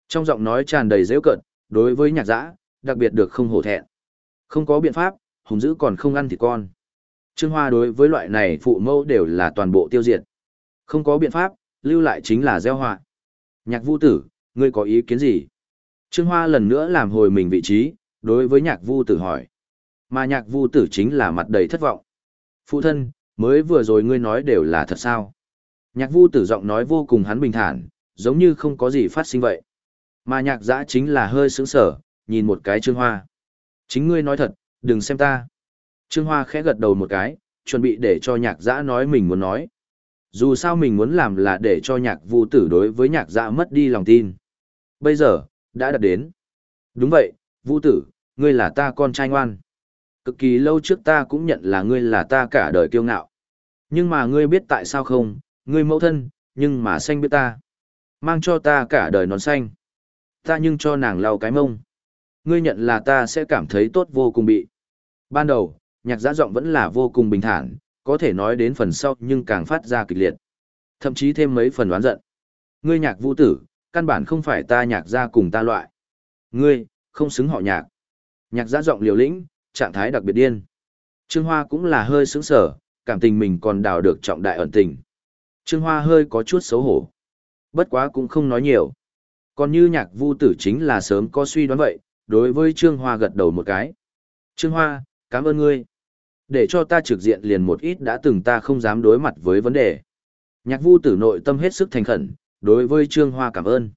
Trong giọng nói tràn đầy dễ cận, đối với nhạc giã, đặc biệt được không hổ thẹn. Không có biện pháp, hùng dữ còn không ăn thịt con. Trương Hoa đối với loại này phụ mẫu đều là toàn bộ tiêu diệt. Không có biện pháp, lưu lại chính là gieo họa. Nhạc vũ tử, ngươi có ý kiến gì? Trương Hoa lần nữa làm hồi mình vị trí, đối với nhạc vu tử hỏi. Mà nhạc vu tử chính là mặt đầy thất vọng. Phụ thân, mới vừa rồi ngươi nói đều là thật sao? Nhạc vu tử giọng nói vô cùng hắn bình thản, giống như không có gì phát sinh vậy. Mà nhạc giã chính là hơi sững sở, nhìn một cái Trương Hoa. Chính ngươi nói thật, đừng xem ta. Trương Hoa khẽ gật đầu một cái, chuẩn bị để cho nhạc giã nói mình muốn nói. Dù sao mình muốn làm là để cho nhạc vu tử đối với nhạc giã mất đi lòng tin. Bây giờ, đã đạt đến. Đúng vậy, vũ tử, ngươi là ta con trai ngoan. Cực kỳ lâu trước ta cũng nhận là ngươi là ta cả đời kiêu ngạo. Nhưng mà ngươi biết tại sao không, ngươi mẫu thân, nhưng mà xanh biết ta. Mang cho ta cả đời nón xanh. Ta nhưng cho nàng lau cái mông. Ngươi nhận là ta sẽ cảm thấy tốt vô cùng bị. Ban đầu, nhạc giã giọng vẫn là vô cùng bình thản, có thể nói đến phần sau nhưng càng phát ra kịch liệt. Thậm chí thêm mấy phần đoán giận. Ngươi nhạc vũ tử, căn bản không phải ta nhạc ra cùng ta loại. Ngươi, không xứng họ nhạc. Nhạc gia giọng liều lĩnh, trạng thái đặc biệt điên. Trương Hoa cũng là hơi sững sở, cảm tình mình còn đào được trọng đại ẩn tình. Trương Hoa hơi có chút xấu hổ. Bất quá cũng không nói nhiều. Còn như nhạc vu tử chính là sớm có suy đoán vậy, đối với Trương Hoa gật đầu một cái. Trương Hoa, cảm ơn ngươi. Để cho ta trực diện liền một ít đã từng ta không dám đối mặt với vấn đề. Nhạc vu tử nội tâm hết sức thành khẩn, đối với Trương Hoa cảm ơn.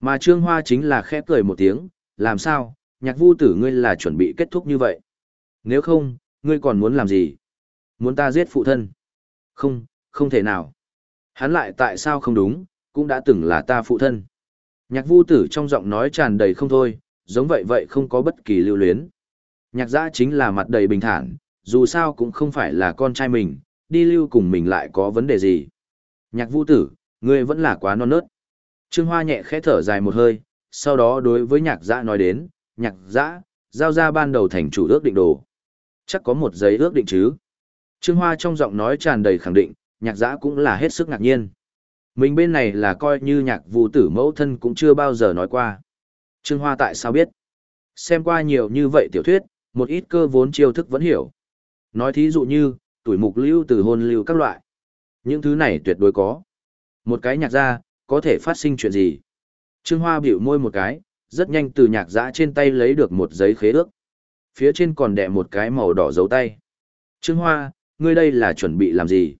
Mà Trương Hoa chính là khẽ cười một tiếng, làm sao, nhạc vu tử ngươi là chuẩn bị kết thúc như vậy. Nếu không, ngươi còn muốn làm gì? Muốn ta giết phụ thân? Không, không thể nào. Hắn lại tại sao không đúng, cũng đã từng là ta phụ thân. Nhạc vu tử trong giọng nói tràn đầy không thôi, giống vậy vậy không có bất kỳ lưu luyến. Nhạc giã chính là mặt đầy bình thản, dù sao cũng không phải là con trai mình, đi lưu cùng mình lại có vấn đề gì. Nhạc vu tử, ngươi vẫn là quá non nớt. Trương Hoa nhẹ khẽ thở dài một hơi, sau đó đối với nhạc giã nói đến, nhạc giã, giao ra ban đầu thành chủ ước định đồ. Chắc có một giấy ước định chứ. Trương Hoa trong giọng nói tràn đầy khẳng định, nhạc giã cũng là hết sức ngạc nhiên. Mình bên này là coi như nhạc vụ tử mẫu thân cũng chưa bao giờ nói qua. Trương Hoa tại sao biết? Xem qua nhiều như vậy tiểu thuyết, một ít cơ vốn chiêu thức vẫn hiểu. Nói thí dụ như, tuổi mục lưu từ hôn lưu các loại. Những thứ này tuyệt đối có. Một cái nhạc ra, có thể phát sinh chuyện gì? Trương Hoa biểu môi một cái, rất nhanh từ nhạc giã trên tay lấy được một giấy khế ước. Phía trên còn đẻ một cái màu đỏ dấu tay. Trương Hoa, ngươi đây là chuẩn bị làm gì?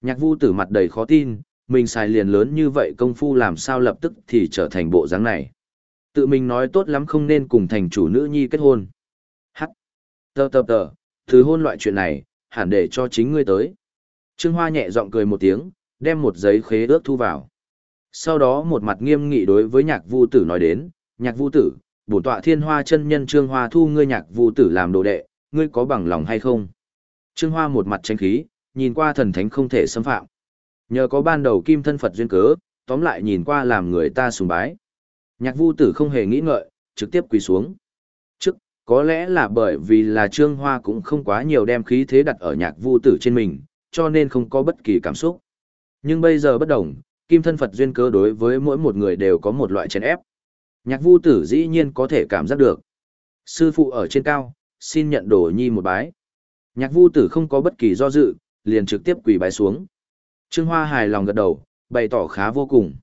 Nhạc vu tử mặt đầy khó tin, mình xài liền lớn như vậy công phu làm sao lập tức thì trở thành bộ dáng này. Tự mình nói tốt lắm không nên cùng thành chủ nữ nhi kết hôn. Hắc. Tờ tờ tờ, thứ hôn loại chuyện này, hẳn để cho chính ngươi tới. Trương Hoa nhẹ giọng cười một tiếng, đem một giấy khế ước thu vào. Sau đó một mặt nghiêm nghị đối với nhạc vu tử nói đến, nhạc vu tử, bổn tọa thiên hoa chân nhân Trương Hoa thu ngươi nhạc vu tử làm đồ đệ, ngươi có bằng lòng hay không? Trương Hoa một mặt tranh khí, nhìn qua thần thánh không thể xâm phạm. Nhờ có ban đầu kim thân Phật duyên cớ, tóm lại nhìn qua làm người ta sùng bái. Nhạc vu tử không hề nghĩ ngợi, trực tiếp quỳ xuống. Trước, có lẽ là bởi vì là Trương Hoa cũng không quá nhiều đem khí thế đặt ở nhạc vu tử trên mình, cho nên không có bất kỳ cảm xúc. Nhưng bây giờ bất đồng, kim thân Phật duyên cớ đối với mỗi một người đều có một loại chèn ép. Nhạc vu tử dĩ nhiên có thể cảm giác được. Sư phụ ở trên cao, xin nhận đồ nhi một bái. Nhạc vu tử không có bất kỳ do dự, liền trực tiếp quỳ bái xuống. Trương Hoa hài lòng gật đầu, bày tỏ khá vô cùng.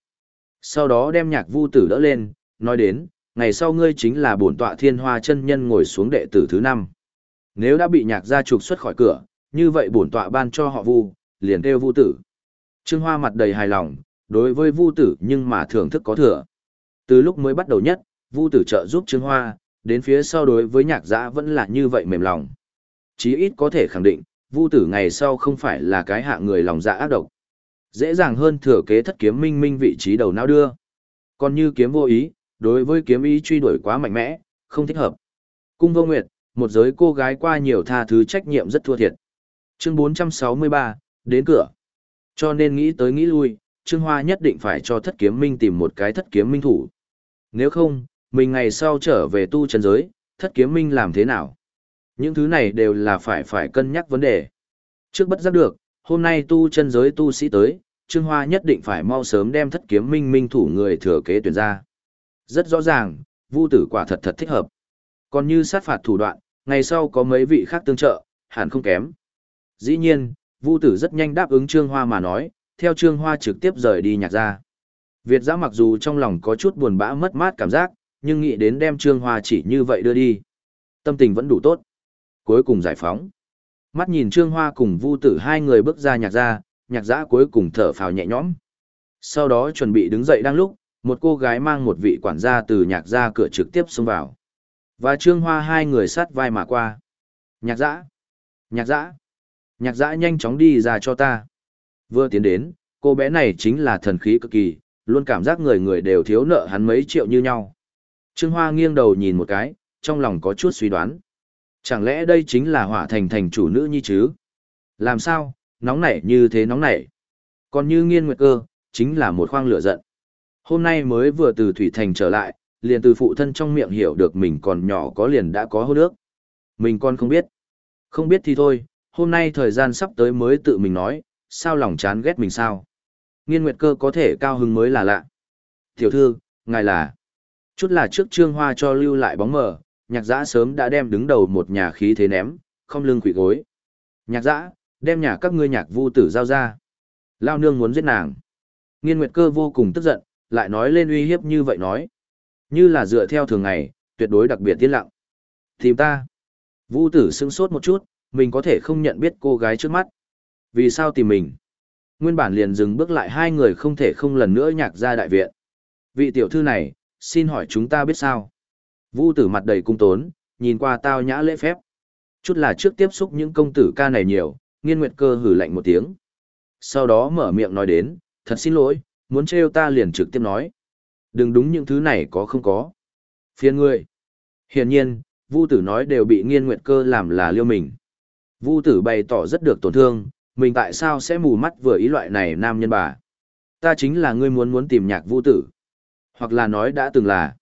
Sau đó đem nhạc vu tử đỡ lên, nói đến, ngày sau ngươi chính là bổn tọa thiên hoa chân nhân ngồi xuống đệ tử thứ năm. Nếu đã bị nhạc gia trục xuất khỏi cửa, như vậy bổn tọa ban cho họ vu, liền kêu vu tử. Trương Hoa mặt đầy hài lòng, đối với vu tử nhưng mà thưởng thức có thừa. Từ lúc mới bắt đầu nhất, vu tử trợ giúp Trương Hoa, đến phía sau đối với nhạc dã vẫn là như vậy mềm lòng. Chí ít có thể khẳng định, vu tử ngày sau không phải là cái hạ người lòng dạ ác độc. Dễ dàng hơn thừa kế thất kiếm minh minh vị trí đầu não đưa. Còn như kiếm vô ý, đối với kiếm ý truy đuổi quá mạnh mẽ, không thích hợp. Cung vô nguyệt, một giới cô gái qua nhiều tha thứ trách nhiệm rất thua thiệt. Chương 463, đến cửa. Cho nên nghĩ tới nghĩ lui, Trương Hoa nhất định phải cho thất kiếm minh tìm một cái thất kiếm minh thủ. Nếu không, mình ngày sau trở về tu chân giới, thất kiếm minh làm thế nào? Những thứ này đều là phải phải cân nhắc vấn đề. Trước bất giác được, hôm nay tu chân giới tu sĩ tới, Trương Hoa nhất định phải mau sớm đem thất kiếm minh minh thủ người thừa kế tuyển ra. Rất rõ ràng, Vu tử quả thật thật thích hợp. Còn như sát phạt thủ đoạn, ngày sau có mấy vị khác tương trợ, hẳn không kém. Dĩ nhiên, Vu tử rất nhanh đáp ứng Trương Hoa mà nói, theo Trương Hoa trực tiếp rời đi nhạc ra. Việt giã mặc dù trong lòng có chút buồn bã mất mát cảm giác, nhưng nghĩ đến đem Trương Hoa chỉ như vậy đưa đi. Tâm tình vẫn đủ tốt. Cuối cùng giải phóng. Mắt nhìn Trương Hoa cùng Vu Tử hai người bước ra nhạc ra, nhạc giã cuối cùng thở phào nhẹ nhõm. Sau đó chuẩn bị đứng dậy đang lúc, một cô gái mang một vị quản gia từ nhạc ra cửa trực tiếp xông vào. Và Trương Hoa hai người sát vai mà qua. Nhạc giã! Nhạc giã! Nhạc Dã nhanh chóng đi ra cho ta. Vừa tiến đến, cô bé này chính là thần khí cực kỳ, luôn cảm giác người người đều thiếu nợ hắn mấy triệu như nhau. Trương Hoa nghiêng đầu nhìn một cái, trong lòng có chút suy đoán. Chẳng lẽ đây chính là hỏa thành thành chủ nữ nhi chứ? Làm sao, nóng nảy như thế nóng nảy. Còn như nghiên nguyệt cơ, chính là một khoang lửa giận. Hôm nay mới vừa từ Thủy Thành trở lại, liền từ phụ thân trong miệng hiểu được mình còn nhỏ có liền đã có hôn nước. Mình còn không biết. Không biết thì thôi, hôm nay thời gian sắp tới mới tự mình nói, sao lòng chán ghét mình sao. Nghiên nguyệt cơ có thể cao hứng mới là lạ. Tiểu thư, ngài là... Chút là trước trương hoa cho lưu lại bóng mờ, nhạc giã sớm đã đem đứng đầu một nhà khí thế ném, không lưng quỷ gối. Nhạc giã, đem nhà các ngươi nhạc vu tử giao ra. Lao nương muốn giết nàng. Nghiên nguyệt cơ vô cùng tức giận, lại nói lên uy hiếp như vậy nói. Như là dựa theo thường ngày, tuyệt đối đặc biệt tiết lặng. Tìm ta. Vu tử sững sốt một chút, mình có thể không nhận biết cô gái trước mắt. Vì sao tìm mình? Nguyên bản liền dừng bước lại hai người không thể không lần nữa nhạc ra đại viện. Vị tiểu thư này, xin hỏi chúng ta biết sao? Vu tử mặt đầy cung tốn, nhìn qua tao nhã lễ phép. Chút là trước tiếp xúc những công tử ca này nhiều, nghiên nguyệt cơ hử lạnh một tiếng. Sau đó mở miệng nói đến, thật xin lỗi, muốn trêu ta liền trực tiếp nói. Đừng đúng những thứ này có không có. Phiền ngươi. Hiển nhiên, Vu tử nói đều bị nghiên nguyệt cơ làm là liêu mình. Vu tử bày tỏ rất được tổn thương, mình tại sao sẽ mù mắt vừa ý loại này nam nhân bà. Ta chính là ngươi muốn muốn tìm nhạc Vu tử. Hoặc là nói đã từng là.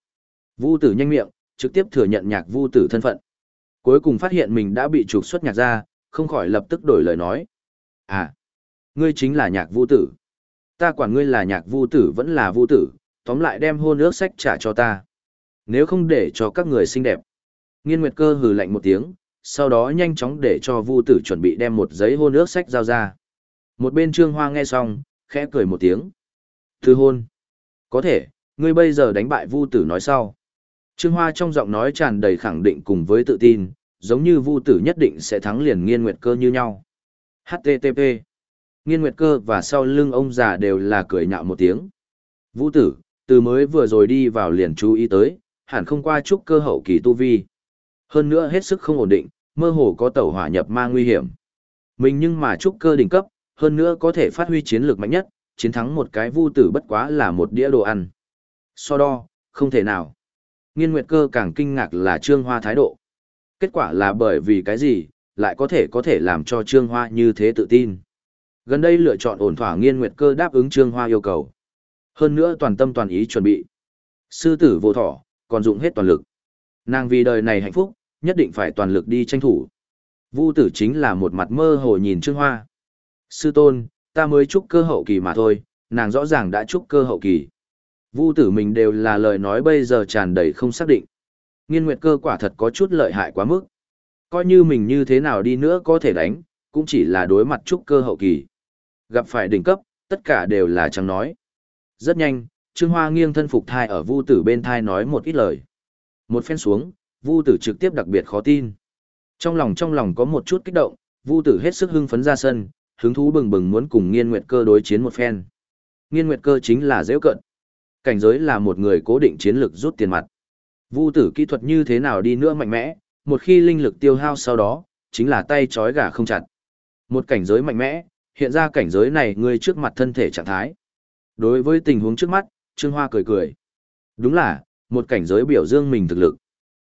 Vu tử nhanh miệng, trực tiếp thừa nhận nhạc Vu tử thân phận. Cuối cùng phát hiện mình đã bị trục xuất nhạc ra, không khỏi lập tức đổi lời nói. À, ngươi chính là nhạc Vu tử. Ta quản ngươi là nhạc Vu tử vẫn là Vu tử, tóm lại đem hôn ước sách trả cho ta. Nếu không để cho các người xinh đẹp. Nghiên Nguyệt Cơ hừ lạnh một tiếng, sau đó nhanh chóng để cho Vu Tử chuẩn bị đem một giấy hôn ước sách giao ra. Một bên Trương Hoa nghe xong, khẽ cười một tiếng. Thư hôn. Có thể, ngươi bây giờ đánh bại Vu Tử nói sau. Trương Hoa trong giọng nói tràn đầy khẳng định cùng với tự tin, giống như Vu Tử nhất định sẽ thắng liền Nghiên Nguyệt Cơ như nhau. HTTP. Nghiên Nguyệt Cơ và sau lưng ông già đều là cười nhạo một tiếng. Vu Tử, từ mới vừa rồi đi vào liền chú ý tới, hẳn không qua chút cơ hậu kỳ tu vi. Hơn nữa hết sức không ổn định, mơ hồ có tàu hỏa nhập ma nguy hiểm. Mình nhưng mà trúc cơ đỉnh cấp, hơn nữa có thể phát huy chiến lược mạnh nhất, chiến thắng một cái vu tử bất quá là một đĩa đồ ăn. So đo, không thể nào. Nghiên nguyệt cơ càng kinh ngạc là trương hoa thái độ. Kết quả là bởi vì cái gì, lại có thể có thể làm cho trương hoa như thế tự tin. Gần đây lựa chọn ổn thỏa nghiên nguyệt cơ đáp ứng trương hoa yêu cầu. Hơn nữa toàn tâm toàn ý chuẩn bị. Sư tử vô thỏ, còn dụng hết toàn lực. Nàng vì đời này hạnh phúc, nhất định phải toàn lực đi tranh thủ. Vu tử chính là một mặt mơ hồ nhìn Trương Hoa. Sư tôn, ta mới chúc cơ hậu kỳ mà thôi, nàng rõ ràng đã chúc cơ hậu kỳ. Vu tử mình đều là lời nói bây giờ tràn đầy không xác định. Nghiên nguyệt cơ quả thật có chút lợi hại quá mức. Coi như mình như thế nào đi nữa có thể đánh, cũng chỉ là đối mặt chúc cơ hậu kỳ. Gặp phải đỉnh cấp, tất cả đều là chẳng nói. Rất nhanh, Trương Hoa nghiêng thân phục thai ở Vu tử bên thai nói một ít lời. Một phen xuống, Vu Tử trực tiếp đặc biệt khó tin. Trong lòng trong lòng có một chút kích động, Vu Tử hết sức hưng phấn ra sân, hứng thú bừng bừng muốn cùng Nghiên Nguyệt Cơ đối chiến một phen. Nghiên Nguyệt Cơ chính là dễ cận. Cảnh giới là một người cố định chiến lực rút tiền mặt. Vu Tử kỹ thuật như thế nào đi nữa mạnh mẽ, một khi linh lực tiêu hao sau đó, chính là tay trói gà không chặt. Một cảnh giới mạnh mẽ, hiện ra cảnh giới này ngươi trước mặt thân thể trạng thái. Đối với tình huống trước mắt, Trương Hoa cười cười. Đúng là, một cảnh giới biểu dương mình thực lực.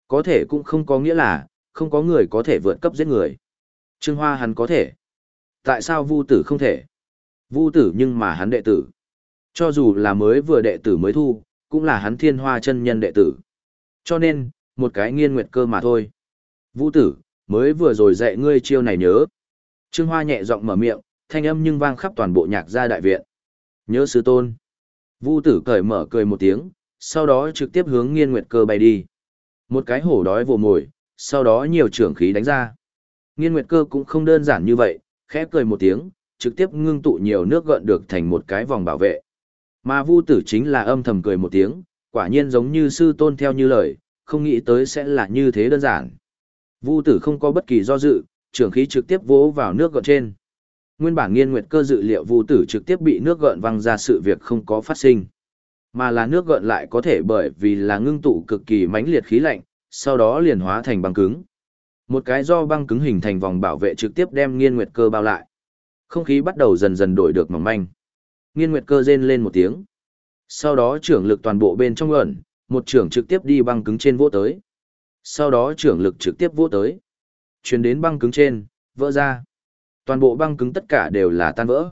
Có thể cũng không có nghĩa là, không có người có thể vượt cấp giết người. Trương Hoa hắn có thể. Tại sao Vu tử không thể? Vu tử nhưng mà hắn đệ tử. Cho dù là mới vừa đệ tử mới thu, cũng là hắn thiên hoa chân nhân đệ tử. Cho nên, một cái nghiên nguyệt cơ mà thôi. Vu tử, mới vừa rồi dạy ngươi chiêu này nhớ. Trương Hoa nhẹ giọng mở miệng, thanh âm nhưng vang khắp toàn bộ nhạc gia đại viện. Nhớ sư tôn. Vu tử cởi mở cười một tiếng, sau đó trực tiếp hướng nghiên nguyệt cơ bay đi. Một cái hổ đói vồ mồi, sau đó nhiều trưởng khí đánh ra. Nghiên nguyệt cơ cũng không đơn giản như vậy, khẽ cười một tiếng, trực tiếp ngưng tụ nhiều nước gợn được thành một cái vòng bảo vệ. Mà vu tử chính là âm thầm cười một tiếng, quả nhiên giống như sư tôn theo như lời, không nghĩ tới sẽ là như thế đơn giản. Vu tử không có bất kỳ do dự, trưởng khí trực tiếp vỗ vào nước gợn trên. Nguyên bản nghiên nguyệt cơ dự liệu vu tử trực tiếp bị nước gợn văng ra sự việc không có phát sinh mà là nước gợn lại có thể bởi vì là ngưng tụ cực kỳ mãnh liệt khí lạnh, sau đó liền hóa thành băng cứng. Một cái do băng cứng hình thành vòng bảo vệ trực tiếp đem nghiên nguyệt cơ bao lại. Không khí bắt đầu dần dần đổi được mỏng manh. Nghiên nguyệt cơ rên lên một tiếng. Sau đó trưởng lực toàn bộ bên trong ẩn, một trưởng trực tiếp đi băng cứng trên vỗ tới. Sau đó trưởng lực trực tiếp vỗ tới. Chuyển đến băng cứng trên, vỡ ra. Toàn bộ băng cứng tất cả đều là tan vỡ.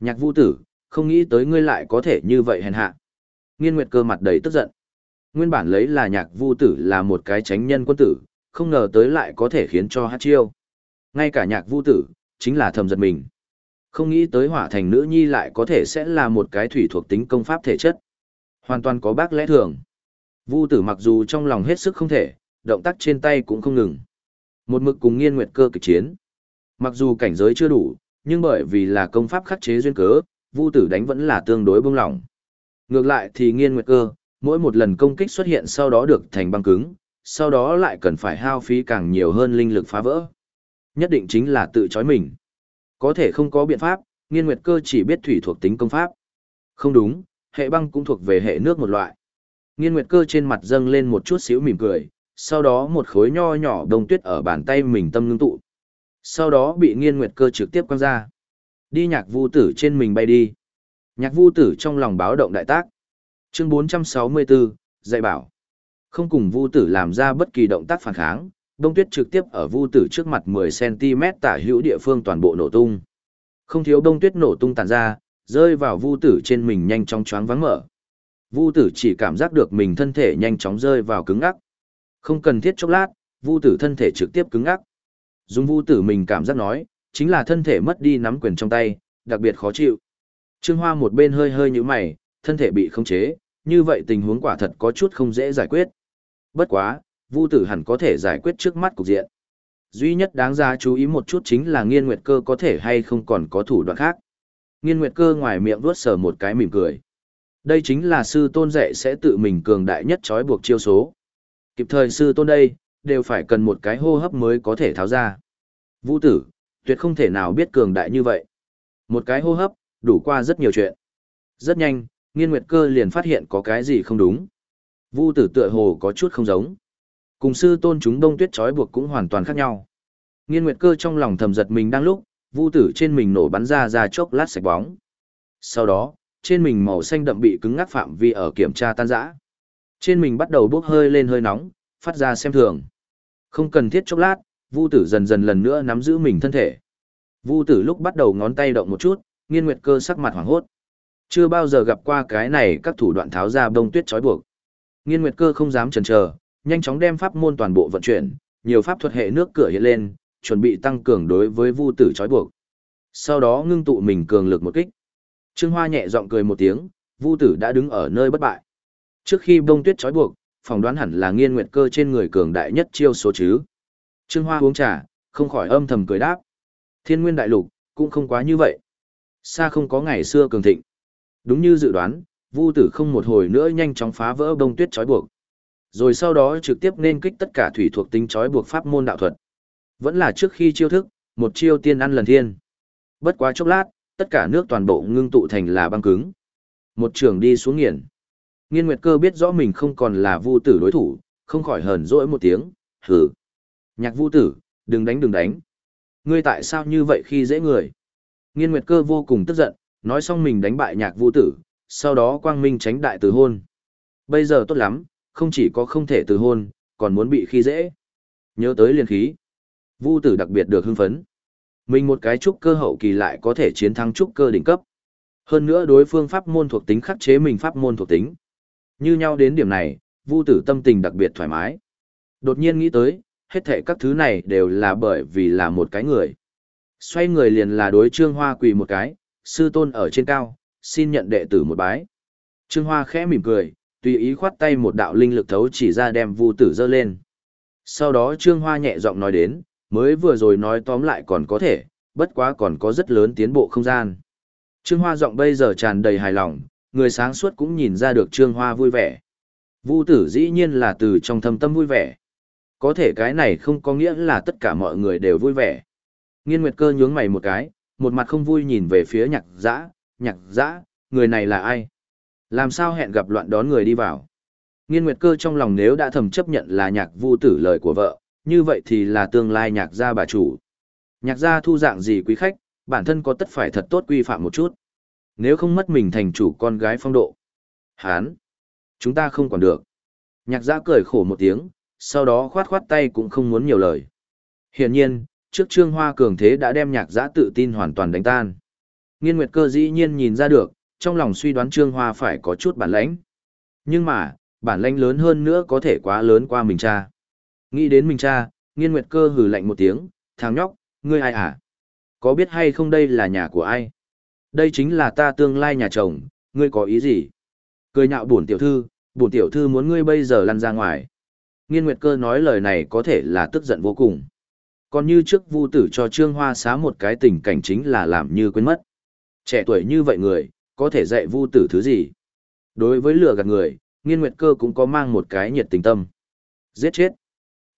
Nhạc vũ tử, không nghĩ tới ngươi lại có thể như vậy hèn hạ. Nghiên nguyệt cơ mặt đầy tức giận. Nguyên bản lấy là nhạc vu tử là một cái tránh nhân quân tử, không ngờ tới lại có thể khiến cho hát chiêu. Ngay cả nhạc vu tử, chính là thầm giật mình. Không nghĩ tới hỏa thành nữ nhi lại có thể sẽ là một cái thủy thuộc tính công pháp thể chất. Hoàn toàn có bác lẽ thường. Vu tử mặc dù trong lòng hết sức không thể, động tác trên tay cũng không ngừng. Một mực cùng nghiên nguyệt cơ kịch chiến. Mặc dù cảnh giới chưa đủ, nhưng bởi vì là công pháp khắc chế duyên cớ, vu tử đánh vẫn là tương đối bông lỏng. Ngược lại thì nghiên nguyệt cơ, mỗi một lần công kích xuất hiện sau đó được thành băng cứng, sau đó lại cần phải hao phí càng nhiều hơn linh lực phá vỡ. Nhất định chính là tự chói mình. Có thể không có biện pháp, nghiên nguyệt cơ chỉ biết thủy thuộc tính công pháp. Không đúng, hệ băng cũng thuộc về hệ nước một loại. Nghiên nguyệt cơ trên mặt dâng lên một chút xíu mỉm cười, sau đó một khối nho nhỏ đông tuyết ở bàn tay mình tâm ngưng tụ. Sau đó bị nghiên nguyệt cơ trực tiếp quăng ra. Đi nhạc vu tử trên mình bay đi. Nhạc vu tử trong lòng báo động đại tác. Chương 464, dạy bảo. Không cùng vu tử làm ra bất kỳ động tác phản kháng, đông tuyết trực tiếp ở vu tử trước mặt 10cm tả hữu địa phương toàn bộ nổ tung. Không thiếu đông tuyết nổ tung tàn ra, rơi vào vu tử trên mình nhanh chóng choáng vắng mở. Vu tử chỉ cảm giác được mình thân thể nhanh chóng rơi vào cứng ngắc. Không cần thiết chốc lát, vu tử thân thể trực tiếp cứng ngắc. Dùng vu tử mình cảm giác nói, chính là thân thể mất đi nắm quyền trong tay, đặc biệt khó chịu. Trương Hoa một bên hơi hơi như mày, thân thể bị khống chế, như vậy tình huống quả thật có chút không dễ giải quyết. Bất quá, Vu Tử hẳn có thể giải quyết trước mắt cục diện. Duy nhất đáng ra chú ý một chút chính là Nghiên Nguyệt Cơ có thể hay không còn có thủ đoạn khác. Nghiên Nguyệt Cơ ngoài miệng vuốt sờ một cái mỉm cười. Đây chính là sư tôn dạy sẽ tự mình cường đại nhất trói buộc chiêu số. Kịp thời sư tôn đây, đều phải cần một cái hô hấp mới có thể tháo ra. Vũ tử, tuyệt không thể nào biết cường đại như vậy. Một cái hô hấp, đủ qua rất nhiều chuyện. Rất nhanh, nghiên nguyệt cơ liền phát hiện có cái gì không đúng. Vu tử tựa hồ có chút không giống. Cùng sư tôn chúng đông tuyết trói buộc cũng hoàn toàn khác nhau. Nghiên nguyệt cơ trong lòng thầm giật mình đang lúc, vu tử trên mình nổ bắn ra ra chốc lát sạch bóng. Sau đó, trên mình màu xanh đậm bị cứng ngắc phạm vi ở kiểm tra tan rã. Trên mình bắt đầu bốc hơi lên hơi nóng, phát ra xem thường. Không cần thiết chốc lát, Vu tử dần dần lần nữa nắm giữ mình thân thể. Vu tử lúc bắt đầu ngón tay động một chút, nghiên nguyệt cơ sắc mặt hoảng hốt. Chưa bao giờ gặp qua cái này các thủ đoạn tháo ra bông tuyết trói buộc. Nghiên nguyệt cơ không dám chần chờ, nhanh chóng đem pháp môn toàn bộ vận chuyển, nhiều pháp thuật hệ nước cửa hiện lên, chuẩn bị tăng cường đối với vu tử trói buộc. Sau đó ngưng tụ mình cường lực một kích. Trương Hoa nhẹ giọng cười một tiếng, vu tử đã đứng ở nơi bất bại. Trước khi bông tuyết trói buộc, phỏng đoán hẳn là nghiên nguyệt cơ trên người cường đại nhất chiêu số chứ. Trương Hoa uống trà, không khỏi âm thầm cười đáp. Thiên nguyên đại lục, cũng không quá như vậy. Xa không có ngày xưa cường thịnh. Đúng như dự đoán, Vu Tử không một hồi nữa nhanh chóng phá vỡ bông tuyết trói buộc. Rồi sau đó trực tiếp nên kích tất cả thủy thuộc tính trói buộc pháp môn đạo thuật. Vẫn là trước khi chiêu thức, một chiêu tiên ăn lần thiên. Bất quá chốc lát, tất cả nước toàn bộ ngưng tụ thành là băng cứng. Một trường đi xuống nghiền. Nghiên Nguyệt Cơ biết rõ mình không còn là Vu Tử đối thủ, không khỏi hờn dỗi một tiếng, hừ. Nhạc Vu Tử, đừng đánh đừng đánh. Ngươi tại sao như vậy khi dễ người? Nghiên Nguyệt Cơ vô cùng tức giận, nói xong mình đánh bại nhạc vũ tử, sau đó quang minh tránh đại từ hôn. Bây giờ tốt lắm, không chỉ có không thể từ hôn, còn muốn bị khi dễ. Nhớ tới liên khí. Vu tử đặc biệt được hưng phấn. Mình một cái trúc cơ hậu kỳ lại có thể chiến thắng trúc cơ đỉnh cấp. Hơn nữa đối phương pháp môn thuộc tính khắc chế mình pháp môn thuộc tính. Như nhau đến điểm này, Vu tử tâm tình đặc biệt thoải mái. Đột nhiên nghĩ tới, hết thể các thứ này đều là bởi vì là một cái người. Xoay người liền là đối Trương Hoa quỳ một cái, sư tôn ở trên cao, xin nhận đệ tử một bái. Trương Hoa khẽ mỉm cười, tùy ý khoát tay một đạo linh lực thấu chỉ ra đem Vu tử dơ lên. Sau đó Trương Hoa nhẹ giọng nói đến, mới vừa rồi nói tóm lại còn có thể, bất quá còn có rất lớn tiến bộ không gian. Trương Hoa giọng bây giờ tràn đầy hài lòng, người sáng suốt cũng nhìn ra được Trương Hoa vui vẻ. Vu tử dĩ nhiên là từ trong thâm tâm vui vẻ. Có thể cái này không có nghĩa là tất cả mọi người đều vui vẻ. Nghiên Nguyệt Cơ nhướng mày một cái, một mặt không vui nhìn về phía nhạc dã, nhạc dã, người này là ai? Làm sao hẹn gặp loạn đón người đi vào? Nghiên Nguyệt Cơ trong lòng nếu đã thầm chấp nhận là nhạc vu tử lời của vợ, như vậy thì là tương lai nhạc gia bà chủ. Nhạc gia thu dạng gì quý khách, bản thân có tất phải thật tốt quy phạm một chút. Nếu không mất mình thành chủ con gái phong độ. Hán! Chúng ta không còn được. Nhạc gia cười khổ một tiếng, sau đó khoát khoát tay cũng không muốn nhiều lời. Hiển nhiên, trước Trương Hoa cường thế đã đem nhạc giã tự tin hoàn toàn đánh tan. Nghiên Nguyệt Cơ dĩ nhiên nhìn ra được, trong lòng suy đoán Trương Hoa phải có chút bản lãnh. Nhưng mà, bản lãnh lớn hơn nữa có thể quá lớn qua mình cha. Nghĩ đến mình cha, Nghiên Nguyệt Cơ hừ lạnh một tiếng, thằng nhóc, ngươi ai à? Có biết hay không đây là nhà của ai? Đây chính là ta tương lai nhà chồng, ngươi có ý gì? Cười nhạo bổn tiểu thư, bổn tiểu thư muốn ngươi bây giờ lăn ra ngoài. Nghiên Nguyệt Cơ nói lời này có thể là tức giận vô cùng. Còn như trước Vu tử cho Trương Hoa xá một cái tình cảnh chính là làm như quên mất. Trẻ tuổi như vậy người, có thể dạy Vu tử thứ gì? Đối với lừa gạt người, Nghiên Nguyệt Cơ cũng có mang một cái nhiệt tình tâm. Giết chết.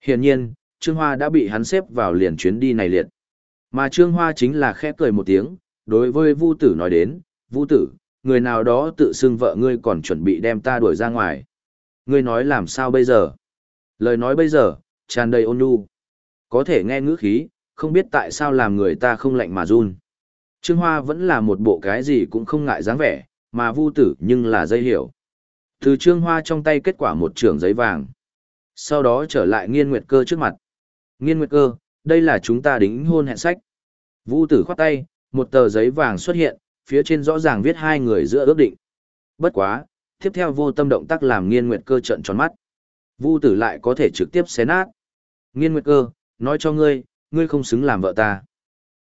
Hiển nhiên, Trương Hoa đã bị hắn xếp vào liền chuyến đi này liệt. Mà Trương Hoa chính là khẽ cười một tiếng, đối với Vu tử nói đến, Vu tử, người nào đó tự xưng vợ ngươi còn chuẩn bị đem ta đuổi ra ngoài. Ngươi nói làm sao bây giờ? Lời nói bây giờ, tràn đầy ôn nhu. Có thể nghe ngữ khí, không biết tại sao làm người ta không lạnh mà run. Trương Hoa vẫn là một bộ cái gì cũng không ngại dáng vẻ, mà vu tử nhưng là dây hiểu. Từ Trương Hoa trong tay kết quả một trường giấy vàng. Sau đó trở lại nghiên nguyệt cơ trước mặt. Nghiên nguyệt cơ, đây là chúng ta đính hôn hẹn sách. Vu tử khoát tay, một tờ giấy vàng xuất hiện, phía trên rõ ràng viết hai người giữa ước định. Bất quá, tiếp theo vô tâm động tác làm nghiên nguyệt cơ trận tròn mắt. Vu tử lại có thể trực tiếp xé nát. Nghiên nguyệt cơ, nói cho ngươi, ngươi không xứng làm vợ ta.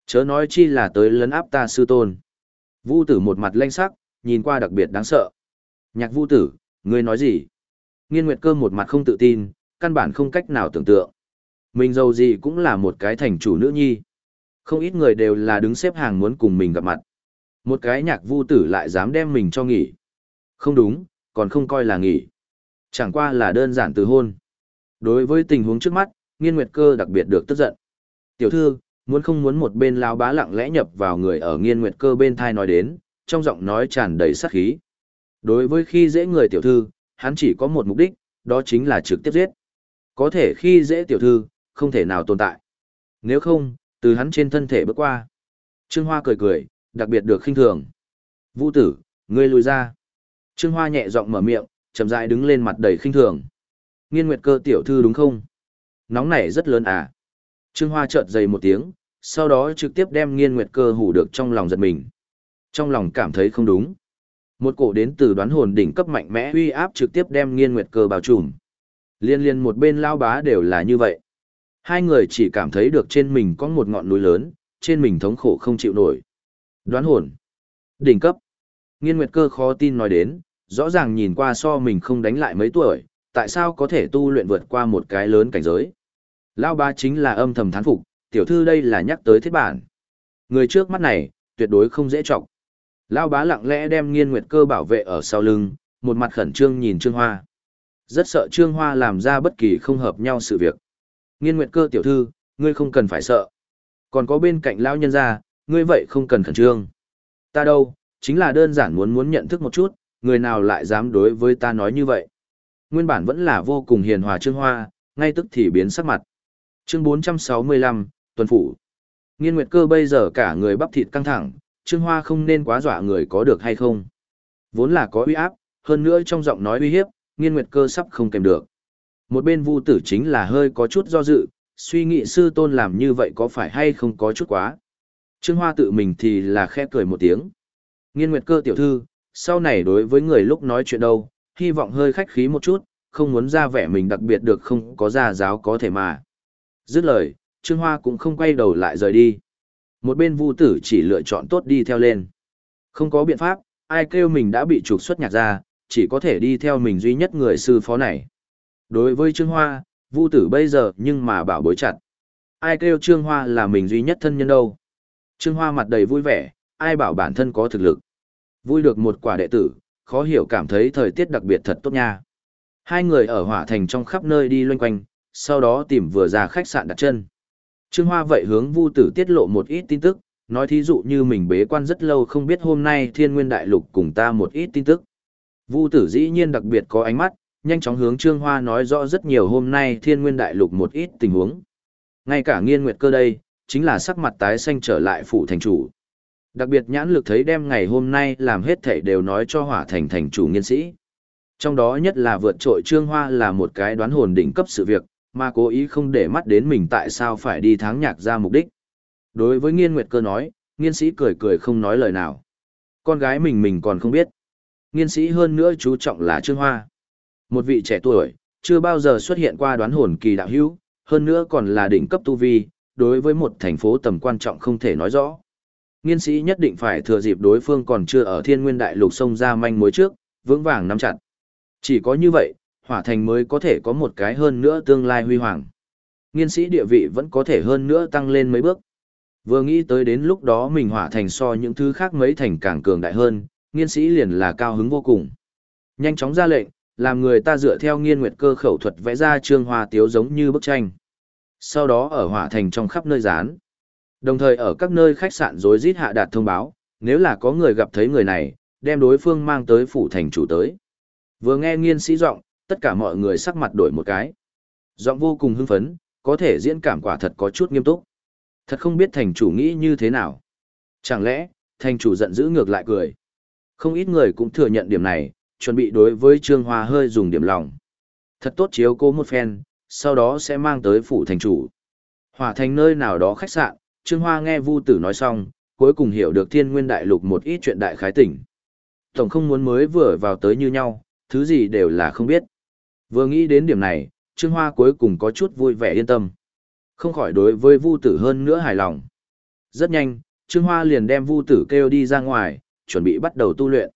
Chớ nói chi là tới lấn áp ta sư tôn. Vu tử một mặt lanh sắc, nhìn qua đặc biệt đáng sợ. Nhạc vu tử, ngươi nói gì? Nghiên nguyệt cơ một mặt không tự tin, căn bản không cách nào tưởng tượng. Mình giàu gì cũng là một cái thành chủ nữ nhi. Không ít người đều là đứng xếp hàng muốn cùng mình gặp mặt. Một cái nhạc vu tử lại dám đem mình cho nghỉ. Không đúng, còn không coi là nghỉ. Chẳng qua là đơn giản từ hôn. Đối với tình huống trước mắt, nghiên nguyệt cơ đặc biệt được tức giận. Tiểu thư, muốn không muốn một bên lao bá lặng lẽ nhập vào người ở nghiên nguyệt cơ bên thai nói đến, trong giọng nói tràn đầy sát khí. Đối với khi dễ người tiểu thư, hắn chỉ có một mục đích, đó chính là trực tiếp giết. Có thể khi dễ tiểu thư, không thể nào tồn tại. Nếu không, từ hắn trên thân thể bước qua. Trương Hoa cười cười, đặc biệt được khinh thường. Vũ tử, ngươi lùi ra. Trương Hoa nhẹ giọng mở miệng, chậm rãi đứng lên mặt đầy khinh thường. Nghiên nguyệt cơ tiểu thư đúng không? Nóng này rất lớn à? Trương Hoa chợt dày một tiếng, sau đó trực tiếp đem nghiên nguyệt cơ hủ được trong lòng giật mình. Trong lòng cảm thấy không đúng. Một cổ đến từ đoán hồn đỉnh cấp mạnh mẽ uy áp trực tiếp đem nghiên nguyệt cơ bao trùm. Liên liên một bên lao bá đều là như vậy. Hai người chỉ cảm thấy được trên mình có một ngọn núi lớn, trên mình thống khổ không chịu nổi. Đoán hồn. Đỉnh cấp. Nghiên nguyệt cơ khó tin nói đến, rõ ràng nhìn qua so mình không đánh lại mấy tuổi, tại sao có thể tu luyện vượt qua một cái lớn cảnh giới. Lao ba chính là âm thầm thán phục, tiểu thư đây là nhắc tới thiết bản. Người trước mắt này, tuyệt đối không dễ trọng. Lao bá lặng lẽ đem nghiên nguyệt cơ bảo vệ ở sau lưng, một mặt khẩn trương nhìn Trương Hoa. Rất sợ Trương Hoa làm ra bất kỳ không hợp nhau sự việc. Nghiên nguyệt cơ tiểu thư, ngươi không cần phải sợ. Còn có bên cạnh lão nhân gia, ngươi vậy không cần khẩn trương. Ta đâu, chính là đơn giản muốn muốn nhận thức một chút, người nào lại dám đối với ta nói như vậy. Nguyên bản vẫn là vô cùng hiền hòa Trương Hoa, ngay tức thì biến sắc mặt. Chương 465, Tuần Phủ. Nghiên Nguyệt Cơ bây giờ cả người bắp thịt căng thẳng, Trương Hoa không nên quá dọa người có được hay không. Vốn là có uy áp, hơn nữa trong giọng nói uy hiếp, Nghiên Nguyệt Cơ sắp không kèm được. Một bên Vu Tử chính là hơi có chút do dự, suy nghĩ sư tôn làm như vậy có phải hay không có chút quá. Trương Hoa tự mình thì là khẽ cười một tiếng. Nghiên Nguyệt Cơ tiểu thư, sau này đối với người lúc nói chuyện đâu, hy vọng hơi khách khí một chút, không muốn ra vẻ mình đặc biệt được không có gia giáo có thể mà. Dứt lời, Trương Hoa cũng không quay đầu lại rời đi. Một bên Vu Tử chỉ lựa chọn tốt đi theo lên. Không có biện pháp, ai kêu mình đã bị trục xuất nhạc ra, chỉ có thể đi theo mình duy nhất người sư phó này. Đối với Trương Hoa, Vu Tử bây giờ nhưng mà bảo bối chặt. Ai kêu Trương Hoa là mình duy nhất thân nhân đâu. Trương Hoa mặt đầy vui vẻ, ai bảo bản thân có thực lực. Vui được một quả đệ tử, khó hiểu cảm thấy thời tiết đặc biệt thật tốt nha. Hai người ở hỏa thành trong khắp nơi đi loanh quanh, sau đó tìm vừa ra khách sạn đặt chân. Trương Hoa vậy hướng Vu Tử tiết lộ một ít tin tức, nói thí dụ như mình bế quan rất lâu không biết hôm nay Thiên Nguyên Đại Lục cùng ta một ít tin tức. Vu Tử dĩ nhiên đặc biệt có ánh mắt, nhanh chóng hướng Trương Hoa nói rõ rất nhiều hôm nay Thiên Nguyên Đại Lục một ít tình huống. Ngay cả Nghiên Nguyệt Cơ đây, chính là sắc mặt tái xanh trở lại phụ thành chủ. Đặc biệt nhãn lực thấy đem ngày hôm nay làm hết thảy đều nói cho hỏa thành thành chủ nghiên sĩ. Trong đó nhất là vượt trội Trương Hoa là một cái đoán hồn đỉnh cấp sự việc, mà cố ý không để mắt đến mình tại sao phải đi tháng nhạc ra mục đích. Đối với nghiên nguyệt cơ nói, nghiên sĩ cười cười không nói lời nào. Con gái mình mình còn không biết. Nghiên sĩ hơn nữa chú trọng là Trương Hoa. Một vị trẻ tuổi, chưa bao giờ xuất hiện qua đoán hồn kỳ đạo hữu, hơn nữa còn là đỉnh cấp tu vi, đối với một thành phố tầm quan trọng không thể nói rõ. Nghiên sĩ nhất định phải thừa dịp đối phương còn chưa ở thiên nguyên đại lục sông ra manh mối trước, vững vàng nắm chặt. Chỉ có như vậy, hỏa thành mới có thể có một cái hơn nữa tương lai huy hoàng. Nghiên sĩ địa vị vẫn có thể hơn nữa tăng lên mấy bước. Vừa nghĩ tới đến lúc đó mình hỏa thành so những thứ khác mấy thành càng cường đại hơn, nghiên sĩ liền là cao hứng vô cùng. Nhanh chóng ra lệnh, làm người ta dựa theo nghiên nguyệt cơ khẩu thuật vẽ ra trương hoa tiếu giống như bức tranh. Sau đó ở hỏa thành trong khắp nơi dán. Đồng thời ở các nơi khách sạn rối rít hạ đạt thông báo, nếu là có người gặp thấy người này, đem đối phương mang tới phủ thành chủ tới. Vừa nghe nghiên sĩ giọng, tất cả mọi người sắc mặt đổi một cái. Giọng vô cùng hưng phấn, có thể diễn cảm quả thật có chút nghiêm túc. Thật không biết thành chủ nghĩ như thế nào. Chẳng lẽ, thành chủ giận dữ ngược lại cười. Không ít người cũng thừa nhận điểm này, chuẩn bị đối với Trương Hoa hơi dùng điểm lòng. Thật tốt chiếu cố một phen, sau đó sẽ mang tới phủ thành chủ. Hỏa thành nơi nào đó khách sạn, Trương Hoa nghe Vu Tử nói xong, cuối cùng hiểu được Thiên Nguyên Đại Lục một ít chuyện đại khái tỉnh. Tổng không muốn mới vừa vào tới như nhau, thứ gì đều là không biết. Vừa nghĩ đến điểm này, Trương Hoa cuối cùng có chút vui vẻ yên tâm. Không khỏi đối với Vu Tử hơn nữa hài lòng. Rất nhanh, Trương Hoa liền đem Vu Tử kêu đi ra ngoài, chuẩn bị bắt đầu tu luyện.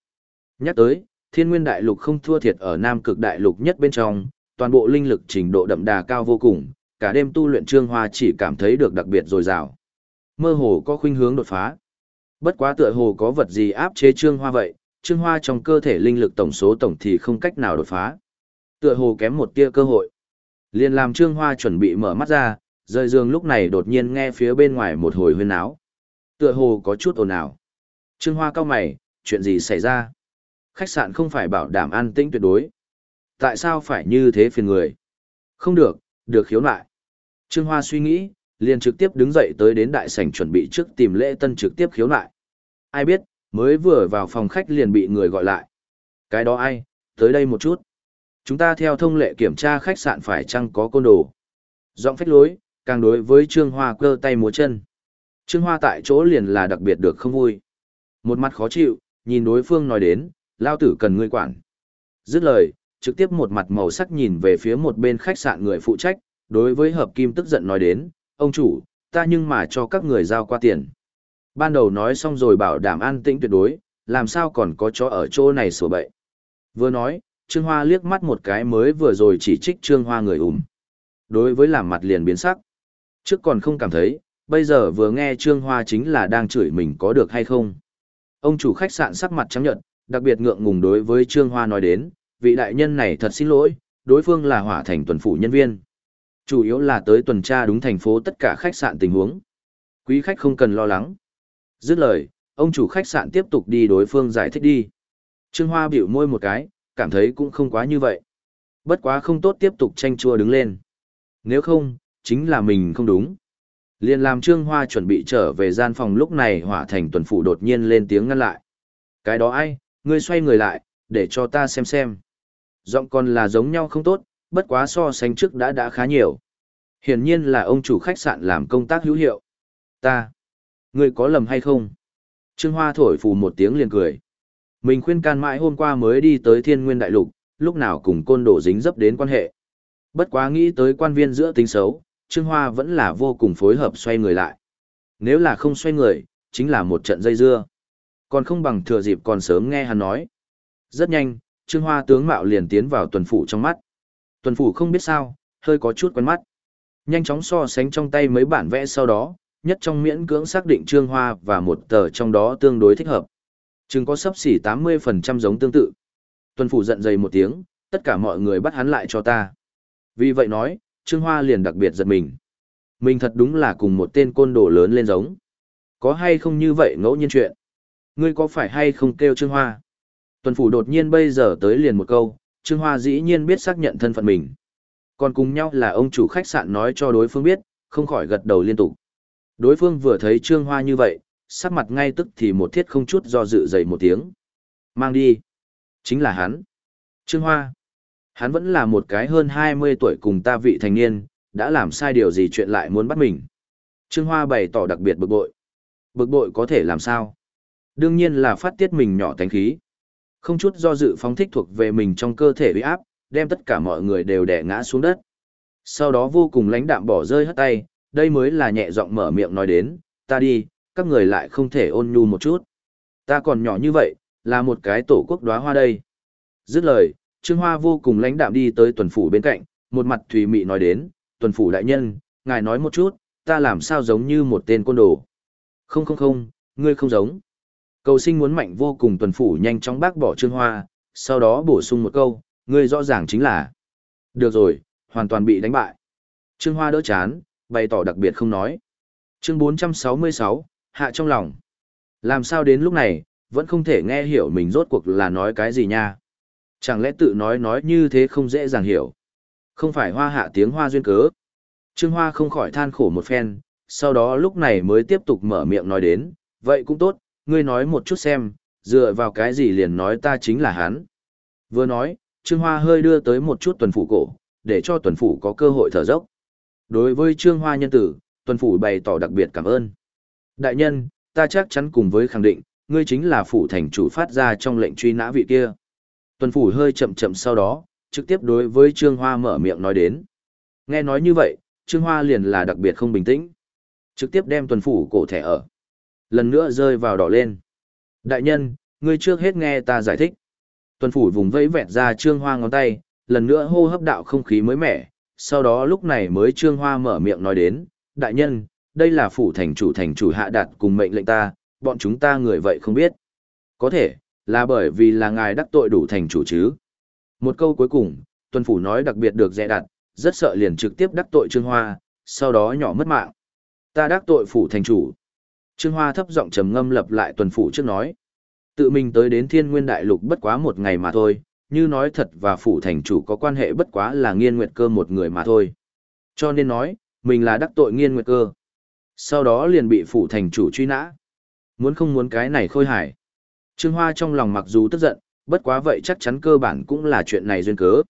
Nhắc tới, Thiên Nguyên Đại Lục không thua thiệt ở Nam Cực Đại Lục nhất bên trong, toàn bộ linh lực trình độ đậm đà cao vô cùng, cả đêm tu luyện Trương Hoa chỉ cảm thấy được đặc biệt dồi dào. Mơ hồ có khuynh hướng đột phá. Bất quá tựa hồ có vật gì áp chế Trương Hoa vậy, Trương Hoa trong cơ thể linh lực tổng số tổng thì không cách nào đột phá. Tựa hồ kém một tia cơ hội. Liền làm Trương Hoa chuẩn bị mở mắt ra, rời giường lúc này đột nhiên nghe phía bên ngoài một hồi huyên áo. Tựa hồ có chút ồn ào. Trương Hoa cao mày, chuyện gì xảy ra? Khách sạn không phải bảo đảm an tĩnh tuyệt đối. Tại sao phải như thế phiền người? Không được, được khiếu nại. Trương Hoa suy nghĩ, liền trực tiếp đứng dậy tới đến đại sảnh chuẩn bị trước tìm lễ tân trực tiếp khiếu nại. Ai biết, mới vừa vào phòng khách liền bị người gọi lại. Cái đó ai, tới đây một chút. Chúng ta theo thông lệ kiểm tra khách sạn phải chăng có côn đồ. Giọng phách lối, càng đối với Trương Hoa cơ tay múa chân. Trương Hoa tại chỗ liền là đặc biệt được không vui. Một mặt khó chịu, nhìn đối phương nói đến, lao tử cần ngươi quản. Dứt lời, trực tiếp một mặt màu sắc nhìn về phía một bên khách sạn người phụ trách, đối với hợp kim tức giận nói đến, ông chủ, ta nhưng mà cho các người giao qua tiền. Ban đầu nói xong rồi bảo đảm an tĩnh tuyệt đối, làm sao còn có chó ở chỗ này sổ bậy. Vừa nói, Trương Hoa liếc mắt một cái mới vừa rồi chỉ trích Trương Hoa người ủm. Đối với làm mặt liền biến sắc. Trước còn không cảm thấy, bây giờ vừa nghe Trương Hoa chính là đang chửi mình có được hay không. Ông chủ khách sạn sắc mặt trắng nhợt, đặc biệt ngượng ngùng đối với Trương Hoa nói đến, vị đại nhân này thật xin lỗi, đối phương là hỏa thành tuần phủ nhân viên. Chủ yếu là tới tuần tra đúng thành phố tất cả khách sạn tình huống. Quý khách không cần lo lắng. Dứt lời, ông chủ khách sạn tiếp tục đi đối phương giải thích đi. Trương Hoa biểu môi một cái, cảm thấy cũng không quá như vậy. Bất quá không tốt tiếp tục tranh chua đứng lên. Nếu không, chính là mình không đúng. Liên làm Trương Hoa chuẩn bị trở về gian phòng lúc này hỏa thành tuần phủ đột nhiên lên tiếng ngăn lại. Cái đó ai, ngươi xoay người lại, để cho ta xem xem. Giọng còn là giống nhau không tốt, bất quá so sánh trước đã đã khá nhiều. Hiển nhiên là ông chủ khách sạn làm công tác hữu hiệu. Ta, ngươi có lầm hay không? Trương Hoa thổi phù một tiếng liền cười. Mình khuyên can mãi hôm qua mới đi tới thiên nguyên đại lục, lúc nào cùng côn đồ dính dấp đến quan hệ. Bất quá nghĩ tới quan viên giữa tính xấu, Trương Hoa vẫn là vô cùng phối hợp xoay người lại. Nếu là không xoay người, chính là một trận dây dưa. Còn không bằng thừa dịp còn sớm nghe hắn nói. Rất nhanh, Trương Hoa tướng mạo liền tiến vào tuần phủ trong mắt. Tuần phủ không biết sao, hơi có chút quen mắt. Nhanh chóng so sánh trong tay mấy bản vẽ sau đó, nhất trong miễn cưỡng xác định Trương Hoa và một tờ trong đó tương đối thích hợp. Chừng có sấp xỉ 80% giống tương tự. Tuần phủ giận dày một tiếng, tất cả mọi người bắt hắn lại cho ta. Vì vậy nói, Trương Hoa liền đặc biệt giật mình. Mình thật đúng là cùng một tên côn đồ lớn lên giống. Có hay không như vậy ngẫu nhiên chuyện? Ngươi có phải hay không kêu Trương Hoa? Tuần phủ đột nhiên bây giờ tới liền một câu, Trương Hoa dĩ nhiên biết xác nhận thân phận mình. Còn cùng nhau là ông chủ khách sạn nói cho đối phương biết, không khỏi gật đầu liên tục. Đối phương vừa thấy Trương Hoa như vậy, sắc mặt ngay tức thì một thiết không chút do dự dày một tiếng. Mang đi. Chính là hắn. Trương Hoa. Hắn vẫn là một cái hơn 20 tuổi cùng ta vị thành niên, đã làm sai điều gì chuyện lại muốn bắt mình. Trương Hoa bày tỏ đặc biệt bực bội. Bực bội có thể làm sao? Đương nhiên là phát tiết mình nhỏ tánh khí. Không chút do dự phóng thích thuộc về mình trong cơ thể uy áp, đem tất cả mọi người đều đè ngã xuống đất. Sau đó vô cùng lãnh đạm bỏ rơi hất tay, đây mới là nhẹ giọng mở miệng nói đến, ta đi, các người lại không thể ôn nhu một chút. Ta còn nhỏ như vậy, là một cái tổ quốc đóa hoa đây. Dứt lời, Trương Hoa vô cùng lãnh đạm đi tới tuần phủ bên cạnh, một mặt thùy mị nói đến, tuần phủ đại nhân, ngài nói một chút, ta làm sao giống như một tên côn đồ. Không không không, ngươi không giống. Cầu sinh muốn mạnh vô cùng tuần phủ nhanh chóng bác bỏ Trương Hoa, sau đó bổ sung một câu, ngươi rõ ràng chính là. Được rồi, hoàn toàn bị đánh bại. Trương Hoa đỡ chán, bày tỏ đặc biệt không nói. Chương 466, hạ trong lòng. Làm sao đến lúc này, vẫn không thể nghe hiểu mình rốt cuộc là nói cái gì nha. Chẳng lẽ tự nói nói như thế không dễ dàng hiểu. Không phải hoa hạ tiếng hoa duyên cớ. Trương Hoa không khỏi than khổ một phen, sau đó lúc này mới tiếp tục mở miệng nói đến, vậy cũng tốt, ngươi nói một chút xem, dựa vào cái gì liền nói ta chính là hắn. Vừa nói, Trương Hoa hơi đưa tới một chút tuần phủ cổ, để cho tuần phủ có cơ hội thở dốc. Đối với Trương Hoa nhân tử, tuần phủ bày tỏ đặc biệt cảm ơn. Đại nhân, ta chắc chắn cùng với khẳng định, ngươi chính là phủ thành chủ phát ra trong lệnh truy nã vị kia. Tuần phủ hơi chậm chậm sau đó, trực tiếp đối với Trương Hoa mở miệng nói đến. Nghe nói như vậy, Trương Hoa liền là đặc biệt không bình tĩnh. Trực tiếp đem tuần phủ cổ thẻ ở. Lần nữa rơi vào đỏ lên. Đại nhân, ngươi trước hết nghe ta giải thích. Tuần phủ vùng vẫy vẹt ra Trương Hoa ngón tay, lần nữa hô hấp đạo không khí mới mẻ. Sau đó lúc này mới Trương Hoa mở miệng nói đến. Đại nhân, đây là phủ thành chủ thành chủ hạ đạt cùng mệnh lệnh ta, bọn chúng ta người vậy không biết. Có thể, là bởi vì là ngài đắc tội đủ thành chủ chứ. Một câu cuối cùng, tuần phủ nói đặc biệt được dè đặt, rất sợ liền trực tiếp đắc tội Trương Hoa, sau đó nhỏ mất mạng. Ta đắc tội phủ thành chủ. Trương Hoa thấp giọng trầm ngâm lập lại tuần phủ trước nói. Tự mình tới đến thiên nguyên đại lục bất quá một ngày mà thôi, như nói thật và phủ thành chủ có quan hệ bất quá là nghiên nguyệt cơ một người mà thôi. Cho nên nói, mình là đắc tội nghiên nguyệt cơ. Sau đó liền bị phủ thành chủ truy nã. Muốn không muốn cái này khôi hài. Trương Hoa trong lòng mặc dù tức giận, bất quá vậy chắc chắn cơ bản cũng là chuyện này duyên cớ.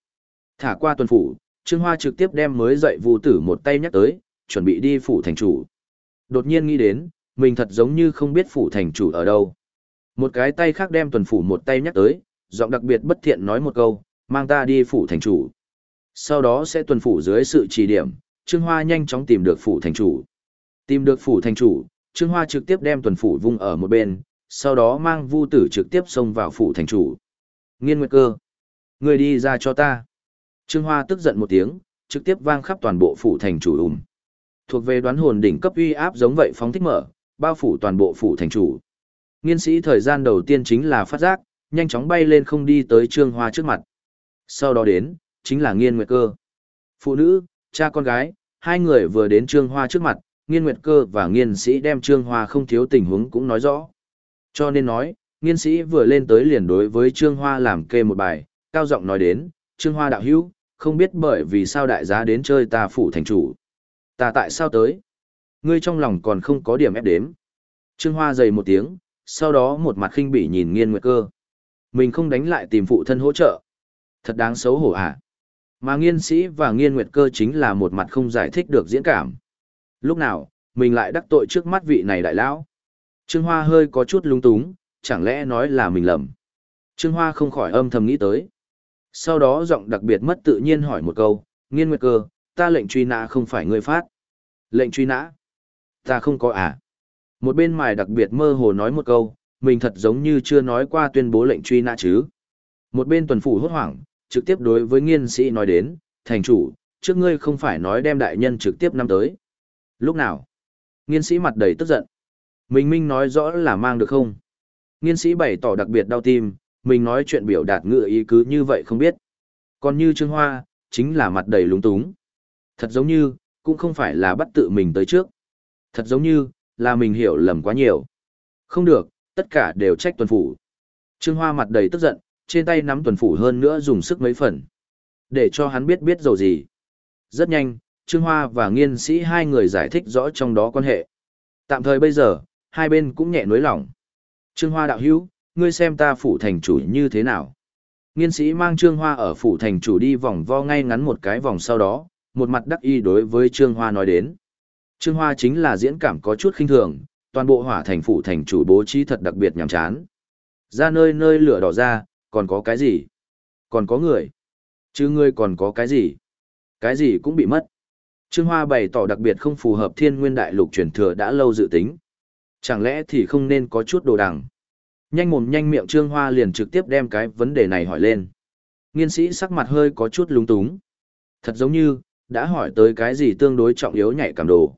Thả qua tuần phủ, Trương Hoa trực tiếp đem mới dậy Vu tử một tay nhắc tới, chuẩn bị đi phủ thành chủ. Đột nhiên nghĩ đến, mình thật giống như không biết phủ thành chủ ở đâu. Một cái tay khác đem tuần phủ một tay nhắc tới, giọng đặc biệt bất thiện nói một câu, mang ta đi phủ thành chủ. Sau đó sẽ tuần phủ dưới sự chỉ điểm, Trương Hoa nhanh chóng tìm được phủ thành chủ. Tìm được phủ thành chủ, Trương Hoa trực tiếp đem tuần phủ vung ở một bên, sau đó mang Vu Tử trực tiếp xông vào phủ thành chủ. Nghiên Nguyệt Cơ, người đi ra cho ta. Trương Hoa tức giận một tiếng, trực tiếp vang khắp toàn bộ phủ thành chủ ùm. Thuộc về đoán hồn đỉnh cấp uy áp giống vậy phóng thích mở, bao phủ toàn bộ phủ thành chủ. Nghiên sĩ thời gian đầu tiên chính là phát giác, nhanh chóng bay lên không đi tới Trương Hoa trước mặt. Sau đó đến, chính là Nghiên Nguyệt Cơ. Phụ nữ, cha con gái, hai người vừa đến Trương Hoa trước mặt, Nghiên Nguyệt Cơ và Nghiên sĩ đem Trương Hoa không thiếu tình huống cũng nói rõ. Cho nên nói, Nghiên sĩ vừa lên tới liền đối với Trương Hoa làm kê một bài, cao giọng nói đến, Trương Hoa đạo hữu, không biết bởi vì sao đại giá đến chơi ta phủ thành chủ. Ta tại sao tới? Ngươi trong lòng còn không có điểm ép đếm. Trương Hoa dày một tiếng, sau đó một mặt khinh bỉ nhìn nghiên nguyệt cơ. Mình không đánh lại tìm phụ thân hỗ trợ. Thật đáng xấu hổ à? Mà nghiên sĩ và nghiên nguyệt cơ chính là một mặt không giải thích được diễn cảm. Lúc nào, mình lại đắc tội trước mắt vị này đại lão. Trương Hoa hơi có chút lung túng, chẳng lẽ nói là mình lầm. Trương Hoa không khỏi âm thầm nghĩ tới sau đó giọng đặc biệt mất tự nhiên hỏi một câu, nghiên nguyệt cơ, ta lệnh truy nã không phải ngươi phát. Lệnh truy nã? Ta không có à? Một bên mài đặc biệt mơ hồ nói một câu, mình thật giống như chưa nói qua tuyên bố lệnh truy nã chứ. Một bên tuần phủ hốt hoảng, trực tiếp đối với nghiên sĩ nói đến, thành chủ, trước ngươi không phải nói đem đại nhân trực tiếp năm tới. Lúc nào? Nghiên sĩ mặt đầy tức giận. Mình minh nói rõ là mang được không? Nghiên sĩ bày tỏ đặc biệt đau tim, mình nói chuyện biểu đạt ngựa ý cứ như vậy không biết. Còn như Trương Hoa, chính là mặt đầy lúng túng. Thật giống như, cũng không phải là bắt tự mình tới trước. Thật giống như, là mình hiểu lầm quá nhiều. Không được, tất cả đều trách tuần phủ. Trương Hoa mặt đầy tức giận, trên tay nắm tuần phủ hơn nữa dùng sức mấy phần. Để cho hắn biết biết dầu gì. Rất nhanh, Trương Hoa và nghiên sĩ hai người giải thích rõ trong đó quan hệ. Tạm thời bây giờ, hai bên cũng nhẹ nối lỏng. Trương Hoa đạo hữu, ngươi xem ta phủ thành chủ như thế nào. Nghiên sĩ mang Trương Hoa ở phủ thành chủ đi vòng vo ngay ngắn một cái vòng sau đó, một mặt đắc y đối với Trương Hoa nói đến. Trương Hoa chính là diễn cảm có chút khinh thường, toàn bộ hỏa thành phủ thành chủ bố trí thật đặc biệt nhàm chán. Ra nơi nơi lửa đỏ ra, còn có cái gì? Còn có người. Chứ ngươi còn có cái gì? Cái gì cũng bị mất. Trương Hoa bày tỏ đặc biệt không phù hợp thiên nguyên đại lục truyền thừa đã lâu dự tính. Chẳng lẽ thì không nên có chút đồ đằng? Nhanh mồm nhanh miệng Trương Hoa liền trực tiếp đem cái vấn đề này hỏi lên. Nghiên sĩ sắc mặt hơi có chút lúng túng. Thật giống như, đã hỏi tới cái gì tương đối trọng yếu nhạy cảm đồ.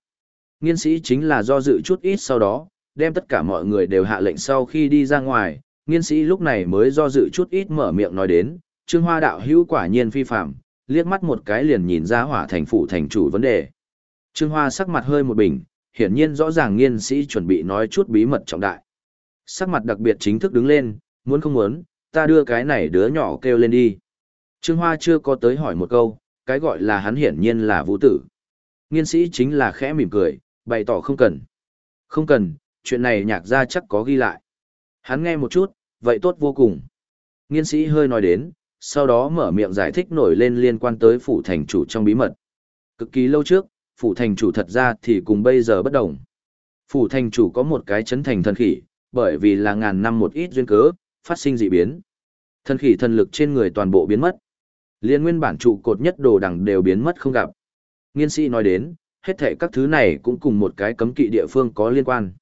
Nghiên sĩ chính là do dự chút ít sau đó, đem tất cả mọi người đều hạ lệnh sau khi đi ra ngoài, nghiên sĩ lúc này mới do dự chút ít mở miệng nói đến, Trương Hoa đạo hữu quả nhiên phi phạm, liếc mắt một cái liền nhìn ra hỏa thành phủ thành chủ vấn đề. Trương Hoa sắc mặt hơi một bình, hiển nhiên rõ ràng nghiên sĩ chuẩn bị nói chút bí mật trọng đại. Sắc mặt đặc biệt chính thức đứng lên, muốn không muốn, ta đưa cái này đứa nhỏ kêu lên đi. Trương Hoa chưa có tới hỏi một câu, cái gọi là hắn hiển nhiên là vũ tử. Nghiên sĩ chính là khẽ mỉm cười, bày tỏ không cần. Không cần, chuyện này nhạc gia chắc có ghi lại. Hắn nghe một chút, vậy tốt vô cùng. Nghiên sĩ hơi nói đến, sau đó mở miệng giải thích nổi lên liên quan tới phủ thành chủ trong bí mật. Cực kỳ lâu trước, phủ thành chủ thật ra thì cùng bây giờ bất đồng. Phủ thành chủ có một cái chấn thành thần khỉ, bởi vì là ngàn năm một ít duyên cớ, phát sinh dị biến. Thần khỉ thần lực trên người toàn bộ biến mất. Liên nguyên bản trụ cột nhất đồ đằng đều biến mất không gặp. Nghiên sĩ nói đến, hết thảy các thứ này cũng cùng một cái cấm kỵ địa phương có liên quan.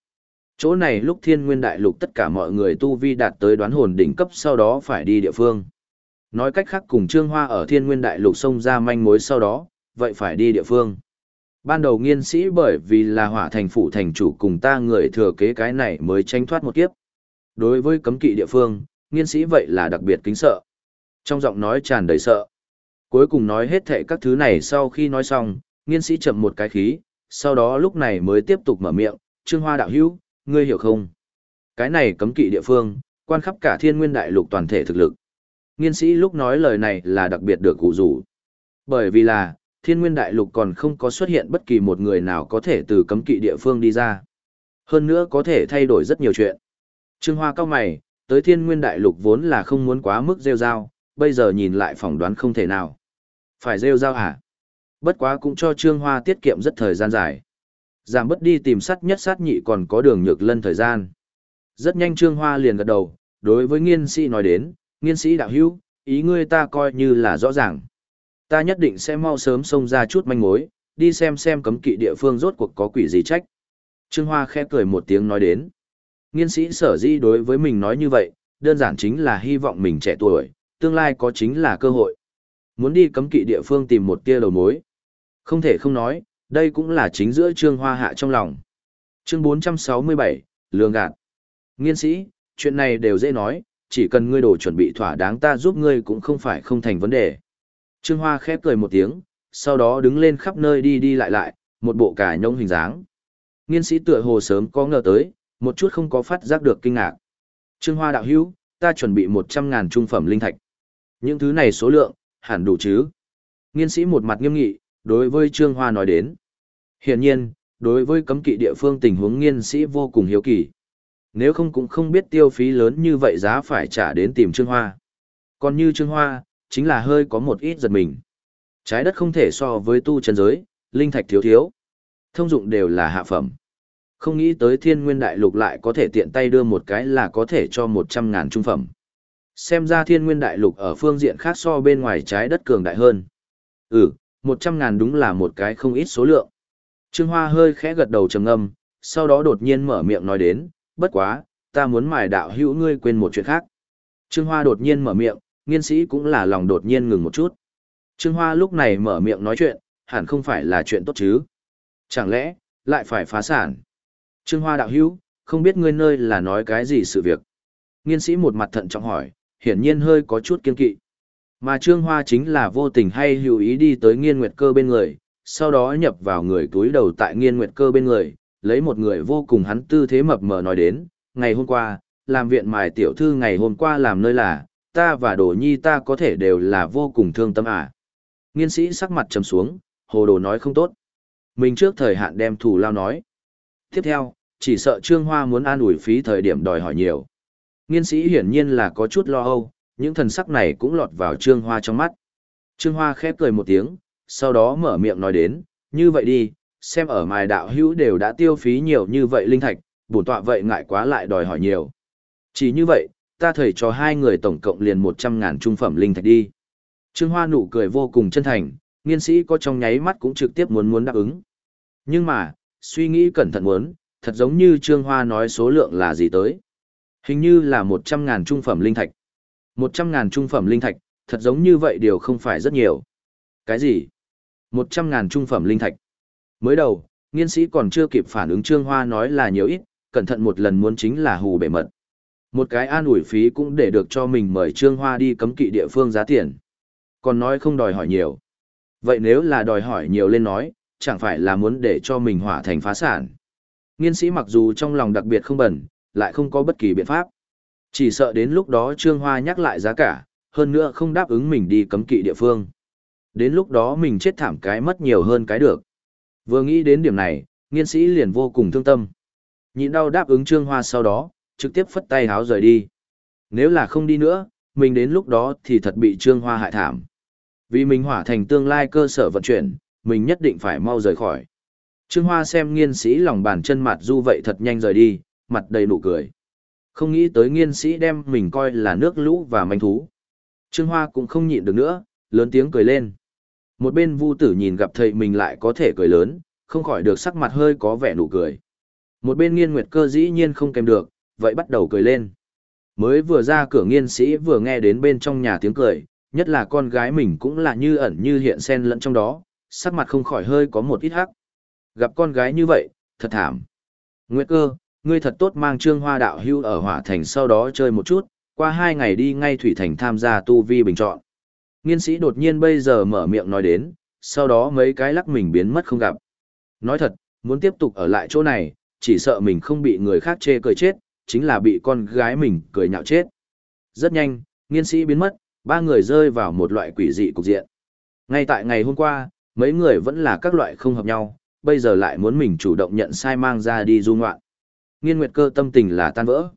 Chỗ này lúc thiên nguyên đại lục tất cả mọi người tu vi đạt tới đoán hồn đỉnh cấp sau đó phải đi địa phương. Nói cách khác cùng Trương Hoa ở thiên nguyên đại lục sông ra manh mối sau đó, vậy phải đi địa phương. Ban đầu nghiên sĩ bởi vì là hỏa thành phủ thành chủ cùng ta người thừa kế cái này mới tranh thoát một kiếp. Đối với cấm kỵ địa phương, nghiên sĩ vậy là đặc biệt kính sợ. Trong giọng nói tràn đầy sợ. Cuối cùng nói hết thệ các thứ này sau khi nói xong, nghiên sĩ chậm một cái khí, sau đó lúc này mới tiếp tục mở miệng, Trương Hoa đạo hữu, ngươi hiểu không? Cái này cấm kỵ địa phương, quan khắp cả thiên nguyên đại lục toàn thể thực lực. Nghiên sĩ lúc nói lời này là đặc biệt được cụ rủ. Bởi vì là, thiên nguyên đại lục còn không có xuất hiện bất kỳ một người nào có thể từ cấm kỵ địa phương đi ra. Hơn nữa có thể thay đổi rất nhiều chuyện. Trương Hoa cao mày, tới thiên nguyên đại lục vốn là không muốn quá mức rêu rao, bây giờ nhìn lại phỏng đoán không thể nào. Phải rêu rao hả? Bất quá cũng cho Trương Hoa tiết kiệm rất thời gian dài. Giảm bất đi tìm sắt nhất sát nhị còn có đường nhược lân thời gian. Rất nhanh Trương Hoa liền gật đầu, đối với nghiên sĩ nói đến, nghiên sĩ đạo hữu, ý ngươi ta coi như là rõ ràng. Ta nhất định sẽ mau sớm xông ra chút manh mối, đi xem xem cấm kỵ địa phương rốt cuộc có quỷ gì trách. Trương Hoa khẽ cười một tiếng nói đến. Nghiên sĩ sở di đối với mình nói như vậy, đơn giản chính là hy vọng mình trẻ tuổi, tương lai có chính là cơ hội. Muốn đi cấm kỵ địa phương tìm một tia đầu mối. Không thể không nói, đây cũng là chính giữa Trương Hoa hạ trong lòng. Chương 467, Lương gạt. Nghiên sĩ, chuyện này đều dễ nói, chỉ cần ngươi đồ chuẩn bị thỏa đáng ta giúp ngươi cũng không phải không thành vấn đề. Trương Hoa khép cười một tiếng, sau đó đứng lên khắp nơi đi đi lại lại, một bộ cả nhông hình dáng. Nghiên sĩ tựa hồ sớm có ngờ tới, một chút không có phát giác được kinh ngạc. Trương Hoa đạo hữu, ta chuẩn bị 100 ngàn trung phẩm linh thạch. Những thứ này số lượng, hẳn đủ chứ. Nghiên sĩ một mặt nghiêm nghị, đối với Trương Hoa nói đến. Hiển nhiên, đối với cấm kỵ địa phương tình huống nghiên sĩ vô cùng hiếu kỳ. Nếu không cũng không biết tiêu phí lớn như vậy giá phải trả đến tìm Trương Hoa. Còn như Trương Hoa, chính là hơi có một ít giật mình. Trái đất không thể so với tu chân giới, linh thạch thiếu thiếu. Thông dụng đều là hạ phẩm. Không nghĩ tới thiên nguyên đại lục lại có thể tiện tay đưa một cái là có thể cho 100 ngàn trung phẩm. Xem ra thiên nguyên đại lục ở phương diện khác so bên ngoài trái đất cường đại hơn. Ừ, 100 ngàn đúng là một cái không ít số lượng. Trương Hoa hơi khẽ gật đầu trầm ngâm, sau đó đột nhiên mở miệng nói đến, bất quá, ta muốn mài đạo hữu ngươi quên một chuyện khác. Trương Hoa đột nhiên mở miệng, nghiên sĩ cũng là lòng đột nhiên ngừng một chút. Trương Hoa lúc này mở miệng nói chuyện, hẳn không phải là chuyện tốt chứ. Chẳng lẽ, lại phải phá sản? Trương Hoa đạo hữu, không biết ngươi nơi là nói cái gì sự việc. Nghiên sĩ một mặt thận trọng hỏi, hiển nhiên hơi có chút kiên kỵ. Mà Trương Hoa chính là vô tình hay hữu ý đi tới nghiên nguyệt cơ bên người, sau đó nhập vào người túi đầu tại nghiên nguyệt cơ bên người, lấy một người vô cùng hắn tư thế mập mờ nói đến, ngày hôm qua, làm viện mài tiểu thư ngày hôm qua làm nơi là, ta và đồ nhi ta có thể đều là vô cùng thương tâm à. Nghiên sĩ sắc mặt trầm xuống, hồ đồ nói không tốt. Mình trước thời hạn đem thủ lao nói. Tiếp theo, chỉ sợ Trương Hoa muốn an ủi phí thời điểm đòi hỏi nhiều. Nghiên sĩ hiển nhiên là có chút lo âu, những thần sắc này cũng lọt vào Trương Hoa trong mắt. Trương Hoa khép cười một tiếng, sau đó mở miệng nói đến, như vậy đi, xem ở mài đạo hữu đều đã tiêu phí nhiều như vậy linh thạch, bổn tọa vậy ngại quá lại đòi hỏi nhiều. Chỉ như vậy, ta thầy cho hai người tổng cộng liền 100 ngàn trung phẩm linh thạch đi. Trương Hoa nụ cười vô cùng chân thành, nghiên sĩ có trong nháy mắt cũng trực tiếp muốn muốn đáp ứng. Nhưng mà, suy nghĩ cẩn thận muốn, thật giống như Trương Hoa nói số lượng là gì tới. Hình như là 100 ngàn trung phẩm linh thạch. 100 ngàn trung phẩm linh thạch, thật giống như vậy điều không phải rất nhiều. Cái gì? 100 ngàn trung phẩm linh thạch. Mới đầu, nghiên sĩ còn chưa kịp phản ứng Trương Hoa nói là nhiều ít, cẩn thận một lần muốn chính là hù bể mật. Một cái an ủi phí cũng để được cho mình mời Trương Hoa đi cấm kỵ địa phương giá tiền. Còn nói không đòi hỏi nhiều. Vậy nếu là đòi hỏi nhiều lên nói, chẳng phải là muốn để cho mình hỏa thành phá sản. Nghiên sĩ mặc dù trong lòng đặc biệt không bẩn, lại không có bất kỳ biện pháp. Chỉ sợ đến lúc đó Trương Hoa nhắc lại giá cả, hơn nữa không đáp ứng mình đi cấm kỵ địa phương. Đến lúc đó mình chết thảm cái mất nhiều hơn cái được. Vừa nghĩ đến điểm này, nghiên sĩ liền vô cùng thương tâm. Nhịn đau đáp ứng Trương Hoa sau đó, trực tiếp phất tay háo rời đi. Nếu là không đi nữa, mình đến lúc đó thì thật bị Trương Hoa hại thảm. Vì mình hỏa thành tương lai cơ sở vận chuyển, mình nhất định phải mau rời khỏi. Trương Hoa xem nghiên sĩ lòng bàn chân mặt du vậy thật nhanh rời đi, mặt đầy nụ cười. Không nghĩ tới nghiên sĩ đem mình coi là nước lũ và manh thú. Trương Hoa cũng không nhịn được nữa, lớn tiếng cười lên. Một bên vu tử nhìn gặp thầy mình lại có thể cười lớn, không khỏi được sắc mặt hơi có vẻ nụ cười. Một bên nghiên nguyệt cơ dĩ nhiên không kèm được, vậy bắt đầu cười lên. Mới vừa ra cửa nghiên sĩ vừa nghe đến bên trong nhà tiếng cười, nhất là con gái mình cũng là như ẩn như hiện xen lẫn trong đó, sắc mặt không khỏi hơi có một ít hắc. Gặp con gái như vậy, thật thảm. Nguyệt cơ, ngươi thật tốt mang trương hoa đạo hưu ở hỏa thành sau đó chơi một chút, qua hai ngày đi ngay thủy thành tham gia tu vi bình chọn. Nghiên sĩ đột nhiên bây giờ mở miệng nói đến, sau đó mấy cái lắc mình biến mất không gặp. Nói thật, muốn tiếp tục ở lại chỗ này, chỉ sợ mình không bị người khác chê cười chết, chính là bị con gái mình cười nhạo chết. Rất nhanh, nghiên sĩ biến mất, ba người rơi vào một loại quỷ dị cục diện. Ngay tại ngày hôm qua, mấy người vẫn là các loại không hợp nhau, bây giờ lại muốn mình chủ động nhận sai mang ra đi du ngoạn. Nghiên nguyệt cơ tâm tình là tan vỡ.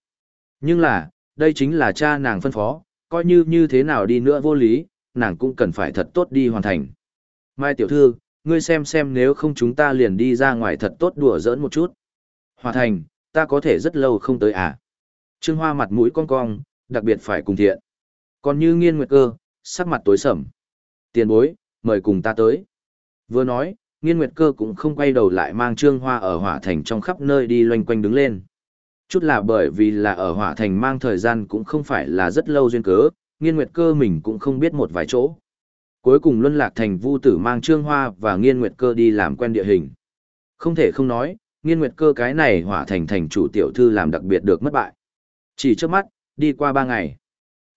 Nhưng là, đây chính là cha nàng phân phó, coi như như thế nào đi nữa vô lý, nàng cũng cần phải thật tốt đi hoàn thành. Mai tiểu thư, ngươi xem xem nếu không chúng ta liền đi ra ngoài thật tốt đùa giỡn một chút. Hòa thành, ta có thể rất lâu không tới à. Trương Hoa mặt mũi cong cong, đặc biệt phải cùng thiện. Còn như nghiên nguyệt cơ, sắc mặt tối sầm. Tiền bối, mời cùng ta tới. Vừa nói, nghiên nguyệt cơ cũng không quay đầu lại mang Trương Hoa ở hỏa thành trong khắp nơi đi loanh quanh đứng lên. Chút là bởi vì là ở hỏa thành mang thời gian cũng không phải là rất lâu duyên cớ, nghiên nguyệt cơ mình cũng không biết một vài chỗ. Cuối cùng luân lạc thành vu tử mang Trương Hoa và nghiên nguyệt cơ đi làm quen địa hình. Không thể không nói, nghiên nguyệt cơ cái này hỏa thành thành chủ tiểu thư làm đặc biệt được mất bại. Chỉ trước mắt, đi qua ba ngày.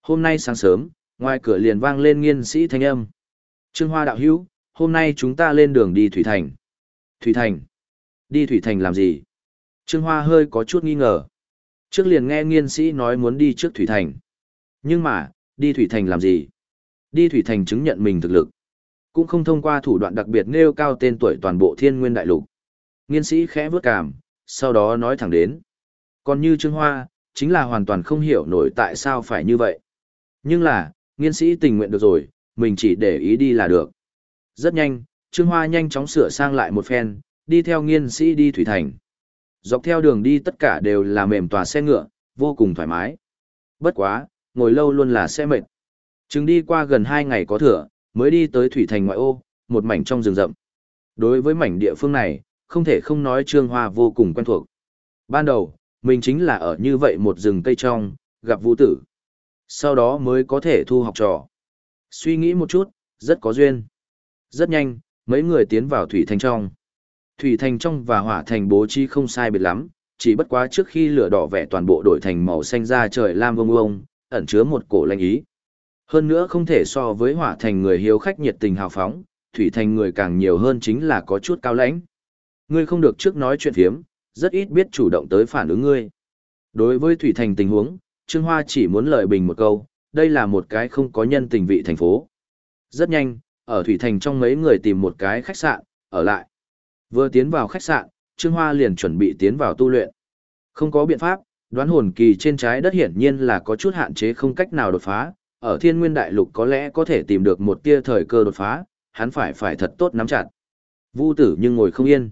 Hôm nay sáng sớm, ngoài cửa liền vang lên nghiên sĩ thanh âm. Trương Hoa đạo hữu, hôm nay chúng ta lên đường đi Thủy Thành. Thủy Thành? Đi Thủy Thành làm gì? Trương Hoa hơi có chút nghi ngờ. Trước liền nghe nghiên sĩ nói muốn đi trước Thủy Thành. Nhưng mà, đi Thủy Thành làm gì? Đi Thủy Thành chứng nhận mình thực lực. Cũng không thông qua thủ đoạn đặc biệt nêu cao tên tuổi toàn bộ thiên nguyên đại lục. Nghiên sĩ khẽ vớt cảm, sau đó nói thẳng đến. Còn như Trương Hoa, chính là hoàn toàn không hiểu nổi tại sao phải như vậy. Nhưng là, nghiên sĩ tình nguyện được rồi, mình chỉ để ý đi là được. Rất nhanh, Trương Hoa nhanh chóng sửa sang lại một phen, đi theo nghiên sĩ đi Thủy Thành. Dọc theo đường đi tất cả đều là mềm tòa xe ngựa, vô cùng thoải mái. Bất quá, ngồi lâu luôn là sẽ mệt. Chứng đi qua gần hai ngày có thừa, mới đi tới Thủy Thành ngoại ô, một mảnh trong rừng rậm. Đối với mảnh địa phương này, không thể không nói Trương Hoa vô cùng quen thuộc. Ban đầu, mình chính là ở như vậy một rừng cây trong, gặp vũ tử. Sau đó mới có thể thu học trò. Suy nghĩ một chút, rất có duyên. Rất nhanh, mấy người tiến vào Thủy Thành trong. Thủy Thành trong và Hỏa Thành bố trí không sai biệt lắm, chỉ bất quá trước khi lửa đỏ vẽ toàn bộ đổi thành màu xanh da trời lam vông vông, ẩn chứa một cổ lanh ý. Hơn nữa không thể so với Hỏa Thành người hiếu khách nhiệt tình hào phóng, Thủy Thành người càng nhiều hơn chính là có chút cao lãnh. Ngươi không được trước nói chuyện phiếm, rất ít biết chủ động tới phản ứng ngươi. Đối với Thủy Thành tình huống, Trương Hoa chỉ muốn lợi bình một câu, đây là một cái không có nhân tình vị thành phố. Rất nhanh, ở Thủy Thành trong mấy người tìm một cái khách sạn, ở lại. Vừa tiến vào khách sạn, Trương Hoa liền chuẩn bị tiến vào tu luyện. Không có biện pháp, đoán hồn kỳ trên trái đất hiển nhiên là có chút hạn chế không cách nào đột phá, ở thiên nguyên đại lục có lẽ có thể tìm được một tia thời cơ đột phá, hắn phải phải thật tốt nắm chặt. Vu tử nhưng ngồi không yên.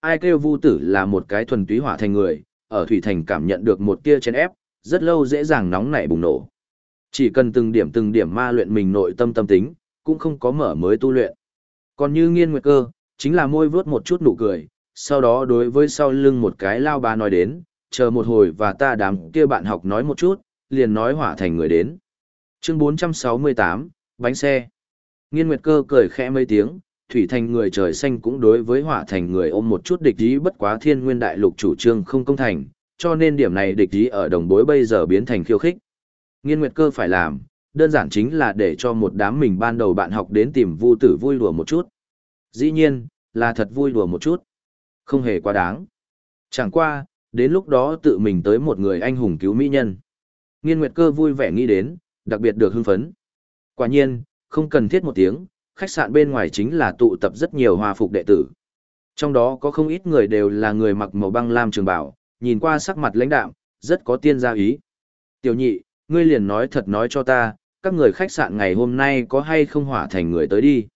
Ai kêu vu tử là một cái thuần túy hỏa thành người, ở thủy thành cảm nhận được một tia chén ép, rất lâu dễ dàng nóng nảy bùng nổ. Chỉ cần từng điểm từng điểm ma luyện mình nội tâm tâm tính, cũng không có mở mới tu luyện. Còn như nghiên nguyệt cơ, chính là môi vướt một chút nụ cười, sau đó đối với sau lưng một cái lao ba nói đến, chờ một hồi và ta đám kia bạn học nói một chút, liền nói hỏa thành người đến. Chương 468, bánh xe. Nghiên nguyệt cơ cười khẽ mấy tiếng, thủy thành người trời xanh cũng đối với hỏa thành người ôm một chút địch ý bất quá thiên nguyên đại lục chủ trương không công thành, cho nên điểm này địch ý ở đồng bối bây giờ biến thành khiêu khích. Nghiên nguyệt cơ phải làm, đơn giản chính là để cho một đám mình ban đầu bạn học đến tìm vu tử vui đùa một chút. Dĩ nhiên, là thật vui đùa một chút. Không hề quá đáng. Chẳng qua, đến lúc đó tự mình tới một người anh hùng cứu mỹ nhân. Nghiên nguyệt cơ vui vẻ nghĩ đến, đặc biệt được hưng phấn. Quả nhiên, không cần thiết một tiếng, khách sạn bên ngoài chính là tụ tập rất nhiều hòa phục đệ tử. Trong đó có không ít người đều là người mặc màu băng lam trường bảo, nhìn qua sắc mặt lãnh đạm, rất có tiên gia ý. Tiểu nhị, ngươi liền nói thật nói cho ta, các người khách sạn ngày hôm nay có hay không hỏa thành người tới đi.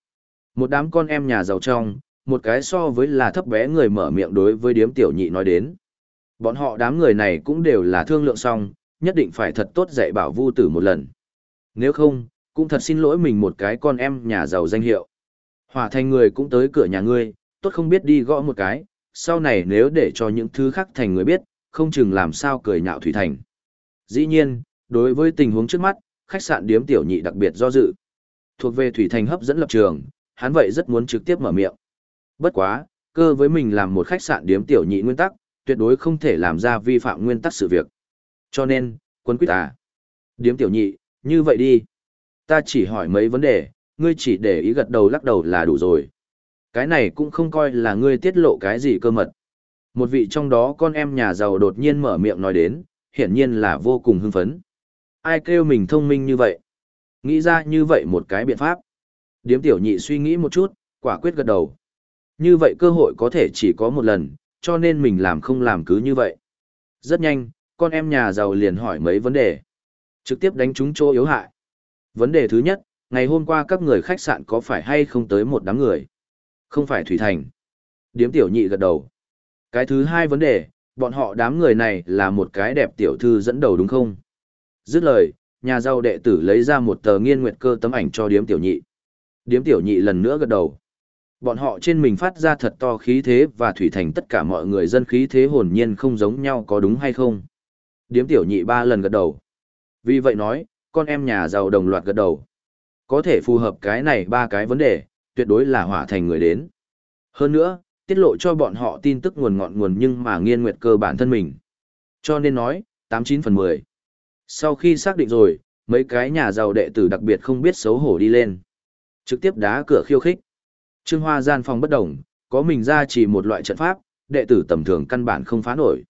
Một đám con em nhà giàu trong, một cái so với là thấp bé người mở miệng đối với điếm tiểu nhị nói đến. Bọn họ đám người này cũng đều là thương lượng xong, nhất định phải thật tốt dạy bảo vu tử một lần. Nếu không, cũng thật xin lỗi mình một cái con em nhà giàu danh hiệu. Hỏa thành người cũng tới cửa nhà ngươi, tốt không biết đi gõ một cái, sau này nếu để cho những thứ khác thành người biết, không chừng làm sao cười nhạo Thủy Thành. Dĩ nhiên, đối với tình huống trước mắt, khách sạn điếm tiểu nhị đặc biệt do dự. Thuộc về Thủy Thành hấp dẫn lập trường, hắn vậy rất muốn trực tiếp mở miệng. Bất quá, cơ với mình làm một khách sạn điếm tiểu nhị nguyên tắc, tuyệt đối không thể làm ra vi phạm nguyên tắc sự việc. Cho nên, quân quyết à. Điếm tiểu nhị, như vậy đi. Ta chỉ hỏi mấy vấn đề, ngươi chỉ để ý gật đầu lắc đầu là đủ rồi. Cái này cũng không coi là ngươi tiết lộ cái gì cơ mật. Một vị trong đó con em nhà giàu đột nhiên mở miệng nói đến, hiển nhiên là vô cùng hưng phấn. Ai kêu mình thông minh như vậy? Nghĩ ra như vậy một cái biện pháp. Điếm tiểu nhị suy nghĩ một chút, quả quyết gật đầu. Như vậy cơ hội có thể chỉ có một lần, cho nên mình làm không làm cứ như vậy. Rất nhanh, con em nhà giàu liền hỏi mấy vấn đề. Trực tiếp đánh trúng chỗ yếu hại. Vấn đề thứ nhất, ngày hôm qua các người khách sạn có phải hay không tới một đám người? Không phải Thủy Thành. Điếm tiểu nhị gật đầu. Cái thứ hai vấn đề, bọn họ đám người này là một cái đẹp tiểu thư dẫn đầu đúng không? Dứt lời, nhà giàu đệ tử lấy ra một tờ nghiên nguyệt cơ tấm ảnh cho điếm tiểu nhị. Điếm tiểu nhị lần nữa gật đầu. Bọn họ trên mình phát ra thật to khí thế và thủy thành tất cả mọi người dân khí thế hồn nhiên không giống nhau có đúng hay không? Điếm tiểu nhị ba lần gật đầu. Vì vậy nói, con em nhà giàu đồng loạt gật đầu. Có thể phù hợp cái này ba cái vấn đề, tuyệt đối là hỏa thành người đến. Hơn nữa, tiết lộ cho bọn họ tin tức nguồn ngọn nguồn nhưng mà nghiên nguyệt cơ bản thân mình. Cho nên nói, 89 phần 10. Sau khi xác định rồi, mấy cái nhà giàu đệ tử đặc biệt không biết xấu hổ đi lên. Trực tiếp đá cửa khiêu khích. Trương Hoa gian phòng bất động, có mình ra chỉ một loại trận pháp, đệ tử tầm thường căn bản không phá nổi.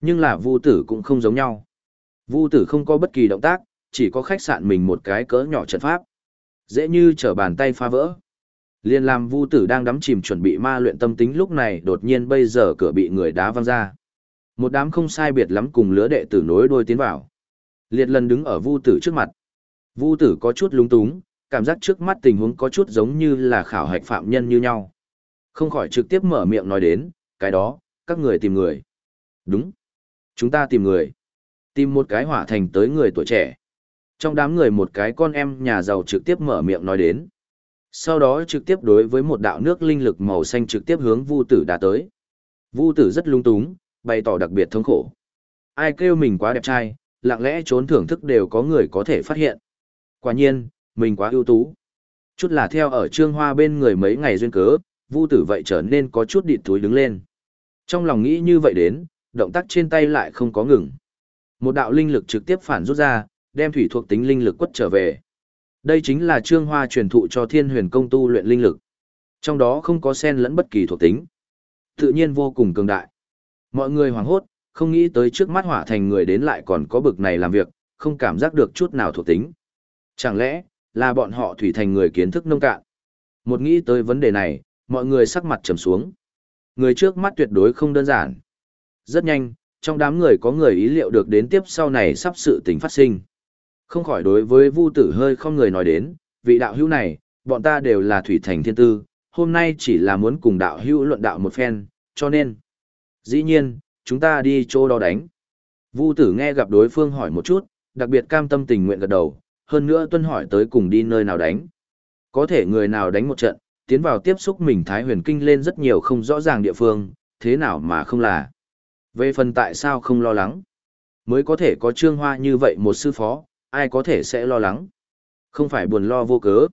Nhưng là Vu tử cũng không giống nhau. Vu tử không có bất kỳ động tác, chỉ có khách sạn mình một cái cỡ nhỏ trận pháp. Dễ như trở bàn tay phá vỡ. Liên làm Vu tử đang đắm chìm chuẩn bị ma luyện tâm tính lúc này đột nhiên bây giờ cửa bị người đá văng ra. Một đám không sai biệt lắm cùng lứa đệ tử nối đôi tiến vào. Liệt lần đứng ở Vu tử trước mặt. Vu tử có chút lúng túng, cảm giác trước mắt tình huống có chút giống như là khảo hạch phạm nhân như nhau. Không khỏi trực tiếp mở miệng nói đến, cái đó, các người tìm người. Đúng. Chúng ta tìm người. Tìm một cái hỏa thành tới người tuổi trẻ. Trong đám người một cái con em nhà giàu trực tiếp mở miệng nói đến. Sau đó trực tiếp đối với một đạo nước linh lực màu xanh trực tiếp hướng Vu tử đã tới. Vu tử rất lung túng, bày tỏ đặc biệt thống khổ. Ai kêu mình quá đẹp trai, lặng lẽ trốn thưởng thức đều có người có thể phát hiện. Quả nhiên, mình quá ưu tú. Chút là theo ở trương hoa bên người mấy ngày duyên cớ, vu tử vậy trở nên có chút địt túi đứng lên. Trong lòng nghĩ như vậy đến, động tác trên tay lại không có ngừng. Một đạo linh lực trực tiếp phản rút ra, đem thủy thuộc tính linh lực quất trở về. Đây chính là trương hoa truyền thụ cho thiên huyền công tu luyện linh lực. Trong đó không có sen lẫn bất kỳ thuộc tính. Tự nhiên vô cùng cường đại. Mọi người hoảng hốt, không nghĩ tới trước mắt hỏa thành người đến lại còn có bực này làm việc, không cảm giác được chút nào thuộc tính. Chẳng lẽ, là bọn họ thủy thành người kiến thức nông cạn. Một nghĩ tới vấn đề này, mọi người sắc mặt trầm xuống. Người trước mắt tuyệt đối không đơn giản. Rất nhanh, trong đám người có người ý liệu được đến tiếp sau này sắp sự tình phát sinh. Không khỏi đối với Vu Tử hơi không người nói đến, vị đạo hữu này, bọn ta đều là thủy thành thiên tư, hôm nay chỉ là muốn cùng đạo hữu luận đạo một phen, cho nên. Dĩ nhiên, chúng ta đi chỗ đó đánh. Vu Tử nghe gặp đối phương hỏi một chút, đặc biệt cam tâm tình nguyện gật đầu, hơn nữa tuân hỏi tới cùng đi nơi nào đánh. Có thể người nào đánh một trận, tiến vào tiếp xúc mình Thái huyền kinh lên rất nhiều không rõ ràng địa phương, thế nào mà không là. Về phần tại sao không lo lắng, mới có thể có trương hoa như vậy một sư phó, ai có thể sẽ lo lắng. Không phải buồn lo vô cớ.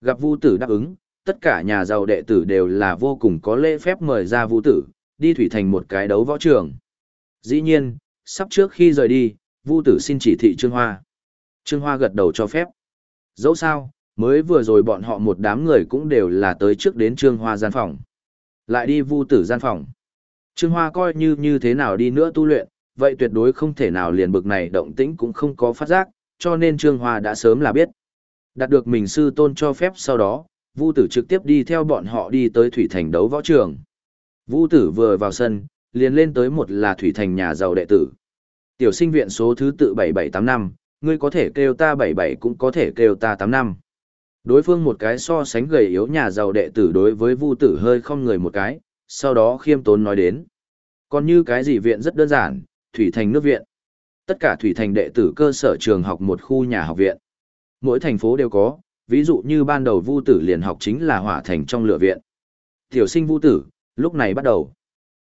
Gặp Vu tử đáp ứng, tất cả nhà giàu đệ tử đều là vô cùng có lễ phép mời ra Vu tử, đi thủy thành một cái đấu võ trường. Dĩ nhiên, sắp trước khi rời đi, Vu tử xin chỉ thị Trương Hoa. Trương Hoa gật đầu cho phép. Dẫu sao, mới vừa rồi bọn họ một đám người cũng đều là tới trước đến Trương Hoa gian phòng. Lại đi Vu tử gian phòng. Trương Hoa coi như như thế nào đi nữa tu luyện, vậy tuyệt đối không thể nào liền bực này động tĩnh cũng không có phát giác, cho nên Trương Hoa đã sớm là biết. Đạt được mình sư tôn cho phép sau đó, Vu Tử trực tiếp đi theo bọn họ đi tới Thủy Thành đấu võ trường. Vu Tử vừa vào sân, liền lên tới một là Thủy Thành nhà giàu đệ tử. Tiểu sinh viện số thứ tự 7785, ngươi có thể kêu ta 77 cũng có thể kêu ta 85. Đối phương một cái so sánh gầy yếu nhà giàu đệ tử đối với Vu Tử hơi không người một cái, sau đó khiêm tốn nói đến. Còn như cái gì viện rất đơn giản, Thủy Thành nước viện. Tất cả Thủy Thành đệ tử cơ sở trường học một khu nhà học viện. Mỗi thành phố đều có, ví dụ như ban đầu Vu Tử liền học chính là Hỏa Thành trong lửa viện. Tiểu sinh Vu Tử, lúc này bắt đầu.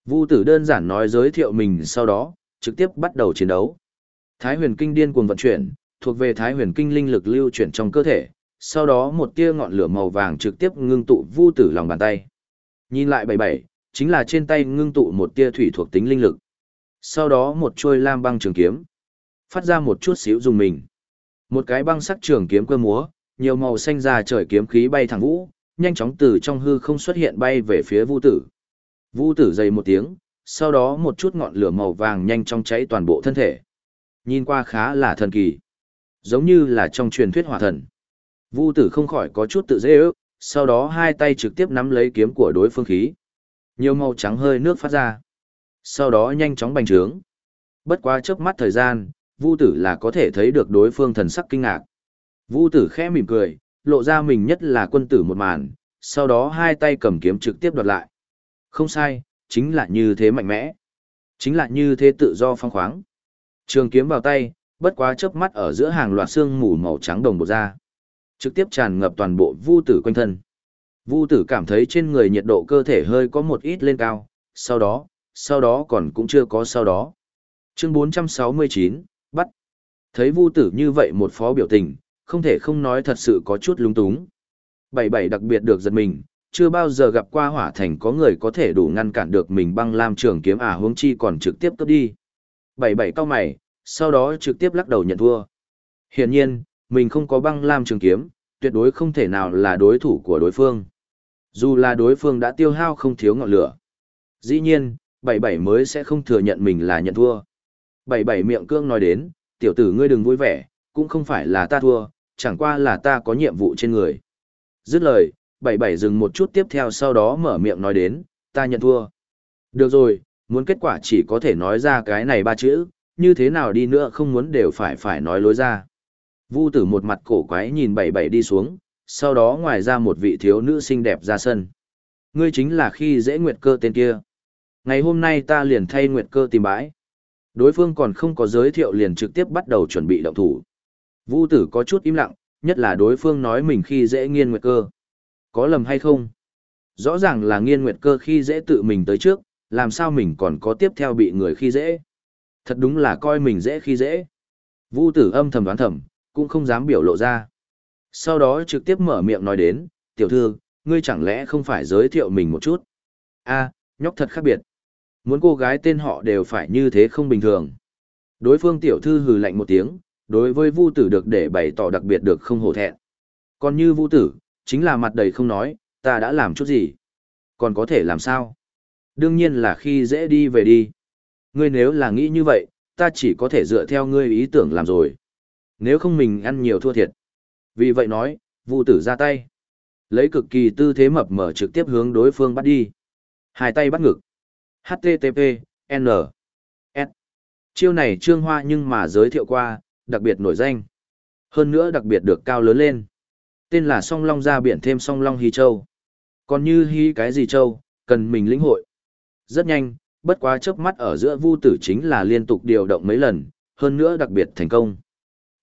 Vu Tử đơn giản nói giới thiệu mình sau đó, trực tiếp bắt đầu chiến đấu. Thái huyền kinh điên cuồng vận chuyển, thuộc về thái huyền kinh linh lực lưu chuyển trong cơ thể, sau đó một tia ngọn lửa màu vàng trực tiếp ngưng tụ Vu Tử lòng bàn tay. Nhìn lại bảy bảy, chính là trên tay ngưng tụ một tia thủy thuộc tính linh lực. Sau đó một chuôi lam băng trường kiếm, phát ra một chút xíu dùng mình. Một cái băng sắc trường kiếm cơ múa, nhiều màu xanh ra trời kiếm khí bay thẳng vũ, nhanh chóng từ trong hư không xuất hiện bay về phía Vu Tử. Vu Tử dày một tiếng, sau đó một chút ngọn lửa màu vàng nhanh chóng cháy toàn bộ thân thể. Nhìn qua khá là thần kỳ, giống như là trong truyền thuyết hỏa thần. Vu Tử không khỏi có chút tự dễ ước, sau đó hai tay trực tiếp nắm lấy kiếm của đối phương khí. Nhiều màu trắng hơi nước phát ra. Sau đó nhanh chóng bành trướng. Bất quá chớp mắt thời gian, Vu Tử là có thể thấy được đối phương thần sắc kinh ngạc. Vu Tử khẽ mỉm cười, lộ ra mình nhất là quân tử một màn, sau đó hai tay cầm kiếm trực tiếp đoạt lại. Không sai, chính là như thế mạnh mẽ. Chính là như thế tự do phong khoáng. Trường kiếm vào tay, bất quá chớp mắt ở giữa hàng loạt xương mù màu trắng đồng bộ ra. Trực tiếp tràn ngập toàn bộ Vu Tử quanh thân. Vu Tử cảm thấy trên người nhiệt độ cơ thể hơi có một ít lên cao, sau đó, sau đó còn cũng chưa có sau đó. Chương 469, bắt. Thấy Vu Tử như vậy một phó biểu tình, không thể không nói thật sự có chút lúng túng. Bảy bảy đặc biệt được giật mình, chưa bao giờ gặp qua hỏa thành có người có thể đủ ngăn cản được mình băng lam trường kiếm à huống chi còn trực tiếp cướp đi. Bảy bảy cao mày, sau đó trực tiếp lắc đầu nhận thua. Hiển nhiên, mình không có băng lam trường kiếm, tuyệt đối không thể nào là đối thủ của đối phương. Dù là đối phương đã tiêu hao không thiếu ngọn lửa. Dĩ nhiên, bảy bảy mới sẽ không thừa nhận mình là nhận thua. Bảy bảy miệng cương nói đến, tiểu tử ngươi đừng vui vẻ, cũng không phải là ta thua, chẳng qua là ta có nhiệm vụ trên người. Dứt lời, bảy bảy dừng một chút tiếp theo sau đó mở miệng nói đến, ta nhận thua. Được rồi, muốn kết quả chỉ có thể nói ra cái này ba chữ, như thế nào đi nữa không muốn đều phải phải nói lối ra. Vu tử một mặt cổ quái nhìn bảy bảy đi xuống, sau đó ngoài ra một vị thiếu nữ xinh đẹp ra sân. Ngươi chính là khi dễ nguyệt cơ tên kia. Ngày hôm nay ta liền thay nguyệt cơ tìm bãi. Đối phương còn không có giới thiệu liền trực tiếp bắt đầu chuẩn bị động thủ. Vu tử có chút im lặng, nhất là đối phương nói mình khi dễ nghiên nguyệt cơ. Có lầm hay không? Rõ ràng là nghiên nguyệt cơ khi dễ tự mình tới trước, làm sao mình còn có tiếp theo bị người khi dễ? Thật đúng là coi mình dễ khi dễ. Vu tử âm thầm đoán thầm, cũng không dám biểu lộ ra. Sau đó trực tiếp mở miệng nói đến, tiểu thư, ngươi chẳng lẽ không phải giới thiệu mình một chút? a nhóc thật khác biệt. Muốn cô gái tên họ đều phải như thế không bình thường. Đối phương tiểu thư hừ lạnh một tiếng, đối với Vu tử được để bày tỏ đặc biệt được không hổ thẹn. Còn như Vu tử, chính là mặt đầy không nói, ta đã làm chút gì. Còn có thể làm sao? Đương nhiên là khi dễ đi về đi. Ngươi nếu là nghĩ như vậy, ta chỉ có thể dựa theo ngươi ý tưởng làm rồi. Nếu không mình ăn nhiều thua thiệt. Vì vậy nói, Vu tử ra tay. Lấy cực kỳ tư thế mập mở trực tiếp hướng đối phương bắt đi. Hai tay bắt ngực. HTTP, N. S. Chiêu này trương hoa nhưng mà giới thiệu qua, đặc biệt nổi danh. Hơn nữa đặc biệt được cao lớn lên. Tên là song long ra biển thêm song long hy châu. Còn như hy cái gì châu, cần mình lĩnh hội. Rất nhanh, bất quá chớp mắt ở giữa vu tử chính là liên tục điều động mấy lần, hơn nữa đặc biệt thành công.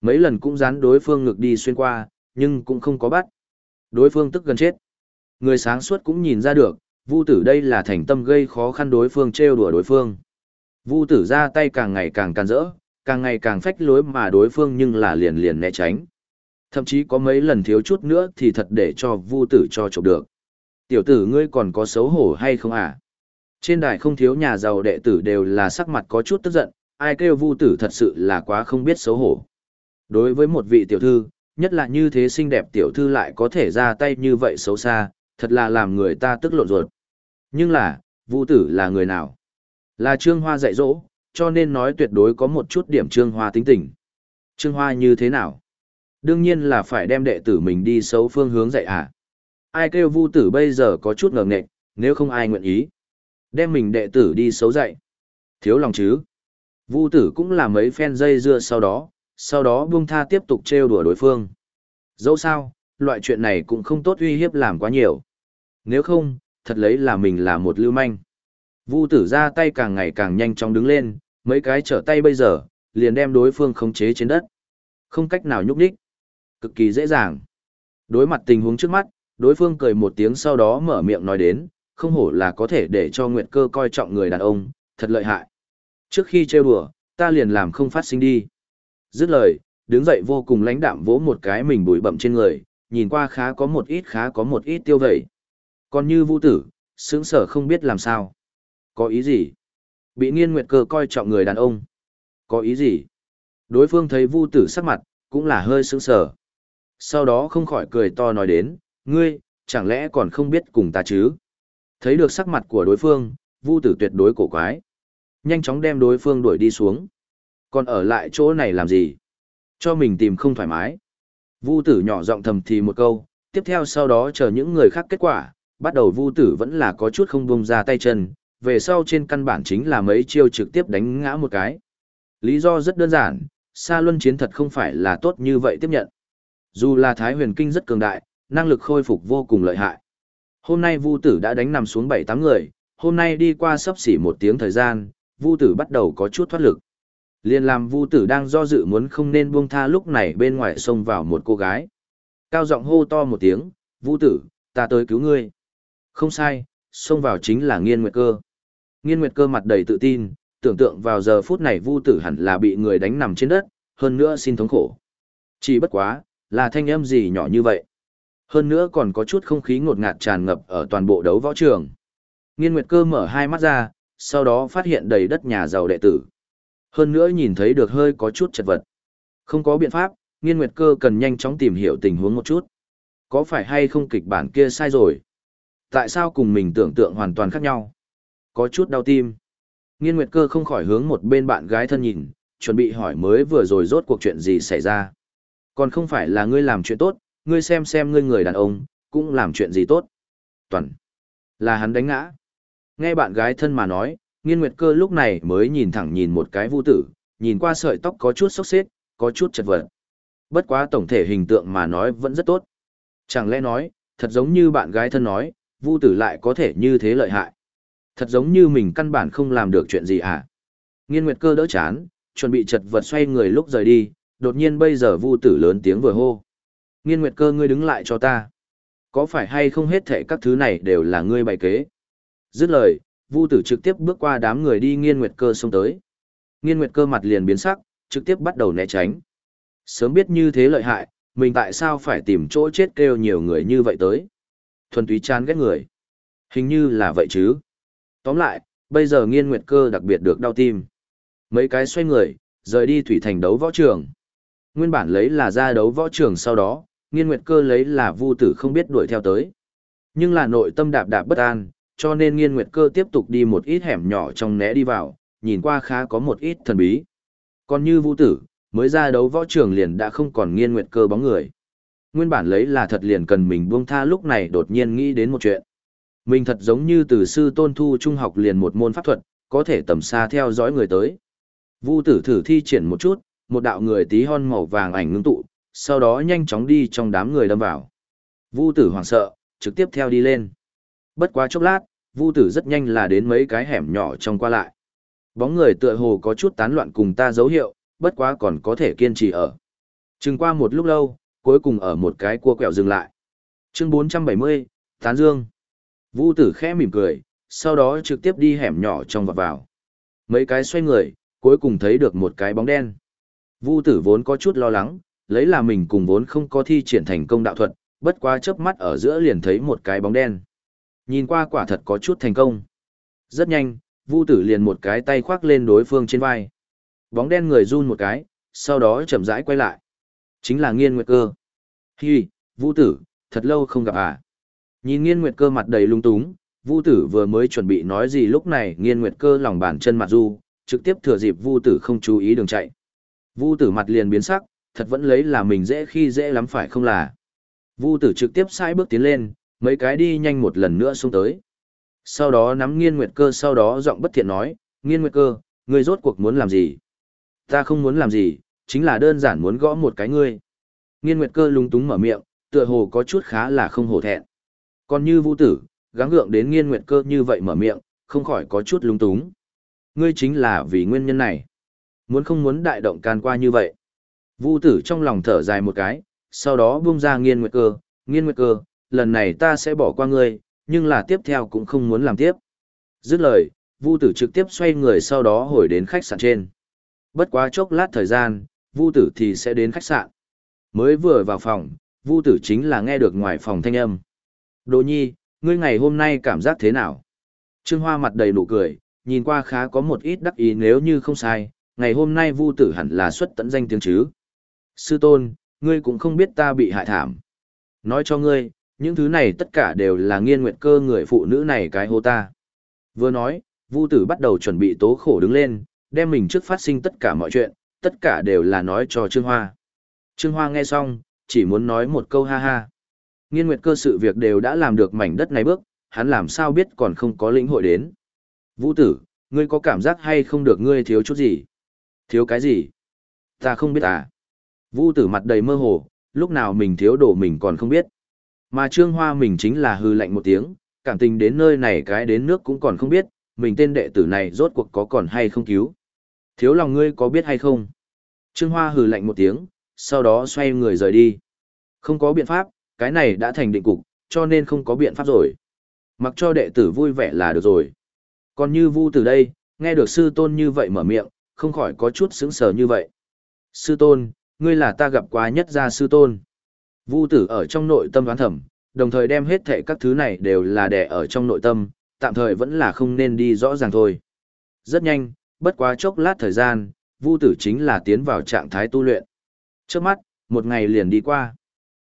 Mấy lần cũng dán đối phương ngược đi xuyên qua, nhưng cũng không có bắt. Đối phương tức gần chết. Người sáng suốt cũng nhìn ra được, vu tử đây là thành tâm gây khó khăn đối phương trêu đùa đối phương. Vu tử ra tay càng ngày càng can rỡ, càng ngày càng phách lối mà đối phương nhưng là liền liền né tránh. Thậm chí có mấy lần thiếu chút nữa thì thật để cho vu tử cho chụp được. Tiểu tử ngươi còn có xấu hổ hay không à? Trên đài không thiếu nhà giàu đệ tử đều là sắc mặt có chút tức giận, ai kêu vu tử thật sự là quá không biết xấu hổ. Đối với một vị tiểu thư, nhất là như thế xinh đẹp tiểu thư lại có thể ra tay như vậy xấu xa, thật là làm người ta tức lộn ruột. Nhưng là, vu tử là người nào? Là Trương Hoa dạy dỗ, cho nên nói tuyệt đối có một chút điểm Trương Hoa tính tình. Trương Hoa như thế nào? Đương nhiên là phải đem đệ tử mình đi xấu phương hướng dạy à. Ai kêu vu tử bây giờ có chút ngờ nghệch, nếu không ai nguyện ý. Đem mình đệ tử đi xấu dạy. Thiếu lòng chứ. Vu tử cũng là mấy phen dây dưa sau đó, sau đó buông tha tiếp tục trêu đùa đối phương. Dẫu sao, loại chuyện này cũng không tốt uy hiếp làm quá nhiều. Nếu không, thật lấy là mình là một lưu manh. Vu tử ra tay càng ngày càng nhanh chóng đứng lên, mấy cái trở tay bây giờ, liền đem đối phương khống chế trên đất. Không cách nào nhúc nhích. Cực kỳ dễ dàng. Đối mặt tình huống trước mắt, đối phương cười một tiếng sau đó mở miệng nói đến, không hổ là có thể để cho Nguyệt Cơ coi trọng người đàn ông, thật lợi hại. Trước khi trêu đùa, ta liền làm không phát sinh đi. Dứt lời, đứng dậy vô cùng lãnh đạm vỗ một cái mình bụi bậm trên người, nhìn qua khá có một ít khá có một ít tiêu vẩy. Còn như Vu tử, sướng sở không biết làm sao. Có ý gì? Bị nghiên nguyệt cơ coi trọng người đàn ông. Có ý gì? Đối phương thấy Vu tử sắc mặt, cũng là hơi sướng sở. Sau đó không khỏi cười to nói đến, ngươi, chẳng lẽ còn không biết cùng ta chứ? Thấy được sắc mặt của đối phương, Vu tử tuyệt đối cổ quái. Nhanh chóng đem đối phương đuổi đi xuống. Còn ở lại chỗ này làm gì? Cho mình tìm không thoải mái. Vu tử nhỏ giọng thầm thì một câu, tiếp theo sau đó chờ những người khác kết quả, bắt đầu Vu tử vẫn là có chút không buông ra tay chân, về sau trên căn bản chính là mấy chiêu trực tiếp đánh ngã một cái. Lý do rất đơn giản, Sa Luân chiến thật không phải là tốt như vậy tiếp nhận. Dù là Thái Huyền Kinh rất cường đại, năng lực khôi phục vô cùng lợi hại. Hôm nay Vu Tử đã đánh nằm xuống 7-8 người, hôm nay đi qua sắp xỉ một tiếng thời gian, Vu Tử bắt đầu có chút thoát lực. Liên làm Vu Tử đang do dự muốn không nên buông tha lúc này bên ngoài xông vào một cô gái. Cao giọng hô to một tiếng, Vu Tử, ta tới cứu ngươi. Không sai, xông vào chính là Nghiên Nguyệt Cơ. Nghiên Nguyệt Cơ mặt đầy tự tin, tưởng tượng vào giờ phút này Vu Tử hẳn là bị người đánh nằm trên đất, hơn nữa xin thống khổ. Chỉ bất quá, là thanh âm gì nhỏ như vậy. Hơn nữa còn có chút không khí ngột ngạt tràn ngập ở toàn bộ đấu võ trường. Nghiên Nguyệt Cơ mở hai mắt ra, sau đó phát hiện đầy đất nhà giàu đệ tử. Hơn nữa nhìn thấy được hơi có chút chật vật. Không có biện pháp, Nghiên Nguyệt Cơ cần nhanh chóng tìm hiểu tình huống một chút. Có phải hay không kịch bản kia sai rồi? Tại sao cùng mình tưởng tượng hoàn toàn khác nhau? Có chút đau tim. Nghiên Nguyệt Cơ không khỏi hướng một bên bạn gái thân nhìn, chuẩn bị hỏi mới vừa rồi rốt cuộc chuyện gì xảy ra. Còn không phải là ngươi làm chuyện tốt, ngươi xem xem ngươi người đàn ông, cũng làm chuyện gì tốt. Toàn. Là hắn đánh ngã. Nghe bạn gái thân mà nói, nghiên nguyệt cơ lúc này mới nhìn thẳng nhìn một cái vu tử, nhìn qua sợi tóc có chút sốc xếp, có chút chật vật. Bất quá tổng thể hình tượng mà nói vẫn rất tốt. Chẳng lẽ nói, thật giống như bạn gái thân nói, vu tử lại có thể như thế lợi hại. Thật giống như mình căn bản không làm được chuyện gì à. Nghiên nguyệt cơ đỡ chán, chuẩn bị chật vật xoay người lúc rời đi, đột nhiên bây giờ vu tử lớn tiếng vừa hô. Nghiên nguyệt cơ ngươi đứng lại cho ta. Có phải hay không hết thể các thứ này đều là ngươi bày kế? Dứt lời, Vu Tử trực tiếp bước qua đám người đi Nghiên Nguyệt Cơ xông tới. Nghiên Nguyệt Cơ mặt liền biến sắc, trực tiếp bắt đầu né tránh. Sớm biết như thế lợi hại, mình tại sao phải tìm chỗ chết kêu nhiều người như vậy tới? Thuần túy chán ghét người. Hình như là vậy chứ. Tóm lại, bây giờ Nghiên Nguyệt Cơ đặc biệt được đau tim. Mấy cái xoay người, rời đi thủy thành đấu võ trường. Nguyên bản lấy là ra đấu võ trường sau đó, Nghiên Nguyệt Cơ lấy là Vu Tử không biết đuổi theo tới. Nhưng là nội tâm đạp đạp bất an, cho nên nghiên nguyệt cơ tiếp tục đi một ít hẻm nhỏ trong né đi vào, nhìn qua khá có một ít thần bí. Còn như Vu tử, mới ra đấu võ trường liền đã không còn nghiên nguyệt cơ bóng người. Nguyên bản lấy là thật liền cần mình buông tha lúc này đột nhiên nghĩ đến một chuyện. Mình thật giống như từ sư tôn thu trung học liền một môn pháp thuật, có thể tầm xa theo dõi người tới. Vu tử thử thi triển một chút, một đạo người tí hon màu vàng ảnh ngưng tụ, sau đó nhanh chóng đi trong đám người đâm vào. Vu tử hoảng sợ, trực tiếp theo đi lên. Bất quá chốc lát, Vu tử rất nhanh là đến mấy cái hẻm nhỏ trong qua lại. Bóng người tựa hồ có chút tán loạn cùng ta dấu hiệu, bất quá còn có thể kiên trì ở. Chừng qua một lúc lâu, cuối cùng ở một cái cua quẹo dừng lại. Chương 470, Tán Dương. Vu tử khẽ mỉm cười, sau đó trực tiếp đi hẻm nhỏ trong và vào. Mấy cái xoay người, cuối cùng thấy được một cái bóng đen. Vu tử vốn có chút lo lắng, lấy là mình cùng vốn không có thi triển thành công đạo thuật, bất quá chớp mắt ở giữa liền thấy một cái bóng đen. Nhìn qua quả thật có chút thành công. Rất nhanh, Vu tử liền một cái tay khoác lên đối phương trên vai. Bóng đen người run một cái, sau đó chậm rãi quay lại. Chính là nghiên nguyệt cơ. Hi, Vu tử, thật lâu không gặp à. Nhìn nghiên nguyệt cơ mặt đầy lung túng, Vu tử vừa mới chuẩn bị nói gì lúc này nghiên nguyệt cơ lòng bàn chân mặt du, trực tiếp thừa dịp Vu tử không chú ý đường chạy. Vu tử mặt liền biến sắc, thật vẫn lấy là mình dễ khi dễ lắm phải không là. Vu tử trực tiếp sai bước tiến lên, mấy cái đi nhanh một lần nữa xuống tới. Sau đó nắm nghiên nguyệt cơ sau đó giọng bất thiện nói, nghiên nguyệt cơ, ngươi rốt cuộc muốn làm gì? Ta không muốn làm gì, chính là đơn giản muốn gõ một cái ngươi. Nghiên nguyệt cơ lúng túng mở miệng, tựa hồ có chút khá là không hổ thẹn. Còn như Vu tử, gắng gượng đến nghiên nguyệt cơ như vậy mở miệng, không khỏi có chút lúng túng. Ngươi chính là vì nguyên nhân này. Muốn không muốn đại động can qua như vậy. Vu tử trong lòng thở dài một cái, sau đó buông ra nghiên nguyệt cơ, nghiên nguyệt cơ, lần này ta sẽ bỏ qua ngươi, nhưng là tiếp theo cũng không muốn làm tiếp. Dứt lời, Vu tử trực tiếp xoay người sau đó hồi đến khách sạn trên. Bất quá chốc lát thời gian, Vu tử thì sẽ đến khách sạn. Mới vừa vào phòng, Vu tử chính là nghe được ngoài phòng thanh âm. Đồ nhi, ngươi ngày hôm nay cảm giác thế nào? Trương Hoa mặt đầy nụ cười, nhìn qua khá có một ít đắc ý nếu như không sai, ngày hôm nay Vu tử hẳn là xuất tận danh tiếng chứ. Sư tôn, ngươi cũng không biết ta bị hại thảm. Nói cho ngươi, những thứ này tất cả đều là nghiên nguyệt cơ người phụ nữ này cái hô ta. Vừa nói, Vu tử bắt đầu chuẩn bị tố khổ đứng lên, đem mình trước phát sinh tất cả mọi chuyện, tất cả đều là nói cho Trương Hoa. Trương Hoa nghe xong, chỉ muốn nói một câu ha ha. Nghiên nguyệt cơ sự việc đều đã làm được mảnh đất này bước, hắn làm sao biết còn không có lĩnh hội đến. Vũ tử, ngươi có cảm giác hay không được ngươi thiếu chút gì? Thiếu cái gì? Ta không biết à. Vu tử mặt đầy mơ hồ, lúc nào mình thiếu đồ mình còn không biết. Mà trương hoa mình chính là hư lạnh một tiếng, cảm tình đến nơi này cái đến nước cũng còn không biết, mình tên đệ tử này rốt cuộc có còn hay không cứu. Thiếu lòng ngươi có biết hay không? Trương hoa hừ lạnh một tiếng, sau đó xoay người rời đi. Không có biện pháp, cái này đã thành định cục, cho nên không có biện pháp rồi. Mặc cho đệ tử vui vẻ là được rồi. Còn như vu từ đây, nghe được sư tôn như vậy mở miệng, không khỏi có chút sững sờ như vậy. Sư tôn, ngươi là ta gặp quá nhất gia sư tôn. Vu tử ở trong nội tâm đoán thầm, đồng thời đem hết thệ các thứ này đều là đẻ ở trong nội tâm, tạm thời vẫn là không nên đi rõ ràng thôi. Rất nhanh, bất quá chốc lát thời gian, Vu tử chính là tiến vào trạng thái tu luyện. Trước mắt, một ngày liền đi qua.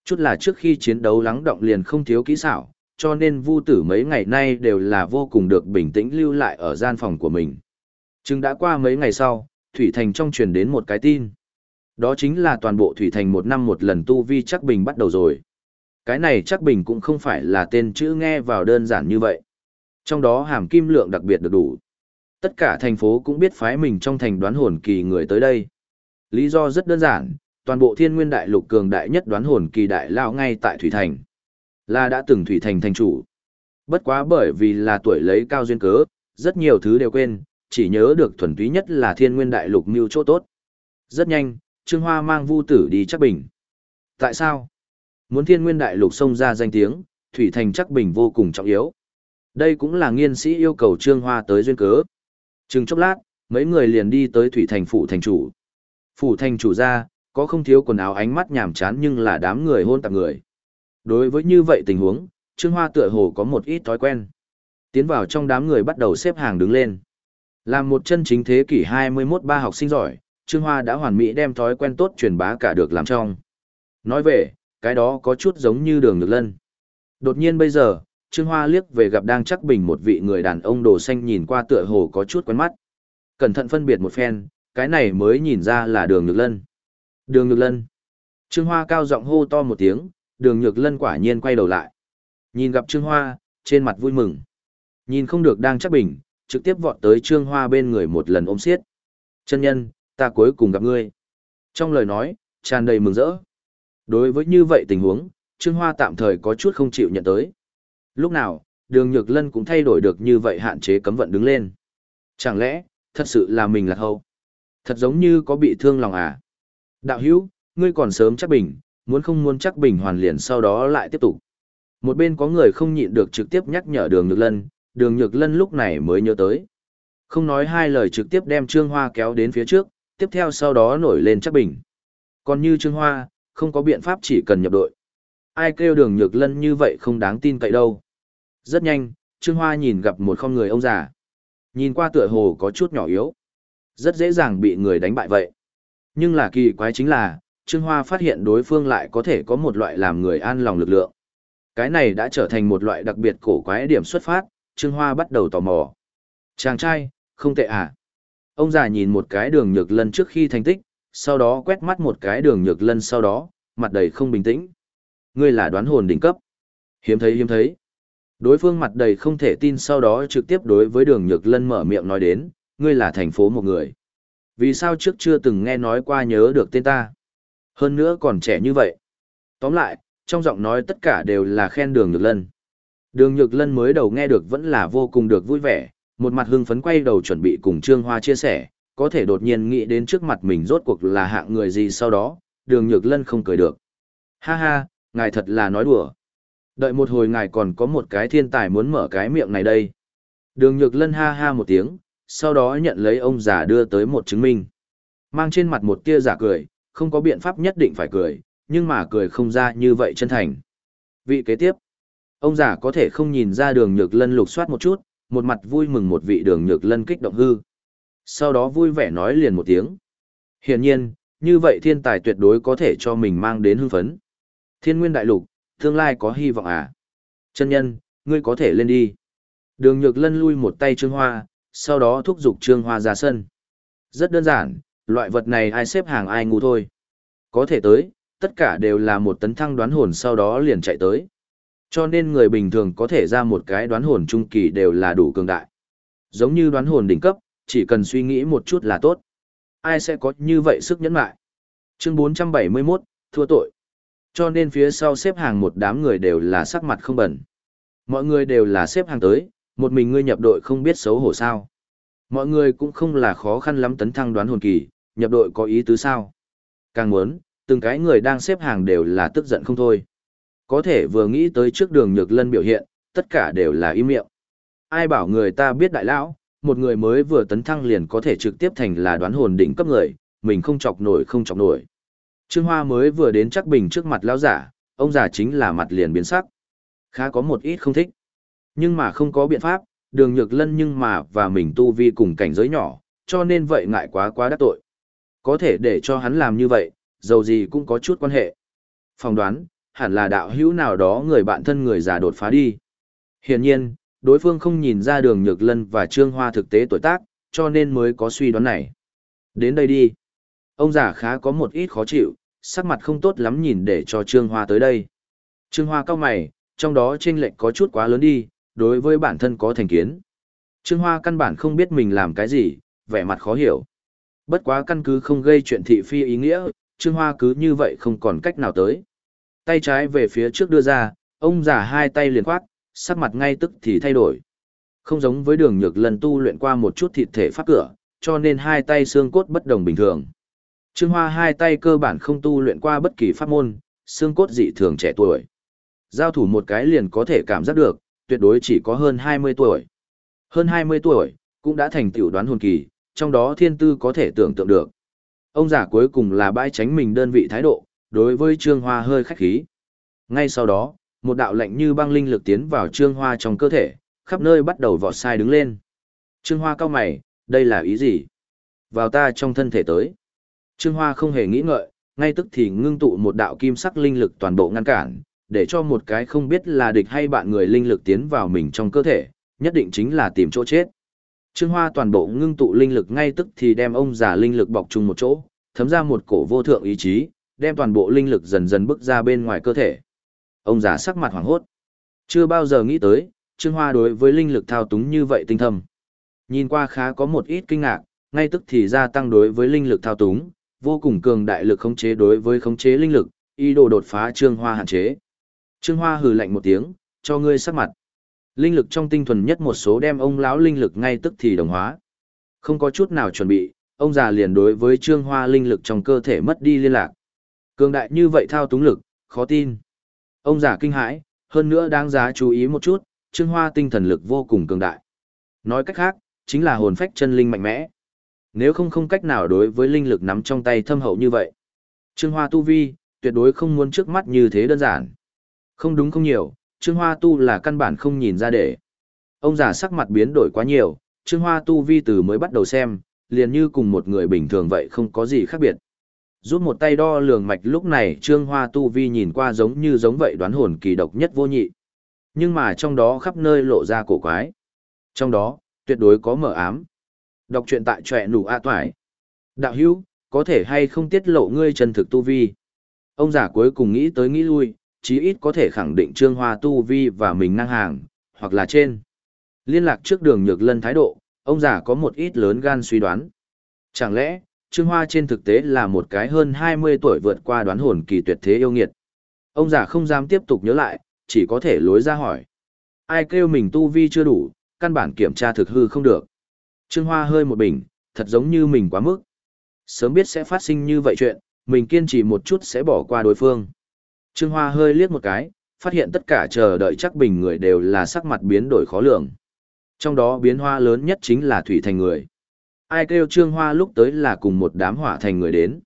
Chút là trước khi chiến đấu lắng động liền không thiếu kỹ xảo, cho nên Vu tử mấy ngày nay đều là vô cùng được bình tĩnh lưu lại ở gian phòng của mình. Chừng đã qua mấy ngày sau, Thủy Thành trong truyền đến một cái tin. Đó chính là toàn bộ Thủy Thành một năm một lần tu vi chắc bình bắt đầu rồi. Cái này chắc bình cũng không phải là tên chữ nghe vào đơn giản như vậy. Trong đó hàm kim lượng đặc biệt được đủ. Tất cả thành phố cũng biết phái mình trong thành đoán hồn kỳ người tới đây. Lý do rất đơn giản, toàn bộ thiên nguyên đại lục cường đại nhất đoán hồn kỳ đại lao ngay tại Thủy Thành. Là đã từng Thủy Thành thành chủ. Bất quá bởi vì là tuổi lấy cao duyên cớ, rất nhiều thứ đều quên, chỉ nhớ được thuần túy nhất là thiên nguyên đại lục mưu chỗ tốt. Rất nhanh, Trương Hoa mang vu tử đi chắc bình. Tại sao? Muốn thiên nguyên đại lục xông ra danh tiếng, Thủy Thành chắc bình vô cùng trọng yếu. Đây cũng là nghiên sĩ yêu cầu Trương Hoa tới duyên cớ. Chừng chốc lát, mấy người liền đi tới Thủy Thành phủ thành chủ. Phủ thành chủ ra, có không thiếu quần áo ánh mắt nhàm chán nhưng là đám người hôn tạp người. Đối với như vậy tình huống, Trương Hoa tựa hồ có một ít thói quen. Tiến vào trong đám người bắt đầu xếp hàng đứng lên. Làm một chân chính thế kỷ 21 ba học sinh giỏi, Trương Hoa đã hoàn mỹ đem thói quen tốt truyền bá cả được làm trong. Nói về, cái đó có chút giống như đường Nhược lân. Đột nhiên bây giờ, Trương Hoa liếc về gặp đang chắc bình một vị người đàn ông đồ xanh nhìn qua tựa hồ có chút quen mắt. Cẩn thận phân biệt một phen, cái này mới nhìn ra là đường nhược lân. Đường nhược lân. Trương Hoa cao giọng hô to một tiếng, đường nhược lân quả nhiên quay đầu lại. Nhìn gặp Trương Hoa, trên mặt vui mừng. Nhìn không được đang chắc bình, trực tiếp vọt tới Trương Hoa bên người một lần ôm xiết. Chân nhân, ta cuối cùng gặp ngươi. Trong lời nói, tràn đầy mừng rỡ. Đối với như vậy tình huống, Trương Hoa tạm thời có chút không chịu nhận tới. Lúc nào, đường Nhược Lân cũng thay đổi được như vậy hạn chế cấm vận đứng lên. Chẳng lẽ, thật sự là mình là hậu? Thật giống như có bị thương lòng à? Đạo hữu, ngươi còn sớm chắc bình, muốn không muốn chắc bình hoàn liền sau đó lại tiếp tục. Một bên có người không nhịn được trực tiếp nhắc nhở đường Nhược Lân, đường Nhược Lân lúc này mới nhớ tới. Không nói hai lời trực tiếp đem Trương Hoa kéo đến phía trước, tiếp theo sau đó nổi lên chắc bình. Còn như Trương Hoa, không có biện pháp chỉ cần nhập đội. Ai kêu đường Nhược Lân như vậy không đáng tin cậy đâu. Rất nhanh, Trương Hoa nhìn gặp một con người ông già. Nhìn qua tựa hồ có chút nhỏ yếu. Rất dễ dàng bị người đánh bại vậy. Nhưng là kỳ quái chính là, Trương Hoa phát hiện đối phương lại có thể có một loại làm người an lòng lực lượng. Cái này đã trở thành một loại đặc biệt cổ quái điểm xuất phát, Trương Hoa bắt đầu tò mò. Chàng trai, không tệ à? Ông già nhìn một cái đường nhược lân trước khi thành tích, sau đó quét mắt một cái đường nhược lân sau đó, mặt đầy không bình tĩnh. Ngươi là đoán hồn đỉnh cấp. Hiếm thấy hiếm thấy. Đối phương mặt đầy không thể tin sau đó trực tiếp đối với đường nhược lân mở miệng nói đến, ngươi là thành phố một người. Vì sao trước chưa từng nghe nói qua nhớ được tên ta? Hơn nữa còn trẻ như vậy. Tóm lại, trong giọng nói tất cả đều là khen đường nhược lân. Đường nhược lân mới đầu nghe được vẫn là vô cùng được vui vẻ, một mặt hưng phấn quay đầu chuẩn bị cùng Trương Hoa chia sẻ, có thể đột nhiên nghĩ đến trước mặt mình rốt cuộc là hạng người gì sau đó, đường nhược lân không cười được. Ha ha, ngài thật là nói đùa. Đợi một hồi ngài còn có một cái thiên tài muốn mở cái miệng này đây. Đường nhược lân ha ha một tiếng, sau đó nhận lấy ông già đưa tới một chứng minh. Mang trên mặt một tia giả cười, không có biện pháp nhất định phải cười, nhưng mà cười không ra như vậy chân thành. Vị kế tiếp, ông già có thể không nhìn ra đường nhược lân lục soát một chút, một mặt vui mừng một vị đường nhược lân kích động hư. Sau đó vui vẻ nói liền một tiếng. Hiển nhiên, như vậy thiên tài tuyệt đối có thể cho mình mang đến hưng phấn. Thiên nguyên đại lục, tương lai có hy vọng à? Chân nhân, ngươi có thể lên đi. Đường nhược lân lui một tay trương hoa, sau đó thúc giục trương hoa ra sân. Rất đơn giản, loại vật này ai xếp hàng ai ngu thôi. Có thể tới, tất cả đều là một tấn thăng đoán hồn sau đó liền chạy tới. Cho nên người bình thường có thể ra một cái đoán hồn trung kỳ đều là đủ cường đại. Giống như đoán hồn đỉnh cấp, chỉ cần suy nghĩ một chút là tốt. Ai sẽ có như vậy sức nhẫn lại? Chương 471, thua tội. Cho nên phía sau xếp hàng một đám người đều là sắc mặt không bẩn. Mọi người đều là xếp hàng tới, một mình ngươi nhập đội không biết xấu hổ sao. Mọi người cũng không là khó khăn lắm tấn thăng đoán hồn kỳ, nhập đội có ý tứ sao. Càng muốn, từng cái người đang xếp hàng đều là tức giận không thôi. Có thể vừa nghĩ tới trước đường nhược lân biểu hiện, tất cả đều là im miệng. Ai bảo người ta biết đại lão, một người mới vừa tấn thăng liền có thể trực tiếp thành là đoán hồn đỉnh cấp người, mình không chọc nổi không chọc nổi. Trương Hoa mới vừa đến chắc bình trước mặt lão giả, ông già chính là mặt liền biến sắc. Khá có một ít không thích. Nhưng mà không có biện pháp, đường nhược lân nhưng mà và mình tu vi cùng cảnh giới nhỏ, cho nên vậy ngại quá quá đắc tội. Có thể để cho hắn làm như vậy, dầu gì cũng có chút quan hệ. Phòng đoán, hẳn là đạo hữu nào đó người bạn thân người già đột phá đi. Hiển nhiên, đối phương không nhìn ra đường nhược lân và trương hoa thực tế tuổi tác, cho nên mới có suy đoán này. Đến đây đi. Ông già khá có một ít khó chịu, sắc mặt không tốt lắm nhìn để cho trương hoa tới đây. Trương hoa cao mày, trong đó chênh lệch có chút quá lớn đi, đối với bản thân có thành kiến. Trương hoa căn bản không biết mình làm cái gì, vẻ mặt khó hiểu. Bất quá căn cứ không gây chuyện thị phi ý nghĩa, Trương Hoa cứ như vậy không còn cách nào tới. Tay trái về phía trước đưa ra, ông già hai tay liền khoát, sắc mặt ngay tức thì thay đổi. Không giống với đường nhược lần tu luyện qua một chút thịt thể pháp cửa, cho nên hai tay xương cốt bất đồng bình thường. Trương Hoa hai tay cơ bản không tu luyện qua bất kỳ pháp môn, xương cốt dị thường trẻ tuổi. Giao thủ một cái liền có thể cảm giác được, tuyệt đối chỉ có hơn 20 tuổi. Hơn 20 tuổi, cũng đã thành tiểu đoán hồn kỳ, trong đó thiên tư có thể tưởng tượng được. Ông già cuối cùng là bãi tránh mình đơn vị thái độ, đối với Trương Hoa hơi khách khí. Ngay sau đó, một đạo lệnh như băng linh lực tiến vào Trương Hoa trong cơ thể, khắp nơi bắt đầu vọt sai đứng lên. Trương Hoa cao mày, đây là ý gì? Vào ta trong thân thể tới. Trương Hoa không hề nghĩ ngợi, ngay tức thì ngưng tụ một đạo kim sắc linh lực toàn bộ ngăn cản, để cho một cái không biết là địch hay bạn người linh lực tiến vào mình trong cơ thể, nhất định chính là tìm chỗ chết. Trương Hoa toàn bộ ngưng tụ linh lực ngay tức thì đem ông già linh lực bọc chung một chỗ, thấm ra một cổ vô thượng ý chí, đem toàn bộ linh lực dần dần bước ra bên ngoài cơ thể. Ông già sắc mặt hoảng hốt. Chưa bao giờ nghĩ tới, Trương Hoa đối với linh lực thao túng như vậy tinh thâm. Nhìn qua khá có một ít kinh ngạc, ngay tức thì gia tăng đối với linh lực thao túng, vô cùng cường đại lực khống chế đối với khống chế linh lực, ý đồ đột phá Trương Hoa hạn chế. Trương Hoa hừ lạnh một tiếng, cho ngươi sắc mặt. Linh lực trong tinh thuần nhất một số đem ông lão linh lực ngay tức thì đồng hóa. Không có chút nào chuẩn bị, ông già liền đối với Trương Hoa linh lực trong cơ thể mất đi liên lạc. Cường đại như vậy thao túng lực, khó tin. Ông giả kinh hãi, hơn nữa đáng giá chú ý một chút, Trương Hoa tinh thần lực vô cùng cường đại. Nói cách khác, chính là hồn phách chân linh mạnh mẽ. Nếu không không cách nào đối với linh lực nắm trong tay thâm hậu như vậy. Trương Hoa tu vi, tuyệt đối không muốn trước mắt như thế đơn giản. Không đúng không nhiều, Trương Hoa tu là căn bản không nhìn ra để. Ông giả sắc mặt biến đổi quá nhiều, Trương Hoa tu vi từ mới bắt đầu xem, liền như cùng một người bình thường vậy không có gì khác biệt. Rút một tay đo lường mạch lúc này Trương Hoa tu vi nhìn qua giống như giống vậy đoán hồn kỳ độc nhất vô nhị. Nhưng mà trong đó khắp nơi lộ ra cổ quái. Trong đó, tuyệt đối có mở ám. Đọc truyện tại trọe nủ a Toải. Đạo hữu, có thể hay không tiết lộ ngươi chân thực tu vi. Ông giả cuối cùng nghĩ tới nghĩ lui, chí ít có thể khẳng định Trương Hoa tu vi và mình năng hàng, hoặc là trên. Liên lạc trước đường nhược lân thái độ, ông giả có một ít lớn gan suy đoán. Chẳng lẽ, Trương Hoa trên thực tế là một cái hơn 20 tuổi vượt qua đoán hồn kỳ tuyệt thế yêu nghiệt. Ông già không dám tiếp tục nhớ lại, chỉ có thể lối ra hỏi. Ai kêu mình tu vi chưa đủ, căn bản kiểm tra thực hư không được. Trương Hoa hơi một bình, thật giống như mình quá mức. Sớm biết sẽ phát sinh như vậy chuyện, mình kiên trì một chút sẽ bỏ qua đối phương. Trương Hoa hơi liếc một cái, phát hiện tất cả chờ đợi chắc bình người đều là sắc mặt biến đổi khó lường. Trong đó biến hoa lớn nhất chính là Thủy Thành người. Ai kêu Trương Hoa lúc tới là cùng một đám hỏa thành người đến.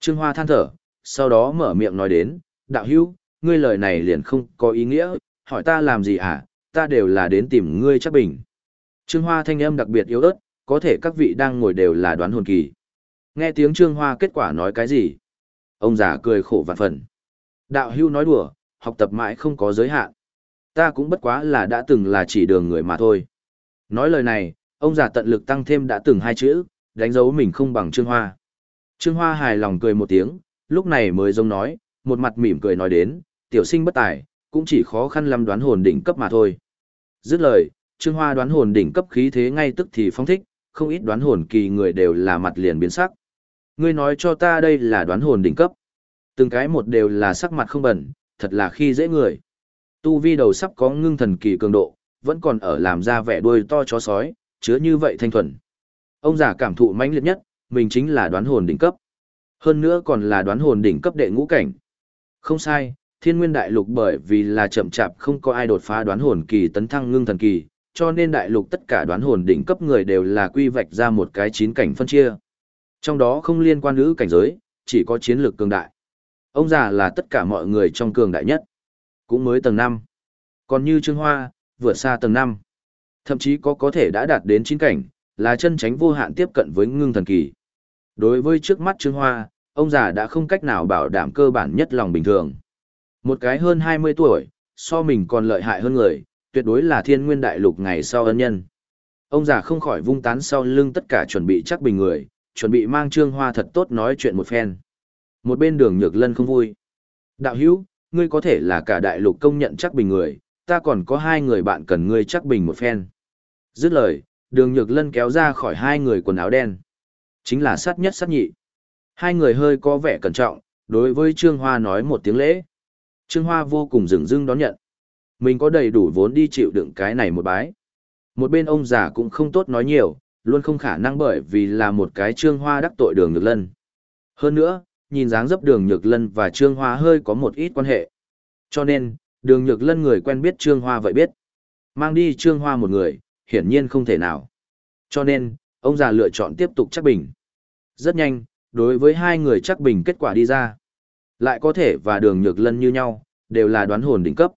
Trương Hoa than thở, sau đó mở miệng nói đến, đạo hữu, ngươi lời này liền không có ý nghĩa, hỏi ta làm gì hả, ta đều là đến tìm ngươi chắc bình. Trương Hoa thanh âm đặc biệt yếu ớt, có thể các vị đang ngồi đều là đoán hồn kỳ. Nghe tiếng Trương Hoa kết quả nói cái gì? Ông già cười khổ vạn phần. Đạo hưu nói đùa, học tập mãi không có giới hạn. Ta cũng bất quá là đã từng là chỉ đường người mà thôi. Nói lời này, ông già tận lực tăng thêm đã từng hai chữ, đánh dấu mình không bằng Trương Hoa. Trương Hoa hài lòng cười một tiếng, lúc này mới giống nói, một mặt mỉm cười nói đến, tiểu sinh bất tài, cũng chỉ khó khăn lắm đoán hồn đỉnh cấp mà thôi. Dứt lời, Trương Hoa đoán hồn đỉnh cấp khí thế ngay tức thì phong thích, không ít đoán hồn kỳ người đều là mặt liền biến sắc. Ngươi nói cho ta đây là đoán hồn đỉnh cấp. Từng cái một đều là sắc mặt không bẩn, thật là khi dễ người. Tu vi đầu sắp có ngưng thần kỳ cường độ, vẫn còn ở làm ra vẻ đuôi to chó sói, chứa như vậy thanh thuần. Ông già cảm thụ mãnh liệt nhất, mình chính là đoán hồn đỉnh cấp. Hơn nữa còn là đoán hồn đỉnh cấp đệ ngũ cảnh. Không sai, thiên nguyên đại lục bởi vì là chậm chạp không có ai đột phá đoán hồn kỳ tấn thăng ngưng thần kỳ, cho nên đại lục tất cả đoán hồn đỉnh cấp người đều là quy vạch ra một cái chín cảnh phân chia. Trong đó không liên quan nữ cảnh giới, chỉ có chiến lược cường đại. Ông già là tất cả mọi người trong cường đại nhất. Cũng mới tầng 5. Còn như Trương Hoa, vượt xa tầng 5. Thậm chí có có thể đã đạt đến chín cảnh, là chân tránh vô hạn tiếp cận với ngưng thần kỳ. Đối với trước mắt Trương Hoa, ông già đã không cách nào bảo đảm cơ bản nhất lòng bình thường. Một cái hơn 20 tuổi, so mình còn lợi hại hơn người, tuyệt đối là thiên nguyên đại lục ngày sau ân nhân. Ông già không khỏi vung tán sau lưng tất cả chuẩn bị chắc bình người, chuẩn bị mang trương hoa thật tốt nói chuyện một phen. Một bên đường nhược lân không vui. Đạo hữu, ngươi có thể là cả đại lục công nhận chắc bình người, ta còn có hai người bạn cần ngươi chắc bình một phen. Dứt lời, đường nhược lân kéo ra khỏi hai người quần áo đen. Chính là sát nhất sát nhị. Hai người hơi có vẻ cẩn trọng, đối với Trương Hoa nói một tiếng lễ. Trương Hoa vô cùng rừng rưng đón nhận. Mình có đầy đủ vốn đi chịu đựng cái này một bái. Một bên ông già cũng không tốt nói nhiều, luôn không khả năng bởi vì là một cái Trương Hoa đắc tội đường nhược lân. Hơn nữa, nhìn dáng dấp đường nhược lân và Trương Hoa hơi có một ít quan hệ. Cho nên, đường nhược lân người quen biết Trương Hoa vậy biết. Mang đi Trương Hoa một người, hiển nhiên không thể nào. Cho nên, ông già lựa chọn tiếp tục chắc bình. Rất nhanh, đối với hai người chắc bình kết quả đi ra. Lại có thể và đường nhược lân như nhau, đều là đoán hồn đỉnh cấp.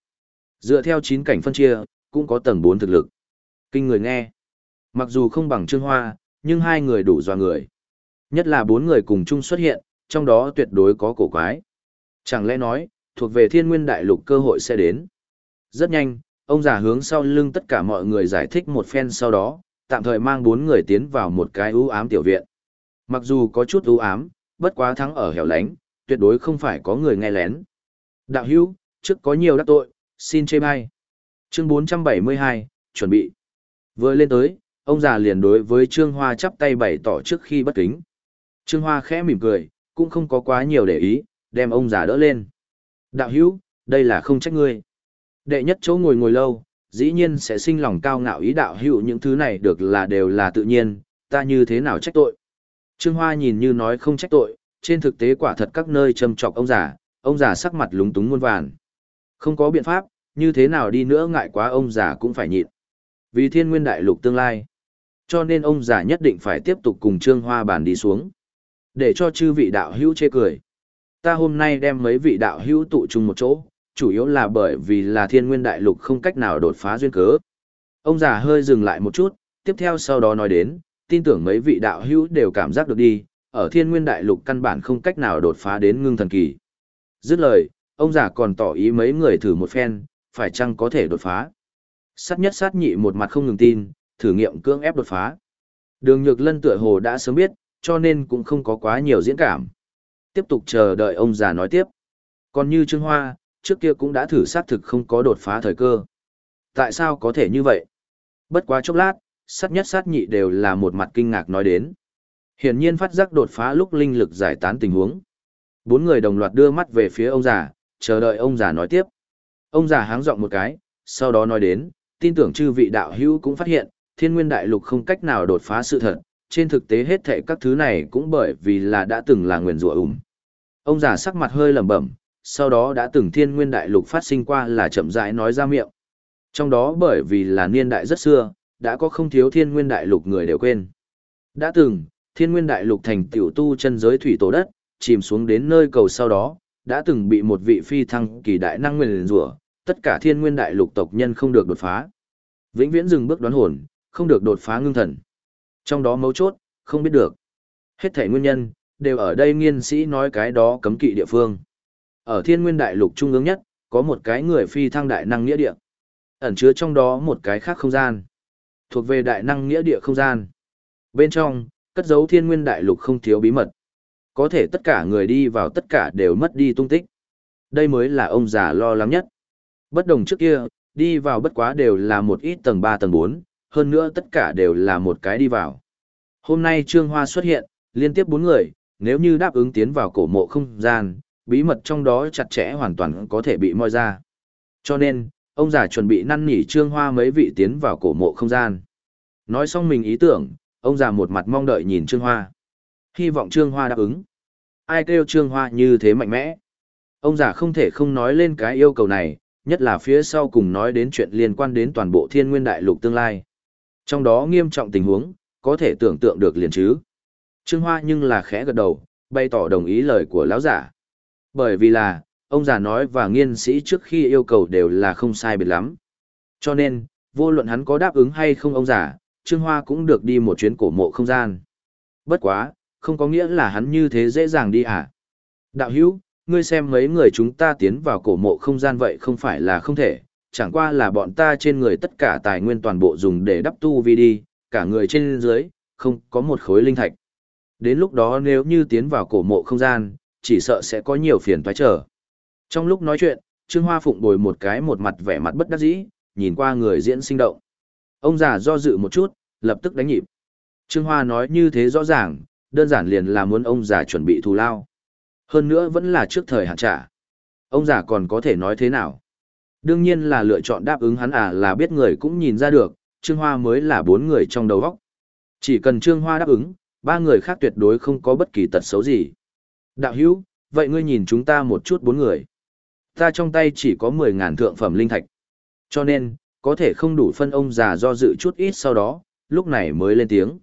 Dựa theo chín cảnh phân chia, cũng có tầng 4 thực lực. Kinh người nghe. Mặc dù không bằng Trương Hoa, nhưng hai người đủ dò người. Nhất là bốn người cùng chung xuất hiện, trong đó tuyệt đối có cổ quái. Chẳng lẽ nói, thuộc về thiên nguyên đại lục cơ hội sẽ đến. Rất nhanh, ông già hướng sau lưng tất cả mọi người giải thích một phen sau đó, tạm thời mang bốn người tiến vào một cái ưu ám tiểu viện. Mặc dù có chút ưu ám, bất quá thắng ở hẻo lánh, tuyệt đối không phải có người nghe lén. Đạo hữu, trước có nhiều đắc tội, xin chê bai. Chương 472, chuẩn bị. Vừa lên tới, ông già liền đối với Trương Hoa chắp tay bày tỏ trước khi bất kính. Trương Hoa khẽ mỉm cười, cũng không có quá nhiều để ý, đem ông già đỡ lên. Đạo hữu, đây là không trách ngươi. Đệ nhất chỗ ngồi ngồi lâu, dĩ nhiên sẽ sinh lòng cao ngạo ý đạo hữu những thứ này được là đều là tự nhiên, ta như thế nào trách tội. Trương Hoa nhìn như nói không trách tội, trên thực tế quả thật các nơi châm chọc ông già, ông già sắc mặt lúng túng muôn vàn. Không có biện pháp, như thế nào đi nữa ngại quá ông già cũng phải nhịn. Vì thiên nguyên đại lục tương lai. Cho nên ông già nhất định phải tiếp tục cùng Trương Hoa bàn đi xuống. Để cho chư vị đạo hữu chê cười. Ta hôm nay đem mấy vị đạo hữu tụ chung một chỗ, chủ yếu là bởi vì là thiên nguyên đại lục không cách nào đột phá duyên cớ. Ông già hơi dừng lại một chút, tiếp theo sau đó nói đến, tin tưởng mấy vị đạo hữu đều cảm giác được đi, ở thiên nguyên đại lục căn bản không cách nào đột phá đến ngưng thần kỳ. Dứt lời, ông già còn tỏ ý mấy người thử một phen, phải chăng có thể đột phá. Sát nhất sát nhị một mặt không ngừng tin, thử nghiệm cưỡng ép đột phá. Đường Nhược Lân tựa hồ đã sớm biết, cho nên cũng không có quá nhiều diễn cảm. Tiếp tục chờ đợi ông già nói tiếp. Còn như Trương Hoa, trước kia cũng đã thử xác thực không có đột phá thời cơ. Tại sao có thể như vậy? Bất quá chốc lát, sát nhất sát nhị đều là một mặt kinh ngạc nói đến. Hiển nhiên phát giác đột phá lúc linh lực giải tán tình huống. Bốn người đồng loạt đưa mắt về phía ông già, chờ đợi ông già nói tiếp. Ông già háng giọng một cái, sau đó nói đến, tin tưởng chư vị đạo hữu cũng phát hiện, thiên nguyên đại lục không cách nào đột phá sự thật, trên thực tế hết thệ các thứ này cũng bởi vì là đã từng là nguyền rủa ủng. Ông già sắc mặt hơi lẩm bẩm, sau đó đã từng thiên nguyên đại lục phát sinh qua là chậm rãi nói ra miệng. Trong đó bởi vì là niên đại rất xưa, đã có không thiếu thiên nguyên đại lục người đều quên. Đã từng, thiên nguyên đại lục thành tiểu tu chân giới thủy tổ đất, chìm xuống đến nơi cầu sau đó, đã từng bị một vị phi thăng kỳ đại năng nguyền rủa, tất cả thiên nguyên đại lục tộc nhân không được đột phá. Vĩnh viễn dừng bước đoán hồn, không được đột phá ngưng thần. Trong đó mấu chốt, không biết được. Hết thể nguyên nhân, đều ở đây nghiên sĩ nói cái đó cấm kỵ địa phương. Ở thiên nguyên đại lục trung ương nhất, có một cái người phi thăng đại năng nghĩa địa. Ẩn chứa trong đó một cái khác không gian. Thuộc về đại năng nghĩa địa không gian. Bên trong, cất giấu thiên nguyên đại lục không thiếu bí mật. Có thể tất cả người đi vào tất cả đều mất đi tung tích. Đây mới là ông già lo lắng nhất. Bất đồng trước kia, đi vào bất quá đều là một ít tầng 3 tầng 4, hơn nữa tất cả đều là một cái đi vào. Hôm nay Trương Hoa xuất hiện, liên tiếp bốn người, nếu như đáp ứng tiến vào cổ mộ không gian, bí mật trong đó chặt chẽ hoàn toàn có thể bị moi ra. Cho nên, ông già chuẩn bị năn nỉ Trương Hoa mấy vị tiến vào cổ mộ không gian. Nói xong mình ý tưởng, ông già một mặt mong đợi nhìn Trương Hoa. Hy vọng Trương Hoa đáp ứng. Ai kêu Trương Hoa như thế mạnh mẽ. Ông già không thể không nói lên cái yêu cầu này, nhất là phía sau cùng nói đến chuyện liên quan đến toàn bộ thiên nguyên đại lục tương lai. Trong đó nghiêm trọng tình huống, có thể tưởng tượng được liền chứ. Trương Hoa nhưng là khẽ gật đầu, bày tỏ đồng ý lời của lão giả. Bởi vì là, ông già nói và nghiên sĩ trước khi yêu cầu đều là không sai biệt lắm. Cho nên, vô luận hắn có đáp ứng hay không ông già, Trương Hoa cũng được đi một chuyến cổ mộ không gian. Bất quá, không có nghĩa là hắn như thế dễ dàng đi à. Đạo hữu, ngươi xem mấy người chúng ta tiến vào cổ mộ không gian vậy không phải là không thể, chẳng qua là bọn ta trên người tất cả tài nguyên toàn bộ dùng để đắp tu vi đi, cả người trên dưới, không có một khối linh thạch. Đến lúc đó nếu như tiến vào cổ mộ không gian, chỉ sợ sẽ có nhiều phiền toái trở. Trong lúc nói chuyện, Trương Hoa Phụng bồi một cái một mặt vẻ mặt bất đắc dĩ, nhìn qua người diễn sinh động. Ông già do dự một chút, lập tức đánh nhịp. Trương Hoa nói như thế rõ ràng, đơn giản liền là muốn ông già chuẩn bị thù lao. Hơn nữa vẫn là trước thời hạn trả. Ông già còn có thể nói thế nào? Đương nhiên là lựa chọn đáp ứng hắn à là biết người cũng nhìn ra được, Trương Hoa mới là bốn người trong đầu góc. Chỉ cần Trương Hoa đáp ứng, ba người khác tuyệt đối không có bất kỳ tật xấu gì. Đạo hữu, vậy ngươi nhìn chúng ta một chút bốn người. Ta trong tay chỉ có 10.000 thượng phẩm linh thạch. Cho nên, có thể không đủ phân ông già do dự chút ít sau đó, lúc này mới lên tiếng.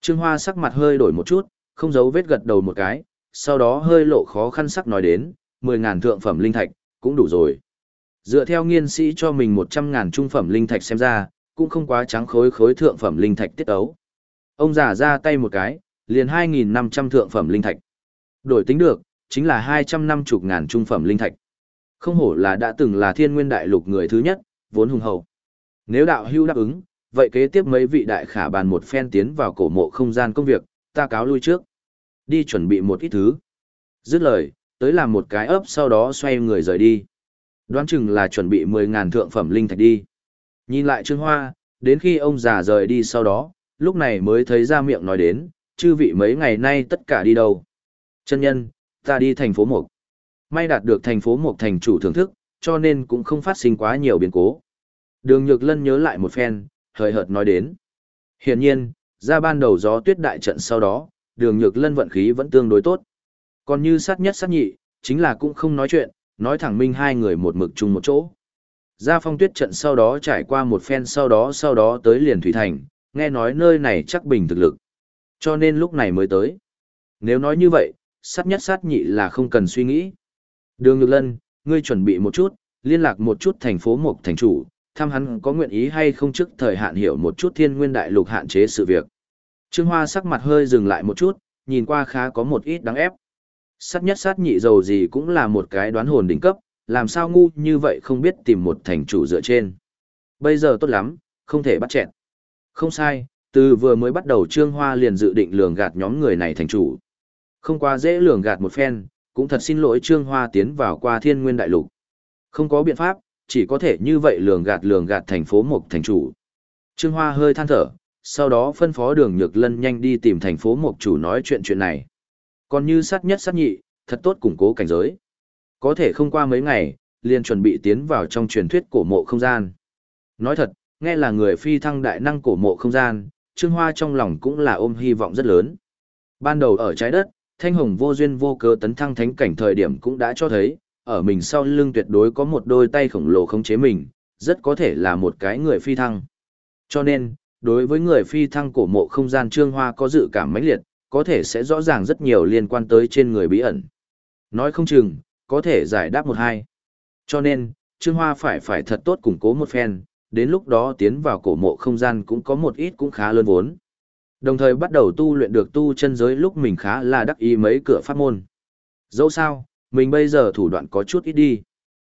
Trương Hoa sắc mặt hơi đổi một chút, không giấu vết gật đầu một cái, sau đó hơi lộ khó khăn sắc nói đến, 10.000 thượng phẩm linh thạch, cũng đủ rồi. Dựa theo nghiên sĩ cho mình 100.000 trung phẩm linh thạch xem ra, cũng không quá trắng khối khối thượng phẩm linh thạch tiết ấu. Ông già ra tay một cái, liền 2.500 thượng phẩm linh thạch. Đổi tính được, chính là 250 ngàn trung phẩm linh thạch. Không hổ là đã từng là thiên nguyên đại lục người thứ nhất, vốn hùng hậu. Nếu đạo hưu đáp ứng, vậy kế tiếp mấy vị đại khả bàn một phen tiến vào cổ mộ không gian công việc, ta cáo lui trước. Đi chuẩn bị một ít thứ. Dứt lời, tới làm một cái ấp sau đó xoay người rời đi. Đoán chừng là chuẩn bị 10.000 thượng phẩm linh thạch đi. Nhìn lại Trương Hoa, đến khi ông già rời đi sau đó, lúc này mới thấy ra miệng nói đến, chư vị mấy ngày nay tất cả đi đâu. Chân nhân, ta đi thành phố Mộc. May đạt được thành phố một thành chủ thưởng thức, cho nên cũng không phát sinh quá nhiều biến cố. Đường Nhược Lân nhớ lại một phen, hời hợt nói đến. Hiển nhiên, ra ban đầu gió tuyết đại trận sau đó, đường Nhược Lân vận khí vẫn tương đối tốt. Còn như sát nhất sát nhị, chính là cũng không nói chuyện, nói thẳng minh hai người một mực chung một chỗ. Ra phong tuyết trận sau đó trải qua một phen sau đó sau đó tới liền Thủy Thành, nghe nói nơi này chắc bình thực lực. Cho nên lúc này mới tới. Nếu nói như vậy, sát nhất sát nhị là không cần suy nghĩ. Đường Nhược Lân, ngươi chuẩn bị một chút, liên lạc một chút thành phố Mộc thành chủ, thăm hắn có nguyện ý hay không trước thời hạn hiểu một chút thiên nguyên đại lục hạn chế sự việc. Trương Hoa sắc mặt hơi dừng lại một chút, nhìn qua khá có một ít đáng ép. Sát nhất sát nhị dầu gì cũng là một cái đoán hồn đỉnh cấp, làm sao ngu như vậy không biết tìm một thành chủ dựa trên. Bây giờ tốt lắm, không thể bắt chẹn. Không sai, từ vừa mới bắt đầu Trương Hoa liền dự định lường gạt nhóm người này thành chủ. Không quá dễ lường gạt một phen, cũng thật xin lỗi Trương Hoa tiến vào qua thiên nguyên đại lục. Không có biện pháp, chỉ có thể như vậy lường gạt lường gạt thành phố Mộc thành chủ. Trương Hoa hơi than thở, sau đó phân phó đường Nhược Lân nhanh đi tìm thành phố Mộc chủ nói chuyện chuyện này. Còn như sát nhất sát nhị, thật tốt củng cố cảnh giới. Có thể không qua mấy ngày, liền chuẩn bị tiến vào trong truyền thuyết cổ mộ không gian. Nói thật, nghe là người phi thăng đại năng cổ mộ không gian, Trương Hoa trong lòng cũng là ôm hy vọng rất lớn. Ban đầu ở trái đất, Thanh Hồng vô duyên vô cớ tấn thăng thánh cảnh thời điểm cũng đã cho thấy, ở mình sau lưng tuyệt đối có một đôi tay khổng lồ khống chế mình, rất có thể là một cái người phi thăng. Cho nên, đối với người phi thăng cổ mộ không gian Trương Hoa có dự cảm mãnh liệt, có thể sẽ rõ ràng rất nhiều liên quan tới trên người bí ẩn. Nói không chừng, có thể giải đáp một hai. Cho nên, Trương Hoa phải phải thật tốt củng cố một phen, đến lúc đó tiến vào cổ mộ không gian cũng có một ít cũng khá lớn vốn. Đồng thời bắt đầu tu luyện được tu chân giới lúc mình khá là đắc ý mấy cửa pháp môn. Dẫu sao, mình bây giờ thủ đoạn có chút ít đi.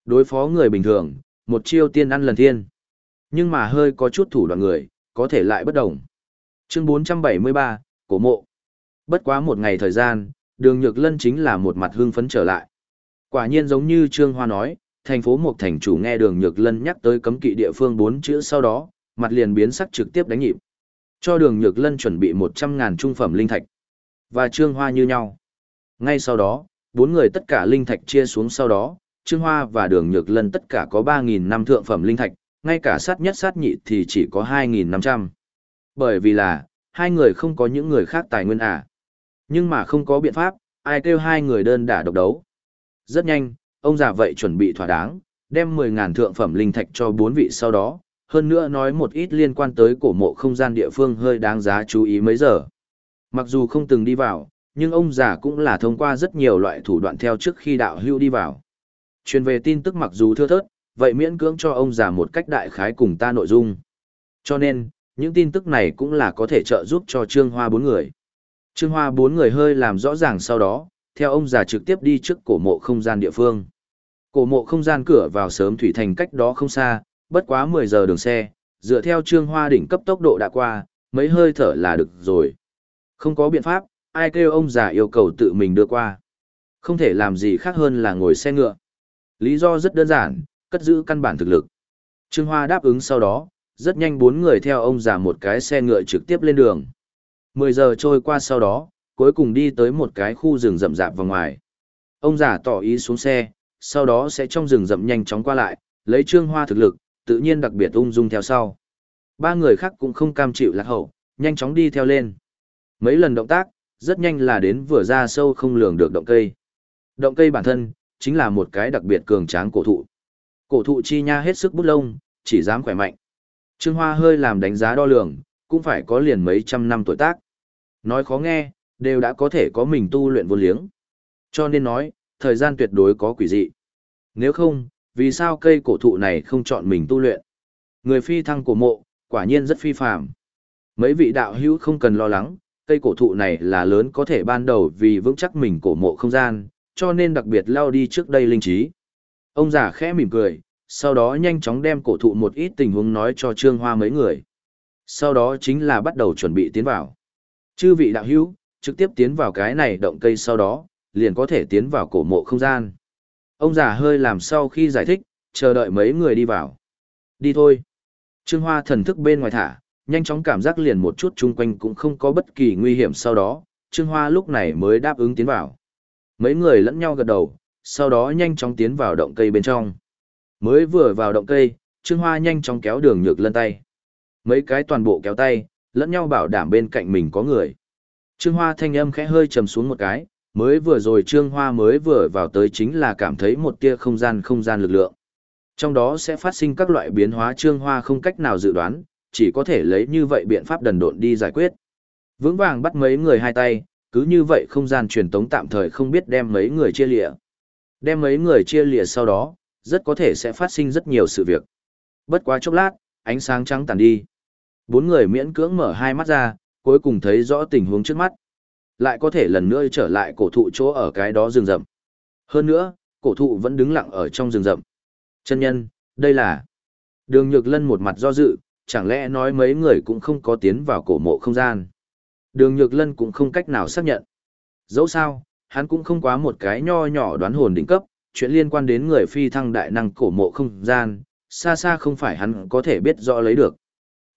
Đối phó người bình thường, một chiêu tiên ăn lần thiên. Nhưng mà hơi có chút thủ đoạn người, có thể lại bất đồng. Chương 473, Cổ mộ. Bất quá một ngày thời gian, đường nhược lân chính là một mặt hưng phấn trở lại. Quả nhiên giống như Trương Hoa nói, thành phố Một Thành chủ nghe đường nhược lân nhắc tới cấm kỵ địa phương bốn chữ sau đó, mặt liền biến sắc trực tiếp đánh nhịp. Cho đường nhược lân chuẩn bị một trăm ngàn trung phẩm linh thạch. Và Trương Hoa như nhau. Ngay sau đó, bốn người tất cả linh thạch chia xuống sau đó, Trương Hoa và Đường Nhược Lân tất cả có ba nghìn năm thượng phẩm linh thạch, ngay cả sát nhất sát nhị thì chỉ có 2.500. Bởi vì là, hai người không có những người khác tài nguyên à. Nhưng mà không có biện pháp, ai kêu hai người đơn đả độc đấu. Rất nhanh, ông già vậy chuẩn bị thỏa đáng, đem 10.000 thượng phẩm linh thạch cho bốn vị sau đó, hơn nữa nói một ít liên quan tới cổ mộ không gian địa phương hơi đáng giá chú ý mấy giờ. Mặc dù không từng đi vào, nhưng ông già cũng là thông qua rất nhiều loại thủ đoạn theo trước khi đạo hưu đi vào. Truyền về tin tức mặc dù thưa thớt, vậy miễn cưỡng cho ông già một cách đại khái cùng ta nội dung. Cho nên, những tin tức này cũng là có thể trợ giúp cho Trương Hoa bốn người. Trương Hoa bốn người hơi làm rõ ràng sau đó, theo ông già trực tiếp đi trước cổ mộ không gian địa phương. Cổ mộ không gian cửa vào sớm thủy thành cách đó không xa, bất quá 10 giờ đường xe, dựa theo Trương Hoa đỉnh cấp tốc độ đã qua, mấy hơi thở là được rồi. Không có biện pháp, ai kêu ông già yêu cầu tự mình đưa qua. Không thể làm gì khác hơn là ngồi xe ngựa. Lý do rất đơn giản, cất giữ căn bản thực lực. Trương Hoa đáp ứng sau đó, rất nhanh bốn người theo ông già một cái xe ngựa trực tiếp lên đường. 10 giờ trôi qua sau đó, cuối cùng đi tới một cái khu rừng rậm rạp vào ngoài. Ông già tỏ ý xuống xe, sau đó sẽ trong rừng rậm nhanh chóng qua lại, lấy Trương Hoa thực lực, tự nhiên đặc biệt ung dung theo sau. Ba người khác cũng không cam chịu lạc hậu, nhanh chóng đi theo lên. Mấy lần động tác, rất nhanh là đến vừa ra sâu không lường được động cây. Động cây bản thân, chính là một cái đặc biệt cường tráng cổ thụ. Cổ thụ chi nha hết sức bút lông, chỉ dám khỏe mạnh. Trương Hoa hơi làm đánh giá đo lường, cũng phải có liền mấy trăm năm tuổi tác. Nói khó nghe, đều đã có thể có mình tu luyện vô liếng. Cho nên nói, thời gian tuyệt đối có quỷ dị. Nếu không, vì sao cây cổ thụ này không chọn mình tu luyện? Người phi thăng cổ mộ, quả nhiên rất phi phàm. Mấy vị đạo hữu không cần lo lắng, cây cổ thụ này là lớn có thể ban đầu vì vững chắc mình cổ mộ không gian, cho nên đặc biệt lao đi trước đây linh trí. Ông già khẽ mỉm cười, sau đó nhanh chóng đem cổ thụ một ít tình huống nói cho Trương Hoa mấy người. Sau đó chính là bắt đầu chuẩn bị tiến vào. Chư vị đạo hữu, trực tiếp tiến vào cái này động cây sau đó, liền có thể tiến vào cổ mộ không gian. Ông già hơi làm sau khi giải thích, chờ đợi mấy người đi vào. Đi thôi. Trương Hoa thần thức bên ngoài thả, nhanh chóng cảm giác liền một chút chung quanh cũng không có bất kỳ nguy hiểm sau đó, Trương Hoa lúc này mới đáp ứng tiến vào. Mấy người lẫn nhau gật đầu, sau đó nhanh chóng tiến vào động cây bên trong. Mới vừa vào động cây, Trương Hoa nhanh chóng kéo đường nhược lân tay. Mấy cái toàn bộ kéo tay, lẫn nhau bảo đảm bên cạnh mình có người. Trương Hoa thanh âm khẽ hơi trầm xuống một cái, mới vừa rồi Trương Hoa mới vừa vào tới chính là cảm thấy một tia không gian không gian lực lượng. Trong đó sẽ phát sinh các loại biến hóa Trương Hoa không cách nào dự đoán, chỉ có thể lấy như vậy biện pháp đần độn đi giải quyết. Vững vàng bắt mấy người hai tay, cứ như vậy không gian truyền tống tạm thời không biết đem mấy người chia lìa. Đem mấy người chia lìa sau đó, rất có thể sẽ phát sinh rất nhiều sự việc. Bất quá chốc lát, ánh sáng trắng tàn đi. Bốn người miễn cưỡng mở hai mắt ra, cuối cùng thấy rõ tình huống trước mắt. Lại có thể lần nữa trở lại cổ thụ chỗ ở cái đó rừng rậm. Hơn nữa, cổ thụ vẫn đứng lặng ở trong rừng rậm. Chân nhân, đây là... Đường Nhược Lân một mặt do dự, chẳng lẽ nói mấy người cũng không có tiến vào cổ mộ không gian. Đường Nhược Lân cũng không cách nào xác nhận. Dẫu sao, hắn cũng không quá một cái nho nhỏ đoán hồn đỉnh cấp, chuyện liên quan đến người phi thăng đại năng cổ mộ không gian, xa xa không phải hắn có thể biết rõ lấy được.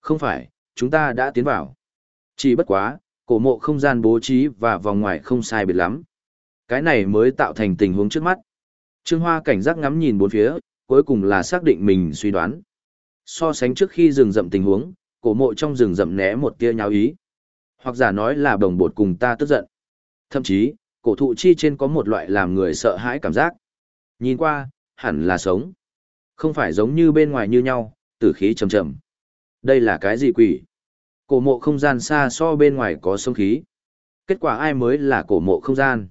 Không phải, chúng ta đã tiến vào. Chỉ bất quá, cổ mộ không gian bố trí và vòng ngoài không sai biệt lắm. Cái này mới tạo thành tình huống trước mắt. Trương Hoa cảnh giác ngắm nhìn bốn phía, cuối cùng là xác định mình suy đoán. So sánh trước khi rừng rậm tình huống, cổ mộ trong rừng rậm né một tia nháo ý. Hoặc giả nói là đồng bột cùng ta tức giận. Thậm chí, cổ thụ chi trên có một loại làm người sợ hãi cảm giác. Nhìn qua, hẳn là sống. Không phải giống như bên ngoài như nhau, tử khí trầm trầm. Đây là cái gì quỷ? Cổ mộ không gian xa so bên ngoài có sông khí. Kết quả ai mới là cổ mộ không gian?